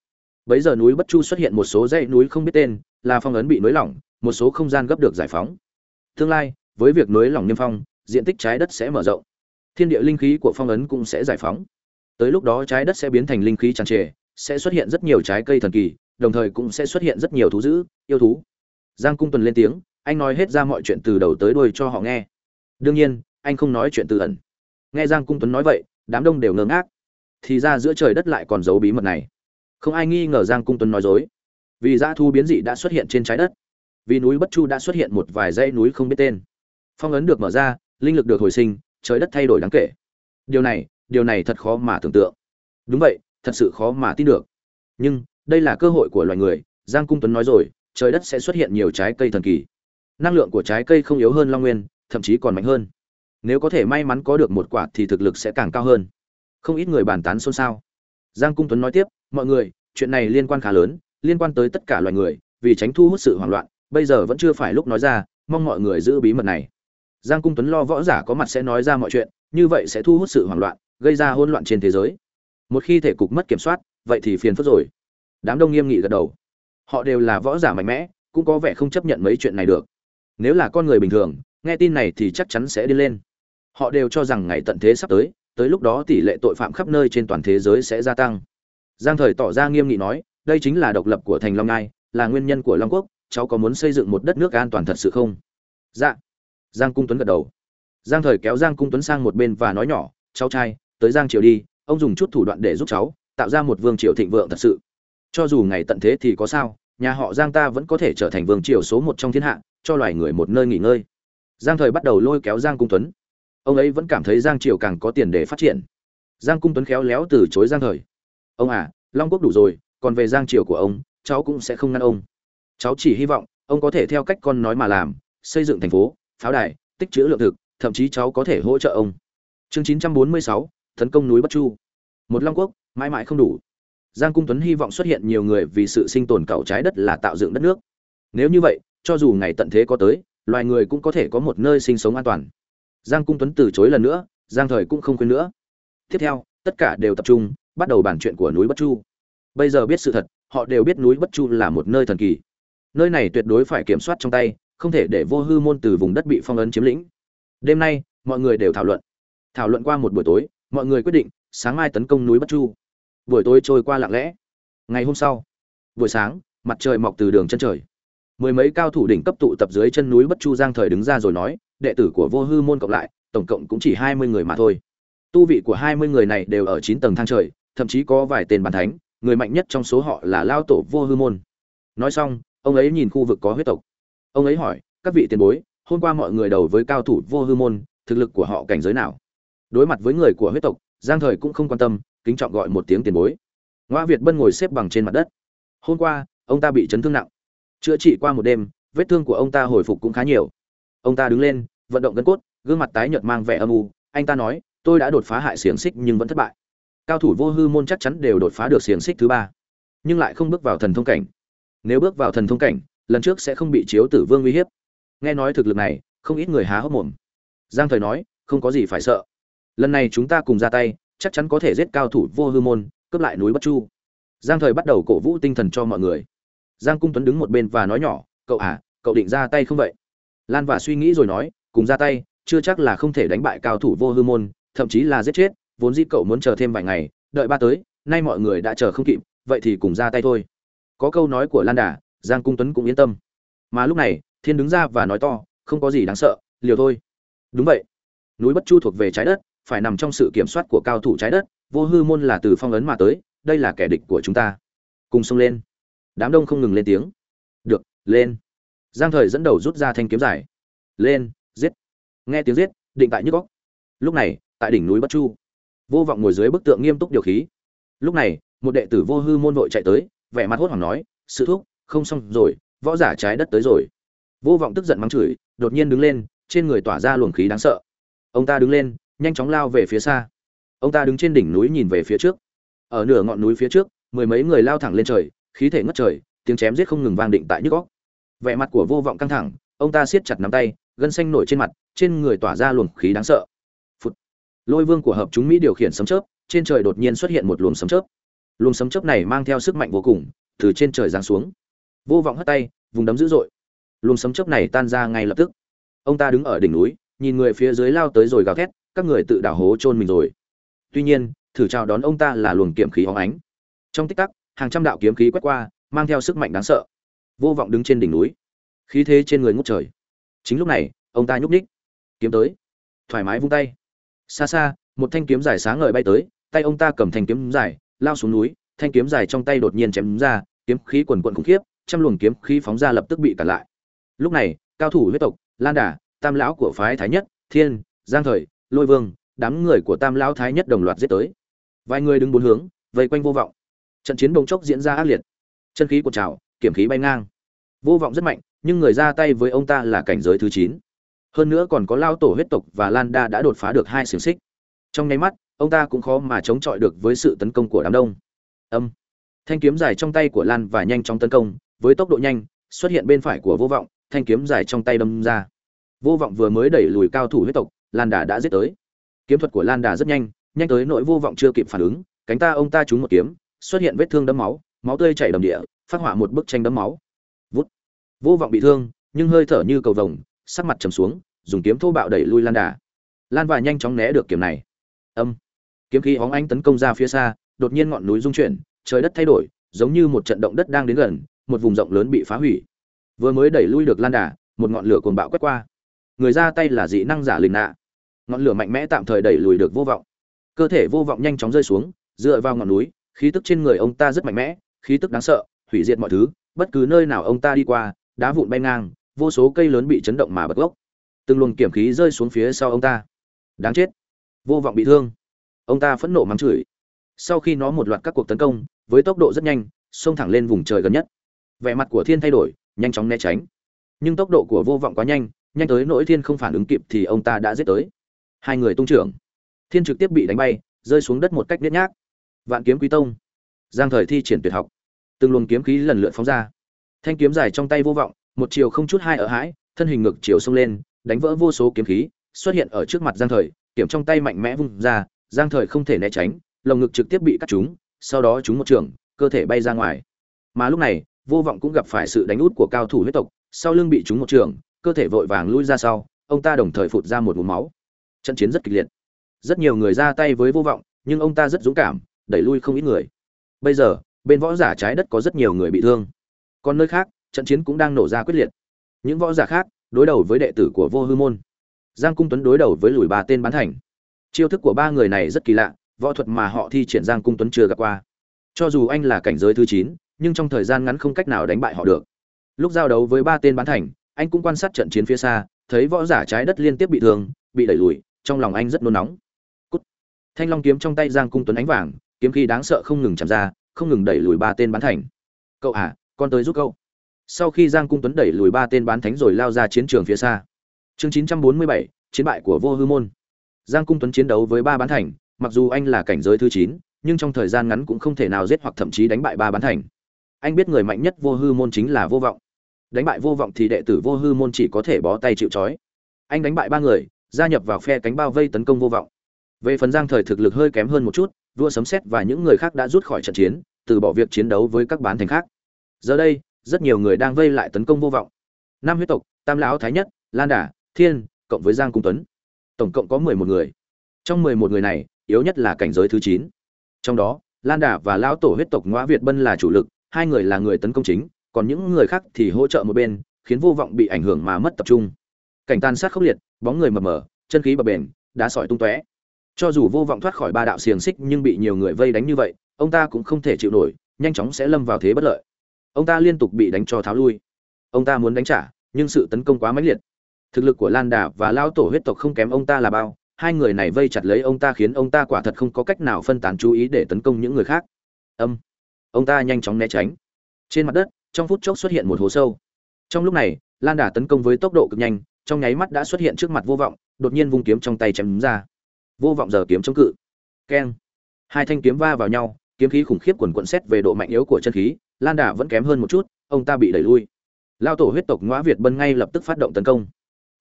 bấy giờ núi bất chu xuất hiện một số dãy núi không biết tên, là phong ấn bị nới lỏng, một số không gian gấp được giải phóng. Tương lai, với việc nới lỏng niêm phong, diện tích trái đất sẽ mở rộng. Thiên địa linh khí của phong ấn cũng sẽ giải phóng. Tới lúc đó trái đất sẽ biến thành linh khí tràn trề, sẽ xuất hiện rất nhiều trái cây thần kỳ, đồng thời cũng sẽ xuất hiện rất nhiều thú dữ, yêu thú. Giang cung tuần lên tiếng, anh nói hết ra mọi chuyện từ đầu tới đuôi cho họ nghe. Đương nhiên, anh không nói chuyện từ ẩn. Nghe giang cung tuấn nói vậy, đám đông đều ngơ ngác. Thì ra giữa trời đất lại còn giấu bí mật này không ai nghi ngờ giang cung tuấn nói dối. Vì dã thu biến dị đã xuất hiện trên trái đất. Vì núi bất chu đã xuất hiện một vài dãy núi không biết tên. Phong ấn được mở ra, linh lực được hồi sinh, trời đất thay đổi đáng kể. Điều này điều này thật khó mà tưởng tượng. Đúng vậy, thật sự khó mà tin được. Nhưng, đây là cơ hội của loài người, giang cung tuấn nói rồi, trời đất sẽ xuất hiện nhiều trái cây thần kỳ. Năng lượng của trái cây không yếu hơn long nguyên, thậm chí còn mạnh hơn. Nếu có thể may mắn có được một quả thì thực lực sẽ càng cao hơn. Không ít người bàn tán xôn xao giang cung tuấn nói tiếp, mọi người, chuyện này liên quan khá lớn, liên quan tới tất cả loài người, vì tránh thu hút sự hoảng loạn, bây giờ vẫn chưa phải lúc nói ra, mong mọi người giữ bí mật này. Giang cung tuấn lo võ giả có mặt sẽ nói ra mọi chuyện, như vậy sẽ thu hút sự hoảng loạn, gây ra hỗn loạn trên thế giới. Một khi thể cục mất kiểm soát, vậy thì phiền phức rồi. Đám đông nghiêm nghị gật đầu. Họ đều là võ giả mạnh mẽ, cũng có vẻ không chấp nhận mấy chuyện này được. Nếu là con người bình thường, nghe tin này thì chắc chắn sẽ đi lên. Họ đều cho rằng ngày tận thế sắp tới tới lúc đó tỷ lệ tội phạm khắp nơi trên toàn thế giới sẽ gia tăng. Giang thời tỏ ra nghiêm nghị nói, đây chính là độc lập của thành long ngai, là nguyên nhân của long quốc, cháu có muốn xây dựng một đất nước an toàn thật sự không? Dạ. Giang cung tuấn gật đầu. Giang thời kéo giang cung tuấn sang một bên và nói nhỏ, cháu trai, tới giang triều đi, ông dùng chút thủ đoạn để giúp cháu, tạo ra một vương triều thịnh vượng thật sự. Cho dù ngày tận thế thì có sao, nhà họ giang ta vẫn có thể trở thành vương triều số một trong thiên hạ, cho loài người một nơi nghỉ ngơi. Giang thời bắt đầu lôi kéo giang cung tuấn ông ấy vẫn cảm thấy giang triều càng có tiền để phát triển. Giang cung tuấn khéo léo từ chối giang thời. Ông à long quốc đủ rồi còn về giang triều của ông cháu cũng sẽ không ngăn ông. Cháu chỉ hy vọng ông có thể theo cách con nói mà làm xây dựng thành phố pháo đài tích trữ lượng thực thậm chí cháu có thể hỗ trợ ông. Chương 946, tấn công núi bất chu. Một long quốc mãi mãi không đủ. Giang cung tuấn hy vọng xuất hiện nhiều người vì sự sinh tồn cầu trái đất là tạo dựng đất nước. Nếu như vậy cho dù ngày tận thế có tới loài người cũng có thể có một nơi sinh sống an toàn giang cung tuấn từ chối lần nữa, giang thời cũng không khuyên nữa. Tiếp theo, tất cả đều tập trung, bắt đầu bàn chuyện của núi bất chu. Bây giờ biết sự thật, họ đều biết núi bất chu là một nơi thần kỳ. Nơi này tuyệt đối phải kiểm soát trong tay, không thể để vô hư môn từ vùng đất bị phong ấn chiếm lĩnh. Đêm nay, mọi người đều thảo luận. Thảo luận qua một buổi tối, mọi người quyết định, sáng mai tấn công núi bất chu. Buổi tối trôi qua lặng lẽ. Ngày hôm sau, buổi sáng, mặt trời mọc từ đường chân trời. Mười mấy cao thủ đỉnh cấp tụ tập dưới chân núi bất chu giang thời đứng ra rồi nói đệ tử của vô hư môn cộng lại, tổng cộng cũng chỉ hai mươi người mà thôi. Tu vị của hai mươi người này đều ở chín tầng thang trời, thậm chí có vài tên bàn thánh, người mạnh nhất trong số họ là lao tổ vô hư môn. Nói xong, ông ấy nhìn khu vực có huyết tộc. Ông ấy hỏi, các vị tiền bối, hôm qua mọi người đầu với cao thủ vô hư môn, thực lực của họ cảnh giới nào? Đối mặt với người của huyết tộc, giang thời cũng không quan tâm, kính trọng gọi một tiếng tiền bối. Ngoa việt bân ngồi xếp bằng trên mặt đất. Hôm qua, ông ta bị chấn thương nặng. Chữa trị qua một đêm, vết thương của ông ta hồi phục cũng khá nhiều. Ông ta đứng lên vận động gân cốt, gương mặt tái nhợt mang vẻ âm u. Anh ta nói, tôi đã đột phá hại xiềng xích nhưng vẫn thất bại. Cao thủ vô hư môn chắc chắn đều đột phá được xiềng xích thứ ba, nhưng lại không bước vào thần thông cảnh. Nếu bước vào thần thông cảnh, lần trước sẽ không bị chiếu tử vương uy hiếp. Nghe nói thực lực này, không ít người há hốc mồm. Giang thời nói, không có gì phải sợ. Lần này chúng ta cùng ra tay, chắc chắn có thể giết cao thủ vô hư môn, cướp lại núi bất chu. Giang thời bắt đầu cổ vũ tinh thần cho mọi người. Giang cung tuấn đứng một bên và nói nhỏ, cậu à cậu định ra tay không vậy? Lan và suy nghĩ rồi nói cùng ra tay, chưa chắc là không thể đánh bại cao thủ vô hư môn, thậm chí là giết chết, vốn dĩ cậu muốn chờ thêm vài ngày, đợi ba tới, nay mọi người đã chờ không kịp, vậy thì cùng ra tay thôi. Có câu nói của lan đà, giang cung tuấn cũng yên tâm. Mà lúc này, thiên đứng ra và nói to, không có gì đáng sợ, liều thôi. Đúng vậy. Núi bất chu thuộc về trái đất, phải nằm trong sự kiểm soát của cao thủ trái đất, vô hư môn là từ phong ấn mà tới, đây là kẻ địch của chúng ta. Cùng xông lên. Đám đông không ngừng lên tiếng. Được, lên. Giang thời dẫn đầu rút ra thanh kiếm dài. Lên nghe tiếng giết, định tại nhức góc lúc này, tại đỉnh núi bất chu, vô vọng ngồi dưới bức tượng nghiêm túc điều khí. Lúc này, một đệ tử vô hư môn vội chạy tới, vẻ mặt hốt hoảng nói sự thuốc không xong rồi, võ giả trái đất tới rồi. Vô vọng tức giận mắng chửi, đột nhiên đứng lên, trên người tỏa ra luồng khí đáng sợ. Ông ta đứng lên, nhanh chóng lao về phía xa. Ông ta đứng trên đỉnh núi nhìn về phía trước. Ở nửa ngọn núi phía trước, mười mấy người lao thẳng lên trời, khí thể ngất trời, tiếng chém giết không ngừng vang định tại nhức góc vẻ mặt của vô vọng căng thẳng, ông ta siết chặt nắm tay gân xanh nổi trên mặt, trên người tỏa ra luồng khí đáng sợ. Phụt. lôi vương của hợp chúng mỹ điều khiển sấm chớp, trên trời đột nhiên xuất hiện một luồng sấm chớp. Luồng sấm chớp này mang theo sức mạnh vô cùng, từ trên trời giáng xuống. Vô vọng hất tay, vùng đấm dữ dội. Luồng sấm chớp này tan ra ngay lập tức. Ông ta đứng ở đỉnh núi, nhìn người phía dưới lao tới rồi gào thét, các người tự đào hố chôn mình rồi. Tuy nhiên, thử chào đón ông ta là luồng kiếm khí óng ánh. Trong tích tắc, hàng trăm đạo kiếm khí quét qua, mang theo sức mạnh đáng sợ. Vô vọng đứng trên đỉnh núi. Khí thế trên người ngút trời chính lúc này, ông ta nhúc ních kiếm tới. Thoải mái vung tay. Xa xa, một thanh kiếm dài sáng ngời bay tới, tay ông ta cầm thanh kiếm dài, lao xuống núi, thanh kiếm dài trong tay đột nhiên chém ra, kiếm khí quần quận khủng khiếp, trăm luồng kiếm khí phóng ra lập tức bị cản lại. Lúc này, cao thủ huyết tộc, lan đà, tam lão của phái thái nhất, thiên, giang thời, lôi vương, đám người của tam lão thái nhất đồng loạt giết tới. Vài người đứng bốn hướng, vây quanh vô vọng. Trận chiến bỗng chốc diễn ra ác liệt. Chân khí của trào kiểm khí bay ngang. Vô vọng rất mạnh nhưng người ra tay với ông ta là cảnh giới thứ chín. Hơn nữa còn có lao tổ huyết tộc và lan đa đã đột phá được hai xiềng xích. Trong nháy mắt, ông ta cũng khó mà chống chọi được với sự tấn công của đám đông. Âm. Thanh kiếm dài trong tay của lan và nhanh chóng tấn công, với tốc độ nhanh, xuất hiện bên phải của vô vọng, thanh kiếm dài trong tay đâm ra. Vô vọng vừa mới đẩy lùi cao thủ huyết tộc, lan đà đã giết tới. Kiếm thuật của lan đà rất nhanh nhanh tới nỗi vô vọng chưa kịp phản ứng, cánh ta ông ta trúng một kiếm, xuất hiện vết thương đấm máu máu tươi chảy đầm địa, phát họa một bức tranh đấm máu vô vọng bị thương, nhưng hơi thở như cầu vồng, sắc mặt trầm xuống, dùng kiếm thô bạo đẩy lui lan đà. Lan và nhanh chóng né được kiếm này. Âm. Kiếm khí hóng ánh tấn công ra phía xa, đột nhiên ngọn núi rung chuyển, trời đất thay đổi, giống như một trận động đất đang đến gần, một vùng rộng lớn bị phá hủy. Vừa mới đẩy lui được lan đà, một ngọn lửa cuồng bạo quét qua. Người ra tay là dị năng giả lình nạ. Ngọn lửa mạnh mẽ tạm thời đẩy lùi được vô vọng. Cơ thể vô vọng nhanh chóng rơi xuống, dựa vào ngọn núi, khí tức trên người ông ta rất mạnh mẽ, khí tức đáng sợ, hủy diệt mọi thứ, bất cứ nơi nào ông ta đi qua đá vụn bay ngang, vô số cây lớn bị chấn động mà bật gốc. Từng luồng kiểm khí rơi xuống phía sau ông ta. Đáng chết. Vô vọng bị thương. Ông ta phẫn nộ mắng chửi. Sau khi nó một loạt các cuộc tấn công, với tốc độ rất nhanh, xông thẳng lên vùng trời gần nhất. Vẻ mặt của thiên thay đổi, nhanh chóng né tránh. Nhưng tốc độ của vô vọng quá nhanh nhanh tới nỗi thiên không phản ứng kịp thì ông ta đã giết tới. Hai người tung trưởng. Thiên trực tiếp bị đánh bay, rơi xuống đất một cách nhếch nhác. Vạn kiếm quý tông. Giang thời thi triển tuyệt học. Từng luồng kiếm khí lần lượt phóng ra thanh kiếm dài trong tay vô vọng, một chiều không chút hai ở hãi, thân hình ngực chiều xông lên, đánh vỡ vô số kiếm khí, xuất hiện ở trước mặt giang thời, kiếm trong tay mạnh mẽ vung ra, giang thời không thể né tránh, lồng ngực trực tiếp bị cắt trúng, sau đó trúng một trường, cơ thể bay ra ngoài. Mà lúc này, vô vọng cũng gặp phải sự đánh út của cao thủ huyết tộc, sau lưng bị trúng một trường, cơ thể vội vàng lui ra sau, ông ta đồng thời phụt ra một vùng máu. Trận chiến rất kịch liệt. Rất nhiều người ra tay với vô vọng, nhưng ông ta rất dũng cảm, đẩy lui không ít người. Bây giờ, bên võ giả trái đất có rất nhiều người bị thương còn nơi khác, trận chiến cũng đang nổ ra quyết liệt. Những võ giả khác, đối đầu với đệ tử của vô hư môn. Giang cung tuấn đối đầu với lùi ba tên bán thành. Chiêu thức của ba người này rất kỳ lạ, võ thuật mà họ thi triển giang cung tuấn chưa gặp qua. Cho dù anh là cảnh giới thứ chín, nhưng trong thời gian ngắn không cách nào đánh bại họ được. Lúc giao đấu với ba tên bán thành, anh cũng quan sát trận chiến phía xa, thấy võ giả trái đất liên tiếp bị thương, bị đẩy lùi, trong lòng anh rất nôn nóng. Cút. thanh long kiếm trong tay giang cung tuấn ánh vàng, kiếm khí đáng sợ không ngừng chạm ra, không ngừng đẩy lùi ba tên bán thành. Cậu à con tới giúp cậu. Sau khi giang cung tuấn đẩy lùi ba tên bán thánh rồi lao ra chiến trường phía xa. Chương 947, chiến bại của vô hư môn. Giang cung tuấn chiến đấu với ba bán thành mặc dù anh là cảnh giới thứ chín nhưng trong thời gian ngắn cũng không thể nào giết hoặc thậm chí đánh bại ba bán thành. Anh biết người mạnh nhất vô hư môn chính là vô vọng. Đánh bại vô vọng thì đệ tử vô hư môn chỉ có thể bó tay chịu trói. Anh đánh bại ba người gia nhập vào phe cánh bao vây tấn công vô vọng. Về phần giang thời thực lực hơi kém hơn một chút vua sấm xét và những người khác đã rút khỏi trận chiến từ bỏ việc chiến đấu với các bán thành khác giờ đây, rất nhiều người đang vây lại tấn công vô vọng. Năm huyết tộc, tam lão thái nhất, lan đả thiên, cộng với giang cung tuấn. Tổng cộng có mười một người. Trong mười một người này, yếu nhất là cảnh giới thứ chín. Trong đó, lan đả và lão tổ huyết tộc ngoã việt bân là chủ lực, hai người là người tấn công chính, còn những người khác thì hỗ trợ một bên, khiến vô vọng bị ảnh hưởng mà mất tập trung. Cảnh tan sát khốc liệt, bóng người mờ mờ, chân khí bập bền đá sỏi tung tóe. Cho dù vô vọng thoát khỏi ba đạo xiềng xích nhưng bị nhiều người vây đánh như vậy, ông ta cũng không thể chịu nổi, nhanh chóng sẽ lâm vào thế bất lợi ông ta liên tục bị đánh cho tháo lui. Ông ta muốn đánh trả, nhưng sự tấn công quá mãnh liệt. Thực lực của lan đà và lao tổ huyết tộc không kém ông ta là bao. Hai người này vây chặt lấy ông ta khiến ông ta quả thật không có cách nào phân tán chú ý để tấn công những người khác. Âm. Ông ta nhanh chóng né tránh. Trên mặt đất, trong phút chốc xuất hiện một hố sâu. Trong lúc này, lan đà tấn công với tốc độ cực nhanh, trong nháy mắt đã xuất hiện trước mặt vô vọng, đột nhiên vung kiếm trong tay chém ra. Vô vọng giờ kiếm chống cự. Keng. Hai thanh kiếm va vào nhau, kiếm khí khủng khiếp quần quận xét về độ mạnh yếu của chân khí lan đà vẫn kém hơn một chút, ông ta bị đẩy lui. Lao tổ huyết tộc ngõa việt bân ngay lập tức phát động tấn công.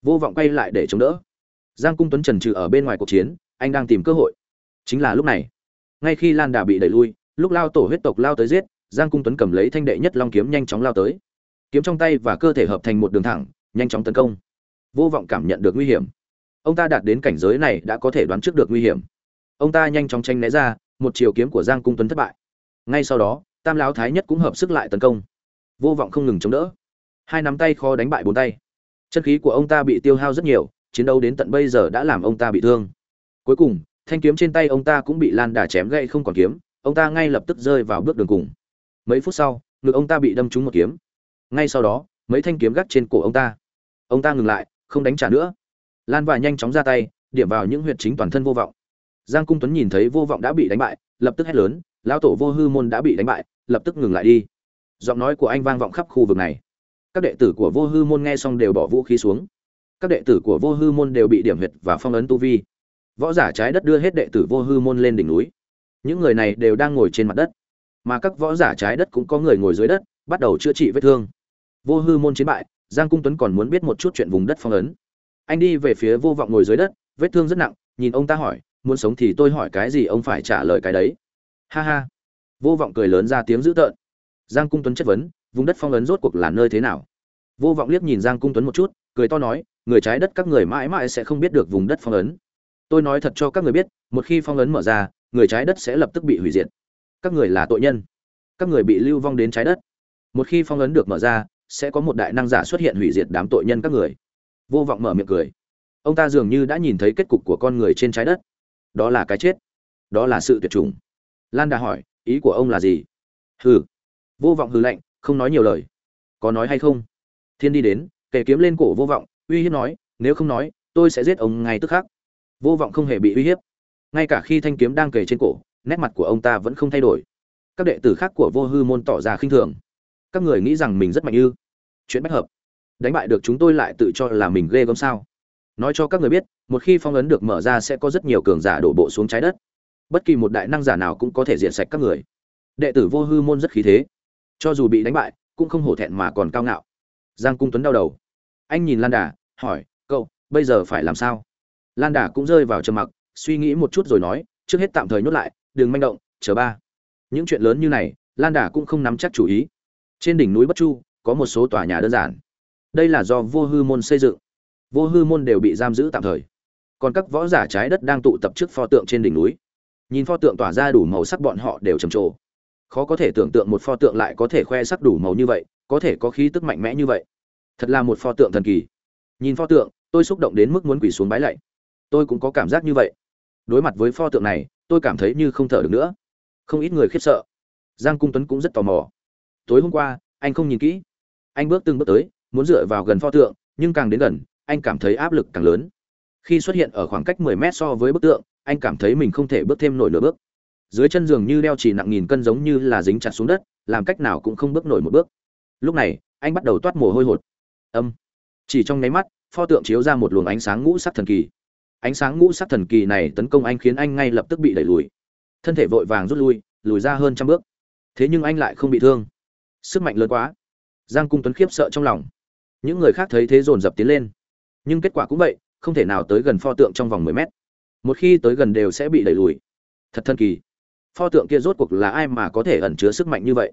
Vô vọng quay lại để chống đỡ. Giang cung tuấn trần trừ ở bên ngoài cuộc chiến, anh đang tìm cơ hội. Chính là lúc này, ngay khi lan đà bị đẩy lui, lúc lao tổ huyết tộc lao tới giết, giang cung tuấn cầm lấy thanh đệ nhất long kiếm nhanh chóng lao tới. Kiếm trong tay và cơ thể hợp thành một đường thẳng, nhanh chóng tấn công. Vô vọng cảm nhận được nguy hiểm. Ông ta đạt đến cảnh giới này đã có thể đoán trước được nguy hiểm. Ông ta nhanh chóng tranh né ra, một chiều kiếm của giang cung tuấn thất bại. Ngay sau đó tam lão thái nhất cũng hợp sức lại tấn công. Vô vọng không ngừng chống đỡ. Hai nắm tay khó đánh bại bốn tay. Chân khí của ông ta bị tiêu hao rất nhiều, chiến đấu đến tận bây giờ đã làm ông ta bị thương. Cuối cùng, thanh kiếm trên tay ông ta cũng bị lan đà chém gậy không còn kiếm, ông ta ngay lập tức rơi vào bước đường cùng. Mấy phút sau, ngực ông ta bị đâm trúng một kiếm. Ngay sau đó, mấy thanh kiếm gắt trên cổ ông ta. Ông ta ngừng lại, không đánh trả nữa. Lan và nhanh chóng ra tay, điểm vào những huyệt chính toàn thân vô vọng. Giang cung tuấn nhìn thấy vô vọng đã bị đánh bại, lập tức hét lớn lão tổ vô hư môn đã bị đánh bại, lập tức ngừng lại đi. Giọng nói của anh vang vọng khắp khu vực này. Các đệ tử của vô hư môn nghe xong đều bỏ vũ khí xuống. Các đệ tử của vô hư môn đều bị điểm huyệt và phong ấn tu vi. Võ giả trái đất đưa hết đệ tử vô hư môn lên đỉnh núi. Những người này đều đang ngồi trên mặt đất. Mà các võ giả trái đất cũng có người ngồi dưới đất, bắt đầu chữa trị vết thương. Vô hư môn chiến bại, giang cung tuấn còn muốn biết một chút chuyện vùng đất phong ấn. Anh đi về phía vô vọng ngồi dưới đất, vết thương rất nặng, nhìn ông ta hỏi, muốn sống thì tôi hỏi cái gì? Ông phải trả lời cái đấy ha ha. Vô vọng cười lớn ra tiếng dữ tợn. Giang cung tuấn chất vấn, vùng đất phong ấn rốt cuộc là nơi thế nào? Vô vọng liếc nhìn giang cung tuấn một chút, cười to nói, người trái đất các người mãi mãi sẽ không biết được vùng đất phong ấn. Tôi nói thật cho các người biết, một khi phong ấn mở ra, người trái đất sẽ lập tức bị hủy diệt. Các người là tội nhân. Các người bị lưu vong đến trái đất. Một khi phong ấn được mở ra, sẽ có một đại năng giả xuất hiện hủy diệt đám tội nhân các người. Vô vọng mở miệng cười. Ông ta dường như đã nhìn thấy kết cục của con người trên trái đất. Đó là cái chết. Đó là sự tuyệt chủng lan đà hỏi, ý của ông là gì? Hừ. Vô vọng hừ lạnh, không nói nhiều lời. Có nói hay không? Thiên đi đến kể kiếm lên cổ vô vọng, uy hiếp nói, nếu không nói, tôi sẽ giết ông ngay tức khắc. Vô vọng không hề bị uy hiếp. Ngay cả khi thanh kiếm đang kề trên cổ, nét mặt của ông ta vẫn không thay đổi. Các đệ tử khác của vô hư môn tỏ ra khinh thường. Các người nghĩ rằng mình rất mạnh ư? Chuyện bách hợp. Đánh bại được chúng tôi lại tự cho là mình ghê gớm sao? Nói cho các người biết, một khi phong ấn được mở ra sẽ có rất nhiều cường giả đổ bộ xuống trái đất bất kỳ một đại năng giả nào cũng có thể diệt sạch các người. Đệ tử vô hư môn rất khí thế. Cho dù bị đánh bại, cũng không hổ thẹn mà còn cao ngạo. Giang cung tuấn đau đầu. Anh nhìn lan đà, hỏi, cậu, bây giờ phải làm sao? Lan đà cũng rơi vào trầm mặc, suy nghĩ một chút rồi nói, trước hết tạm thời nhốt lại, đừng manh động, chờ ba. Những chuyện lớn như này, lan đà cũng không nắm chắc chủ ý. Trên đỉnh núi bất chu, có một số tòa nhà đơn giản. Đây là do vô hư môn xây dựng. Vô hư môn đều bị giam giữ tạm thời. Còn các võ giả trái đất đang tụ tập trước pho tượng trên đỉnh núi nhìn pho tượng tỏa ra đủ màu sắc bọn họ đều trầm trồ. Khó có thể tưởng tượng một pho tượng lại có thể khoe sắc đủ màu như vậy, có thể có khí tức mạnh mẽ như vậy. Thật là một pho tượng thần kỳ. Nhìn pho tượng, tôi xúc động đến mức muốn quỳ xuống bái lạy. Tôi cũng có cảm giác như vậy. Đối mặt với pho tượng này, tôi cảm thấy như không thở được nữa. Không ít người khiếp sợ. Giang cung tuấn cũng rất tò mò. Tối hôm qua, anh không nhìn kỹ. Anh bước từng bước tới, muốn dựa vào gần pho tượng, nhưng càng đến gần, anh cảm thấy áp lực càng lớn khi xuất hiện ở khoảng cách 10 mét so với bức tượng, anh cảm thấy mình không thể bước thêm nổi nửa bước. Dưới chân giường như đeo chỉ nặng nghìn cân giống như là dính chặt xuống đất, làm cách nào cũng không bước nổi một bước. Lúc này, anh bắt đầu toát mồ hôi hột. Âm. Chỉ trong nháy mắt, pho tượng chiếu ra một luồng ánh sáng ngũ sắc thần kỳ. Ánh sáng ngũ sắc thần kỳ này tấn công anh khiến anh ngay lập tức bị đẩy lùi. Thân thể vội vàng rút lui, lùi ra hơn trăm bước. Thế nhưng anh lại không bị thương. Sức mạnh lớn quá. Giang cung tuấn khiếp sợ trong lòng. Những người khác thấy thế dồn dập tiến lên. Nhưng kết quả cũng vậy không thể nào tới gần pho tượng trong vòng mười mét. Một khi tới gần đều sẽ bị đẩy lùi. Thật thần kỳ. Pho tượng kia rốt cuộc là ai mà có thể ẩn chứa sức mạnh như vậy?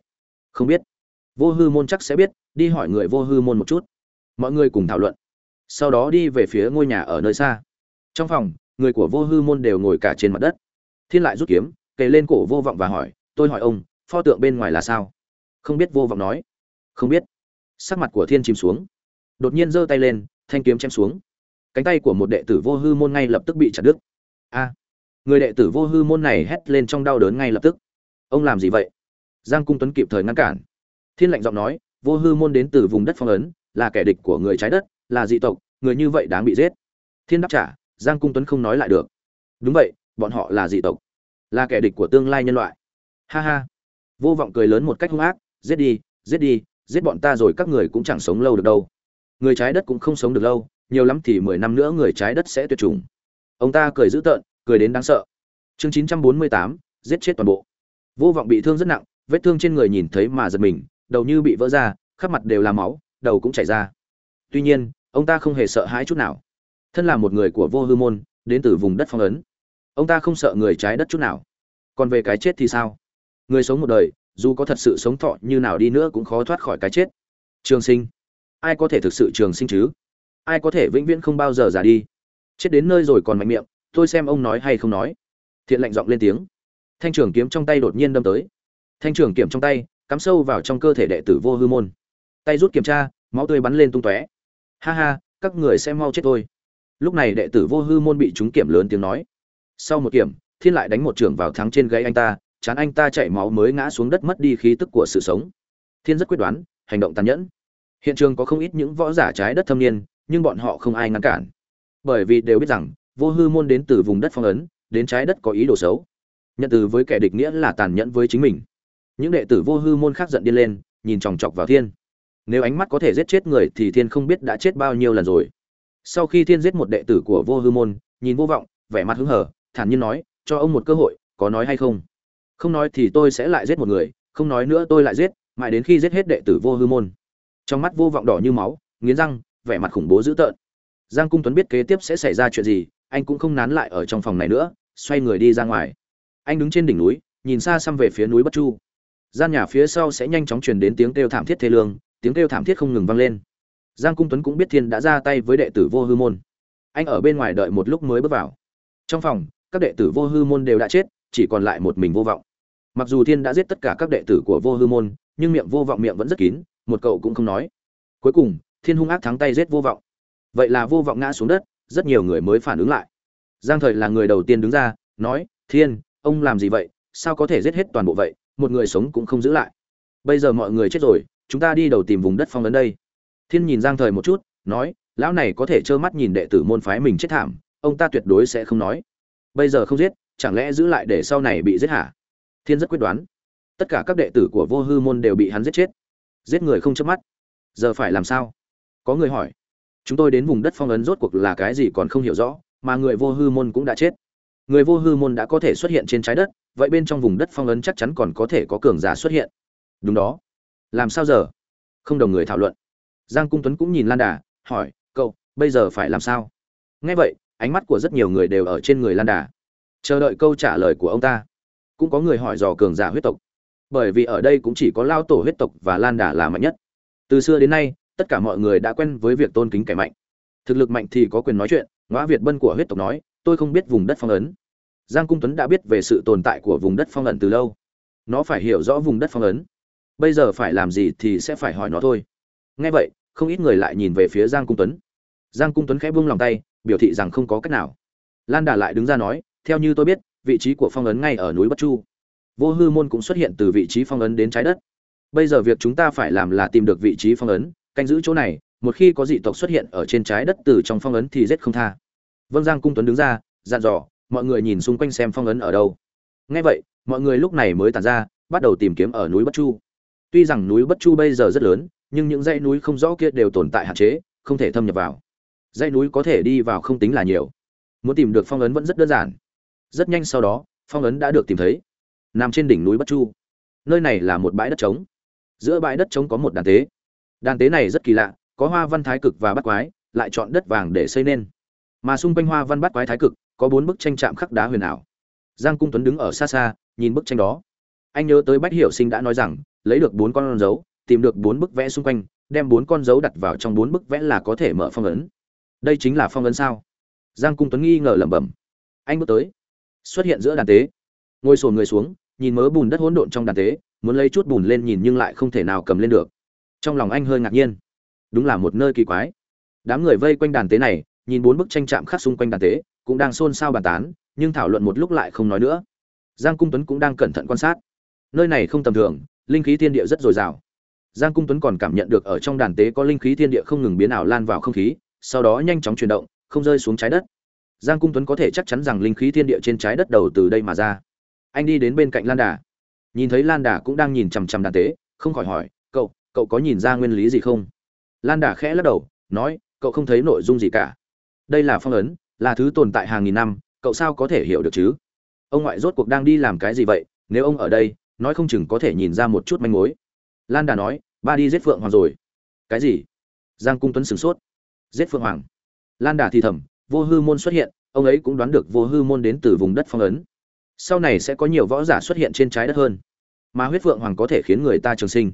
Không biết. Vô hư môn chắc sẽ biết, đi hỏi người vô hư môn một chút. Mọi người cùng thảo luận. Sau đó đi về phía ngôi nhà ở nơi xa. Trong phòng, người của vô hư môn đều ngồi cả trên mặt đất. Thiên lại rút kiếm, kề lên cổ vô vọng và hỏi, tôi hỏi ông, pho tượng bên ngoài là sao? Không biết vô vọng nói. Không biết. Sắc mặt của thiên chìm xuống. Đột nhiên giơ tay lên, thanh kiếm chém xuống cánh tay của một đệ tử vô hư môn ngay lập tức bị chặt đứt. A, người đệ tử vô hư môn này hét lên trong đau đớn ngay lập tức. Ông làm gì vậy? Giang cung tuấn kịp thời ngăn cản. Thiên lạnh giọng nói, vô hư môn đến từ vùng đất phong ấn, là kẻ địch của người trái đất, là dị tộc, người như vậy đáng bị giết. Thiên đáp trả, giang cung tuấn không nói lại được. Đúng vậy, bọn họ là dị tộc, là kẻ địch của tương lai nhân loại. Ha ha. Vô vọng cười lớn một cách hung ác, giết đi giết đi, giết bọn ta rồi các người cũng chẳng sống lâu được đâu. Người trái đất cũng không sống được lâu nhiều lắm thì mười năm nữa người trái đất sẽ tuyệt chủng. Ông ta cười dữ tợn, cười đến đáng sợ. Chương chín trăm bốn mươi tám, giết chết toàn bộ. Vô vọng bị thương rất nặng, vết thương trên người nhìn thấy mà giật mình, đầu như bị vỡ ra, khắp mặt đều là máu, đầu cũng chảy ra. Tuy nhiên, ông ta không hề sợ hãi chút nào. Thân là một người của vô hư môn, đến từ vùng đất phong ấn. Ông ta không sợ người trái đất chút nào. Còn về cái chết thì sao? Người sống một đời, dù có thật sự sống thọ như nào đi nữa cũng khó thoát khỏi cái chết. Trường sinh. Ai có thể thực sự trường sinh chứ? Ai có thể vĩnh viễn không bao giờ già đi. Chết đến nơi rồi còn mạnh miệng, tôi xem ông nói hay không nói. Thiện lạnh giọng lên tiếng. Thanh trường kiếm trong tay đột nhiên đâm tới. Thanh trường kiếm trong tay, cắm sâu vào trong cơ thể đệ tử vô hư môn. Tay rút kiểm tra, máu tươi bắn lên tung tóe. Ha ha, các người sẽ mau chết thôi. Lúc này đệ tử vô hư môn bị chúng kiểm lớn tiếng nói. Sau một kiểm, thiên lại đánh một trưởng vào thắng trên gáy anh ta, chán anh ta chảy máu mới ngã xuống đất mất đi khí tức của sự sống. Thiên rất quyết đoán, hành động tàn nhẫn. Hiện trường có không ít những võ giả trái đất thâm niên nhưng bọn họ không ai ngăn cản. Bởi vì đều biết rằng, vô hư môn đến từ vùng đất phong ấn, đến trái đất có ý đồ xấu. Nhận từ với kẻ địch nghĩa là tàn nhẫn với chính mình. Những đệ tử vô hư môn khác giận điên lên, nhìn chòng chọc vào thiên. Nếu ánh mắt có thể giết chết người thì thiên không biết đã chết bao nhiêu lần rồi. Sau khi thiên giết một đệ tử của vô hư môn, nhìn vô vọng, vẻ mặt hứng hở, thản nhiên nói, cho ông một cơ hội, có nói hay không? Không nói thì tôi sẽ lại giết một người, không nói nữa tôi lại giết, mãi đến khi giết hết đệ tử vô hư môn. Trong mắt vô vọng đỏ như máu, nghiến răng vẻ mặt khủng bố dữ tợn. Giang cung tuấn biết kế tiếp sẽ xảy ra chuyện gì, anh cũng không nán lại ở trong phòng này nữa, xoay người đi ra ngoài. Anh đứng trên đỉnh núi, nhìn xa xăm về phía núi bất chu. Gian nhà phía sau sẽ nhanh chóng truyền đến tiếng kêu thảm thiết thê lương, tiếng kêu thảm thiết không ngừng vang lên. Giang cung tuấn cũng biết thiên đã ra tay với đệ tử vô hư môn. Anh ở bên ngoài đợi một lúc mới bước vào. Trong phòng, các đệ tử vô hư môn đều đã chết, chỉ còn lại một mình vô vọng. Mặc dù thiên đã giết tất cả các đệ tử của vô hư môn, nhưng miệng vô vọng miệng vẫn rất kín, một cậu cũng không nói. Cuối cùng thiên hung ác thắng tay giết vô vọng. Vậy là vô vọng ngã xuống đất, rất nhiều người mới phản ứng lại. Giang thời là người đầu tiên đứng ra, nói, thiên, ông làm gì vậy? Sao có thể giết hết toàn bộ vậy? Một người sống cũng không giữ lại. Bây giờ mọi người chết rồi, chúng ta đi đầu tìm vùng đất phong ấn đây. Thiên nhìn giang thời một chút, nói, lão này có thể trơ mắt nhìn đệ tử môn phái mình chết thảm, ông ta tuyệt đối sẽ không nói. Bây giờ không giết, chẳng lẽ giữ lại để sau này bị giết hả? Thiên rất quyết đoán. Tất cả các đệ tử của vô hư môn đều bị hắn giết chết. Giết người không chớp mắt. Giờ phải làm sao? Có người hỏi. Chúng tôi đến vùng đất phong ấn rốt cuộc là cái gì còn không hiểu rõ, mà người vô hư môn cũng đã chết. Người vô hư môn đã có thể xuất hiện trên trái đất, vậy bên trong vùng đất phong ấn chắc chắn còn có thể có cường giả xuất hiện. Đúng đó. Làm sao giờ? Không đồng người thảo luận. Giang cung tuấn cũng nhìn lan đà, hỏi, cậu, bây giờ phải làm sao? Nghe vậy, ánh mắt của rất nhiều người đều ở trên người lan đà. Chờ đợi câu trả lời của ông ta. Cũng có người hỏi dò cường giả huyết tộc. Bởi vì ở đây cũng chỉ có lao tổ huyết tộc và lan đà là mạnh nhất. Từ xưa đến nay tất cả mọi người đã quen với việc tôn kính kẻ mạnh. Thực lực mạnh thì có quyền nói chuyện ngõ việt bân của huyết tộc nói, tôi không biết vùng đất phong ấn. Giang cung tuấn đã biết về sự tồn tại của vùng đất phong ấn từ lâu. Nó phải hiểu rõ vùng đất phong ấn. Bây giờ phải làm gì thì sẽ phải hỏi nó thôi. Nghe vậy, không ít người lại nhìn về phía giang cung tuấn. Giang cung tuấn khẽ buông lòng tay, biểu thị rằng không có cách nào. Lan đà lại đứng ra nói, theo như tôi biết, vị trí của phong ấn ngay ở núi bất chu. Vô hư môn cũng xuất hiện từ vị trí phong ấn đến trái đất. Bây giờ việc chúng ta phải làm là tìm được vị trí phong ấn canh giữ chỗ này, một khi có dị tộc xuất hiện ở trên trái đất từ trong phong ấn thì giết không tha. Vâng giang cung tuấn đứng ra, dặn dò, mọi người nhìn xung quanh xem phong ấn ở đâu. Ngay vậy, mọi người lúc này mới tàn ra, bắt đầu tìm kiếm ở núi bất chu. Tuy rằng núi bất chu bây giờ rất lớn, nhưng những dãy núi không rõ kia đều tồn tại hạn chế, không thể thâm nhập vào. Dãy núi có thể đi vào không tính là nhiều. Muốn tìm được phong ấn vẫn rất đơn giản. Rất nhanh sau đó, phong ấn đã được tìm thấy. Nằm trên đỉnh núi bất chu. Nơi này là một bãi đất trống. Giữa bãi đất trống có một đàn tế đàn tế này rất kỳ lạ, có hoa văn thái cực và bắt quái, lại chọn đất vàng để xây nên. Mà xung quanh hoa văn bắt quái thái cực, có bốn bức tranh chạm khắc đá huyền ảo. Giang cung tuấn đứng ở xa xa, nhìn bức tranh đó. Anh nhớ tới bách hiểu sinh đã nói rằng, lấy được bốn con dấu, tìm được bốn bức vẽ xung quanh, đem bốn con dấu đặt vào trong bốn bức vẽ là có thể mở phong ấn. Đây chính là phong ấn sao? Giang cung tuấn nghi ngờ lẩm bẩm. Anh bước tới. Xuất hiện giữa đàn tế. Ngồi sồn người xuống, nhìn mớ bùn đất hỗn độn trong đàn tế, muốn lấy chút bùn lên nhìn nhưng lại không thể nào cầm lên được trong lòng anh hơi ngạc nhiên. Đúng là một nơi kỳ quái. Đám người vây quanh đàn tế này, nhìn bốn bức tranh chạm khắc xung quanh đàn tế, cũng đang xôn xao bàn tán, nhưng thảo luận một lúc lại không nói nữa. Giang cung tuấn cũng đang cẩn thận quan sát. Nơi này không tầm thường, linh khí thiên địa rất dồi dào. Giang cung tuấn còn cảm nhận được ở trong đàn tế có linh khí thiên địa không ngừng biến ảo lan vào không khí, sau đó nhanh chóng chuyển động, không rơi xuống trái đất. Giang cung tuấn có thể chắc chắn rằng linh khí thiên địa trên trái đất đầu từ đây mà ra. Anh đi đến bên cạnh lan đà. Nhìn thấy lan đà cũng đang nhìn chằm chằm đàn tế, không khỏi hỏi cậu có nhìn ra nguyên lý gì không? Lan đà khẽ lắc đầu, nói, cậu không thấy nội dung gì cả. Đây là phong ấn, là thứ tồn tại hàng nghìn năm, cậu sao có thể hiểu được chứ? Ông ngoại rốt cuộc đang đi làm cái gì vậy? Nếu ông ở đây, nói không chừng có thể nhìn ra một chút manh mối. Lan đà nói, ba đi giết phượng hoàng rồi. Cái gì? Giang cung tuấn sửng sốt. Giết phượng hoàng. Lan đà thì thầm, vô hư môn xuất hiện, ông ấy cũng đoán được vô hư môn đến từ vùng đất phong ấn. Sau này sẽ có nhiều võ giả xuất hiện trên trái đất hơn. Mà huyết phượng hoàng có thể khiến người ta trường sinh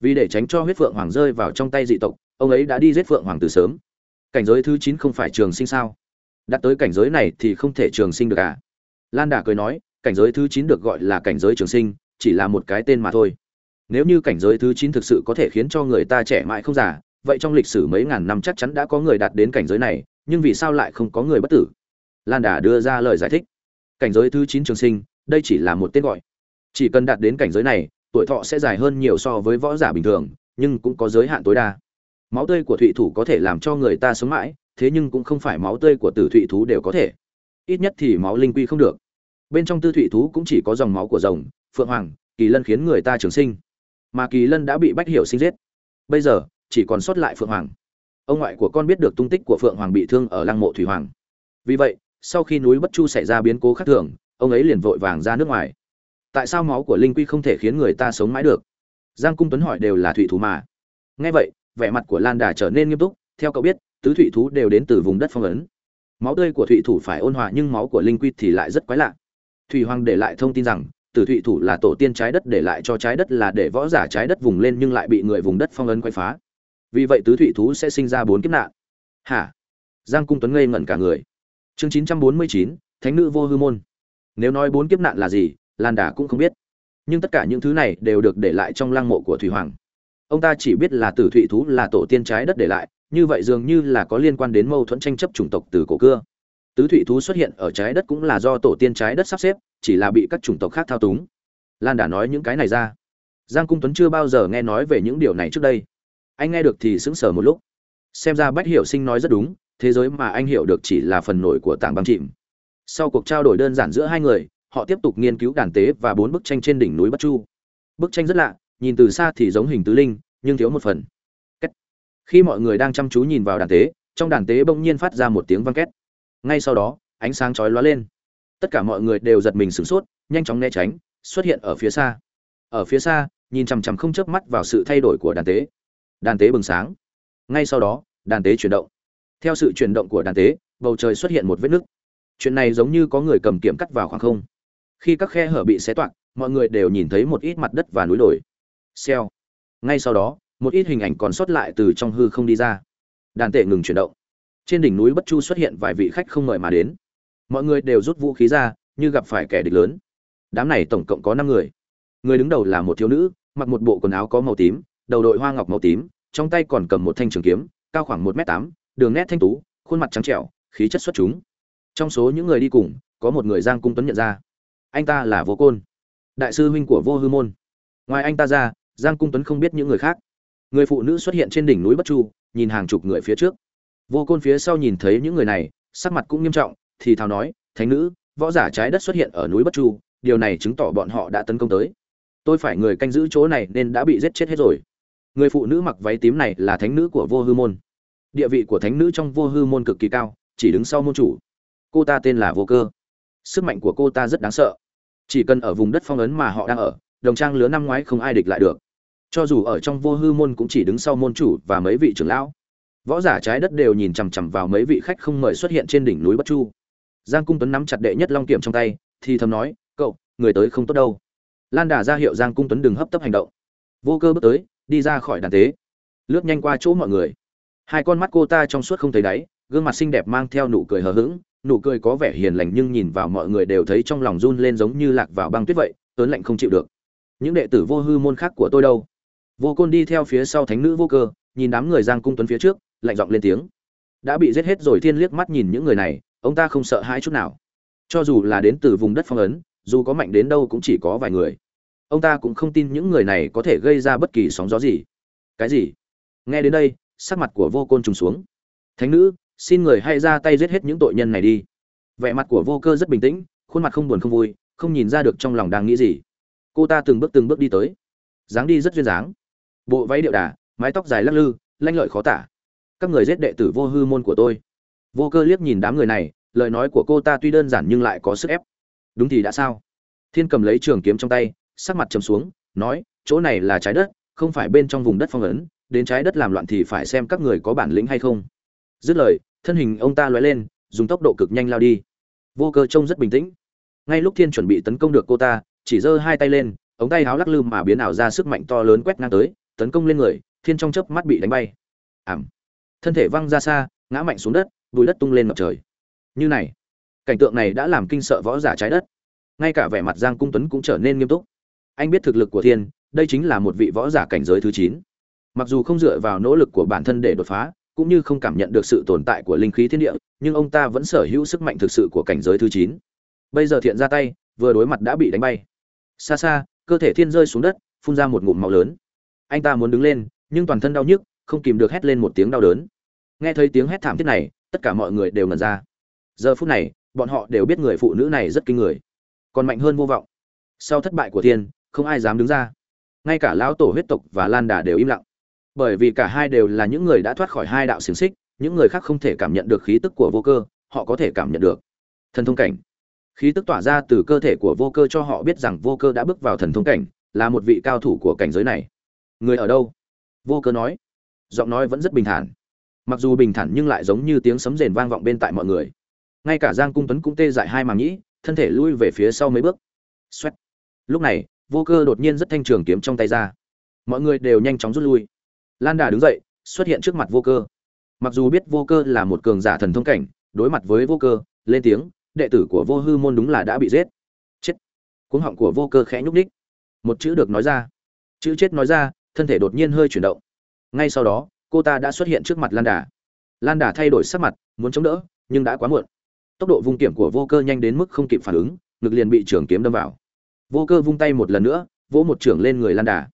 vì để tránh cho huyết phượng hoàng rơi vào trong tay dị tộc, ông ấy đã đi giết phượng hoàng từ sớm. Cảnh giới thứ chín không phải trường sinh sao? Đặt tới cảnh giới này thì không thể trường sinh được à? Lan đà cười nói, cảnh giới thứ chín được gọi là cảnh giới trường sinh, chỉ là một cái tên mà thôi. Nếu như cảnh giới thứ chín thực sự có thể khiến cho người ta trẻ mãi không già, vậy trong lịch sử mấy ngàn năm chắc chắn đã có người đạt đến cảnh giới này, nhưng vì sao lại không có người bất tử? Lan đà đưa ra lời giải thích. Cảnh giới thứ chín trường sinh, đây chỉ là một tên gọi. Chỉ cần đạt đến cảnh giới này tuổi thọ sẽ dài hơn nhiều so với võ giả bình thường, nhưng cũng có giới hạn tối đa. Máu tươi của thụy thủ có thể làm cho người ta sống mãi, thế nhưng cũng không phải máu tươi của tử thụy thú đều có thể. Ít nhất thì máu linh quy không được. Bên trong tư thụy thú cũng chỉ có dòng máu của rồng, phượng hoàng, kỳ lân khiến người ta trường sinh. Mà kỳ lân đã bị bách hiểu sinh giết. Bây giờ, chỉ còn sót lại phượng hoàng. Ông ngoại của con biết được tung tích của phượng hoàng bị thương ở lăng mộ thủy hoàng. Vì vậy, sau khi núi bất chu xảy ra biến cố khác thường, ông ấy liền vội vàng ra nước ngoài tại sao máu của linh quy không thể khiến người ta sống mãi được? Giang cung tuấn hỏi đều là thủy thú mà. Nghe vậy, vẻ mặt của lan đà trở nên nghiêm túc, theo cậu biết, tứ thủy thú đều đến từ vùng đất phong ấn. Máu tươi của thủy thủ phải ôn hòa nhưng máu của linh quy thì lại rất quái lạ. Thủy hoàng để lại thông tin rằng từ thủy thủ là tổ tiên trái đất để lại cho trái đất là để võ giả trái đất vùng lên nhưng lại bị người vùng đất phong ấn quay phá. Vì vậy tứ thủy thú sẽ sinh ra bốn kiếp nạn. Hả? Giang cung tuấn ngây ngẩn cả người. Chương chín trăm bốn mươi chín, thánh nữ vô hư môn. Nếu nói bốn kiếp nạn là gì lan đà cũng không biết. Nhưng tất cả những thứ này đều được để lại trong lăng mộ của thủy hoàng. Ông ta chỉ biết là tử thụy thú là tổ tiên trái đất để lại, như vậy dường như là có liên quan đến mâu thuẫn tranh chấp chủng tộc từ cổ cưa. Tứ thụy thú xuất hiện ở trái đất cũng là do tổ tiên trái đất sắp xếp, chỉ là bị các chủng tộc khác thao túng. Lan đà nói những cái này ra. Giang cung tuấn chưa bao giờ nghe nói về những điều này trước đây. Anh nghe được thì sững sờ một lúc. Xem ra bách hiểu sinh nói rất đúng, thế giới mà anh hiểu được chỉ là phần nổi của tảng băng chìm. Sau cuộc trao đổi đơn giản giữa hai người họ tiếp tục nghiên cứu đàn tế và bốn bức tranh trên đỉnh núi bất chu. Bức tranh rất lạ, nhìn từ xa thì giống hình tứ linh, nhưng thiếu một phần. Két. khi mọi người đang chăm chú nhìn vào đàn tế, trong đàn tế bỗng nhiên phát ra một tiếng vang két. Ngay sau đó, ánh sáng chói lóa lên. Tất cả mọi người đều giật mình sửng sốt, nhanh chóng né tránh, xuất hiện ở phía xa. Ở phía xa, nhìn chằm chằm không chớp mắt vào sự thay đổi của đàn tế. Đàn tế bừng sáng. Ngay sau đó, đàn tế chuyển động. Theo sự chuyển động của đàn tế, bầu trời xuất hiện một vết nứt. Chuyện này giống như có người cầm kiếm cắt vào khoảng không khi các khe hở bị xé toạc, mọi người đều nhìn thấy một ít mặt đất và núi đồi. Xèo. Ngay sau đó, một ít hình ảnh còn sót lại từ trong hư không đi ra. Đàn tệ ngừng chuyển động. Trên đỉnh núi bất chu xuất hiện vài vị khách không mời mà đến. Mọi người đều rút vũ khí ra, như gặp phải kẻ địch lớn. Đám này tổng cộng có năm người. Người đứng đầu là một thiếu nữ, mặc một bộ quần áo có màu tím, đầu đội hoa ngọc màu tím, trong tay còn cầm một thanh trường kiếm, cao khoảng một m tám, đường nét thanh tú, khuôn mặt trắng trẻo, khí chất xuất chúng. Trong số những người đi cùng, có một người giang cung tuấn nhận ra anh ta là vô côn. Đại sư huynh của vô hư môn. Ngoài anh ta ra, giang cung tuấn không biết những người khác. Người phụ nữ xuất hiện trên đỉnh núi bất chu, nhìn hàng chục người phía trước. Vô côn phía sau nhìn thấy những người này, sắc mặt cũng nghiêm trọng, thì thào nói, thánh nữ, võ giả trái đất xuất hiện ở núi bất chu, điều này chứng tỏ bọn họ đã tấn công tới. Tôi phải người canh giữ chỗ này nên đã bị giết chết hết rồi. Người phụ nữ mặc váy tím này là thánh nữ của vô hư môn. Địa vị của thánh nữ trong vô hư môn cực kỳ cao, chỉ đứng sau môn chủ. Cô ta tên là vô cơ sức mạnh của cô ta rất đáng sợ. Chỉ cần ở vùng đất phong ấn mà họ đang ở, đồng trang lứa năm ngoái không ai địch lại được. Cho dù ở trong vô hư môn cũng chỉ đứng sau môn chủ và mấy vị trưởng lão. Võ giả trái đất đều nhìn chằm chằm vào mấy vị khách không mời xuất hiện trên đỉnh núi bất chu. Giang cung tuấn nắm chặt đệ nhất long kiểm trong tay, thì thầm nói, cậu, người tới không tốt đâu. Lan đà ra hiệu giang cung tuấn đừng hấp tấp hành động. Vô cơ bước tới, đi ra khỏi đàn tế. Lướt nhanh qua chỗ mọi người. Hai con mắt cô ta trong suốt không thấy đáy gương mặt xinh đẹp mang theo nụ cười hờ hững, nụ cười có vẻ hiền lành nhưng nhìn vào mọi người đều thấy trong lòng run lên giống như lạc vào băng tuyết vậy ớn lạnh không chịu được. Những đệ tử vô hư môn khác của tôi đâu? Vô côn đi theo phía sau thánh nữ vô cơ, nhìn đám người giang cung tuấn phía trước, lạnh giọng lên tiếng. Đã bị giết hết rồi thiên liếc mắt nhìn những người này, ông ta không sợ hãi chút nào. Cho dù là đến từ vùng đất phong ấn, dù có mạnh đến đâu cũng chỉ có vài người. Ông ta cũng không tin những người này có thể gây ra bất kỳ sóng gió gì. Cái gì? Nghe đến đây, sắc mặt của vô côn trùng xuống. Thánh nữ xin người hãy ra tay giết hết những tội nhân này đi. Vẻ mặt của vô cơ rất bình tĩnh, khuôn mặt không buồn không vui, không nhìn ra được trong lòng đang nghĩ gì. Cô ta từng bước từng bước đi tới. Dáng đi rất duyên dáng. Bộ váy điệu đà, mái tóc dài lắc lư, lanh lợi khó tả. Các người giết đệ tử vô hư môn của tôi. Vô cơ liếc nhìn đám người này, lời nói của cô ta tuy đơn giản nhưng lại có sức ép. Đúng thì đã sao? Thiên cầm lấy trường kiếm trong tay, sắc mặt trầm xuống, nói, chỗ này là trái đất, không phải bên trong vùng đất phong ấn, đến trái đất làm loạn thì phải xem các người có bản lĩnh hay không. Dứt lời thân hình ông ta lóe lên, dùng tốc độ cực nhanh lao đi. Vô cơ trông rất bình tĩnh. Ngay lúc thiên chuẩn bị tấn công được cô ta, chỉ giơ hai tay lên, ống tay háo lắc lư mà biến ảo ra sức mạnh to lớn quét ngang tới, tấn công lên người, thiên trong chớp mắt bị đánh bay. Ảm. Thân thể văng ra xa, ngã mạnh xuống đất bụi đất tung lên ngập trời. Như này, cảnh tượng này đã làm kinh sợ võ giả trái đất. Ngay cả vẻ mặt giang cung tuấn cũng trở nên nghiêm túc. Anh biết thực lực của thiên, đây chính là một vị võ giả cảnh giới thứ chín. Mặc dù không dựa vào nỗ lực của bản thân để đột phá cũng như không cảm nhận được sự tồn tại của linh khí thiên địa, nhưng ông ta vẫn sở hữu sức mạnh thực sự của cảnh giới thứ chín. Bây giờ thiện ra tay, vừa đối mặt đã bị đánh bay. Xa xa, cơ thể thiên rơi xuống đất, phun ra một ngụm máu lớn. Anh ta muốn đứng lên, nhưng toàn thân đau nhức, không kìm được hét lên một tiếng đau đớn. Nghe thấy tiếng hét thảm thiết này, tất cả mọi người đều ngẩn ra. Giờ phút này, bọn họ đều biết người phụ nữ này rất kinh người, còn mạnh hơn vô vọng. Sau thất bại của thiên, không ai dám đứng ra. Ngay cả lão tổ huyết tộc và lan đà đều im lặng bởi vì cả hai đều là những người đã thoát khỏi hai đạo xiềng xích, những người khác không thể cảm nhận được khí tức của vô cơ, họ có thể cảm nhận được thần thông cảnh. Khí tức tỏa ra từ cơ thể của vô cơ cho họ biết rằng vô cơ đã bước vào thần thông cảnh, là một vị cao thủ của cảnh giới này. Người ở đâu? Vô cơ nói. Giọng nói vẫn rất bình thản. Mặc dù bình thản nhưng lại giống như tiếng sấm rền vang vọng bên tại mọi người. Ngay cả giang cung tuấn cũng tê dại hai màng nhĩ, thân thể lui về phía sau mấy bước. Xoét. lúc này, vô cơ đột nhiên rất thanh trường kiếm trong tay ra. Mọi người đều nhanh chóng rút lui lan đà đứng dậy, xuất hiện trước mặt vô cơ. Mặc dù biết vô cơ là một cường giả thần thông cảnh, đối mặt với vô cơ, lên tiếng, đệ tử của vô hư môn đúng là đã bị giết. Chết. Cuống họng của vô cơ khẽ nhúc ních một chữ được nói ra. Chữ chết nói ra, thân thể đột nhiên hơi chuyển động. Ngay sau đó, cô ta đã xuất hiện trước mặt lan đà. Lan đà thay đổi sắc mặt, muốn chống đỡ, nhưng đã quá muộn. Tốc độ vung kiểm của vô cơ nhanh đến mức không kịp phản ứng, ngực liền bị trường kiếm đâm vào. Vô cơ vung tay một lần nữa, vỗ một trưởng lên người lan đà.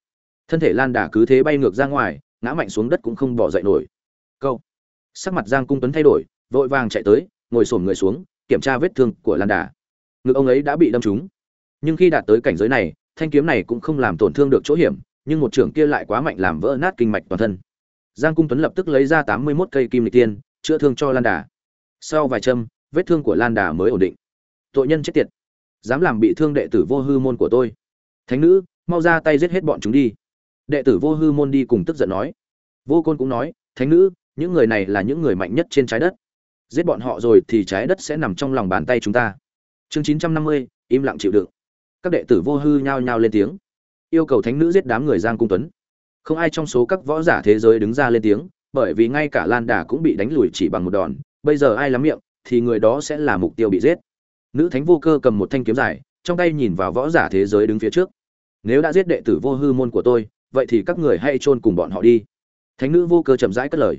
Thân thể lan đà cứ thế bay ngược ra ngoài ngã mạnh xuống đất cũng không bỏ dậy nổi. Câu. Sắc mặt giang cung tuấn thay đổi, vội vàng chạy tới, ngồi xổm người xuống, kiểm tra vết thương của lan đà. Ngực ông ấy đã bị đâm trúng. Nhưng khi đạt tới cảnh giới này, thanh kiếm này cũng không làm tổn thương được chỗ hiểm, nhưng một trưởng kia lại quá mạnh làm vỡ nát kinh mạch toàn thân. Giang cung tuấn lập tức lấy ra tám mươi mốt cây kim lịch tiên, chữa thương cho lan đà. Sau vài châm, vết thương của lan đà mới ổn định. Tội nhân chết tiệt. Dám làm bị thương đệ tử vô hư môn của tôi. Thánh nữ, mau ra tay giết hết bọn chúng đi đệ tử vô hư môn đi cùng tức giận nói. Vô côn cũng nói, thánh nữ, những người này là những người mạnh nhất trên trái đất. Giết bọn họ rồi thì trái đất sẽ nằm trong lòng bàn tay chúng ta. Chương chín trăm năm mươi, im lặng chịu đựng. Các đệ tử vô hư nhao nhao lên tiếng. Yêu cầu thánh nữ giết đám người giang cung tuấn. Không ai trong số các võ giả thế giới đứng ra lên tiếng, bởi vì ngay cả lan đà cũng bị đánh lùi chỉ bằng một đòn. Bây giờ ai lắm miệng, thì người đó sẽ là mục tiêu bị giết. Nữ thánh vô cơ cầm một thanh kiếm dài, trong tay nhìn vào võ giả thế giới đứng phía trước. Nếu đã giết đệ tử vô hư môn của tôi vậy thì các người hãy chôn cùng bọn họ đi. Thánh nữ vô cơ chậm rãi cất lời.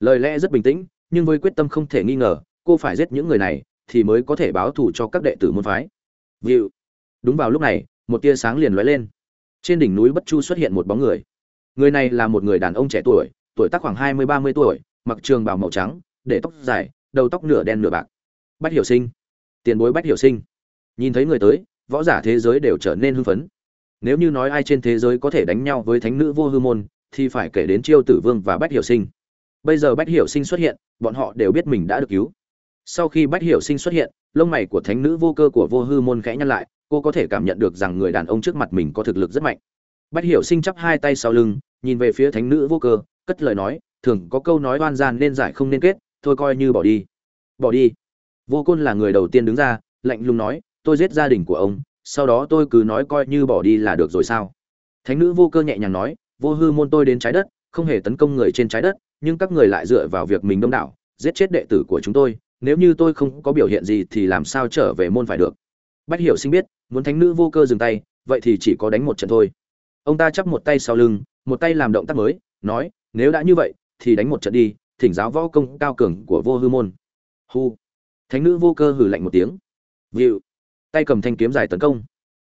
Lời lẽ rất bình tĩnh, nhưng với quyết tâm không thể nghi ngờ, cô phải giết những người này thì mới có thể báo thù cho các đệ tử môn phái. View. đúng vào lúc này, một tia sáng liền lóe lên. Trên đỉnh núi bất chu xuất hiện một bóng người. Người này là một người đàn ông trẻ tuổi tuổi tác khoảng hai mươi ba mươi tuổi, mặc trường bào màu trắng, để tóc dài, đầu tóc nửa đen nửa bạc. Bách hiểu sinh. Tiền bối bách hiểu sinh. Nhìn thấy người tới, võ giả thế giới đều trở nên hưng phấn nếu như nói ai trên thế giới có thể đánh nhau với thánh nữ vô hư môn, thì phải kể đến chiêu tử vương và bách hiểu sinh. Bây giờ bách hiểu sinh xuất hiện, bọn họ đều biết mình đã được cứu. Sau khi bách hiểu sinh xuất hiện, lông mày của thánh nữ vô cơ của vô hư môn khẽ nhăn lại, cô có thể cảm nhận được rằng người đàn ông trước mặt mình có thực lực rất mạnh. Bách hiểu sinh chắp hai tay sau lưng, nhìn về phía thánh nữ vô cơ, cất lời nói, thường, có câu nói oan gian nên giải không nên kết, thôi coi như bỏ đi. Bỏ đi? Vô côn là người đầu tiên đứng ra, lạnh lùng nói, tôi giết gia đình của ông sau đó tôi cứ nói coi như bỏ đi là được rồi sao? Thánh nữ vô cơ nhẹ nhàng nói, vô hư môn tôi đến trái đất, không hề tấn công người trên trái đất, nhưng các người lại dựa vào việc mình đông đảo, giết chết đệ tử của chúng tôi, nếu như tôi không có biểu hiện gì thì làm sao trở về môn phải được? Bách hiểu sinh biết, muốn thánh nữ vô cơ dừng tay, vậy thì chỉ có đánh một trận thôi. Ông ta chắp một tay sau lưng, một tay làm động tác mới, nói, nếu đã như vậy, thì đánh một trận đi, thỉnh giáo võ công cao cường của vô hư môn. Hu. Thánh nữ vô cơ hử lạnh một tiếng. Vịu tay cầm thanh kiếm dài tấn công.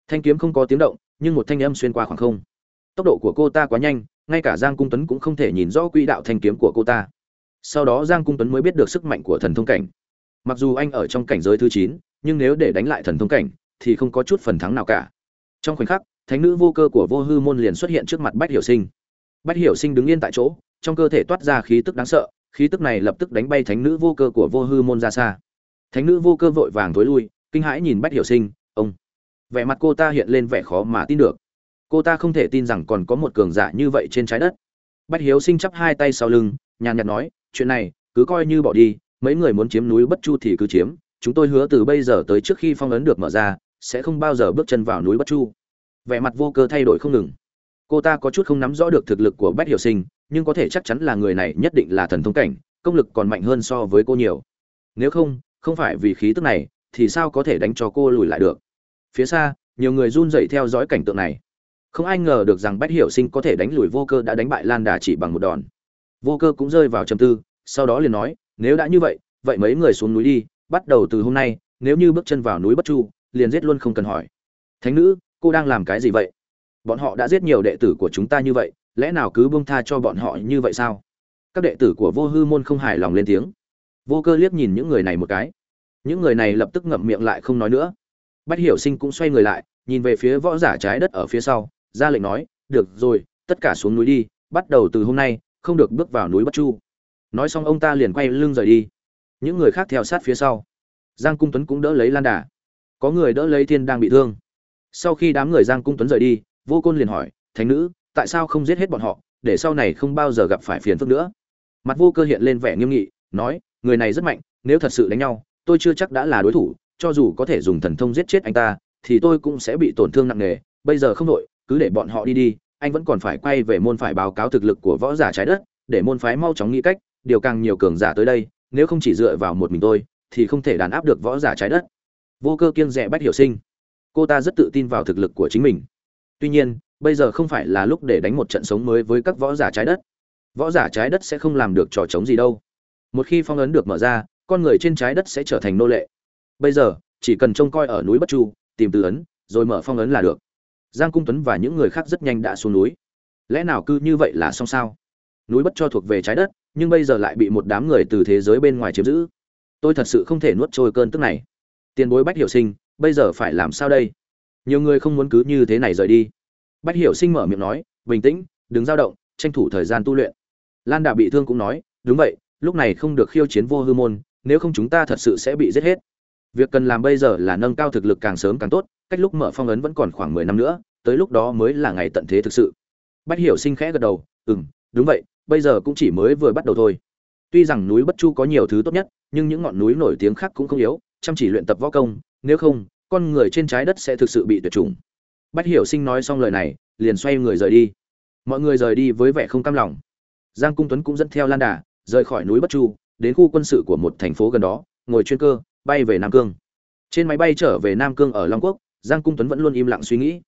Thanh kiếm không có tiếng động, nhưng một thanh âm xuyên qua khoảng không. Tốc độ của cô ta quá nhanh, ngay cả giang cung tuấn cũng không thể nhìn rõ quỹ đạo thanh kiếm của cô ta. Sau đó giang cung tuấn mới biết được sức mạnh của thần thông cảnh. Mặc dù anh ở trong cảnh giới thứ chín, nhưng nếu để đánh lại thần thông cảnh, thì không có chút phần thắng nào cả. Trong khoảnh khắc, thánh nữ vô cơ của vô hư môn liền xuất hiện trước mặt bách hiểu sinh. Bách hiểu sinh đứng yên tại chỗ, trong cơ thể toát ra khí tức đáng sợ, khí tức này lập tức đánh bay thánh nữ vô cơ của vô hư môn ra xa. Thánh nữ vô cơ vội vàng thối lui kinh hãi nhìn bách hiểu sinh, ông. Vẻ mặt cô ta hiện lên vẻ khó mà tin được. Cô ta không thể tin rằng còn có một cường giả như vậy trên trái đất. Bách hiếu sinh chắp hai tay sau lưng, nhàn nhạt nói, chuyện này, cứ coi như bỏ đi, mấy người muốn chiếm núi bất chu thì cứ chiếm, chúng tôi hứa từ bây giờ tới trước khi phong ấn được mở ra, sẽ không bao giờ bước chân vào núi bất chu. Vẻ mặt vô cơ thay đổi không ngừng. Cô ta có chút không nắm rõ được thực lực của bách hiểu sinh, nhưng có thể chắc chắn là người này nhất định là thần thông cảnh, công lực còn mạnh hơn so với cô nhiều. Nếu không không phải vì khí tức này thì sao có thể đánh cho cô lùi lại được? Phía xa, nhiều người run rẩy theo dõi cảnh tượng này. Không ai ngờ được rằng bách hiểu sinh có thể đánh lùi vô cơ đã đánh bại lan đà chỉ bằng một đòn. Vô cơ cũng rơi vào trầm tư, sau đó liền nói, nếu đã như vậy vậy mấy người xuống núi đi, bắt đầu từ hôm nay, nếu như bước chân vào núi bất chu, liền giết luôn không cần hỏi. Thánh nữ, cô đang làm cái gì vậy? Bọn họ đã giết nhiều đệ tử của chúng ta như vậy, lẽ nào cứ buông tha cho bọn họ như vậy sao? Các đệ tử của vô hư môn không hài lòng lên tiếng. Vô cơ liếc nhìn những người này một cái những người này lập tức ngậm miệng lại không nói nữa. Bách hiểu sinh cũng xoay người lại, nhìn về phía võ giả trái đất ở phía sau, ra lệnh nói, được rồi, tất cả xuống núi đi, bắt đầu từ hôm nay, không được bước vào núi bất chu. Nói xong ông ta liền quay lưng rời đi. Những người khác theo sát phía sau. Giang cung tuấn cũng đỡ lấy lan đà. Có người đỡ lấy thiên đang bị thương. Sau khi đám người giang cung tuấn rời đi, vô côn liền hỏi, thánh nữ, tại sao không giết hết bọn họ? Để sau này không bao giờ gặp phải phiền phức nữa. Mặt vô cơ hiện lên vẻ nghiêm nghị, nói, người này rất mạnh, nếu thật sự đánh nhau tôi chưa chắc đã là đối thủ, cho dù có thể dùng thần thông giết chết anh ta, thì tôi cũng sẽ bị tổn thương nặng nề. Bây giờ không đội cứ để bọn họ đi đi, anh vẫn còn phải quay về môn phải báo cáo thực lực của võ giả trái đất, để môn phái mau chóng nghĩ cách, điều càng nhiều cường giả tới đây, nếu không chỉ dựa vào một mình tôi, thì không thể đàn áp được võ giả trái đất. Vô cơ kiêng rẻ bách hiểu sinh. Cô ta rất tự tin vào thực lực của chính mình. Tuy nhiên, bây giờ không phải là lúc để đánh một trận sống mới với các võ giả trái đất. Võ giả trái đất sẽ không làm được trò chống gì đâu. Một khi phong ấn được mở ra con người trên trái đất sẽ trở thành nô lệ. Bây giờ, chỉ cần trông coi ở núi bất chu, tìm từ ấn, rồi mở phong ấn là được. Giang cung tuấn và những người khác rất nhanh đã xuống núi. Lẽ nào cứ như vậy là xong sao? Núi bất cho thuộc về trái đất, nhưng bây giờ lại bị một đám người từ thế giới bên ngoài chiếm giữ. Tôi thật sự không thể nuốt trôi cơn tức này. Tiền bối bách hiểu sinh, bây giờ phải làm sao đây? Nhiều người không muốn cứ như thế này rời đi. Bách hiểu sinh mở miệng nói, bình tĩnh, đừng dao động, tranh thủ thời gian tu luyện. Lan đà bị thương cũng nói, đúng vậy, lúc này không được khiêu chiến vô hư môn nếu không chúng ta thật sự sẽ bị giết hết. Việc cần làm bây giờ là nâng cao thực lực càng sớm càng tốt, cách lúc mở phong ấn vẫn còn khoảng mười năm nữa, tới lúc đó mới là ngày tận thế thực sự. Bách hiểu sinh khẽ gật đầu ừ m đúng vậy, bây giờ cũng chỉ mới vừa bắt đầu thôi. Tuy rằng núi bất chu có nhiều thứ tốt nhất, nhưng những ngọn núi nổi tiếng khác cũng không yếu, chăm chỉ luyện tập võ công, nếu không, con người trên trái đất sẽ thực sự bị tuyệt chủng. Bách hiểu sinh nói xong lời này, liền xoay người rời đi. Mọi người rời đi với vẻ không cam lòng. Giang cung tuấn cũng dẫn theo lan đà, rời khỏi núi bất chu đến khu quân sự của một thành phố gần đó, ngồi chuyên cơ, bay về nam cương. Trên máy bay trở về nam cương ở long quốc, giang cung tuấn vẫn luôn im lặng suy nghĩ.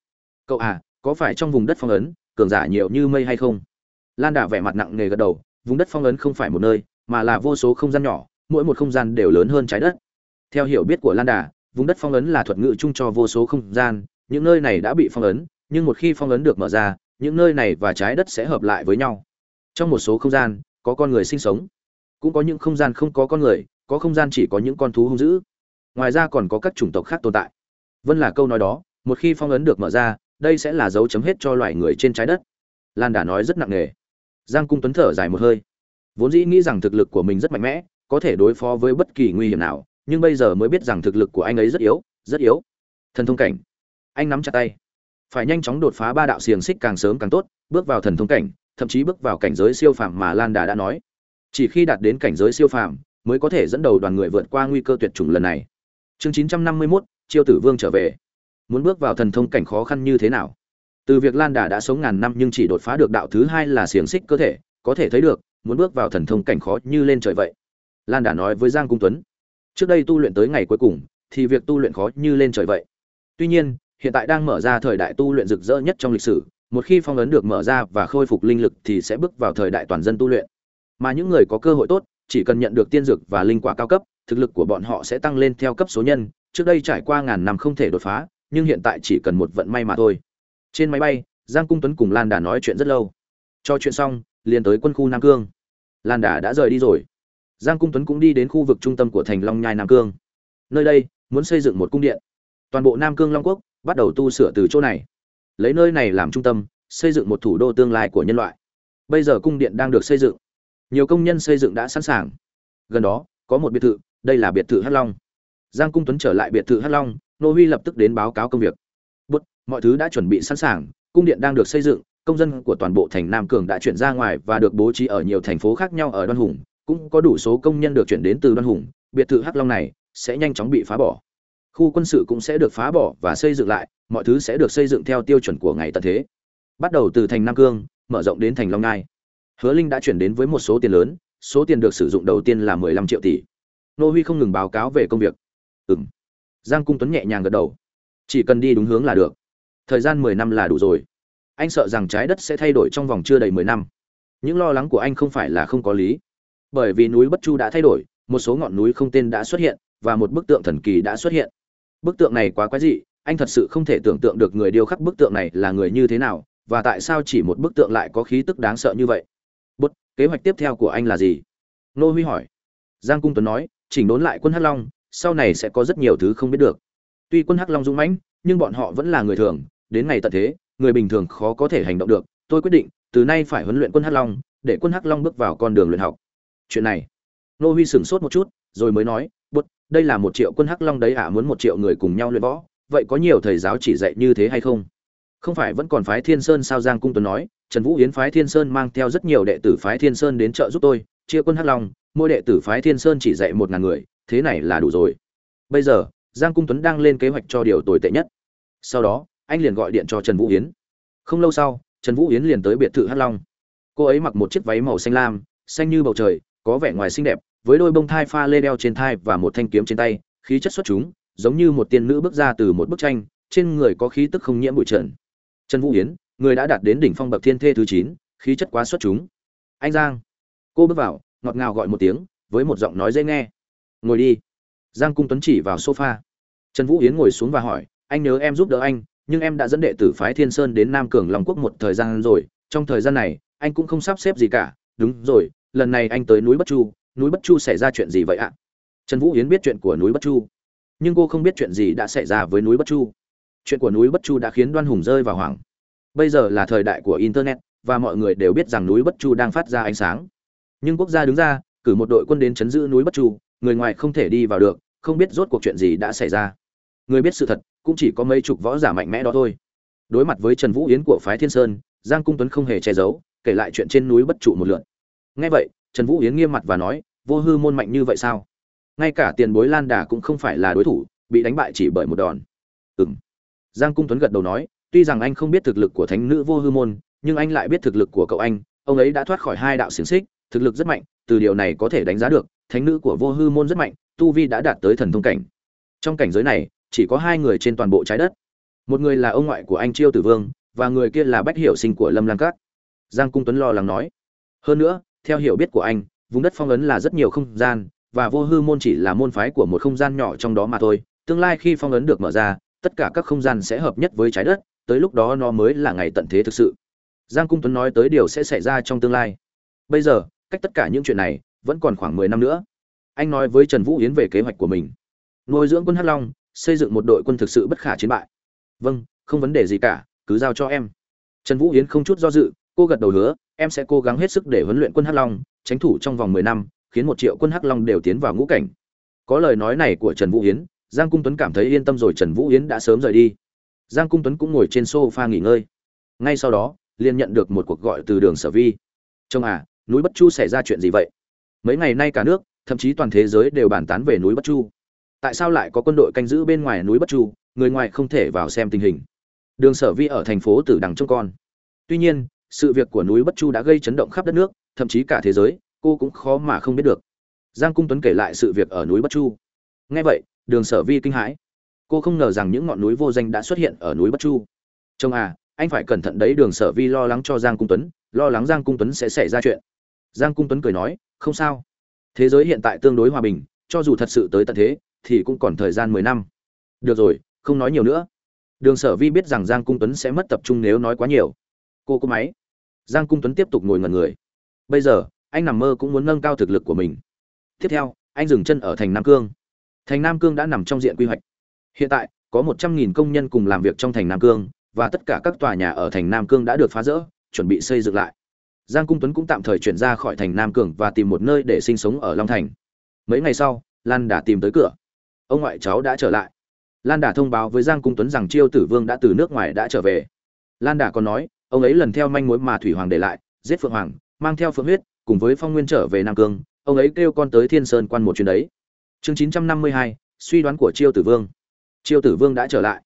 Cậu à có phải trong vùng đất phong ấn, cường giả nhiều như mây hay không? Lan đà vẻ mặt nặng nề gật đầu, vùng đất phong ấn không phải một nơi, mà là vô số không gian nhỏ, mỗi một không gian đều lớn hơn trái đất. Theo hiểu biết của lan đà, vùng đất phong ấn là thuật ngữ chung cho vô số không gian, những nơi này đã bị phong ấn, nhưng một khi phong ấn được mở ra, những nơi này và trái đất sẽ hợp lại với nhau. Trong một số không gian, có con người sinh sống cũng có những không gian không có con người, có không gian chỉ có những con thú hung dữ. Ngoài ra còn có các chủng tộc khác tồn tại. Vân là câu nói đó, một khi phong ấn được mở ra, đây sẽ là dấu chấm hết cho loài người trên trái đất. Lan đà nói rất nặng nề. Giang cung tuấn thở dài một hơi. Vốn dĩ nghĩ rằng thực lực của mình rất mạnh mẽ, có thể đối phó với bất kỳ nguy hiểm nào, nhưng bây giờ mới biết rằng thực lực của anh ấy rất yếu rất yếu. Thần thông cảnh. Anh nắm chặt tay. Phải nhanh chóng đột phá ba đạo xiềng xích càng sớm càng tốt, bước vào thần thông cảnh, thậm chí bước vào cảnh giới siêu phàm mà lan đà đã nói chỉ khi đạt đến cảnh giới siêu phàm mới có thể dẫn đầu đoàn người vượt qua nguy cơ tuyệt chủng lần này. Chương chín trăm năm mươi 951, chiêu tử vương trở về. Muốn bước vào thần thông cảnh khó khăn như thế nào? Từ việc lan đà đã sống ngàn năm nhưng chỉ đột phá được đạo thứ hai là xiềng xích cơ thể có thể thấy được muốn bước vào thần thông cảnh khó như lên trời vậy. Lan đà nói với giang cung tuấn trước đây tu luyện tới ngày cuối cùng thì việc tu luyện khó như lên trời vậy. Tuy nhiên hiện tại đang mở ra thời đại tu luyện rực rỡ nhất trong lịch sử một khi phong ấn được mở ra và khôi phục linh lực thì sẽ bước vào thời đại toàn dân tu luyện mà những người có cơ hội tốt, chỉ cần nhận được tiên dược và linh quả cao cấp, thực lực của bọn họ sẽ tăng lên theo cấp số nhân. Trước đây trải qua ngàn năm không thể đột phá, nhưng hiện tại chỉ cần một vận may mà thôi. Trên máy bay, giang cung tuấn cùng lan đà nói chuyện rất lâu. Cho chuyện xong, liền tới quân khu nam cương. Lan đà đã rời đi rồi. Giang cung tuấn cũng đi đến khu vực trung tâm của thành long nhai nam cương. Nơi đây, muốn xây dựng một cung điện. Toàn bộ nam cương long quốc bắt đầu tu sửa từ chỗ này. Lấy nơi này làm trung tâm, xây dựng một thủ đô tương lai của nhân loại. Bây giờ cung điện đang được xây dựng nhiều công nhân xây dựng đã sẵn sàng. Gần đó, có một biệt thự, đây là biệt thự hắc long. Giang cung tuấn trở lại biệt thự hắc long, nô huy lập tức đến báo cáo công việc. Bút, mọi thứ đã chuẩn bị sẵn sàng, cung điện đang được xây dựng, công dân của toàn bộ thành nam cường đã chuyển ra ngoài và được bố trí ở nhiều thành phố khác nhau ở đoan hùng, cũng có đủ số công nhân được chuyển đến từ đoan hùng. Biệt thự hắc long này sẽ nhanh chóng bị phá bỏ. Khu quân sự cũng sẽ được phá bỏ và xây dựng lại, mọi thứ sẽ được xây dựng theo tiêu chuẩn của ngày tận thế. Bắt đầu từ thành nam cương, mở rộng đến thành long nai hứa linh đã chuyển đến với một số tiền lớn, số tiền được sử dụng đầu tiên là mười lăm triệu tỷ. Nô huy không ngừng báo cáo về công việc. Ừm. giang cung tuấn nhẹ nhàng gật đầu. Chỉ cần đi đúng hướng là được. Thời gian mười năm là đủ rồi. Anh sợ rằng trái đất sẽ thay đổi trong vòng chưa đầy mười năm. Những lo lắng của anh không phải là không có lý. Bởi vì núi bất chu đã thay đổi, một số ngọn núi không tên đã xuất hiện, và một bức tượng thần kỳ đã xuất hiện. Bức tượng này quá quái dị, anh thật sự không thể tưởng tượng được người điêu khắc bức tượng này là người như thế nào, và tại sao chỉ một bức tượng lại có khí tức đáng sợ như vậy kế hoạch tiếp theo của anh là gì? Nô huy hỏi. Giang cung tuấn nói, chỉnh đốn lại quân hắc long, sau này sẽ có rất nhiều thứ không biết được. Tuy quân hắc long dũng mãnh, nhưng bọn họ vẫn là người thường, đến ngày tận thế, người bình thường khó có thể hành động được. Tôi quyết định, từ nay phải huấn luyện quân hắc long, để quân hắc long bước vào con đường luyện học. Chuyện này, nô huy sửng sốt một chút, rồi mới nói bút đây là một triệu quân hắc long đấy à muốn một triệu người cùng nhau luyện võ. Vậy có nhiều thầy giáo chỉ dạy như thế hay không? Không phải, vẫn còn phái thiên sơn sao? Giang cung tuấn nói trần vũ yến phái thiên sơn mang theo rất nhiều đệ tử phái thiên sơn đến trợ giúp tôi, chia quân hắc long, mỗi đệ tử phái thiên sơn chỉ dạy một ngàn người, thế này là đủ rồi. Bây giờ, giang cung tuấn đang lên kế hoạch cho điều tồi tệ nhất. Sau đó, anh liền gọi điện cho trần vũ yến không lâu sau, trần vũ yến liền tới biệt thự hắc long. Cô ấy mặc một chiếc váy màu xanh lam, xanh như bầu trời, có vẻ ngoài xinh đẹp, với đôi bông thai pha lê đeo trên thai và một thanh kiếm trên tay, khí chất xuất chúng, giống như một tiên nữ bước ra từ một bức tranh, trên người có khí tức không nhiễm bụi trần. Trần vũ yến người đã đạt đến đỉnh phong bậc thiên thê thứ chín, khí chất quá xuất chúng. Anh giang. Cô bước vào, ngọt ngào gọi một tiếng, với một giọng nói dễ nghe. Ngồi đi. Giang cung tuấn chỉ vào sofa. Trần vũ yến ngồi xuống và hỏi, anh nhớ em giúp đỡ anh, nhưng em đã dẫn đệ tử phái thiên sơn đến nam cường long quốc một thời gian rồi, trong thời gian này, anh cũng không sắp xếp gì cả. Đúng rồi, lần này anh tới núi bất chu, núi bất chu xảy ra chuyện gì vậy ạ? Trần vũ yến biết chuyện của núi bất chu, nhưng cô không biết chuyện gì đã xảy ra với núi bất chu. Chuyện của núi bất chu đã khiến đoan hùng rơi vào hoảng bây giờ là thời đại của internet, và mọi người đều biết rằng núi bất chu đang phát ra ánh sáng. Nhưng quốc gia đứng ra, cử một đội quân đến chấn giữ núi bất chu, người ngoài không thể đi vào được, không biết rốt cuộc chuyện gì đã xảy ra. Người biết sự thật, cũng chỉ có mấy chục võ giả mạnh mẽ đó thôi. Đối mặt với trần vũ yến của phái thiên sơn, giang cung tuấn không hề che giấu, kể lại chuyện trên núi bất trụ một lượn ngay vậy, trần vũ yến nghiêm mặt và nói, vô hư môn mạnh như vậy sao? Ngay cả tiền bối lan đà cũng không phải là đối thủ, bị đánh bại chỉ bởi một đòn. Ừng giang cung tuấn gật đầu nói tuy rằng anh không biết thực lực của thánh nữ vô hư môn, nhưng anh lại biết thực lực của cậu anh. Ông ấy đã thoát khỏi hai đạo xiềng xích, thực lực rất mạnh, từ điều này có thể đánh giá được, thánh nữ của vô hư môn rất mạnh, tu vi đã đạt tới thần thông cảnh. Trong cảnh giới này, chỉ có hai người trên toàn bộ trái đất. Một người là ông ngoại của anh chiêu tử vương, và người kia là bách hiểu sinh của lâm lan cát giang cung tuấn lo lắng nói. Hơn nữa, theo hiểu biết của anh, vùng đất phong ấn là rất nhiều không gian, và vô hư môn chỉ là môn phái của một không gian nhỏ trong đó mà thôi. Tương lai khi phong ấn được mở ra, tất cả các không gian sẽ hợp nhất với trái đất tới lúc đó nó mới là ngày tận thế thực sự. Giang cung tuấn nói tới điều sẽ xảy ra trong tương lai. Bây giờ, cách tất cả những chuyện này vẫn còn khoảng mười năm nữa. Anh nói với trần vũ yến về kế hoạch của mình. Nuôi dưỡng quân hắc long, xây dựng một đội quân thực sự bất khả chiến bại. Vâng không vấn đề gì cả, cứ giao cho em. Trần vũ yến không chút do dự, cô gật đầu hứa, em sẽ cố gắng hết sức để huấn luyện quân hắc long tranh thủ trong vòng mười năm, khiến một triệu quân hắc long đều tiến vào ngũ cảnh. Có lời nói này của trần vũ yến, giang cung tuấn cảm thấy yên tâm rồi, trần vũ yến đã sớm rời đi giang cung tuấn cũng ngồi trên sofa nghỉ ngơi. Ngay sau đó, liền nhận được một cuộc gọi từ đường sở vi. Trông à núi bất chu xảy ra chuyện gì vậy? Mấy ngày nay cả nước, thậm chí toàn thế giới đều bàn tán về núi bất chu. Tại sao lại có quân đội canh giữ bên ngoài núi bất chu, người ngoài không thể vào xem tình hình? Đường sở vi ở thành phố tử đằng trông con. Tuy nhiên, sự việc của núi bất chu đã gây chấn động khắp đất nước, thậm chí cả thế giới, cô cũng khó mà không biết được. Giang cung tuấn kể lại sự việc ở núi bất chu. Nghe vậy, đường sở vi kinh hãi cô không ngờ rằng những ngọn núi vô danh đã xuất hiện ở núi bất chu. Trông à anh phải cẩn thận đấy, đường sở vi lo lắng cho giang cung tuấn, lo lắng giang cung tuấn sẽ xảy ra chuyện. Giang cung tuấn cười nói, không sao. Thế giới hiện tại tương đối hòa bình, cho dù thật sự tới tận thế, thì cũng còn thời gian mười năm. Được rồi, không nói nhiều nữa. Đường sở vi biết rằng giang cung tuấn sẽ mất tập trung nếu nói quá nhiều. Cô có máy. Giang cung tuấn tiếp tục ngồi ngẩn người. Bây giờ, anh nằm mơ cũng muốn nâng cao thực lực của mình. Tiếp theo, anh dừng chân ở thành nam cương. Thành nam cương đã nằm trong diện quy hoạch hiện tại, có một trăm nghìn công nhân cùng làm việc trong thành nam cương, và tất cả các tòa nhà ở thành nam cương đã được phá rỡ, chuẩn bị xây dựng lại. Giang cung tuấn cũng tạm thời chuyển ra khỏi thành nam cường và tìm một nơi để sinh sống ở long thành. Mấy ngày sau, lan đà tìm tới cửa. Ông ngoại cháu đã trở lại. Lan đà thông báo với giang cung tuấn rằng chiêu tử vương đã từ nước ngoài đã trở về. Lan đà còn nói, ông ấy lần theo manh mối mà thủy hoàng để lại, giết phượng hoàng, mang theo phượng huyết, cùng với phong nguyên trở về nam cương, ông ấy kêu con tới thiên sơn quan một chuyến đấy. Chương chín trăm năm mươi hai, suy đoán của chiêu tử vương chiêu tử vương đã trở lại.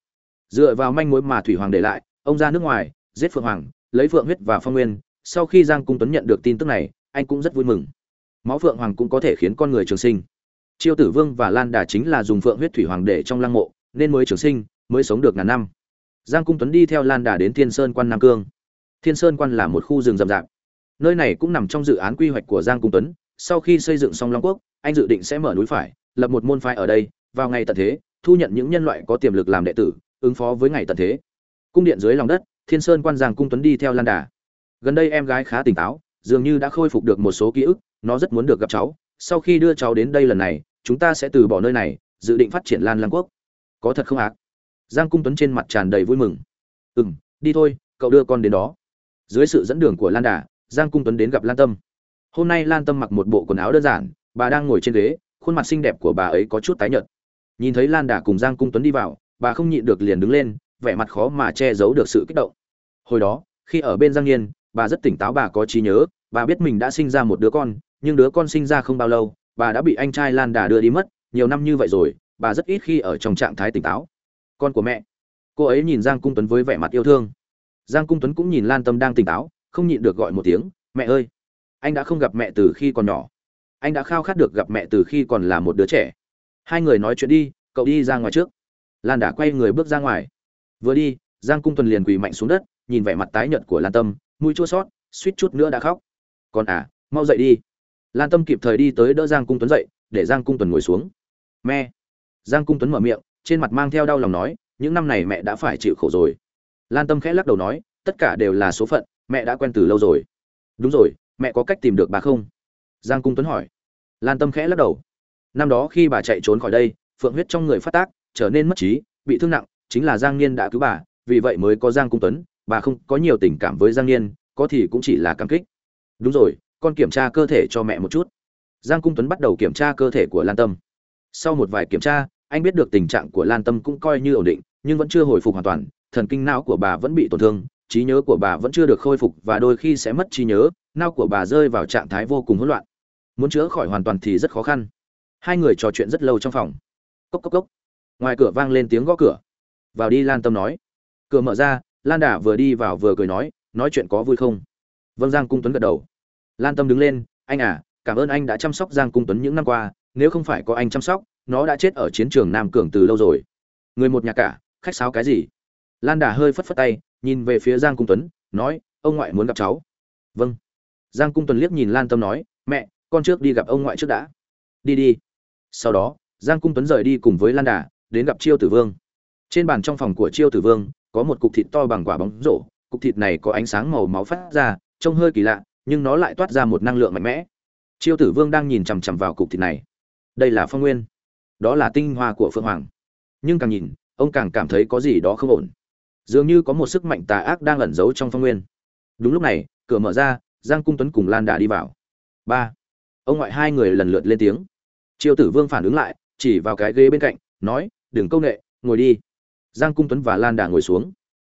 Dựa vào manh mối mà thủy hoàng để lại, ông ra nước ngoài, giết phượng hoàng, lấy phượng huyết và phong nguyên. Sau khi giang cung tuấn nhận được tin tức này, anh cũng rất vui mừng. Máu phượng hoàng cũng có thể khiến con người trường sinh. Chiêu tử vương và lan đà chính là dùng phượng huyết thủy hoàng để trong lăng mộ, nên mới trường sinh, mới sống được ngàn năm. Giang cung tuấn đi theo lan đà đến thiên sơn quan nam cương. Thiên sơn quan là một khu rừng rậm rạp. Nơi này cũng nằm trong dự án quy hoạch của giang cung tuấn. Sau khi xây dựng xong long quốc, anh dự định sẽ mở núi phải, lập một môn phái ở đây, vào ngày tận thế thu nhận những nhân loại có tiềm lực làm đệ tử, ứng phó với ngày tận thế. Cung điện dưới lòng đất, thiên sơn quan giang cung tuấn đi theo lan đà. Gần đây em gái khá tỉnh táo, dường như đã khôi phục được một số ký ức, nó rất muốn được gặp cháu. Sau khi đưa cháu đến đây lần này, chúng ta sẽ từ bỏ nơi này, dự định phát triển lan lan quốc. Có thật không ác giang cung tuấn trên mặt tràn đầy vui mừng. Ừ m đi thôi, cậu đưa con đến đó. Dưới sự dẫn đường của lan đà, giang cung tuấn đến gặp lan tâm. Hôm nay lan tâm mặc một bộ quần áo đơn giản, bà đang ngồi trên ghế, khuôn mặt xinh đẹp của bà ấy có chút tái nhợt nhìn thấy lan đà cùng giang cung tuấn đi vào, bà không nhịn được liền đứng lên, vẻ mặt khó mà che giấu được sự kích động. Hồi đó, khi ở bên giang nhiên bà rất tỉnh táo bà có trí nhớ, bà biết mình đã sinh ra một đứa con, nhưng đứa con sinh ra không bao lâu, bà đã bị anh trai lan đà đưa đi mất, nhiều năm như vậy rồi, bà rất ít khi ở trong trạng thái tỉnh táo. Con của mẹ. Cô ấy nhìn giang cung tuấn với vẻ mặt yêu thương. Giang cung tuấn cũng nhìn lan tâm đang tỉnh táo, không nhịn được gọi một tiếng, mẹ ơi, anh đã không gặp mẹ từ khi còn nhỏ. Anh đã khao khát được gặp mẹ từ khi còn là một đứa trẻ hai người nói chuyện đi, cậu đi ra ngoài trước. Lan đã quay người bước ra ngoài. Vừa đi, giang cung tuần liền quỳ mạnh xuống đất, nhìn vẻ mặt tái nhợt của lan tâm, mũi chua sót suýt chút nữa đã khóc. Còn à mau dậy đi. Lan tâm kịp thời đi tới đỡ giang cung tuấn dậy, để giang cung tuần ngồi xuống. Mẹ! Giang cung tuấn mở miệng, trên mặt mang theo đau lòng nói, những năm này mẹ đã phải chịu khổ rồi. Lan tâm khẽ lắc đầu nói, tất cả đều là số phận, mẹ đã quen từ lâu rồi. Đúng rồi, mẹ có cách tìm được bà không? Giang cung tuấn hỏi. Lan tâm khẽ lắc đầu năm đó khi bà chạy trốn khỏi đây, phượng huyết trong người phát tác, trở nên mất trí, bị thương nặng, chính là giang niên đã cứu bà, vì vậy mới có giang cung tuấn, bà không có nhiều tình cảm với giang niên, có thì cũng chỉ là cảm kích. Đúng rồi, con kiểm tra cơ thể cho mẹ một chút. Giang cung tuấn bắt đầu kiểm tra cơ thể của lan tâm. Sau một vài kiểm tra, anh biết được tình trạng của lan tâm cũng coi như ổn định, nhưng vẫn chưa hồi phục hoàn toàn, thần kinh não của bà vẫn bị tổn thương, trí nhớ của bà vẫn chưa được khôi phục và đôi khi sẽ mất trí nhớ, não của bà rơi vào trạng thái vô cùng hỗn loạn. Muốn chữa khỏi hoàn toàn thì rất khó khăn hai người trò chuyện rất lâu trong phòng. Cốc cốc cốc. Ngoài cửa vang lên tiếng gõ cửa. Vào đi, lan tâm nói. Cửa mở ra, lan đả vừa đi vào vừa cười nói nói chuyện có vui không? Vâng giang cung tuấn gật đầu. Lan tâm đứng lên, anh à cảm ơn anh đã chăm sóc giang cung tuấn những năm qua, nếu không phải có anh chăm sóc, nó đã chết ở chiến trường nam cường từ lâu rồi. Người một nhà cả, khách sáo cái gì? Lan đà hơi phất phất tay, nhìn về phía giang cung tuấn, nói, ông ngoại muốn gặp cháu. Vâng. Giang cung tuấn liếc nhìn lan tâm nói, mẹ, con trước đi gặp ông ngoại trước đã. Đi đi sau đó, giang cung tuấn rời đi cùng với lan đà, đến gặp chiêu tử vương. Trên bàn trong phòng của chiêu tử vương, có một cục thịt to bằng quả bóng rổ. Cục thịt này có ánh sáng màu máu phát ra, trông hơi kỳ lạ, nhưng nó lại toát ra một năng lượng mạnh mẽ. Chiêu tử vương đang nhìn chằm chằm vào cục thịt này. Đây là phong nguyên. Đó là tinh hoa của phương hoàng. Nhưng càng nhìn, ông càng cảm thấy có gì đó không ổn. Dường như có một sức mạnh tà ác đang ẩn giấu trong phong nguyên. Đúng lúc này, cửa mở ra, giang cung tuấn cùng lan đà đi vào. Ba. Ông ngoại hai người lần lượt lên tiếng triều tử vương phản ứng lại, chỉ vào cái ghế bên cạnh, nói, đừng câu nệ, ngồi đi. Giang cung tuấn và lan đà ngồi xuống.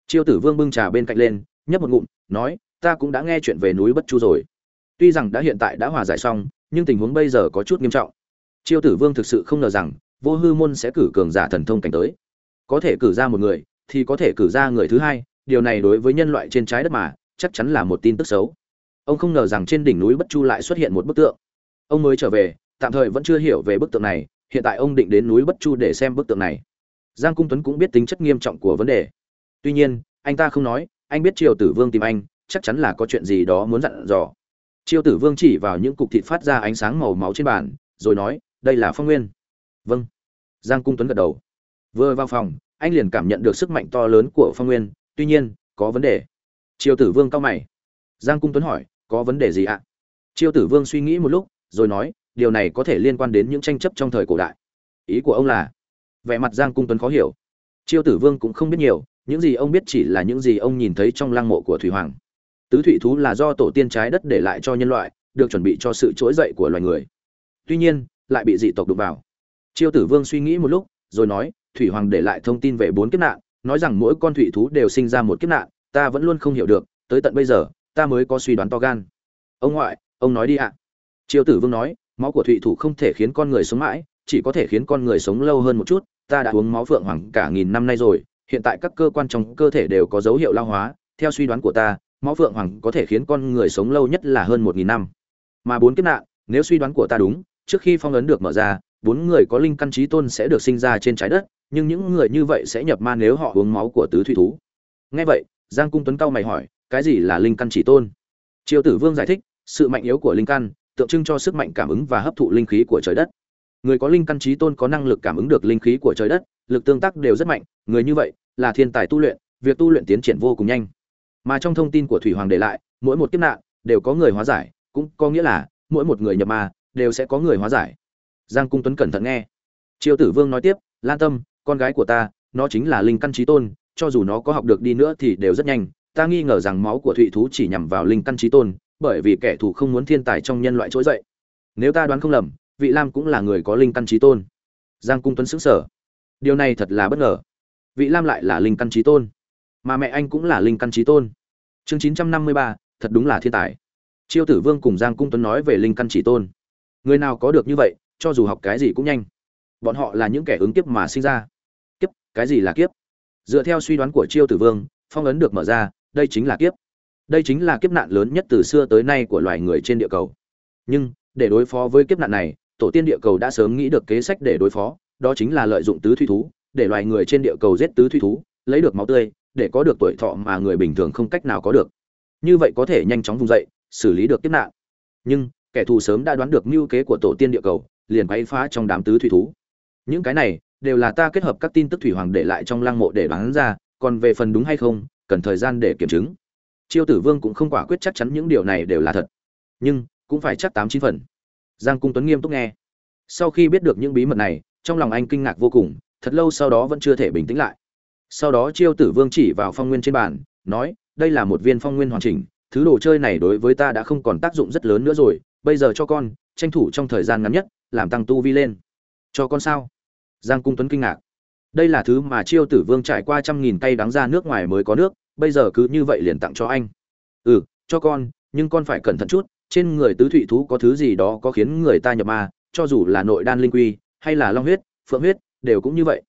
Triều tử vương bưng trà bên cạnh lên, nhấp một ngụm, nói, ta cũng đã nghe chuyện về núi bất chu rồi. Tuy rằng đã hiện tại đã hòa giải xong, nhưng tình huống bây giờ có chút nghiêm trọng. Triều tử vương thực sự không ngờ rằng, vô hư môn sẽ cử cường giả thần thông cảnh tới. Có thể cử ra một người, thì có thể cử ra người thứ hai, điều này đối với nhân loại trên trái đất mà, chắc chắn là một tin tức xấu. Ông không ngờ rằng trên đỉnh núi bất chu lại xuất hiện một bức tượng. Ông mới trở về tạm thời vẫn chưa hiểu về bức tượng này, hiện tại ông định đến núi bất chu để xem bức tượng này. Giang cung tuấn cũng biết tính chất nghiêm trọng của vấn đề. Tuy nhiên, anh ta không nói, anh biết triều tử vương tìm anh, chắc chắn là có chuyện gì đó muốn dặn dò. Triều tử vương chỉ vào những cục thịt phát ra ánh sáng màu máu trên bàn, rồi nói, đây là phong nguyên. Vâng. Giang cung tuấn gật đầu. Vừa vào phòng, anh liền cảm nhận được sức mạnh to lớn của phong nguyên, tuy nhiên, có vấn đề. Triều tử vương cao mày. Giang cung tuấn hỏi, có vấn đề gì ạ? Triều tử vương suy nghĩ một lúc, rồi nói điều này có thể liên quan đến những tranh chấp trong thời cổ đại. Ý của ông là, vẻ mặt giang cung tuấn khó hiểu. Chiêu tử vương cũng không biết nhiều, những gì ông biết chỉ là những gì ông nhìn thấy trong lăng mộ của thủy hoàng. Tứ thủy thú là do tổ tiên trái đất để lại cho nhân loại, được chuẩn bị cho sự trỗi dậy của loài người. Tuy nhiên, lại bị dị tộc đụng vào. Chiêu tử vương suy nghĩ một lúc, rồi nói, thủy hoàng để lại thông tin về bốn kiếp nạn, nói rằng mỗi con thủy thú đều sinh ra một kiếp nạn, ta vẫn luôn không hiểu được, tới tận bây giờ, ta mới có suy đoán to gan. Ông ngoại, ông nói đi ạ. Chiêu tử vương nói máu của thủy thủ không thể khiến con người sống mãi, chỉ có thể khiến con người sống lâu hơn một chút. Ta đã uống máu phượng hoàng cả nghìn năm nay rồi, hiện tại các cơ quan trong cơ thể đều có dấu hiệu lao hóa. Theo suy đoán của ta, máu phượng hoàng có thể khiến con người sống lâu nhất là hơn một nghìn năm. Mà bốn kiếp nạn, nếu suy đoán của ta đúng, trước khi phong ấn được mở ra, bốn người có linh căn trí tôn sẽ được sinh ra trên trái đất, nhưng những người như vậy sẽ nhập ma nếu họ uống máu của tứ thủy thú nghe vậy, giang cung tuấn cao mày hỏi, cái gì là linh căn trí tôn? Triều tử vương giải thích, sự mạnh yếu của linh căn tượng trưng cho sức mạnh cảm ứng và hấp thụ linh khí của trời đất. Người có linh căn trí tôn có năng lực cảm ứng được linh khí của trời đất, lực tương tác đều rất mạnh, người như vậy là thiên tài tu luyện, việc tu luyện tiến triển vô cùng nhanh. Mà trong thông tin của thủy hoàng để lại, mỗi một kiếp nạn đều có người hóa giải, cũng có nghĩa là mỗi một người nhập ma đều sẽ có người hóa giải. Giang cung tuấn cẩn thận nghe. Triều tử vương nói tiếp, lan tâm, con gái của ta, nó chính là linh căn trí tôn, cho dù nó có học được đi nữa thì đều rất nhanh. Ta nghi ngờ rằng máu của thụy thú chỉ nhằm vào linh căn trí tôn bởi vì kẻ thù không muốn thiên tài trong nhân loại trỗi dậy. Nếu ta đoán không lầm, vị lam cũng là người có linh căn trí tôn. Giang cung tuấn xứng sở điều này thật là bất ngờ. Vị lam lại là linh căn trí tôn, mà mẹ anh cũng là linh căn trí tôn. Chương chín trăm năm mươi ba, thật đúng là thiên tài. Chiêu tử vương cùng giang cung tuấn nói về linh căn trí tôn. Người nào có được như vậy, cho dù học cái gì cũng nhanh. Bọn họ là những kẻ ứng kiếp mà sinh ra. Kiếp, cái gì là kiếp? Dựa theo suy đoán của chiêu tử vương, phong ấn được mở ra, đây chính là kiếp đây chính là kiếp nạn lớn nhất từ xưa tới nay của loài người trên địa cầu. Nhưng, để đối phó với kiếp nạn này, tổ tiên địa cầu đã sớm nghĩ được kế sách để đối phó, đó chính là lợi dụng tứ thủy thú, để loài người trên địa cầu giết tứ thủy thú, lấy được máu tươi, để có được tuổi thọ mà người bình thường không cách nào có được. Như vậy có thể nhanh chóng vùng dậy, xử lý được kiếp nạn. Nhưng, kẻ thù sớm đã đoán được mưu kế của tổ tiên địa cầu, liền quay phá trong đám tứ thủy thú. Những cái này, đều là ta kết hợp các tin tức thủy hoàng để lại trong lăng mộ để đoán ra, còn về phần đúng hay không, cần thời gian để kiểm chứng chiêu tử vương cũng không quả quyết chắc chắn những điều này đều là thật. Nhưng, cũng phải chắc tám chín phần. Giang cung tuấn nghiêm túc nghe. Sau khi biết được những bí mật này, trong lòng anh kinh ngạc vô cùng, thật lâu sau đó vẫn chưa thể bình tĩnh lại. Sau đó chiêu tử vương chỉ vào phong nguyên trên bàn, nói, đây là một viên phong nguyên hoàn chỉnh, thứ đồ chơi này đối với ta đã không còn tác dụng rất lớn nữa rồi, bây giờ cho con, tranh thủ trong thời gian ngắn nhất, làm tăng tu vi lên. Cho con sao? Giang cung tuấn kinh ngạc. Đây là thứ mà chiêu tử vương trải qua trăm nghìn cây đắng ra nước ngoài mới có nước bây giờ cứ như vậy liền tặng cho anh. Ừ cho con, nhưng con phải cẩn thận chút, trên người tứ thụy thú có thứ gì đó có khiến người ta nhập ma, cho dù là nội đan linh quy, hay là long huyết, phượng huyết, đều cũng như vậy.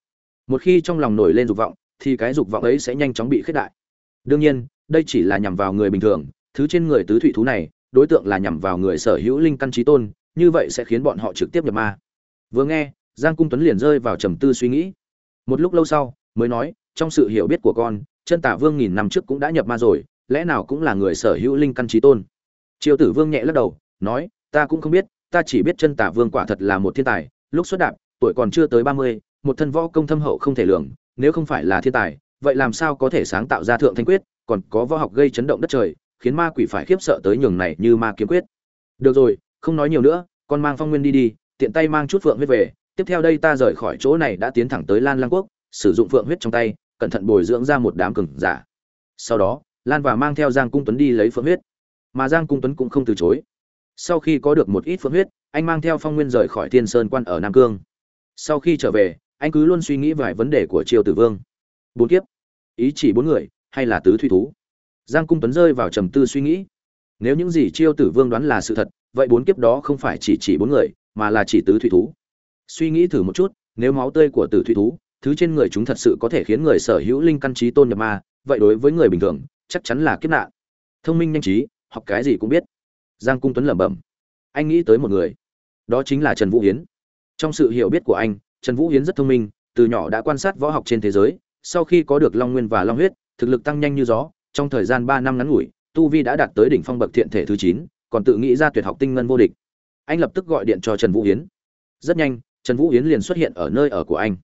Một khi trong lòng nổi lên dục vọng, thì cái dục vọng ấy sẽ nhanh chóng bị khết đại. Đương nhiên, đây chỉ là nhằm vào người bình thường, thứ trên người tứ thụy thú này, đối tượng là nhằm vào người sở hữu linh căn trí tôn, như vậy sẽ khiến bọn họ trực tiếp nhập ma. Vừa nghe, giang cung tuấn liền rơi vào trầm tư suy nghĩ. Một lúc lâu sau, mới nói, trong sự hiểu biết của con chân tả vương nghìn năm trước cũng đã nhập ma rồi, lẽ nào cũng là người sở hữu linh căn trí tôn? Triều tử vương nhẹ lắc đầu, nói, ta cũng không biết, ta chỉ biết chân tả vương quả thật là một thiên tài, lúc xuất đạp, tuổi còn chưa tới ba mươi, một thân võ công thâm hậu không thể lường, nếu không phải là thiên tài, vậy làm sao có thể sáng tạo ra thượng thanh quyết, còn có võ học gây chấn động đất trời, khiến ma quỷ phải khiếp sợ tới nhường này như ma kiếm quyết. Được rồi, không nói nhiều nữa, con mang phong nguyên đi đi, tiện tay mang chút phượng huyết về, tiếp theo đây ta rời khỏi chỗ này đã tiến thẳng tới lan lang quốc, sử dụng phượng huyết trong tay cẩn thận bồi dưỡng ra một đám cường giả. Sau đó, lan và mang theo giang cung tuấn đi lấy phượng huyết. Mà giang cung tuấn cũng không từ chối. Sau khi có được một ít phượng huyết, anh mang theo phong nguyên rời khỏi thiên sơn quan ở nam cương. Sau khi trở về, anh cứ luôn suy nghĩ vài vấn đề của triều tử vương. Bốn kiếp. Ý chỉ bốn người, hay là tứ thủy thú? Giang cung tuấn rơi vào trầm tư suy nghĩ. Nếu những gì triều tử vương đoán là sự thật, vậy bốn kiếp đó không phải chỉ chỉ bốn người, mà là chỉ tứ thủy thú. Suy nghĩ thử một chút, nếu máu tươi của tử thủy thú thứ trên người chúng thật sự có thể khiến người sở hữu linh căn trí tôn nhập ma, vậy đối với người bình thường, chắc chắn là kiếp nạn. Thông minh nhanh trí, học cái gì cũng biết. Giang cung tuấn lẩm bẩm. Anh nghĩ tới một người. Đó chính là trần vũ hiến. Trong sự hiểu biết của anh, trần vũ hiến rất thông minh, từ nhỏ đã quan sát võ học trên thế giới, sau khi có được long nguyên và long huyết, thực lực tăng nhanh như gió, trong thời gian ba năm ngắn ngủi, tu vi đã đạt tới đỉnh phong bậc thiện thể thứ chín, còn tự nghĩ ra tuyệt học tinh ngân vô địch. Anh lập tức gọi điện cho trần vũ hiến. Rất nhanh, trần vũ hiến liền xuất hiện ở nơi ở của anh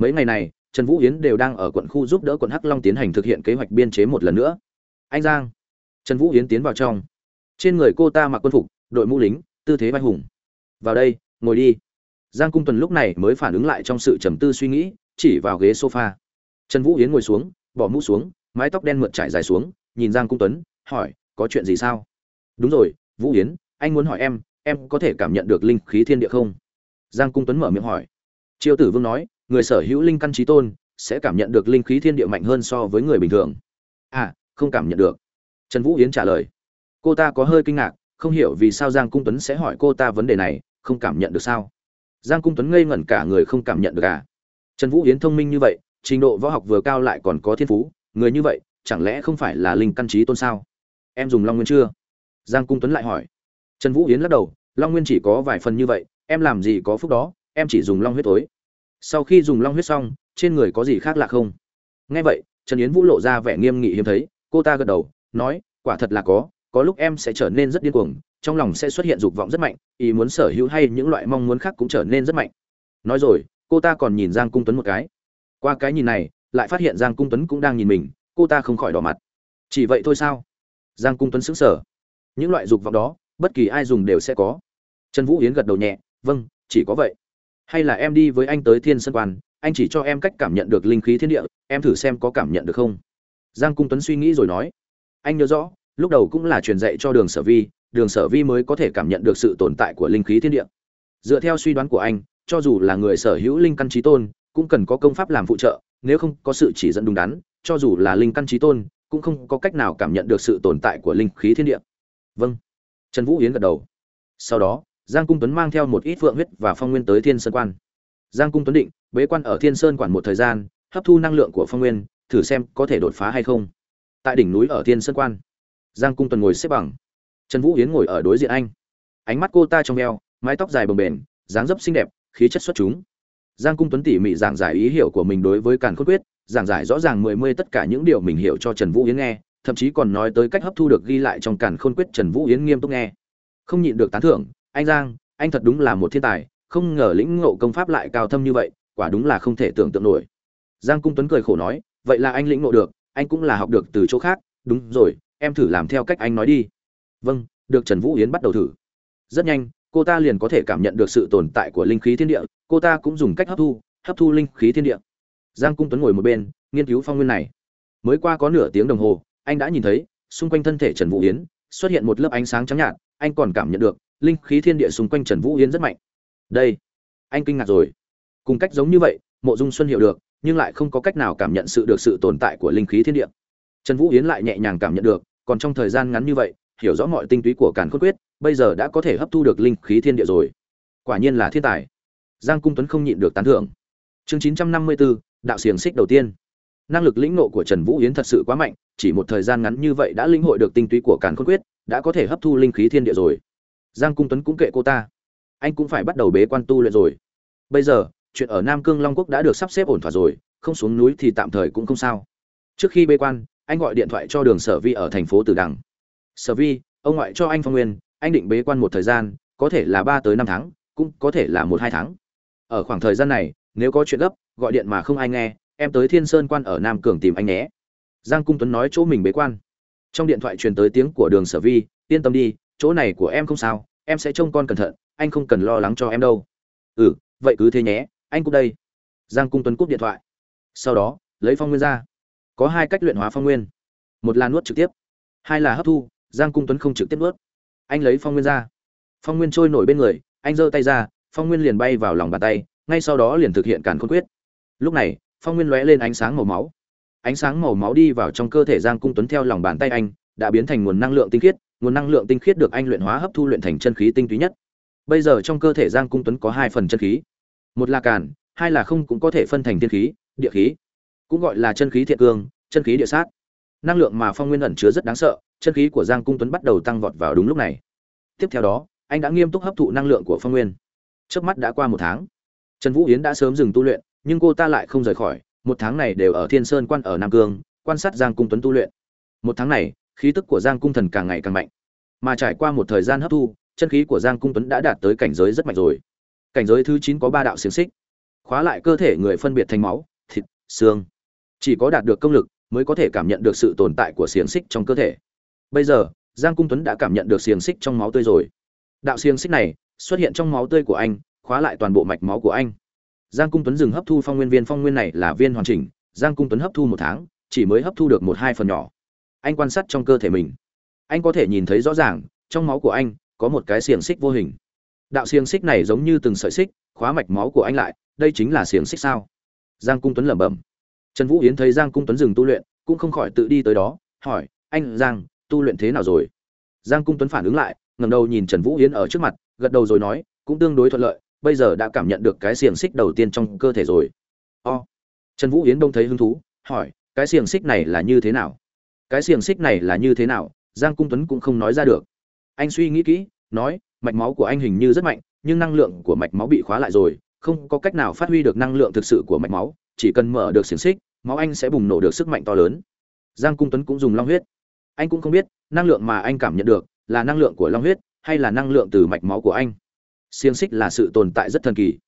mấy ngày này trần vũ Yến đều đang ở quận khu giúp đỡ quận hắc long tiến hành thực hiện kế hoạch biên chế một lần nữa. Anh giang. Trần vũ Yến tiến vào trong. Trên người cô ta mặc quân phục đội mũ lính tư thế vai hùng. Vào đây ngồi đi. Giang cung tuần lúc này mới phản ứng lại trong sự trầm tư suy nghĩ chỉ vào ghế sofa. Trần vũ Yến ngồi xuống bỏ mũ xuống mái tóc đen mượt trải dài xuống nhìn giang cung tuấn hỏi có chuyện gì sao? Đúng rồi vũ Yến, anh muốn hỏi em em có thể cảm nhận được linh khí thiên địa không? Giang cung tuấn mở miệng hỏi. Triều tử vương nói người sở hữu linh căn trí tôn sẽ cảm nhận được linh khí thiên địa mạnh hơn so với người bình thường. À không cảm nhận được. Trần vũ yến trả lời. Cô ta có hơi kinh ngạc, không hiểu vì sao giang cung tuấn sẽ hỏi cô ta vấn đề này, không cảm nhận được sao? Giang cung tuấn ngây ngẩn cả người không cảm nhận được à? Trần vũ yến thông minh như vậy, trình độ võ học vừa cao lại còn có thiên phú, người như vậy, chẳng lẽ không phải là linh căn trí tôn sao? Em dùng long nguyên chưa? Giang cung tuấn lại hỏi. Trần vũ yến lắc đầu, long nguyên chỉ có vài phần như vậy, em làm gì có phúc đó, em chỉ dùng long huyết tối sau khi dùng long huyết xong, trên người có gì khác lạ không? Nghe vậy, trần yến vũ lộ ra vẻ nghiêm nghị hiếm thấy, cô ta gật đầu, nói, quả thật là có có lúc em sẽ trở nên rất điên cuồng, trong lòng sẽ xuất hiện dục vọng rất mạnh, ý muốn sở hữu hay những loại mong muốn khác cũng trở nên rất mạnh. Nói rồi, cô ta còn nhìn giang cung tuấn một cái. Qua cái nhìn này, lại phát hiện giang cung tuấn cũng đang nhìn mình, cô ta không khỏi đỏ mặt. Chỉ vậy thôi sao? Giang cung tuấn xứng sở những loại dục vọng đó, bất kỳ ai dùng đều sẽ có. Trần vũ yến gật đầu nhẹ vâng chỉ có vậy hay là em đi với anh tới thiên sơn quan, anh chỉ cho em cách cảm nhận được linh khí thiên địa, em thử xem có cảm nhận được không. Giang cung tuấn suy nghĩ rồi nói, anh nhớ rõ, lúc đầu cũng là truyền dạy cho đường sở vi, đường sở vi mới có thể cảm nhận được sự tồn tại của linh khí thiên địa. Dựa theo suy đoán của anh, cho dù là người sở hữu linh căn trí tôn, cũng cần có công pháp làm phụ trợ, nếu không có sự chỉ dẫn đúng đắn, cho dù là linh căn trí tôn, cũng không có cách nào cảm nhận được sự tồn tại của linh khí thiên địa. Vâng. Trần vũ yến gật đầu. Sau đó giang cung tuấn mang theo một ít phượng huyết và phong nguyên tới thiên sơn quan. Giang cung tuấn định, bế quan ở thiên sơn quản một thời gian, hấp thu năng lượng của phong nguyên, thử xem có thể đột phá hay không. Tại đỉnh núi ở thiên sơn quan, giang cung tuấn ngồi xếp bằng. Trần vũ yến ngồi ở đối diện anh. Ánh mắt cô ta trong veo, mái tóc dài bồng bềnh, dáng dấp xinh đẹp, khí chất xuất chúng. Giang cung tuấn tỉ mỉ giảng giải ý hiểu của mình đối với càn khôn quyết, giảng giải rõ ràng mười mươi tất cả những điều mình hiểu cho trần vũ yến nghe, thậm chí còn nói tới cách hấp thu được ghi lại trong càn khôn quyết trần vũ yến nghiêm túc nghe. Không nhịn được tán thưởng anh giang, anh thật đúng là một thiên tài, không ngờ lĩnh ngộ công pháp lại cao thâm như vậy, quả đúng là không thể tưởng tượng nổi. Giang cung tuấn cười khổ nói, vậy là anh lĩnh ngộ được, anh cũng là học được từ chỗ khác, đúng rồi, em thử làm theo cách anh nói đi. Vâng được trần vũ yến bắt đầu thử. Rất nhanh, cô ta liền có thể cảm nhận được sự tồn tại của linh khí thiên địa, cô ta cũng dùng cách hấp thu hấp thu linh khí thiên địa. Giang cung tuấn ngồi một bên, nghiên cứu phong nguyên này. Mới qua có nửa tiếng đồng hồ, anh đã nhìn thấy, xung quanh thân thể trần vũ yến, xuất hiện một lớp ánh sáng trắng nhạt, anh còn cảm nhận được linh khí thiên địa xung quanh trần vũ yến rất mạnh. Đây, anh kinh ngạc rồi. Cùng cách giống như vậy, mộ dung xuân hiểu được, nhưng lại không có cách nào cảm nhận sự được sự tồn tại của linh khí thiên địa. Trần vũ yến lại nhẹ nhàng cảm nhận được, còn trong thời gian ngắn như vậy, hiểu rõ mọi tinh túy của càn khôn quyết, bây giờ đã có thể hấp thu được linh khí thiên địa rồi. Quả nhiên là thiên tài. Giang cung tuấn không nhịn được tán thưởng. Chương chín trăm năm mươi bốn đạo xiềng xích đầu tiên. Năng lực lĩnh ngộ của trần vũ yến thật sự quá mạnh, chỉ một thời gian ngắn như vậy đã lĩnh hội được tinh túy của càn khôn quyết, đã có thể hấp thu linh khí thiên địa rồi giang cung tuấn cũng kệ cô ta. Anh cũng phải bắt đầu bế quan tu luyện rồi. Bây giờ, chuyện ở nam cương long quốc đã được sắp xếp ổn thỏa rồi, không xuống núi thì tạm thời cũng không sao. Trước khi bế quan, anh gọi điện thoại cho đường sở vi ở thành phố tử đằng. Sở vi, ông ngoại cho anh phong nguyên, anh định bế quan một thời gian, có thể là ba tới năm tháng, cũng có thể là một hai tháng. Ở khoảng thời gian này, nếu có chuyện gấp, gọi điện mà không ai nghe, em tới thiên sơn quan ở nam cường tìm anh nhé. Giang cung tuấn nói chỗ mình bế quan. Trong điện thoại truyền tới tiếng của đường sở vi, yên tâm đi chỗ này của em không sao, em sẽ trông con cẩn thận, anh không cần lo lắng cho em đâu. Ừ vậy cứ thế nhé, anh cúp đây. Giang cung tuấn cúp điện thoại. Sau đó, lấy phong nguyên ra. Có hai cách luyện hóa phong nguyên. Một là nuốt trực tiếp, hai là hấp thu, giang cung tuấn không trực tiếp nuốt. Anh lấy phong nguyên ra. Phong nguyên trôi nổi bên người, anh giơ tay ra, phong nguyên liền bay vào lòng bàn tay, ngay sau đó liền thực hiện càn khôn quyết. Lúc này, phong nguyên lóe lên ánh sáng màu máu. Ánh sáng màu máu đi vào trong cơ thể giang cung tuấn theo lòng bàn tay anh, đã biến thành nguồn năng lượng tinh khiết nguồn năng lượng tinh khiết được anh luyện hóa hấp thu luyện thành chân khí tinh túy nhất. Bây giờ trong cơ thể giang cung tuấn có hai phần chân khí. Một là càn, hai là không cũng có thể phân thành thiên khí, địa khí. Cũng gọi là chân khí thiện cương, chân khí địa sát. Năng lượng mà phong nguyên ẩn chứa rất đáng sợ, chân khí của giang cung tuấn bắt đầu tăng vọt vào đúng lúc này. Tiếp theo đó, anh đã nghiêm túc hấp thụ năng lượng của phong nguyên. Trước mắt đã qua một tháng. Trần vũ yến đã sớm dừng tu luyện, nhưng cô ta lại không rời khỏi. Một tháng này đều ở thiên sơn quan ở nam cương, quan sát giang cung tuấn tu luyện. Một tháng này khí tức của giang cung thần càng ngày càng mạnh. Mà trải qua một thời gian hấp thu, chân khí của giang cung tuấn đã đạt tới cảnh giới rất mạnh rồi. Cảnh giới thứ chín có ba đạo xiềng xích, khóa lại cơ thể người phân biệt thành máu, thịt, xương. Chỉ có đạt được công lực mới có thể cảm nhận được sự tồn tại của xiềng xích trong cơ thể. Bây giờ, giang cung tuấn đã cảm nhận được xiềng xích trong máu tươi rồi. Đạo xiềng xích này xuất hiện trong máu tươi của anh, khóa lại toàn bộ mạch máu của anh. Giang cung tuấn dừng hấp thu phong nguyên viên, phong nguyên này là viên hoàn chỉnh, giang cung tuấn hấp thu một tháng, chỉ mới hấp thu được một hai phần nhỏ anh quan sát trong cơ thể mình. Anh có thể nhìn thấy rõ ràng, trong máu của anh, có một cái xiềng xích vô hình. Đạo xiềng xích này giống như từng sợi xích, khóa mạch máu của anh lại, đây chính là xiềng xích sao? Giang cung tuấn lẩm bẩm. Trần vũ yến thấy giang cung tuấn dừng tu luyện, cũng không khỏi tự đi tới đó, hỏi, anh, giang, tu luyện thế nào rồi? Giang cung tuấn phản ứng lại, ngẩng đầu nhìn trần vũ yến ở trước mặt, gật đầu rồi nói, cũng tương đối thuận lợi, bây giờ đã cảm nhận được cái xiềng xích đầu tiên trong cơ thể rồi. O. Trần vũ yến đông thấy hứng thú, hỏi, cái xiềng xích này là như thế nào? Cái xiềng xích này là như thế nào, giang cung tuấn cũng không nói ra được. Anh suy nghĩ kỹ, nói, mạch máu của anh hình như rất mạnh, nhưng năng lượng của mạch máu bị khóa lại rồi, không có cách nào phát huy được năng lượng thực sự của mạch máu, chỉ cần mở được xiềng xích, máu anh sẽ bùng nổ được sức mạnh to lớn. Giang cung tuấn cũng dùng long huyết. Anh cũng không biết, năng lượng mà anh cảm nhận được, là năng lượng của long huyết, hay là năng lượng từ mạch máu của anh. Xiềng xích là sự tồn tại rất thần kỳ.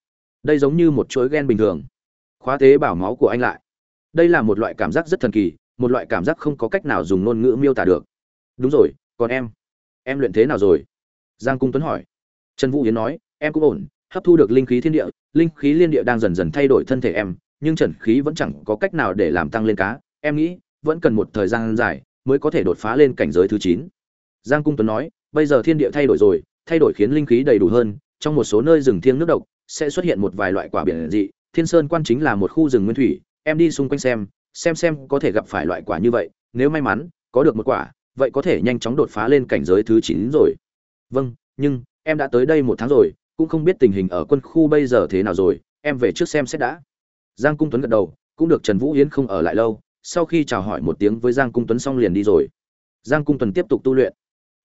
Đây giống như một chuỗi gen bình thường. Khóa tế bảo máu của anh lại. Đây là một loại cảm giác rất thần kỳ một loại cảm giác không có cách nào dùng ngôn ngữ miêu tả được. Đúng rồi, còn em. Em luyện thế nào rồi? Giang cung tuấn hỏi. Trần vũ yến nói, em cũng ổn, hấp thu được linh khí thiên địa, linh khí liên địa đang dần dần thay đổi thân thể em, nhưng trần khí vẫn chẳng có cách nào để làm tăng lên cá. Em nghĩ, vẫn cần một thời gian dài mới có thể đột phá lên cảnh giới thứ chín. Giang cung tuấn nói, bây giờ thiên địa thay đổi rồi, thay đổi khiến linh khí đầy đủ hơn. Trong một số nơi rừng thiêng nước độc sẽ xuất hiện một vài loại quả biển dị. Thiên sơn quan chính là một khu rừng nguyên thủy. Em đi xung quanh xem xem xem có thể gặp phải loại quả như vậy, nếu may mắn, có được một quả, vậy có thể nhanh chóng đột phá lên cảnh giới thứ chín rồi. Vâng nhưng, em đã tới đây một tháng rồi, cũng không biết tình hình ở quân khu bây giờ thế nào rồi, em về trước xem xét đã. Giang cung tuấn gật đầu, cũng được trần vũ yến không ở lại lâu, sau khi chào hỏi một tiếng với giang cung tuấn xong liền đi rồi. Giang cung tuấn tiếp tục tu luyện.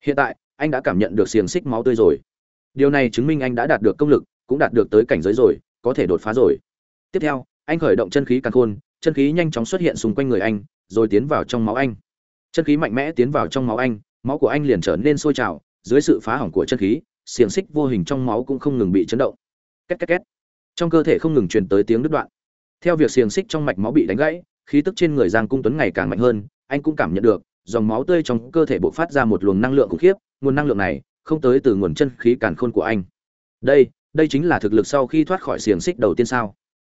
Hiện tại, anh đã cảm nhận được xiềng xích máu tươi rồi. Điều này chứng minh anh đã đạt được công lực, cũng đạt được tới cảnh giới rồi, có thể đột phá rồi. Tiếp theo, anh khởi động chân khí càng khôn chân khí nhanh chóng xuất hiện xung quanh người anh, rồi tiến vào trong máu anh. Chân khí mạnh mẽ tiến vào trong máu anh, máu của anh liền trở nên sôi trào, dưới sự phá hỏng của chân khí, xiềng xích vô hình trong máu cũng không ngừng bị chấn động. Két két két. Trong cơ thể không ngừng truyền tới tiếng đứt đoạn. Theo việc xiềng xích trong mạch máu bị đánh gãy, khí tức trên người giang cung tuấn ngày càng mạnh hơn, anh cũng cảm nhận được, dòng máu tươi trong cơ thể bộc phát ra một luồng năng lượng khủng khiếp, nguồn năng lượng này không tới từ nguồn chân khí càn khôn của anh. Đây đây chính là thực lực sau khi thoát khỏi xiềng xích đầu tiên sao?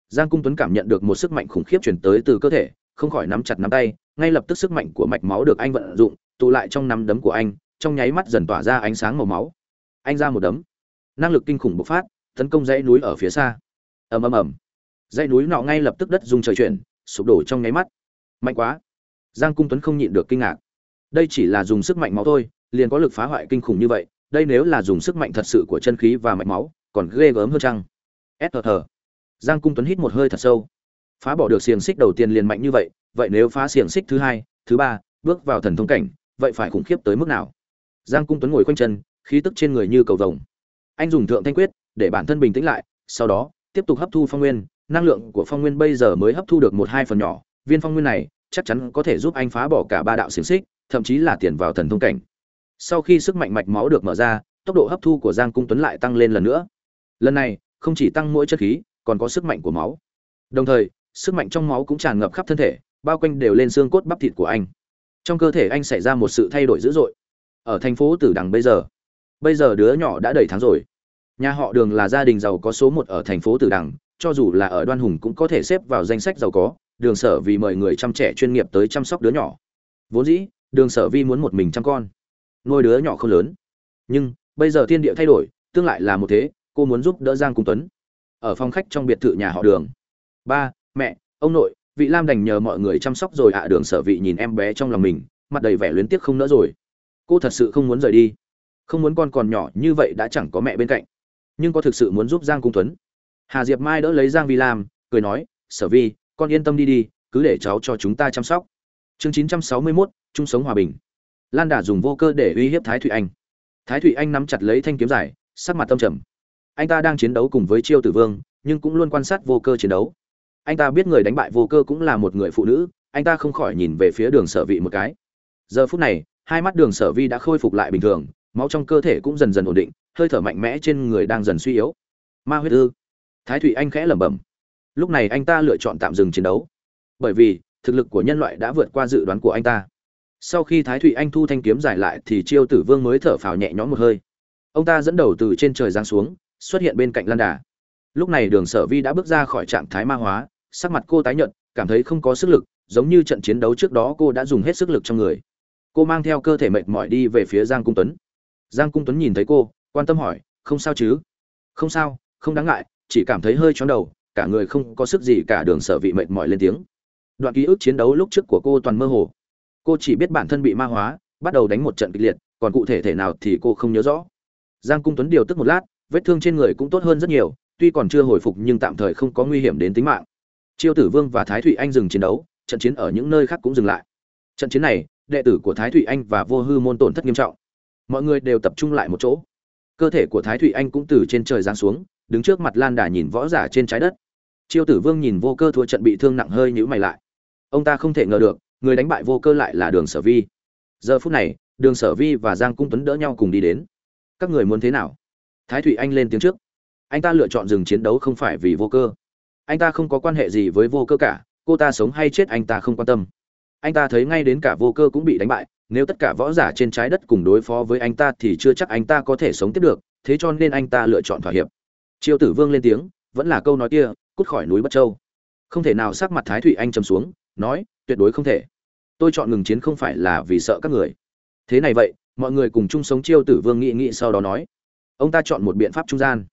Giang cung tuấn cảm nhận được một sức mạnh khủng khiếp chuyển tới từ cơ thể, không khỏi nắm chặt nắm tay, ngay lập tức sức mạnh của mạch máu được anh vận dụng, tụ lại trong nắm đấm của anh, trong nháy mắt dần tỏa ra ánh sáng màu máu. Anh ra một đấm. Năng lực kinh khủng bộc phát, tấn công dãy núi ở phía xa. Ầm ầm ầm. Dãy núi nọ ngay lập tức đất rung trời chuyển, sụp đổ trong nháy mắt. Mạnh quá. Giang cung tuấn không nhịn được kinh ngạc. Đây chỉ là dùng sức mạnh máu thôi, liền có lực phá hoại kinh khủng như vậy, đây nếu là dùng sức mạnh thật sự của chân khí và mạch máu, còn ghê gớm hơn chăng? Ép giang cung tuấn hít một hơi thật sâu. Phá bỏ được xiềng xích đầu tiên liền mạnh như vậy vậy nếu phá xiềng xích thứ hai, thứ ba, bước vào thần thông cảnh, vậy phải khủng khiếp tới mức nào? Giang cung tuấn ngồi quanh chân, khí tức trên người như cầu vồng. Anh dùng thượng thanh quyết, để bản thân bình tĩnh lại, sau đó, tiếp tục hấp thu phong nguyên. Năng lượng của phong nguyên bây giờ mới hấp thu được một hai phần nhỏ. Viên phong nguyên này, chắc chắn có thể giúp anh phá bỏ cả ba đạo xiềng xích, thậm chí là tiền vào thần thông cảnh. Sau khi sức mạnh mạch máu được mở ra, tốc độ hấp thu của giang cung tuấn lại tăng lên lần nữa. Lần này, không chỉ tăng mỗi chất khí còn có sức mạnh của máu. Đồng thời, sức mạnh trong máu cũng tràn ngập khắp thân thể, bao quanh đều lên xương cốt bắp thịt của anh. Trong cơ thể anh xảy ra một sự thay đổi dữ dội. Ở thành phố tử đằng bây giờ bây giờ đứa nhỏ đã đầy tháng rồi. Nhà họ đường là gia đình giàu có số một ở thành phố tử đằng, cho dù là ở đoan hùng cũng có thể xếp vào danh sách giàu có, đường sở vì mời người chăm trẻ chuyên nghiệp tới chăm sóc đứa nhỏ. Vốn dĩ, đường sở vi muốn một mình chăm con. Nuôi đứa nhỏ không lớn. Nhưng, bây giờ thiên địa thay đổi, tương lại là một thế, cô muốn giúp đỡ giang cung tuấn ở phòng khách trong biệt thự nhà họ đường. Ba mẹ ông nội vị lam đành nhờ mọi người chăm sóc rồi ạ đường sở vị nhìn em bé trong lòng mình mặt đầy vẻ luyến tiếc không nỡ rồi. Cô thật sự không muốn rời đi. Không muốn con còn nhỏ như vậy đã chẳng có mẹ bên cạnh. Nhưng có thực sự muốn giúp giang cung tuấn. Hà diệp mai đỡ lấy giang vi lam cười nói sở vi con yên tâm đi đi cứ để cháu cho chúng ta chăm sóc. Chương chín trăm sáu mươi 961, chung sống hòa bình. Lan đà dùng vô cơ để uy hiếp thái thụy anh. Thái thụy anh nắm chặt lấy thanh kiếm dài sắc mặt tâm trầm anh ta đang chiến đấu cùng với chiêu tử vương, nhưng cũng luôn quan sát vô cơ chiến đấu. Anh ta biết người đánh bại vô cơ cũng là một người phụ nữ, anh ta không khỏi nhìn về phía đường sở vị một cái. Giờ phút này, hai mắt đường sở vi đã khôi phục lại bình thường, máu trong cơ thể cũng dần dần ổn định, hơi thở mạnh mẽ trên người đang dần suy yếu. Ma huyết ư? Thái thụy anh khẽ lẩm bẩm. Lúc này anh ta lựa chọn tạm dừng chiến đấu. Bởi vì, thực lực của nhân loại đã vượt qua dự đoán của anh ta. Sau khi thái thụy anh thu thanh kiếm giải lại thì chiêu tử vương mới thở phào nhẹ nhõm một hơi. Ông ta dẫn đầu từ trên trời giáng xuống xuất hiện bên cạnh lan đà. Lúc này đường sở vi đã bước ra khỏi trạng thái ma hóa, sắc mặt cô tái nhợt, cảm thấy không có sức lực, giống như trận chiến đấu trước đó cô đã dùng hết sức lực trong người. Cô mang theo cơ thể mệt mỏi đi về phía giang cung tuấn. Giang cung tuấn nhìn thấy cô, quan tâm hỏi, không sao chứ? Không sao, không đáng ngại, chỉ cảm thấy hơi chóng đầu, cả người không có sức gì cả, đường sở vị mệt mỏi lên tiếng. Đoạn ký ức chiến đấu lúc trước của cô toàn mơ hồ. Cô chỉ biết bản thân bị ma hóa, bắt đầu đánh một trận kịch liệt, còn cụ thể thể nào thì cô không nhớ rõ. Giang cung tuấn điều tức một lát vết thương trên người cũng tốt hơn rất nhiều, tuy còn chưa hồi phục nhưng tạm thời không có nguy hiểm đến tính mạng. Chiêu tử vương và thái thụy anh dừng chiến đấu, trận chiến ở những nơi khác cũng dừng lại. Trận chiến này, đệ tử của thái thụy anh và vô hư môn tổn thất nghiêm trọng. Mọi người đều tập trung lại một chỗ. Cơ thể của thái thụy anh cũng từ trên trời giáng xuống, đứng trước mặt lan đà nhìn võ giả trên trái đất. Chiêu tử vương nhìn vô cơ thua trận bị thương nặng hơi nhữ mày lại. Ông ta không thể ngờ được, người đánh bại vô cơ lại là đường sở vi. Giờ phút này, đường sở vi và giang cung tuấn đỡ nhau cùng đi đến. Các người muốn thế nào? Thái thụy anh lên tiếng trước. Anh ta lựa chọn dừng chiến đấu không phải vì vô cơ. Anh ta không có quan hệ gì với vô cơ cả, cô ta sống hay chết anh ta không quan tâm. Anh ta thấy ngay đến cả vô cơ cũng bị đánh bại, nếu tất cả võ giả trên trái đất cùng đối phó với anh ta thì chưa chắc anh ta có thể sống tiếp được, thế cho nên anh ta lựa chọn thỏa hiệp. Triệu tử vương lên tiếng, vẫn là câu nói kia, cút khỏi núi bất châu. Không thể nào sắc mặt thái thụy anh trầm xuống, nói, tuyệt đối không thể. Tôi chọn ngừng chiến không phải là vì sợ các người. Thế này vậy, mọi người cùng chung sống chiêu tử vương nghị nghị sau đó nói ông ta chọn một biện pháp trung gian.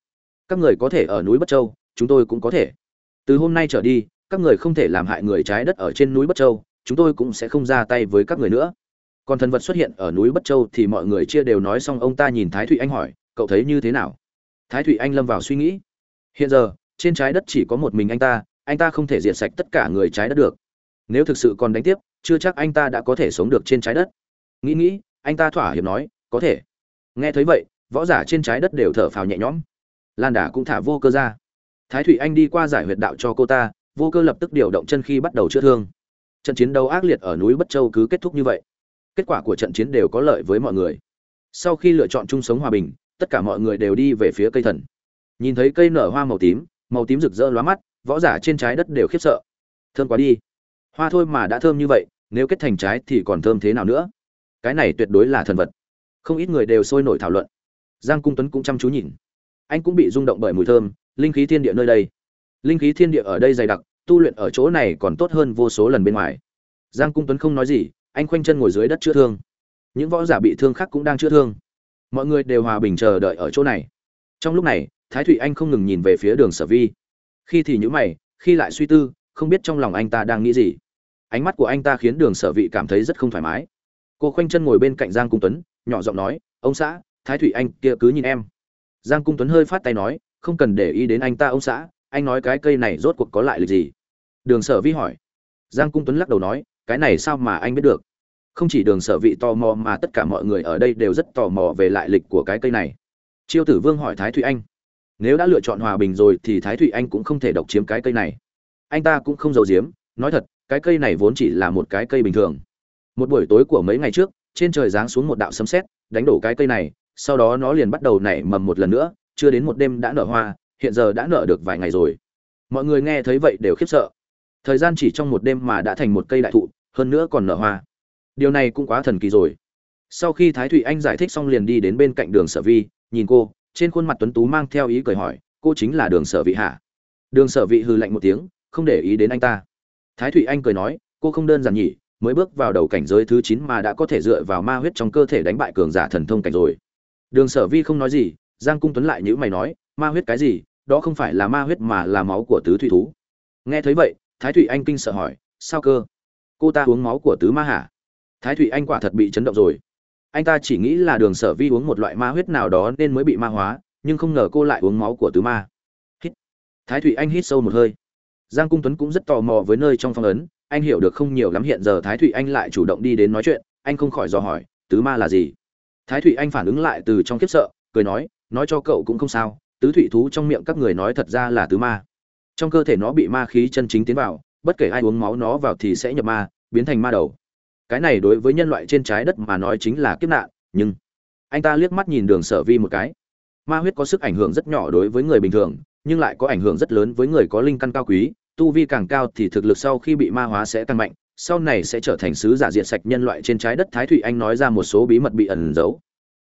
Các người có thể ở núi bất châu, chúng tôi cũng có thể. Từ hôm nay trở đi, các người không thể làm hại người trái đất ở trên núi bất châu, chúng tôi cũng sẽ không ra tay với các người nữa. Còn thần vật xuất hiện ở núi bất châu thì mọi người chia đều nói xong, ông ta nhìn thái thụy anh hỏi, cậu thấy như thế nào? Thái thụy anh lâm vào suy nghĩ. Hiện giờ, trên trái đất chỉ có một mình anh ta anh ta không thể diệt sạch tất cả người trái đất được. Nếu thực sự còn đánh tiếp, chưa chắc anh ta đã có thể sống được trên trái đất. Nghĩ nghĩ, anh ta thỏa hiệp nói, có thể. Nghe thấy vậy võ giả trên trái đất đều thở phào nhẹ nhõm. Lan đà cũng thả vô cơ ra. Thái thụy anh đi qua giải huyệt đạo cho cô ta, vô cơ lập tức điều động chân khi bắt đầu chữa thương. Trận chiến đấu ác liệt ở núi bất châu cứ kết thúc như vậy. Kết quả của trận chiến đều có lợi với mọi người. Sau khi lựa chọn chung sống hòa bình, tất cả mọi người đều đi về phía cây thần. Nhìn thấy cây nở hoa màu tím màu tím rực rỡ lóa mắt, võ giả trên trái đất đều khiếp sợ. Thơm quá đi. Hoa thôi mà đã thơm như vậy, nếu kết thành trái thì còn thơm thế nào nữa? Cái này tuyệt đối là thần vật. Không ít người đều sôi nổi thảo luận giang cung tuấn cũng chăm chú nhìn. Anh cũng bị rung động bởi mùi thơm, linh khí thiên địa nơi đây. Linh khí thiên địa ở đây dày đặc, tu luyện ở chỗ này còn tốt hơn vô số lần bên ngoài. Giang cung tuấn không nói gì, anh khoanh chân ngồi dưới đất chữa thương. Những võ giả bị thương khác cũng đang chữa thương. Mọi người đều hòa bình chờ đợi ở chỗ này. Trong lúc này, thái thụy anh không ngừng nhìn về phía đường sở vi. Khi thì nhữ mày, khi lại suy tư, không biết trong lòng anh ta đang nghĩ gì. Ánh mắt của anh ta khiến đường sở vị cảm thấy rất không thoải mái. Cô khoanh chân ngồi bên cạnh giang cung tuấn, nhỏ giọng nói, ông xã thái thủy anh kia cứ nhìn em. Giang cung tuấn hơi phát tay nói, không cần để ý đến anh ta ông xã, anh nói cái cây này rốt cuộc có lại lịch gì? Đường sở vi hỏi. Giang cung tuấn lắc đầu nói, cái này sao mà anh biết được? Không chỉ đường sở vị tò mò mà tất cả mọi người ở đây đều rất tò mò về lại lịch của cái cây này. Chiêu tử vương hỏi thái thụy anh. Nếu đã lựa chọn hòa bình rồi thì thái thụy anh cũng không thể độc chiếm cái cây này. Anh ta cũng không giấu giếm, nói thật, cái cây này vốn chỉ là một cái cây bình thường. Một buổi tối của mấy ngày trước, trên trời giáng xuống một đạo sấm sét, đánh đổ cái cây này sau đó nó liền bắt đầu nảy mầm một lần nữa, chưa đến một đêm đã nở hoa, hiện giờ đã nở được vài ngày rồi. Mọi người nghe thấy vậy đều khiếp sợ. Thời gian chỉ trong một đêm mà đã thành một cây đại thụ, hơn nữa còn nở hoa. Điều này cũng quá thần kỳ rồi. Sau khi thái thụy anh giải thích xong liền đi đến bên cạnh đường sở vi, nhìn cô, trên khuôn mặt tuấn tú mang theo ý cười hỏi, cô chính là đường sở vị hả? Đường sở vị hư lạnh một tiếng, không để ý đến anh ta. Thái thụy anh cười nói, cô không đơn giản nhỉ, mới bước vào đầu cảnh giới thứ chín mà đã có thể dựa vào ma huyết trong cơ thể đánh bại cường giả thần thông cảnh rồi đường sở vi không nói gì, giang cung tuấn lại nhíu mày nói, ma huyết cái gì? Đó không phải là ma huyết mà là máu của tứ thủy thú. Nghe thấy vậy, thái Thủy anh kinh sợ hỏi, sao cơ? Cô ta uống máu của tứ ma hả? Thái Thủy anh quả thật bị chấn động rồi. Anh ta chỉ nghĩ là đường sở vi uống một loại ma huyết nào đó nên mới bị ma hóa, nhưng không ngờ cô lại uống máu của tứ ma. Hít. Thái Thủy anh hít sâu một hơi. Giang cung tuấn cũng rất tò mò với nơi trong phong ấn, anh hiểu được không nhiều lắm hiện giờ thái Thủy anh lại chủ động đi đến nói chuyện, anh không khỏi dò hỏi, tứ ma là gì? Thái thụy anh phản ứng lại từ trong kiếp sợ, cười nói nói cho cậu cũng không sao, tứ thụy thú trong miệng các người nói thật ra là tứ ma. Trong cơ thể nó bị ma khí chân chính tiến vào, bất kể ai uống máu nó vào thì sẽ nhập ma, biến thành ma đầu. Cái này đối với nhân loại trên trái đất mà nói chính là kiếp nạn, nhưng anh ta liếc mắt nhìn đường sở vi một cái. Ma huyết có sức ảnh hưởng rất nhỏ đối với người bình thường, nhưng lại có ảnh hưởng rất lớn với người có linh căn cao quý, tu vi càng cao thì thực lực sau khi bị ma hóa sẽ tăng mạnh sau này sẽ trở thành sứ giả diện sạch nhân loại trên trái đất. Thái thụy anh nói ra một số bí mật bị ẩn giấu.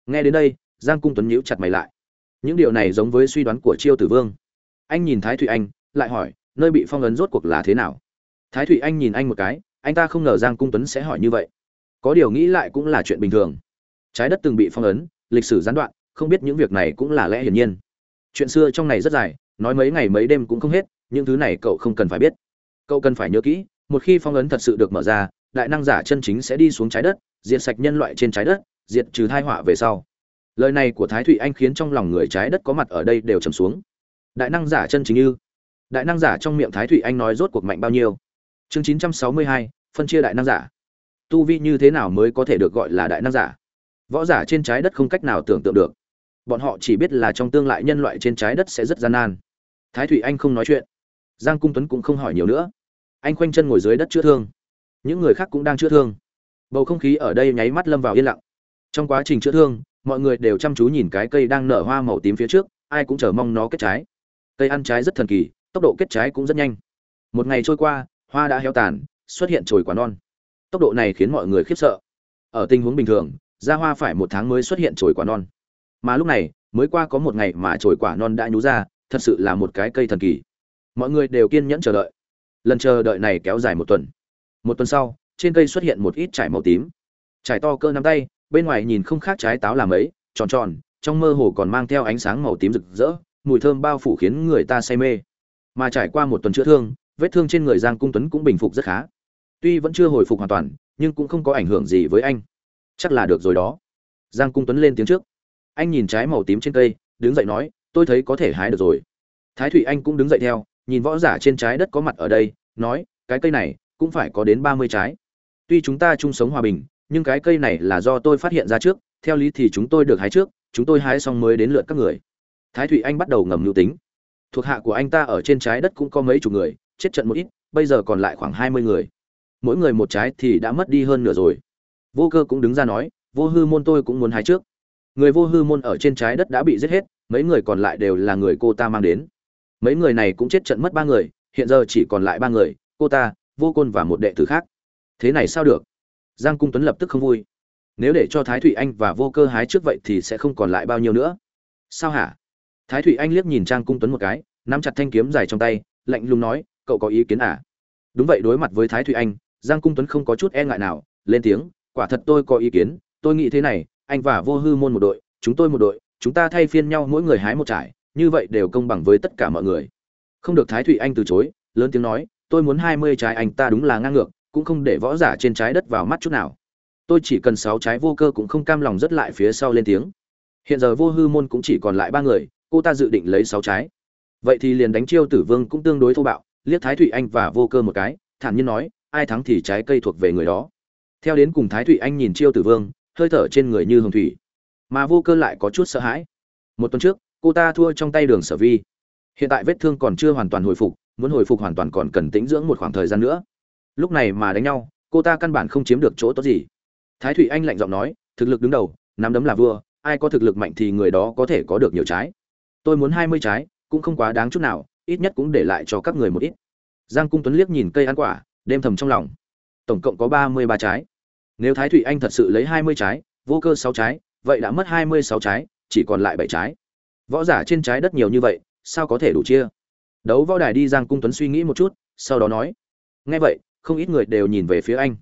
Nghe đến đây, giang cung tuấn nhíu chặt mày lại. Những điều này giống với suy đoán của chiêu tử vương. Anh nhìn thái thụy anh, lại hỏi, nơi bị phong ấn rốt cuộc là thế nào? Thái thụy anh nhìn anh một cái, anh ta không ngờ giang cung tuấn sẽ hỏi như vậy. Có điều nghĩ lại cũng là chuyện bình thường. Trái đất từng bị phong ấn, lịch sử gián đoạn, không biết những việc này cũng là lẽ hiển nhiên. Chuyện xưa trong này rất dài, nói mấy ngày mấy đêm cũng không hết, những thứ này cậu không cần phải biết. Cậu cần phải nhớ kỹ một khi phong ấn thật sự được mở ra, đại năng giả chân chính sẽ đi xuống trái đất, diệt sạch nhân loại trên trái đất, diệt trừ thai họa về sau. Lời này của thái thụy anh khiến trong lòng người trái đất có mặt ở đây đều trầm xuống. Đại năng giả chân chính như đại năng giả trong miệng thái thụy anh nói rốt cuộc mạnh bao nhiêu? Chương chín trăm sáu mươi hai, phân chia đại năng giả. Tu vi như thế nào mới có thể được gọi là đại năng giả? Võ giả trên trái đất không cách nào tưởng tượng được. Bọn họ chỉ biết là trong tương lai nhân loại trên trái đất sẽ rất gian nan. Thái thụy anh không nói chuyện. Giang cung tuấn cũng không hỏi nhiều nữa anh khoanh chân ngồi dưới đất chữa thương. Những người khác cũng đang chữa thương. Bầu không khí ở đây nháy mắt lâm vào yên lặng. Trong quá trình chữa thương, mọi người đều chăm chú nhìn cái cây đang nở hoa màu tím phía trước, ai cũng chờ mong nó kết trái. Cây ăn trái rất thần kỳ, tốc độ kết trái cũng rất nhanh. Một ngày trôi qua, hoa đã heo tàn, xuất hiện trồi quả non. Tốc độ này khiến mọi người khiếp sợ. Ở tình huống bình thường, ra hoa phải một tháng mới xuất hiện chồi quả non. Mà lúc này, mới qua có một ngày mà chồi quả non đã nhú ra, thật sự là một cái cây thần kỳ. Mọi người đều kiên nhẫn chờ đợi lần chờ đợi này kéo dài một tuần. Một tuần sau, trên cây xuất hiện một ít trải màu tím. Trải to cơ nắm tay, bên ngoài nhìn không khác trái táo làm ấy tròn tròn, trong mơ hồ còn mang theo ánh sáng màu tím rực rỡ, mùi thơm bao phủ khiến người ta say mê. Mà trải qua một tuần chữa thương, vết thương trên người giang cung tuấn cũng bình phục rất khá. Tuy vẫn chưa hồi phục hoàn toàn, nhưng cũng không có ảnh hưởng gì với anh. Chắc là được rồi đó. Giang cung tuấn lên tiếng trước. Anh nhìn trái màu tím trên cây, đứng dậy nói, tôi thấy có thể hái được rồi. Thái thụy anh cũng đứng dậy theo nhìn võ giả trên trái đất có mặt ở đây, nói, cái cây này cũng phải có đến ba mươi trái. Tuy chúng ta chung sống hòa bình, nhưng cái cây này là do tôi phát hiện ra trước, theo lý thì chúng tôi được hái trước, chúng tôi hái xong mới đến lượt các người. Thái thụy anh bắt đầu ngầm lưu tính. Thuộc hạ của anh ta ở trên trái đất cũng có mấy chục người, chết trận một ít, bây giờ còn lại khoảng hai mươi người. Mỗi người một trái thì đã mất đi hơn nửa rồi. Vô cơ cũng đứng ra nói, vô hư môn tôi cũng muốn hái trước. Người vô hư môn ở trên trái đất đã bị giết hết, mấy người còn lại đều là người cô ta mang đến mấy người này cũng chết trận mất ba người, hiện giờ chỉ còn lại ba người, cô ta, vô côn và một đệ tử khác. Thế này sao được? Giang cung tuấn lập tức không vui. Nếu để cho thái thụy anh và vô cơ hái trước vậy thì sẽ không còn lại bao nhiêu nữa. Sao hả? Thái thụy anh liếc nhìn trang cung tuấn một cái, nắm chặt thanh kiếm dài trong tay, lạnh lùng nói, cậu có ý kiến à? Đúng vậy, đối mặt với thái thụy anh, giang cung tuấn không có chút e ngại nào, lên tiếng, quả thật tôi có ý kiến, tôi nghĩ thế này, anh và vô hư môn một đội, chúng tôi một đội, chúng ta thay phiên nhau mỗi người hái một trải như vậy đều công bằng với tất cả mọi người. Không được thái thụy anh từ chối, lớn tiếng nói, tôi muốn hai mươi trái anh ta đúng là ngang ngược, cũng không để võ giả trên trái đất vào mắt chút nào. Tôi chỉ cần sáu trái vô cơ cũng không cam lòng rất lại phía sau lên tiếng. Hiện giờ vô hư môn cũng chỉ còn lại ba người, cô ta dự định lấy sáu trái. Vậy thì liền đánh chiêu tử vương cũng tương đối thô bạo, liếc thái thụy anh và vô cơ một cái, thản nhiên nói, ai thắng thì trái cây thuộc về người đó. Theo đến cùng thái thụy anh nhìn chiêu tử vương, hơi thở trên người như hồng thủy. Mà vô cơ lại có chút sợ hãi. Một tuần trước cô ta thua trong tay đường sở vi. Hiện tại vết thương còn chưa hoàn toàn hồi phục, muốn hồi phục hoàn toàn còn cần tĩnh dưỡng một khoảng thời gian nữa. Lúc này mà đánh nhau, cô ta căn bản không chiếm được chỗ tốt gì. Thái thụy anh lạnh giọng nói, thực lực đứng đầu, nắm đấm là vua, ai có thực lực mạnh thì người đó có thể có được nhiều trái. Tôi muốn hai mươi trái, cũng không quá đáng chút nào, ít nhất cũng để lại cho các người một ít. Giang cung tuấn liếc nhìn cây ăn quả, đêm thầm trong lòng. Tổng cộng có ba mươi ba trái. Nếu thái thụy anh thật sự lấy hai mươi trái, vô cơ sáu trái, vậy đã mất hai mươi sáu trái, chỉ còn lại bảy trái võ giả trên trái đất nhiều như vậy, sao có thể đủ chia? Đấu võ đài đi giang cung tuấn suy nghĩ một chút, sau đó nói, nghe vậy, không ít người đều nhìn về phía anh.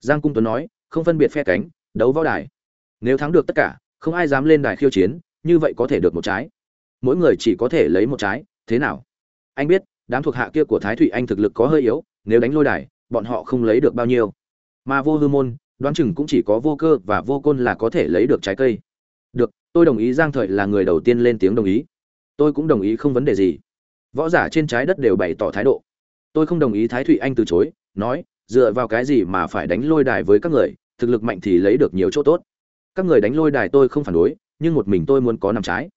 Giang cung tuấn nói, không phân biệt phe cánh, đấu võ đài. Nếu thắng được tất cả, không ai dám lên đài khiêu chiến, như vậy có thể được một trái. Mỗi người chỉ có thể lấy một trái, thế nào? Anh biết, đám thuộc hạ kia của thái thụy anh thực lực có hơi yếu, nếu đánh lôi đài, bọn họ không lấy được bao nhiêu. Mà vô hư môn, đoán chừng cũng chỉ có vô cơ và vô côn là có thể lấy được trái cây tôi đồng ý giang thời là người đầu tiên lên tiếng đồng ý. Tôi cũng đồng ý không vấn đề gì. Võ giả trên trái đất đều bày tỏ thái độ. Tôi không đồng ý thái thụy anh từ chối, nói, dựa vào cái gì mà phải đánh lôi đài với các người, thực lực mạnh thì lấy được nhiều chỗ tốt. Các người đánh lôi đài tôi không phản đối, nhưng một mình tôi muốn có năm trái.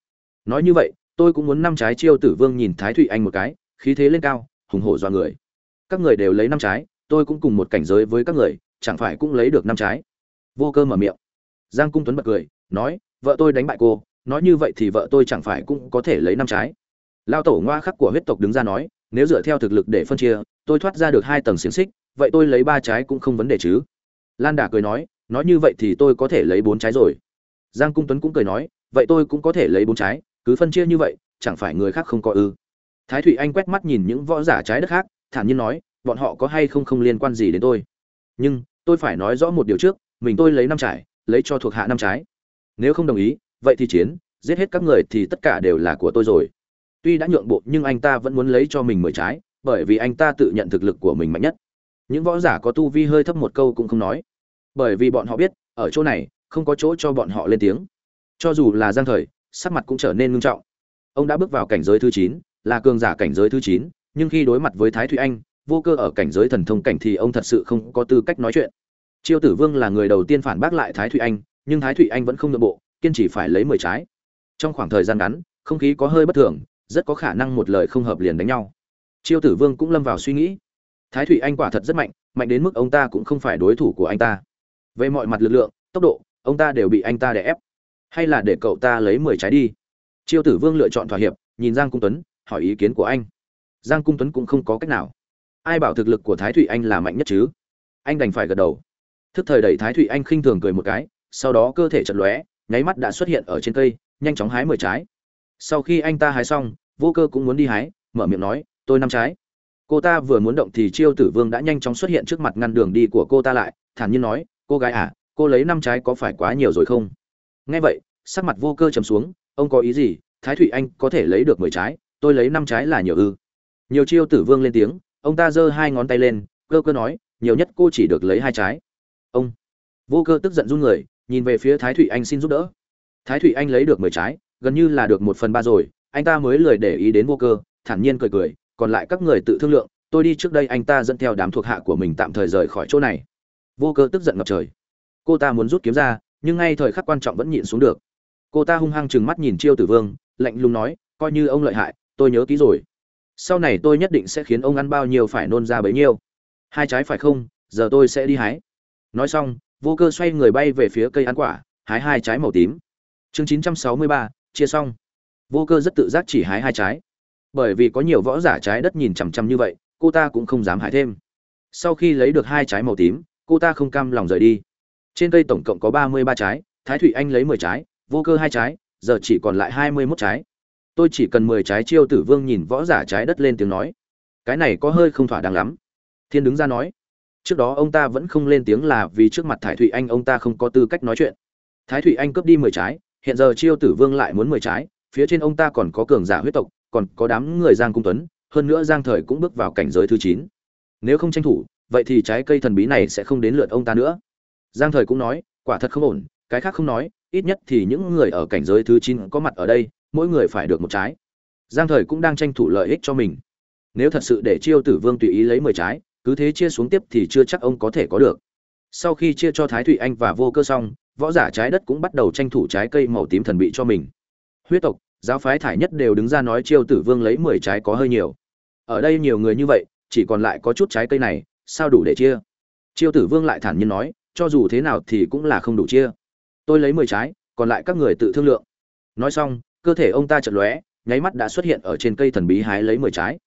Nói như vậy, tôi cũng muốn năm trái chiêu tử vương nhìn thái thụy anh một cái, khí thế lên cao, hùng hổ do người. Các người đều lấy năm trái, tôi cũng cùng một cảnh giới với các người, chẳng phải cũng lấy được năm trái? Vô cơ mở miệng. Giang cung tuấn bật cười, nói vợ tôi đánh bại cô, nói như vậy thì vợ tôi chẳng phải cũng có thể lấy năm trái. Lao tổ ngoa khắc của huyết tộc đứng ra nói, nếu dựa theo thực lực để phân chia, tôi thoát ra được hai tầng xiềng xích, vậy tôi lấy ba trái cũng không vấn đề chứ. Lan đà cười nói nói như vậy thì tôi có thể lấy bốn trái rồi. Giang cung tuấn cũng cười nói, vậy tôi cũng có thể lấy bốn trái, cứ phân chia như vậy, chẳng phải người khác không có ư. Thái thụy anh quét mắt nhìn những võ giả trái đất khác, thản nhiên nói, bọn họ có hay không không liên quan gì đến tôi. Nhưng, tôi phải nói rõ một điều trước, mình tôi lấy năm trái, lấy cho thuộc hạ năm trái nếu không đồng ý, vậy thì chiến, giết hết các người thì tất cả đều là của tôi rồi. Tuy đã nhượng bộ nhưng anh ta vẫn muốn lấy cho mình mười trái, bởi vì anh ta tự nhận thực lực của mình mạnh nhất. Những võ giả có tu vi hơi thấp một câu cũng không nói. Bởi vì bọn họ biết, ở chỗ này, không có chỗ cho bọn họ lên tiếng. Cho dù là giang thời, sắc mặt cũng trở nên ngưng trọng. Ông đã bước vào cảnh giới thứ chín, là cường giả cảnh giới thứ chín, nhưng khi đối mặt với thái thụy anh, vô cơ ở cảnh giới thần thông cảnh thì ông thật sự không có tư cách nói chuyện. Chiêu tử vương là người đầu tiên phản bác lại thái thụy anh nhưng thái thụy anh vẫn không nội bộ, kiên trì phải lấy mười trái. Trong khoảng thời gian ngắn, không khí có hơi bất thường, rất có khả năng một lời không hợp liền đánh nhau. Chiêu tử vương cũng lâm vào suy nghĩ. Thái thụy anh quả thật rất mạnh mạnh đến mức ông ta cũng không phải đối thủ của anh ta. Về mọi mặt lực lượng, tốc độ, ông ta đều bị anh ta đè ép. Hay là để cậu ta lấy mười trái đi. Chiêu tử vương lựa chọn thỏa hiệp, nhìn giang cung tuấn, hỏi ý kiến của anh. Giang cung tuấn cũng không có cách nào. Ai bảo thực lực của thái thụy anh là mạnh nhất chứ? Anh đành phải gật đầu. Thức thời đẩy thái thụy anh khinh thường cười một cái sau đó cơ thể chật lóe, nháy mắt đã xuất hiện ở trên cây, nhanh chóng hái mười trái. Sau khi anh ta hái xong, vô cơ cũng muốn đi hái, mở miệng nói, tôi năm trái. Cô ta vừa muốn động thì chiêu tử vương đã nhanh chóng xuất hiện trước mặt ngăn đường đi của cô ta lại, thản nhiên nói, cô gái à cô lấy năm trái có phải quá nhiều rồi không? Nghe vậy, sắc mặt vô cơ trầm xuống, ông có ý gì? Thái thụy anh có thể lấy được mười trái, tôi lấy năm trái là nhiều ư? Nhiều chiêu tử vương lên tiếng, ông ta giơ hai ngón tay lên, cơ cơ nói, nhiều nhất cô chỉ được lấy hai trái. Ông vô cơ tức giận run người nhìn về phía thái thụy anh xin giúp đỡ. Thái thụy anh lấy được mười trái, gần như là được một phần ba rồi, anh ta mới lười để ý đến vô cơ, thản nhiên cười cười, còn lại các người tự thương lượng, tôi đi trước đây anh ta dẫn theo đám thuộc hạ của mình tạm thời rời khỏi chỗ này. Vô cơ tức giận ngập trời. Cô ta muốn rút kiếm ra, nhưng ngay thời khắc quan trọng vẫn nhịn xuống được. Cô ta hung hăng chừng mắt nhìn chiêu tử vương, lạnh lùng nói, coi như ông lợi hại, tôi nhớ kỹ rồi. Sau này tôi nhất định sẽ khiến ông ăn bao nhiêu phải nôn ra bấy nhiêu. Hai trái phải không, giờ tôi sẽ đi hái. Nói xong vô cơ xoay người bay về phía cây ăn quả, hái hai trái màu tím. Chương chín trăm sáu mươi ba, chia xong. Vô cơ rất tự giác chỉ hái hai trái. Bởi vì có nhiều võ giả trái đất nhìn chằm chằm như vậy, cô ta cũng không dám hái thêm. Sau khi lấy được hai trái màu tím, cô ta không cam lòng rời đi. Trên cây tổng cộng có ba mươi ba trái, thái thụy anh lấy mười trái, vô cơ hai trái, giờ chỉ còn lại hai mươi mốt trái. Tôi chỉ cần mười trái chiêu tử vương nhìn võ giả trái đất lên tiếng nói. Cái này có hơi không thỏa đáng lắm. Thiên đứng ra nói trước đó ông ta vẫn không lên tiếng là vì trước mặt thái thụy anh ông ta không có tư cách nói chuyện. Thái thụy anh cướp đi mười trái, hiện giờ chiêu tử vương lại muốn mười trái, phía trên ông ta còn có cường giả huyết tộc, còn có đám người giang cung tuấn, hơn nữa giang thời cũng bước vào cảnh giới thứ chín. Nếu không tranh thủ, vậy thì trái cây thần bí này sẽ không đến lượt ông ta nữa. Giang thời cũng nói, quả thật không ổn, cái khác không nói, ít nhất thì những người ở cảnh giới thứ chín có mặt ở đây, mỗi người phải được một trái. Giang thời cũng đang tranh thủ lợi ích cho mình. Nếu thật sự để chiêu tử vương tùy ý lấy mười trái cứ thế chia xuống tiếp thì chưa chắc ông có thể có được. Sau khi chia cho thái thụy anh và vô cơ xong, võ giả trái đất cũng bắt đầu tranh thủ trái cây màu tím thần bị cho mình. Huyết tộc, giáo phái thải nhất đều đứng ra nói chiêu tử vương lấy mười trái có hơi nhiều. Ở đây nhiều người như vậy, chỉ còn lại có chút trái cây này, sao đủ để chia? Chiêu tử vương lại thản nhiên nói, cho dù thế nào thì cũng là không đủ chia. Tôi lấy mười trái, còn lại các người tự thương lượng. Nói xong, cơ thể ông ta chật lóe, nháy mắt đã xuất hiện ở trên cây thần bí hái lấy mười trái.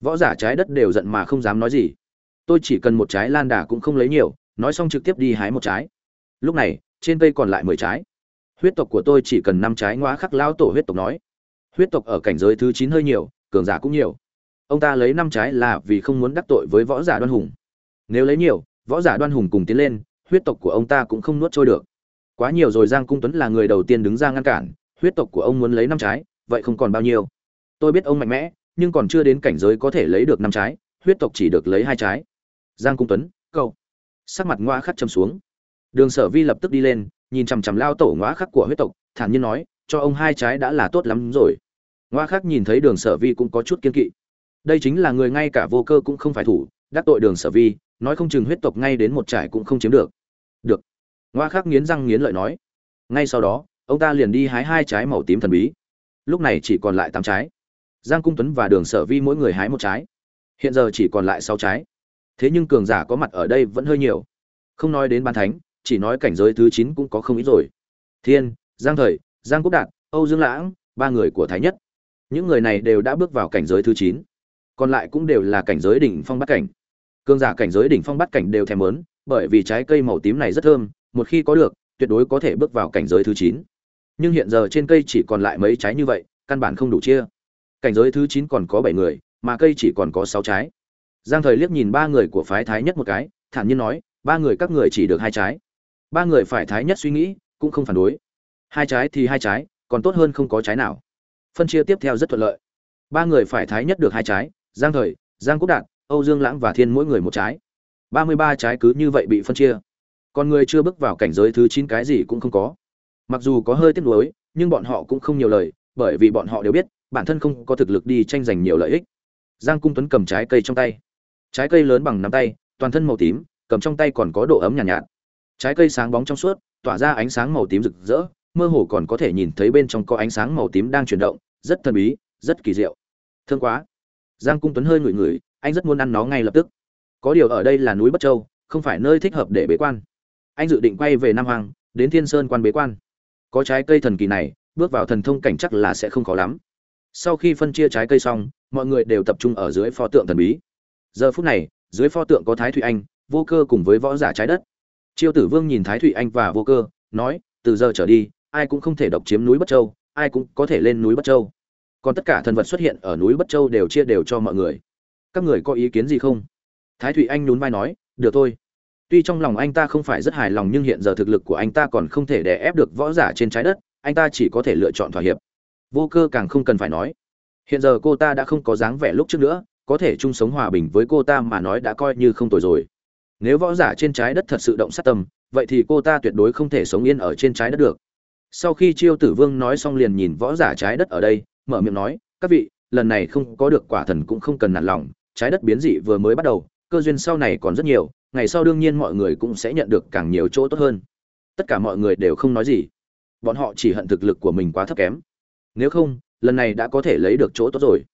Võ giả trái đất đều giận mà không dám nói gì tôi chỉ cần một trái lan đà cũng không lấy nhiều, nói xong trực tiếp đi hái một trái. Lúc này, trên cây còn lại mười trái. Huyết tộc của tôi chỉ cần năm trái ngoá khắc lao tổ huyết tộc nói. Huyết tộc ở cảnh giới thứ chín hơi nhiều, cường giả cũng nhiều. Ông ta lấy năm trái là vì không muốn đắc tội với võ giả đoan hùng. Nếu lấy nhiều, võ giả đoan hùng cùng tiến lên, huyết tộc của ông ta cũng không nuốt trôi được. Quá nhiều rồi giang cung tuấn là người đầu tiên đứng ra ngăn cản, huyết tộc của ông muốn lấy năm trái, vậy không còn bao nhiêu. Tôi biết ông mạnh mẽ, nhưng còn chưa đến cảnh giới có thể lấy được năm trái, huyết tộc chỉ được lấy hai trái giang cung tuấn, cậu. sắc mặt ngoa khắc châm xuống. Đường sở vi lập tức đi lên, nhìn chằm chằm lao tổ ngoa khắc của huyết tộc, thản nhiên nói, cho ông hai trái đã là tốt lắm rồi. Ngoa khắc nhìn thấy đường sở vi cũng có chút kiên kỵ. Đây chính là người ngay cả vô cơ cũng không phải thủ, đắc tội đường sở vi, nói không chừng huyết tộc ngay đến một trải cũng không chiếm được. Được. Ngoa khắc nghiến răng nghiến lợi nói. Ngay sau đó, ông ta liền đi hái hai trái màu tím thần bí. Lúc này chỉ còn lại tám trái. Giang cung tuấn và đường sở vi mỗi người hái một trái. Hiện giờ chỉ còn lại sáu trái thế nhưng cường giả có mặt ở đây vẫn hơi nhiều. Không nói đến ban thánh, chỉ nói cảnh giới thứ chín cũng có không ít rồi. Thiên, giang thời, giang quốc đạt, âu dương lãng, ba người của thái nhất. Những người này đều đã bước vào cảnh giới thứ chín. Còn lại cũng đều là cảnh giới đỉnh phong bắt cảnh. Cường giả cảnh giới đỉnh phong bắt cảnh đều thèm lớn bởi vì trái cây màu tím này rất thơm, một khi có được, tuyệt đối có thể bước vào cảnh giới thứ chín. Nhưng hiện giờ trên cây chỉ còn lại mấy trái như vậy, căn bản không đủ chia. Cảnh giới thứ chín còn có bảy người, mà cây chỉ còn có sáu trái giang thời liếc nhìn ba người của phái thái nhất một cái, thản nhiên nói, ba người các người chỉ được hai trái. Ba người phải thái nhất suy nghĩ, cũng không phản đối. Hai trái thì hai trái, còn tốt hơn không có trái nào. Phân chia tiếp theo rất thuận lợi. Ba người phải thái nhất được hai trái, giang thời, giang quốc đạt, âu dương lãng và thiên mỗi người một trái. Ba mươi ba trái cứ như vậy bị phân chia. Còn người chưa bước vào cảnh giới thứ chín cái gì cũng không có. Mặc dù có hơi tiếc nuối, nhưng bọn họ cũng không nhiều lời, bởi vì bọn họ đều biết, bản thân không có thực lực đi tranh giành nhiều lợi ích. Giang cung tuấn cầm trái cây trong tay trái cây lớn bằng nắm tay toàn thân màu tím cầm trong tay còn có độ ấm nhàn nhạt, nhạt. Trái cây sáng bóng trong suốt tỏa ra ánh sáng màu tím rực rỡ mơ hồ còn có thể nhìn thấy bên trong có ánh sáng màu tím đang chuyển động rất thần bí rất kỳ diệu. Thương quá. Giang cung tuấn hơi ngửi ngửi anh rất muốn ăn nó ngay lập tức. Có điều ở đây là núi bất châu không phải nơi thích hợp để bế quan. Anh dự định quay về nam hoàng đến thiên sơn quan bế quan. Có trái cây thần kỳ này bước vào thần thông cảnh chắc là sẽ không khó lắm. Sau khi phân chia trái cây xong mọi người đều tập trung ở dưới pho tượng thần bí giờ phút này, dưới pho tượng có thái thụy anh, vô cơ cùng với võ giả trái đất. Chiêu tử vương nhìn thái thụy anh và vô cơ, nói, từ giờ trở đi, ai cũng không thể độc chiếm núi bất châu, ai cũng có thể lên núi bất châu. Còn tất cả thần vật xuất hiện ở núi bất châu đều chia đều cho mọi người. Các người có ý kiến gì không? Thái thụy anh nhún vai nói, được thôi. Tuy trong lòng anh ta không phải rất hài lòng nhưng hiện giờ thực lực của anh ta còn không thể đè ép được võ giả trên trái đất, anh ta chỉ có thể lựa chọn thỏa hiệp. Vô cơ càng không cần phải nói, hiện giờ cô ta đã không có dáng vẻ lúc trước nữa có thể chung sống hòa bình với cô ta mà nói đã coi như không tồi rồi. Nếu võ giả trên trái đất thật sự động sát tâm, vậy thì cô ta tuyệt đối không thể sống yên ở trên trái đất được. Sau khi chiêu tử vương nói xong liền nhìn võ giả trái đất ở đây, mở miệng nói, các vị, lần này không có được quả thần cũng không cần nản lòng, trái đất biến dị vừa mới bắt đầu, cơ duyên sau này còn rất nhiều, ngày sau đương nhiên mọi người cũng sẽ nhận được càng nhiều chỗ tốt hơn. Tất cả mọi người đều không nói gì. Bọn họ chỉ hận thực lực của mình quá thấp kém. Nếu không, lần này đã có thể lấy được chỗ tốt rồi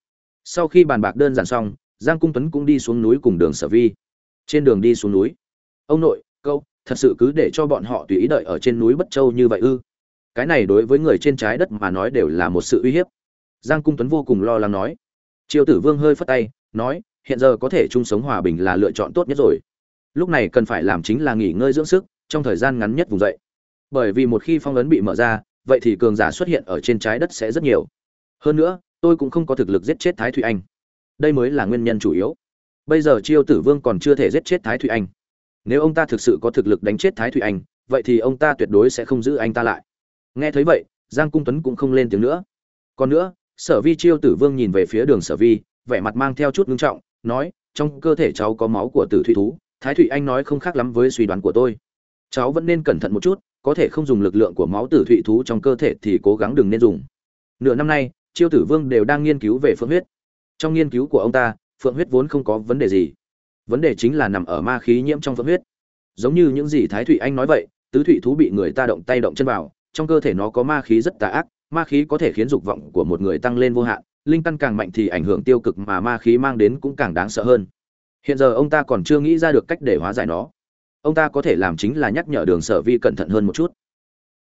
sau khi bàn bạc đơn giản xong, giang cung tuấn cũng đi xuống núi cùng đường sở vi. Trên đường đi xuống núi, ông nội câu thật sự cứ để cho bọn họ tùy ý đợi ở trên núi bất châu như vậy ư? Cái này đối với người trên trái đất mà nói đều là một sự uy hiếp. Giang cung tuấn vô cùng lo lắng nói. Triều tử vương hơi phất tay, nói, hiện giờ có thể chung sống hòa bình là lựa chọn tốt nhất rồi. Lúc này cần phải làm chính là nghỉ ngơi dưỡng sức, trong thời gian ngắn nhất vùng dậy. Bởi vì một khi phong ấn bị mở ra, vậy thì cường giả xuất hiện ở trên trái đất sẽ rất nhiều. Hơn nữa tôi cũng không có thực lực giết chết thái thụy anh. Đây mới là nguyên nhân chủ yếu. Bây giờ chiêu tử vương còn chưa thể giết chết thái thụy anh. Nếu ông ta thực sự có thực lực đánh chết thái thụy anh, vậy thì ông ta tuyệt đối sẽ không giữ anh ta lại. Nghe thấy vậy, giang cung tuấn cũng không lên tiếng nữa. Còn nữa, sở vi chiêu tử vương nhìn về phía đường sở vi, vẻ mặt mang theo chút ngưng trọng, nói, trong cơ thể cháu có máu của tử thụy thú, thái thụy anh nói không khác lắm với suy đoán của tôi. Cháu vẫn nên cẩn thận một chút, có thể không dùng lực lượng của máu tử thụy thú trong cơ thể thì cố gắng đừng nên dùng. Nửa năm nay chiêu tử vương đều đang nghiên cứu về phượng huyết. Trong nghiên cứu của ông ta, phượng huyết vốn không có vấn đề gì. Vấn đề chính là nằm ở ma khí nhiễm trong phượng huyết. Giống như những gì thái thụy anh nói vậy, tứ thụy thú bị người ta động tay động chân vào, trong cơ thể nó có ma khí rất tà ác, ma khí có thể khiến dục vọng của một người tăng lên vô hạn, linh căn càng mạnh thì ảnh hưởng tiêu cực mà ma khí mang đến cũng càng đáng sợ hơn. Hiện giờ ông ta còn chưa nghĩ ra được cách để hóa giải nó. Ông ta có thể làm chính là nhắc nhở đường sở vi cẩn thận hơn một chút.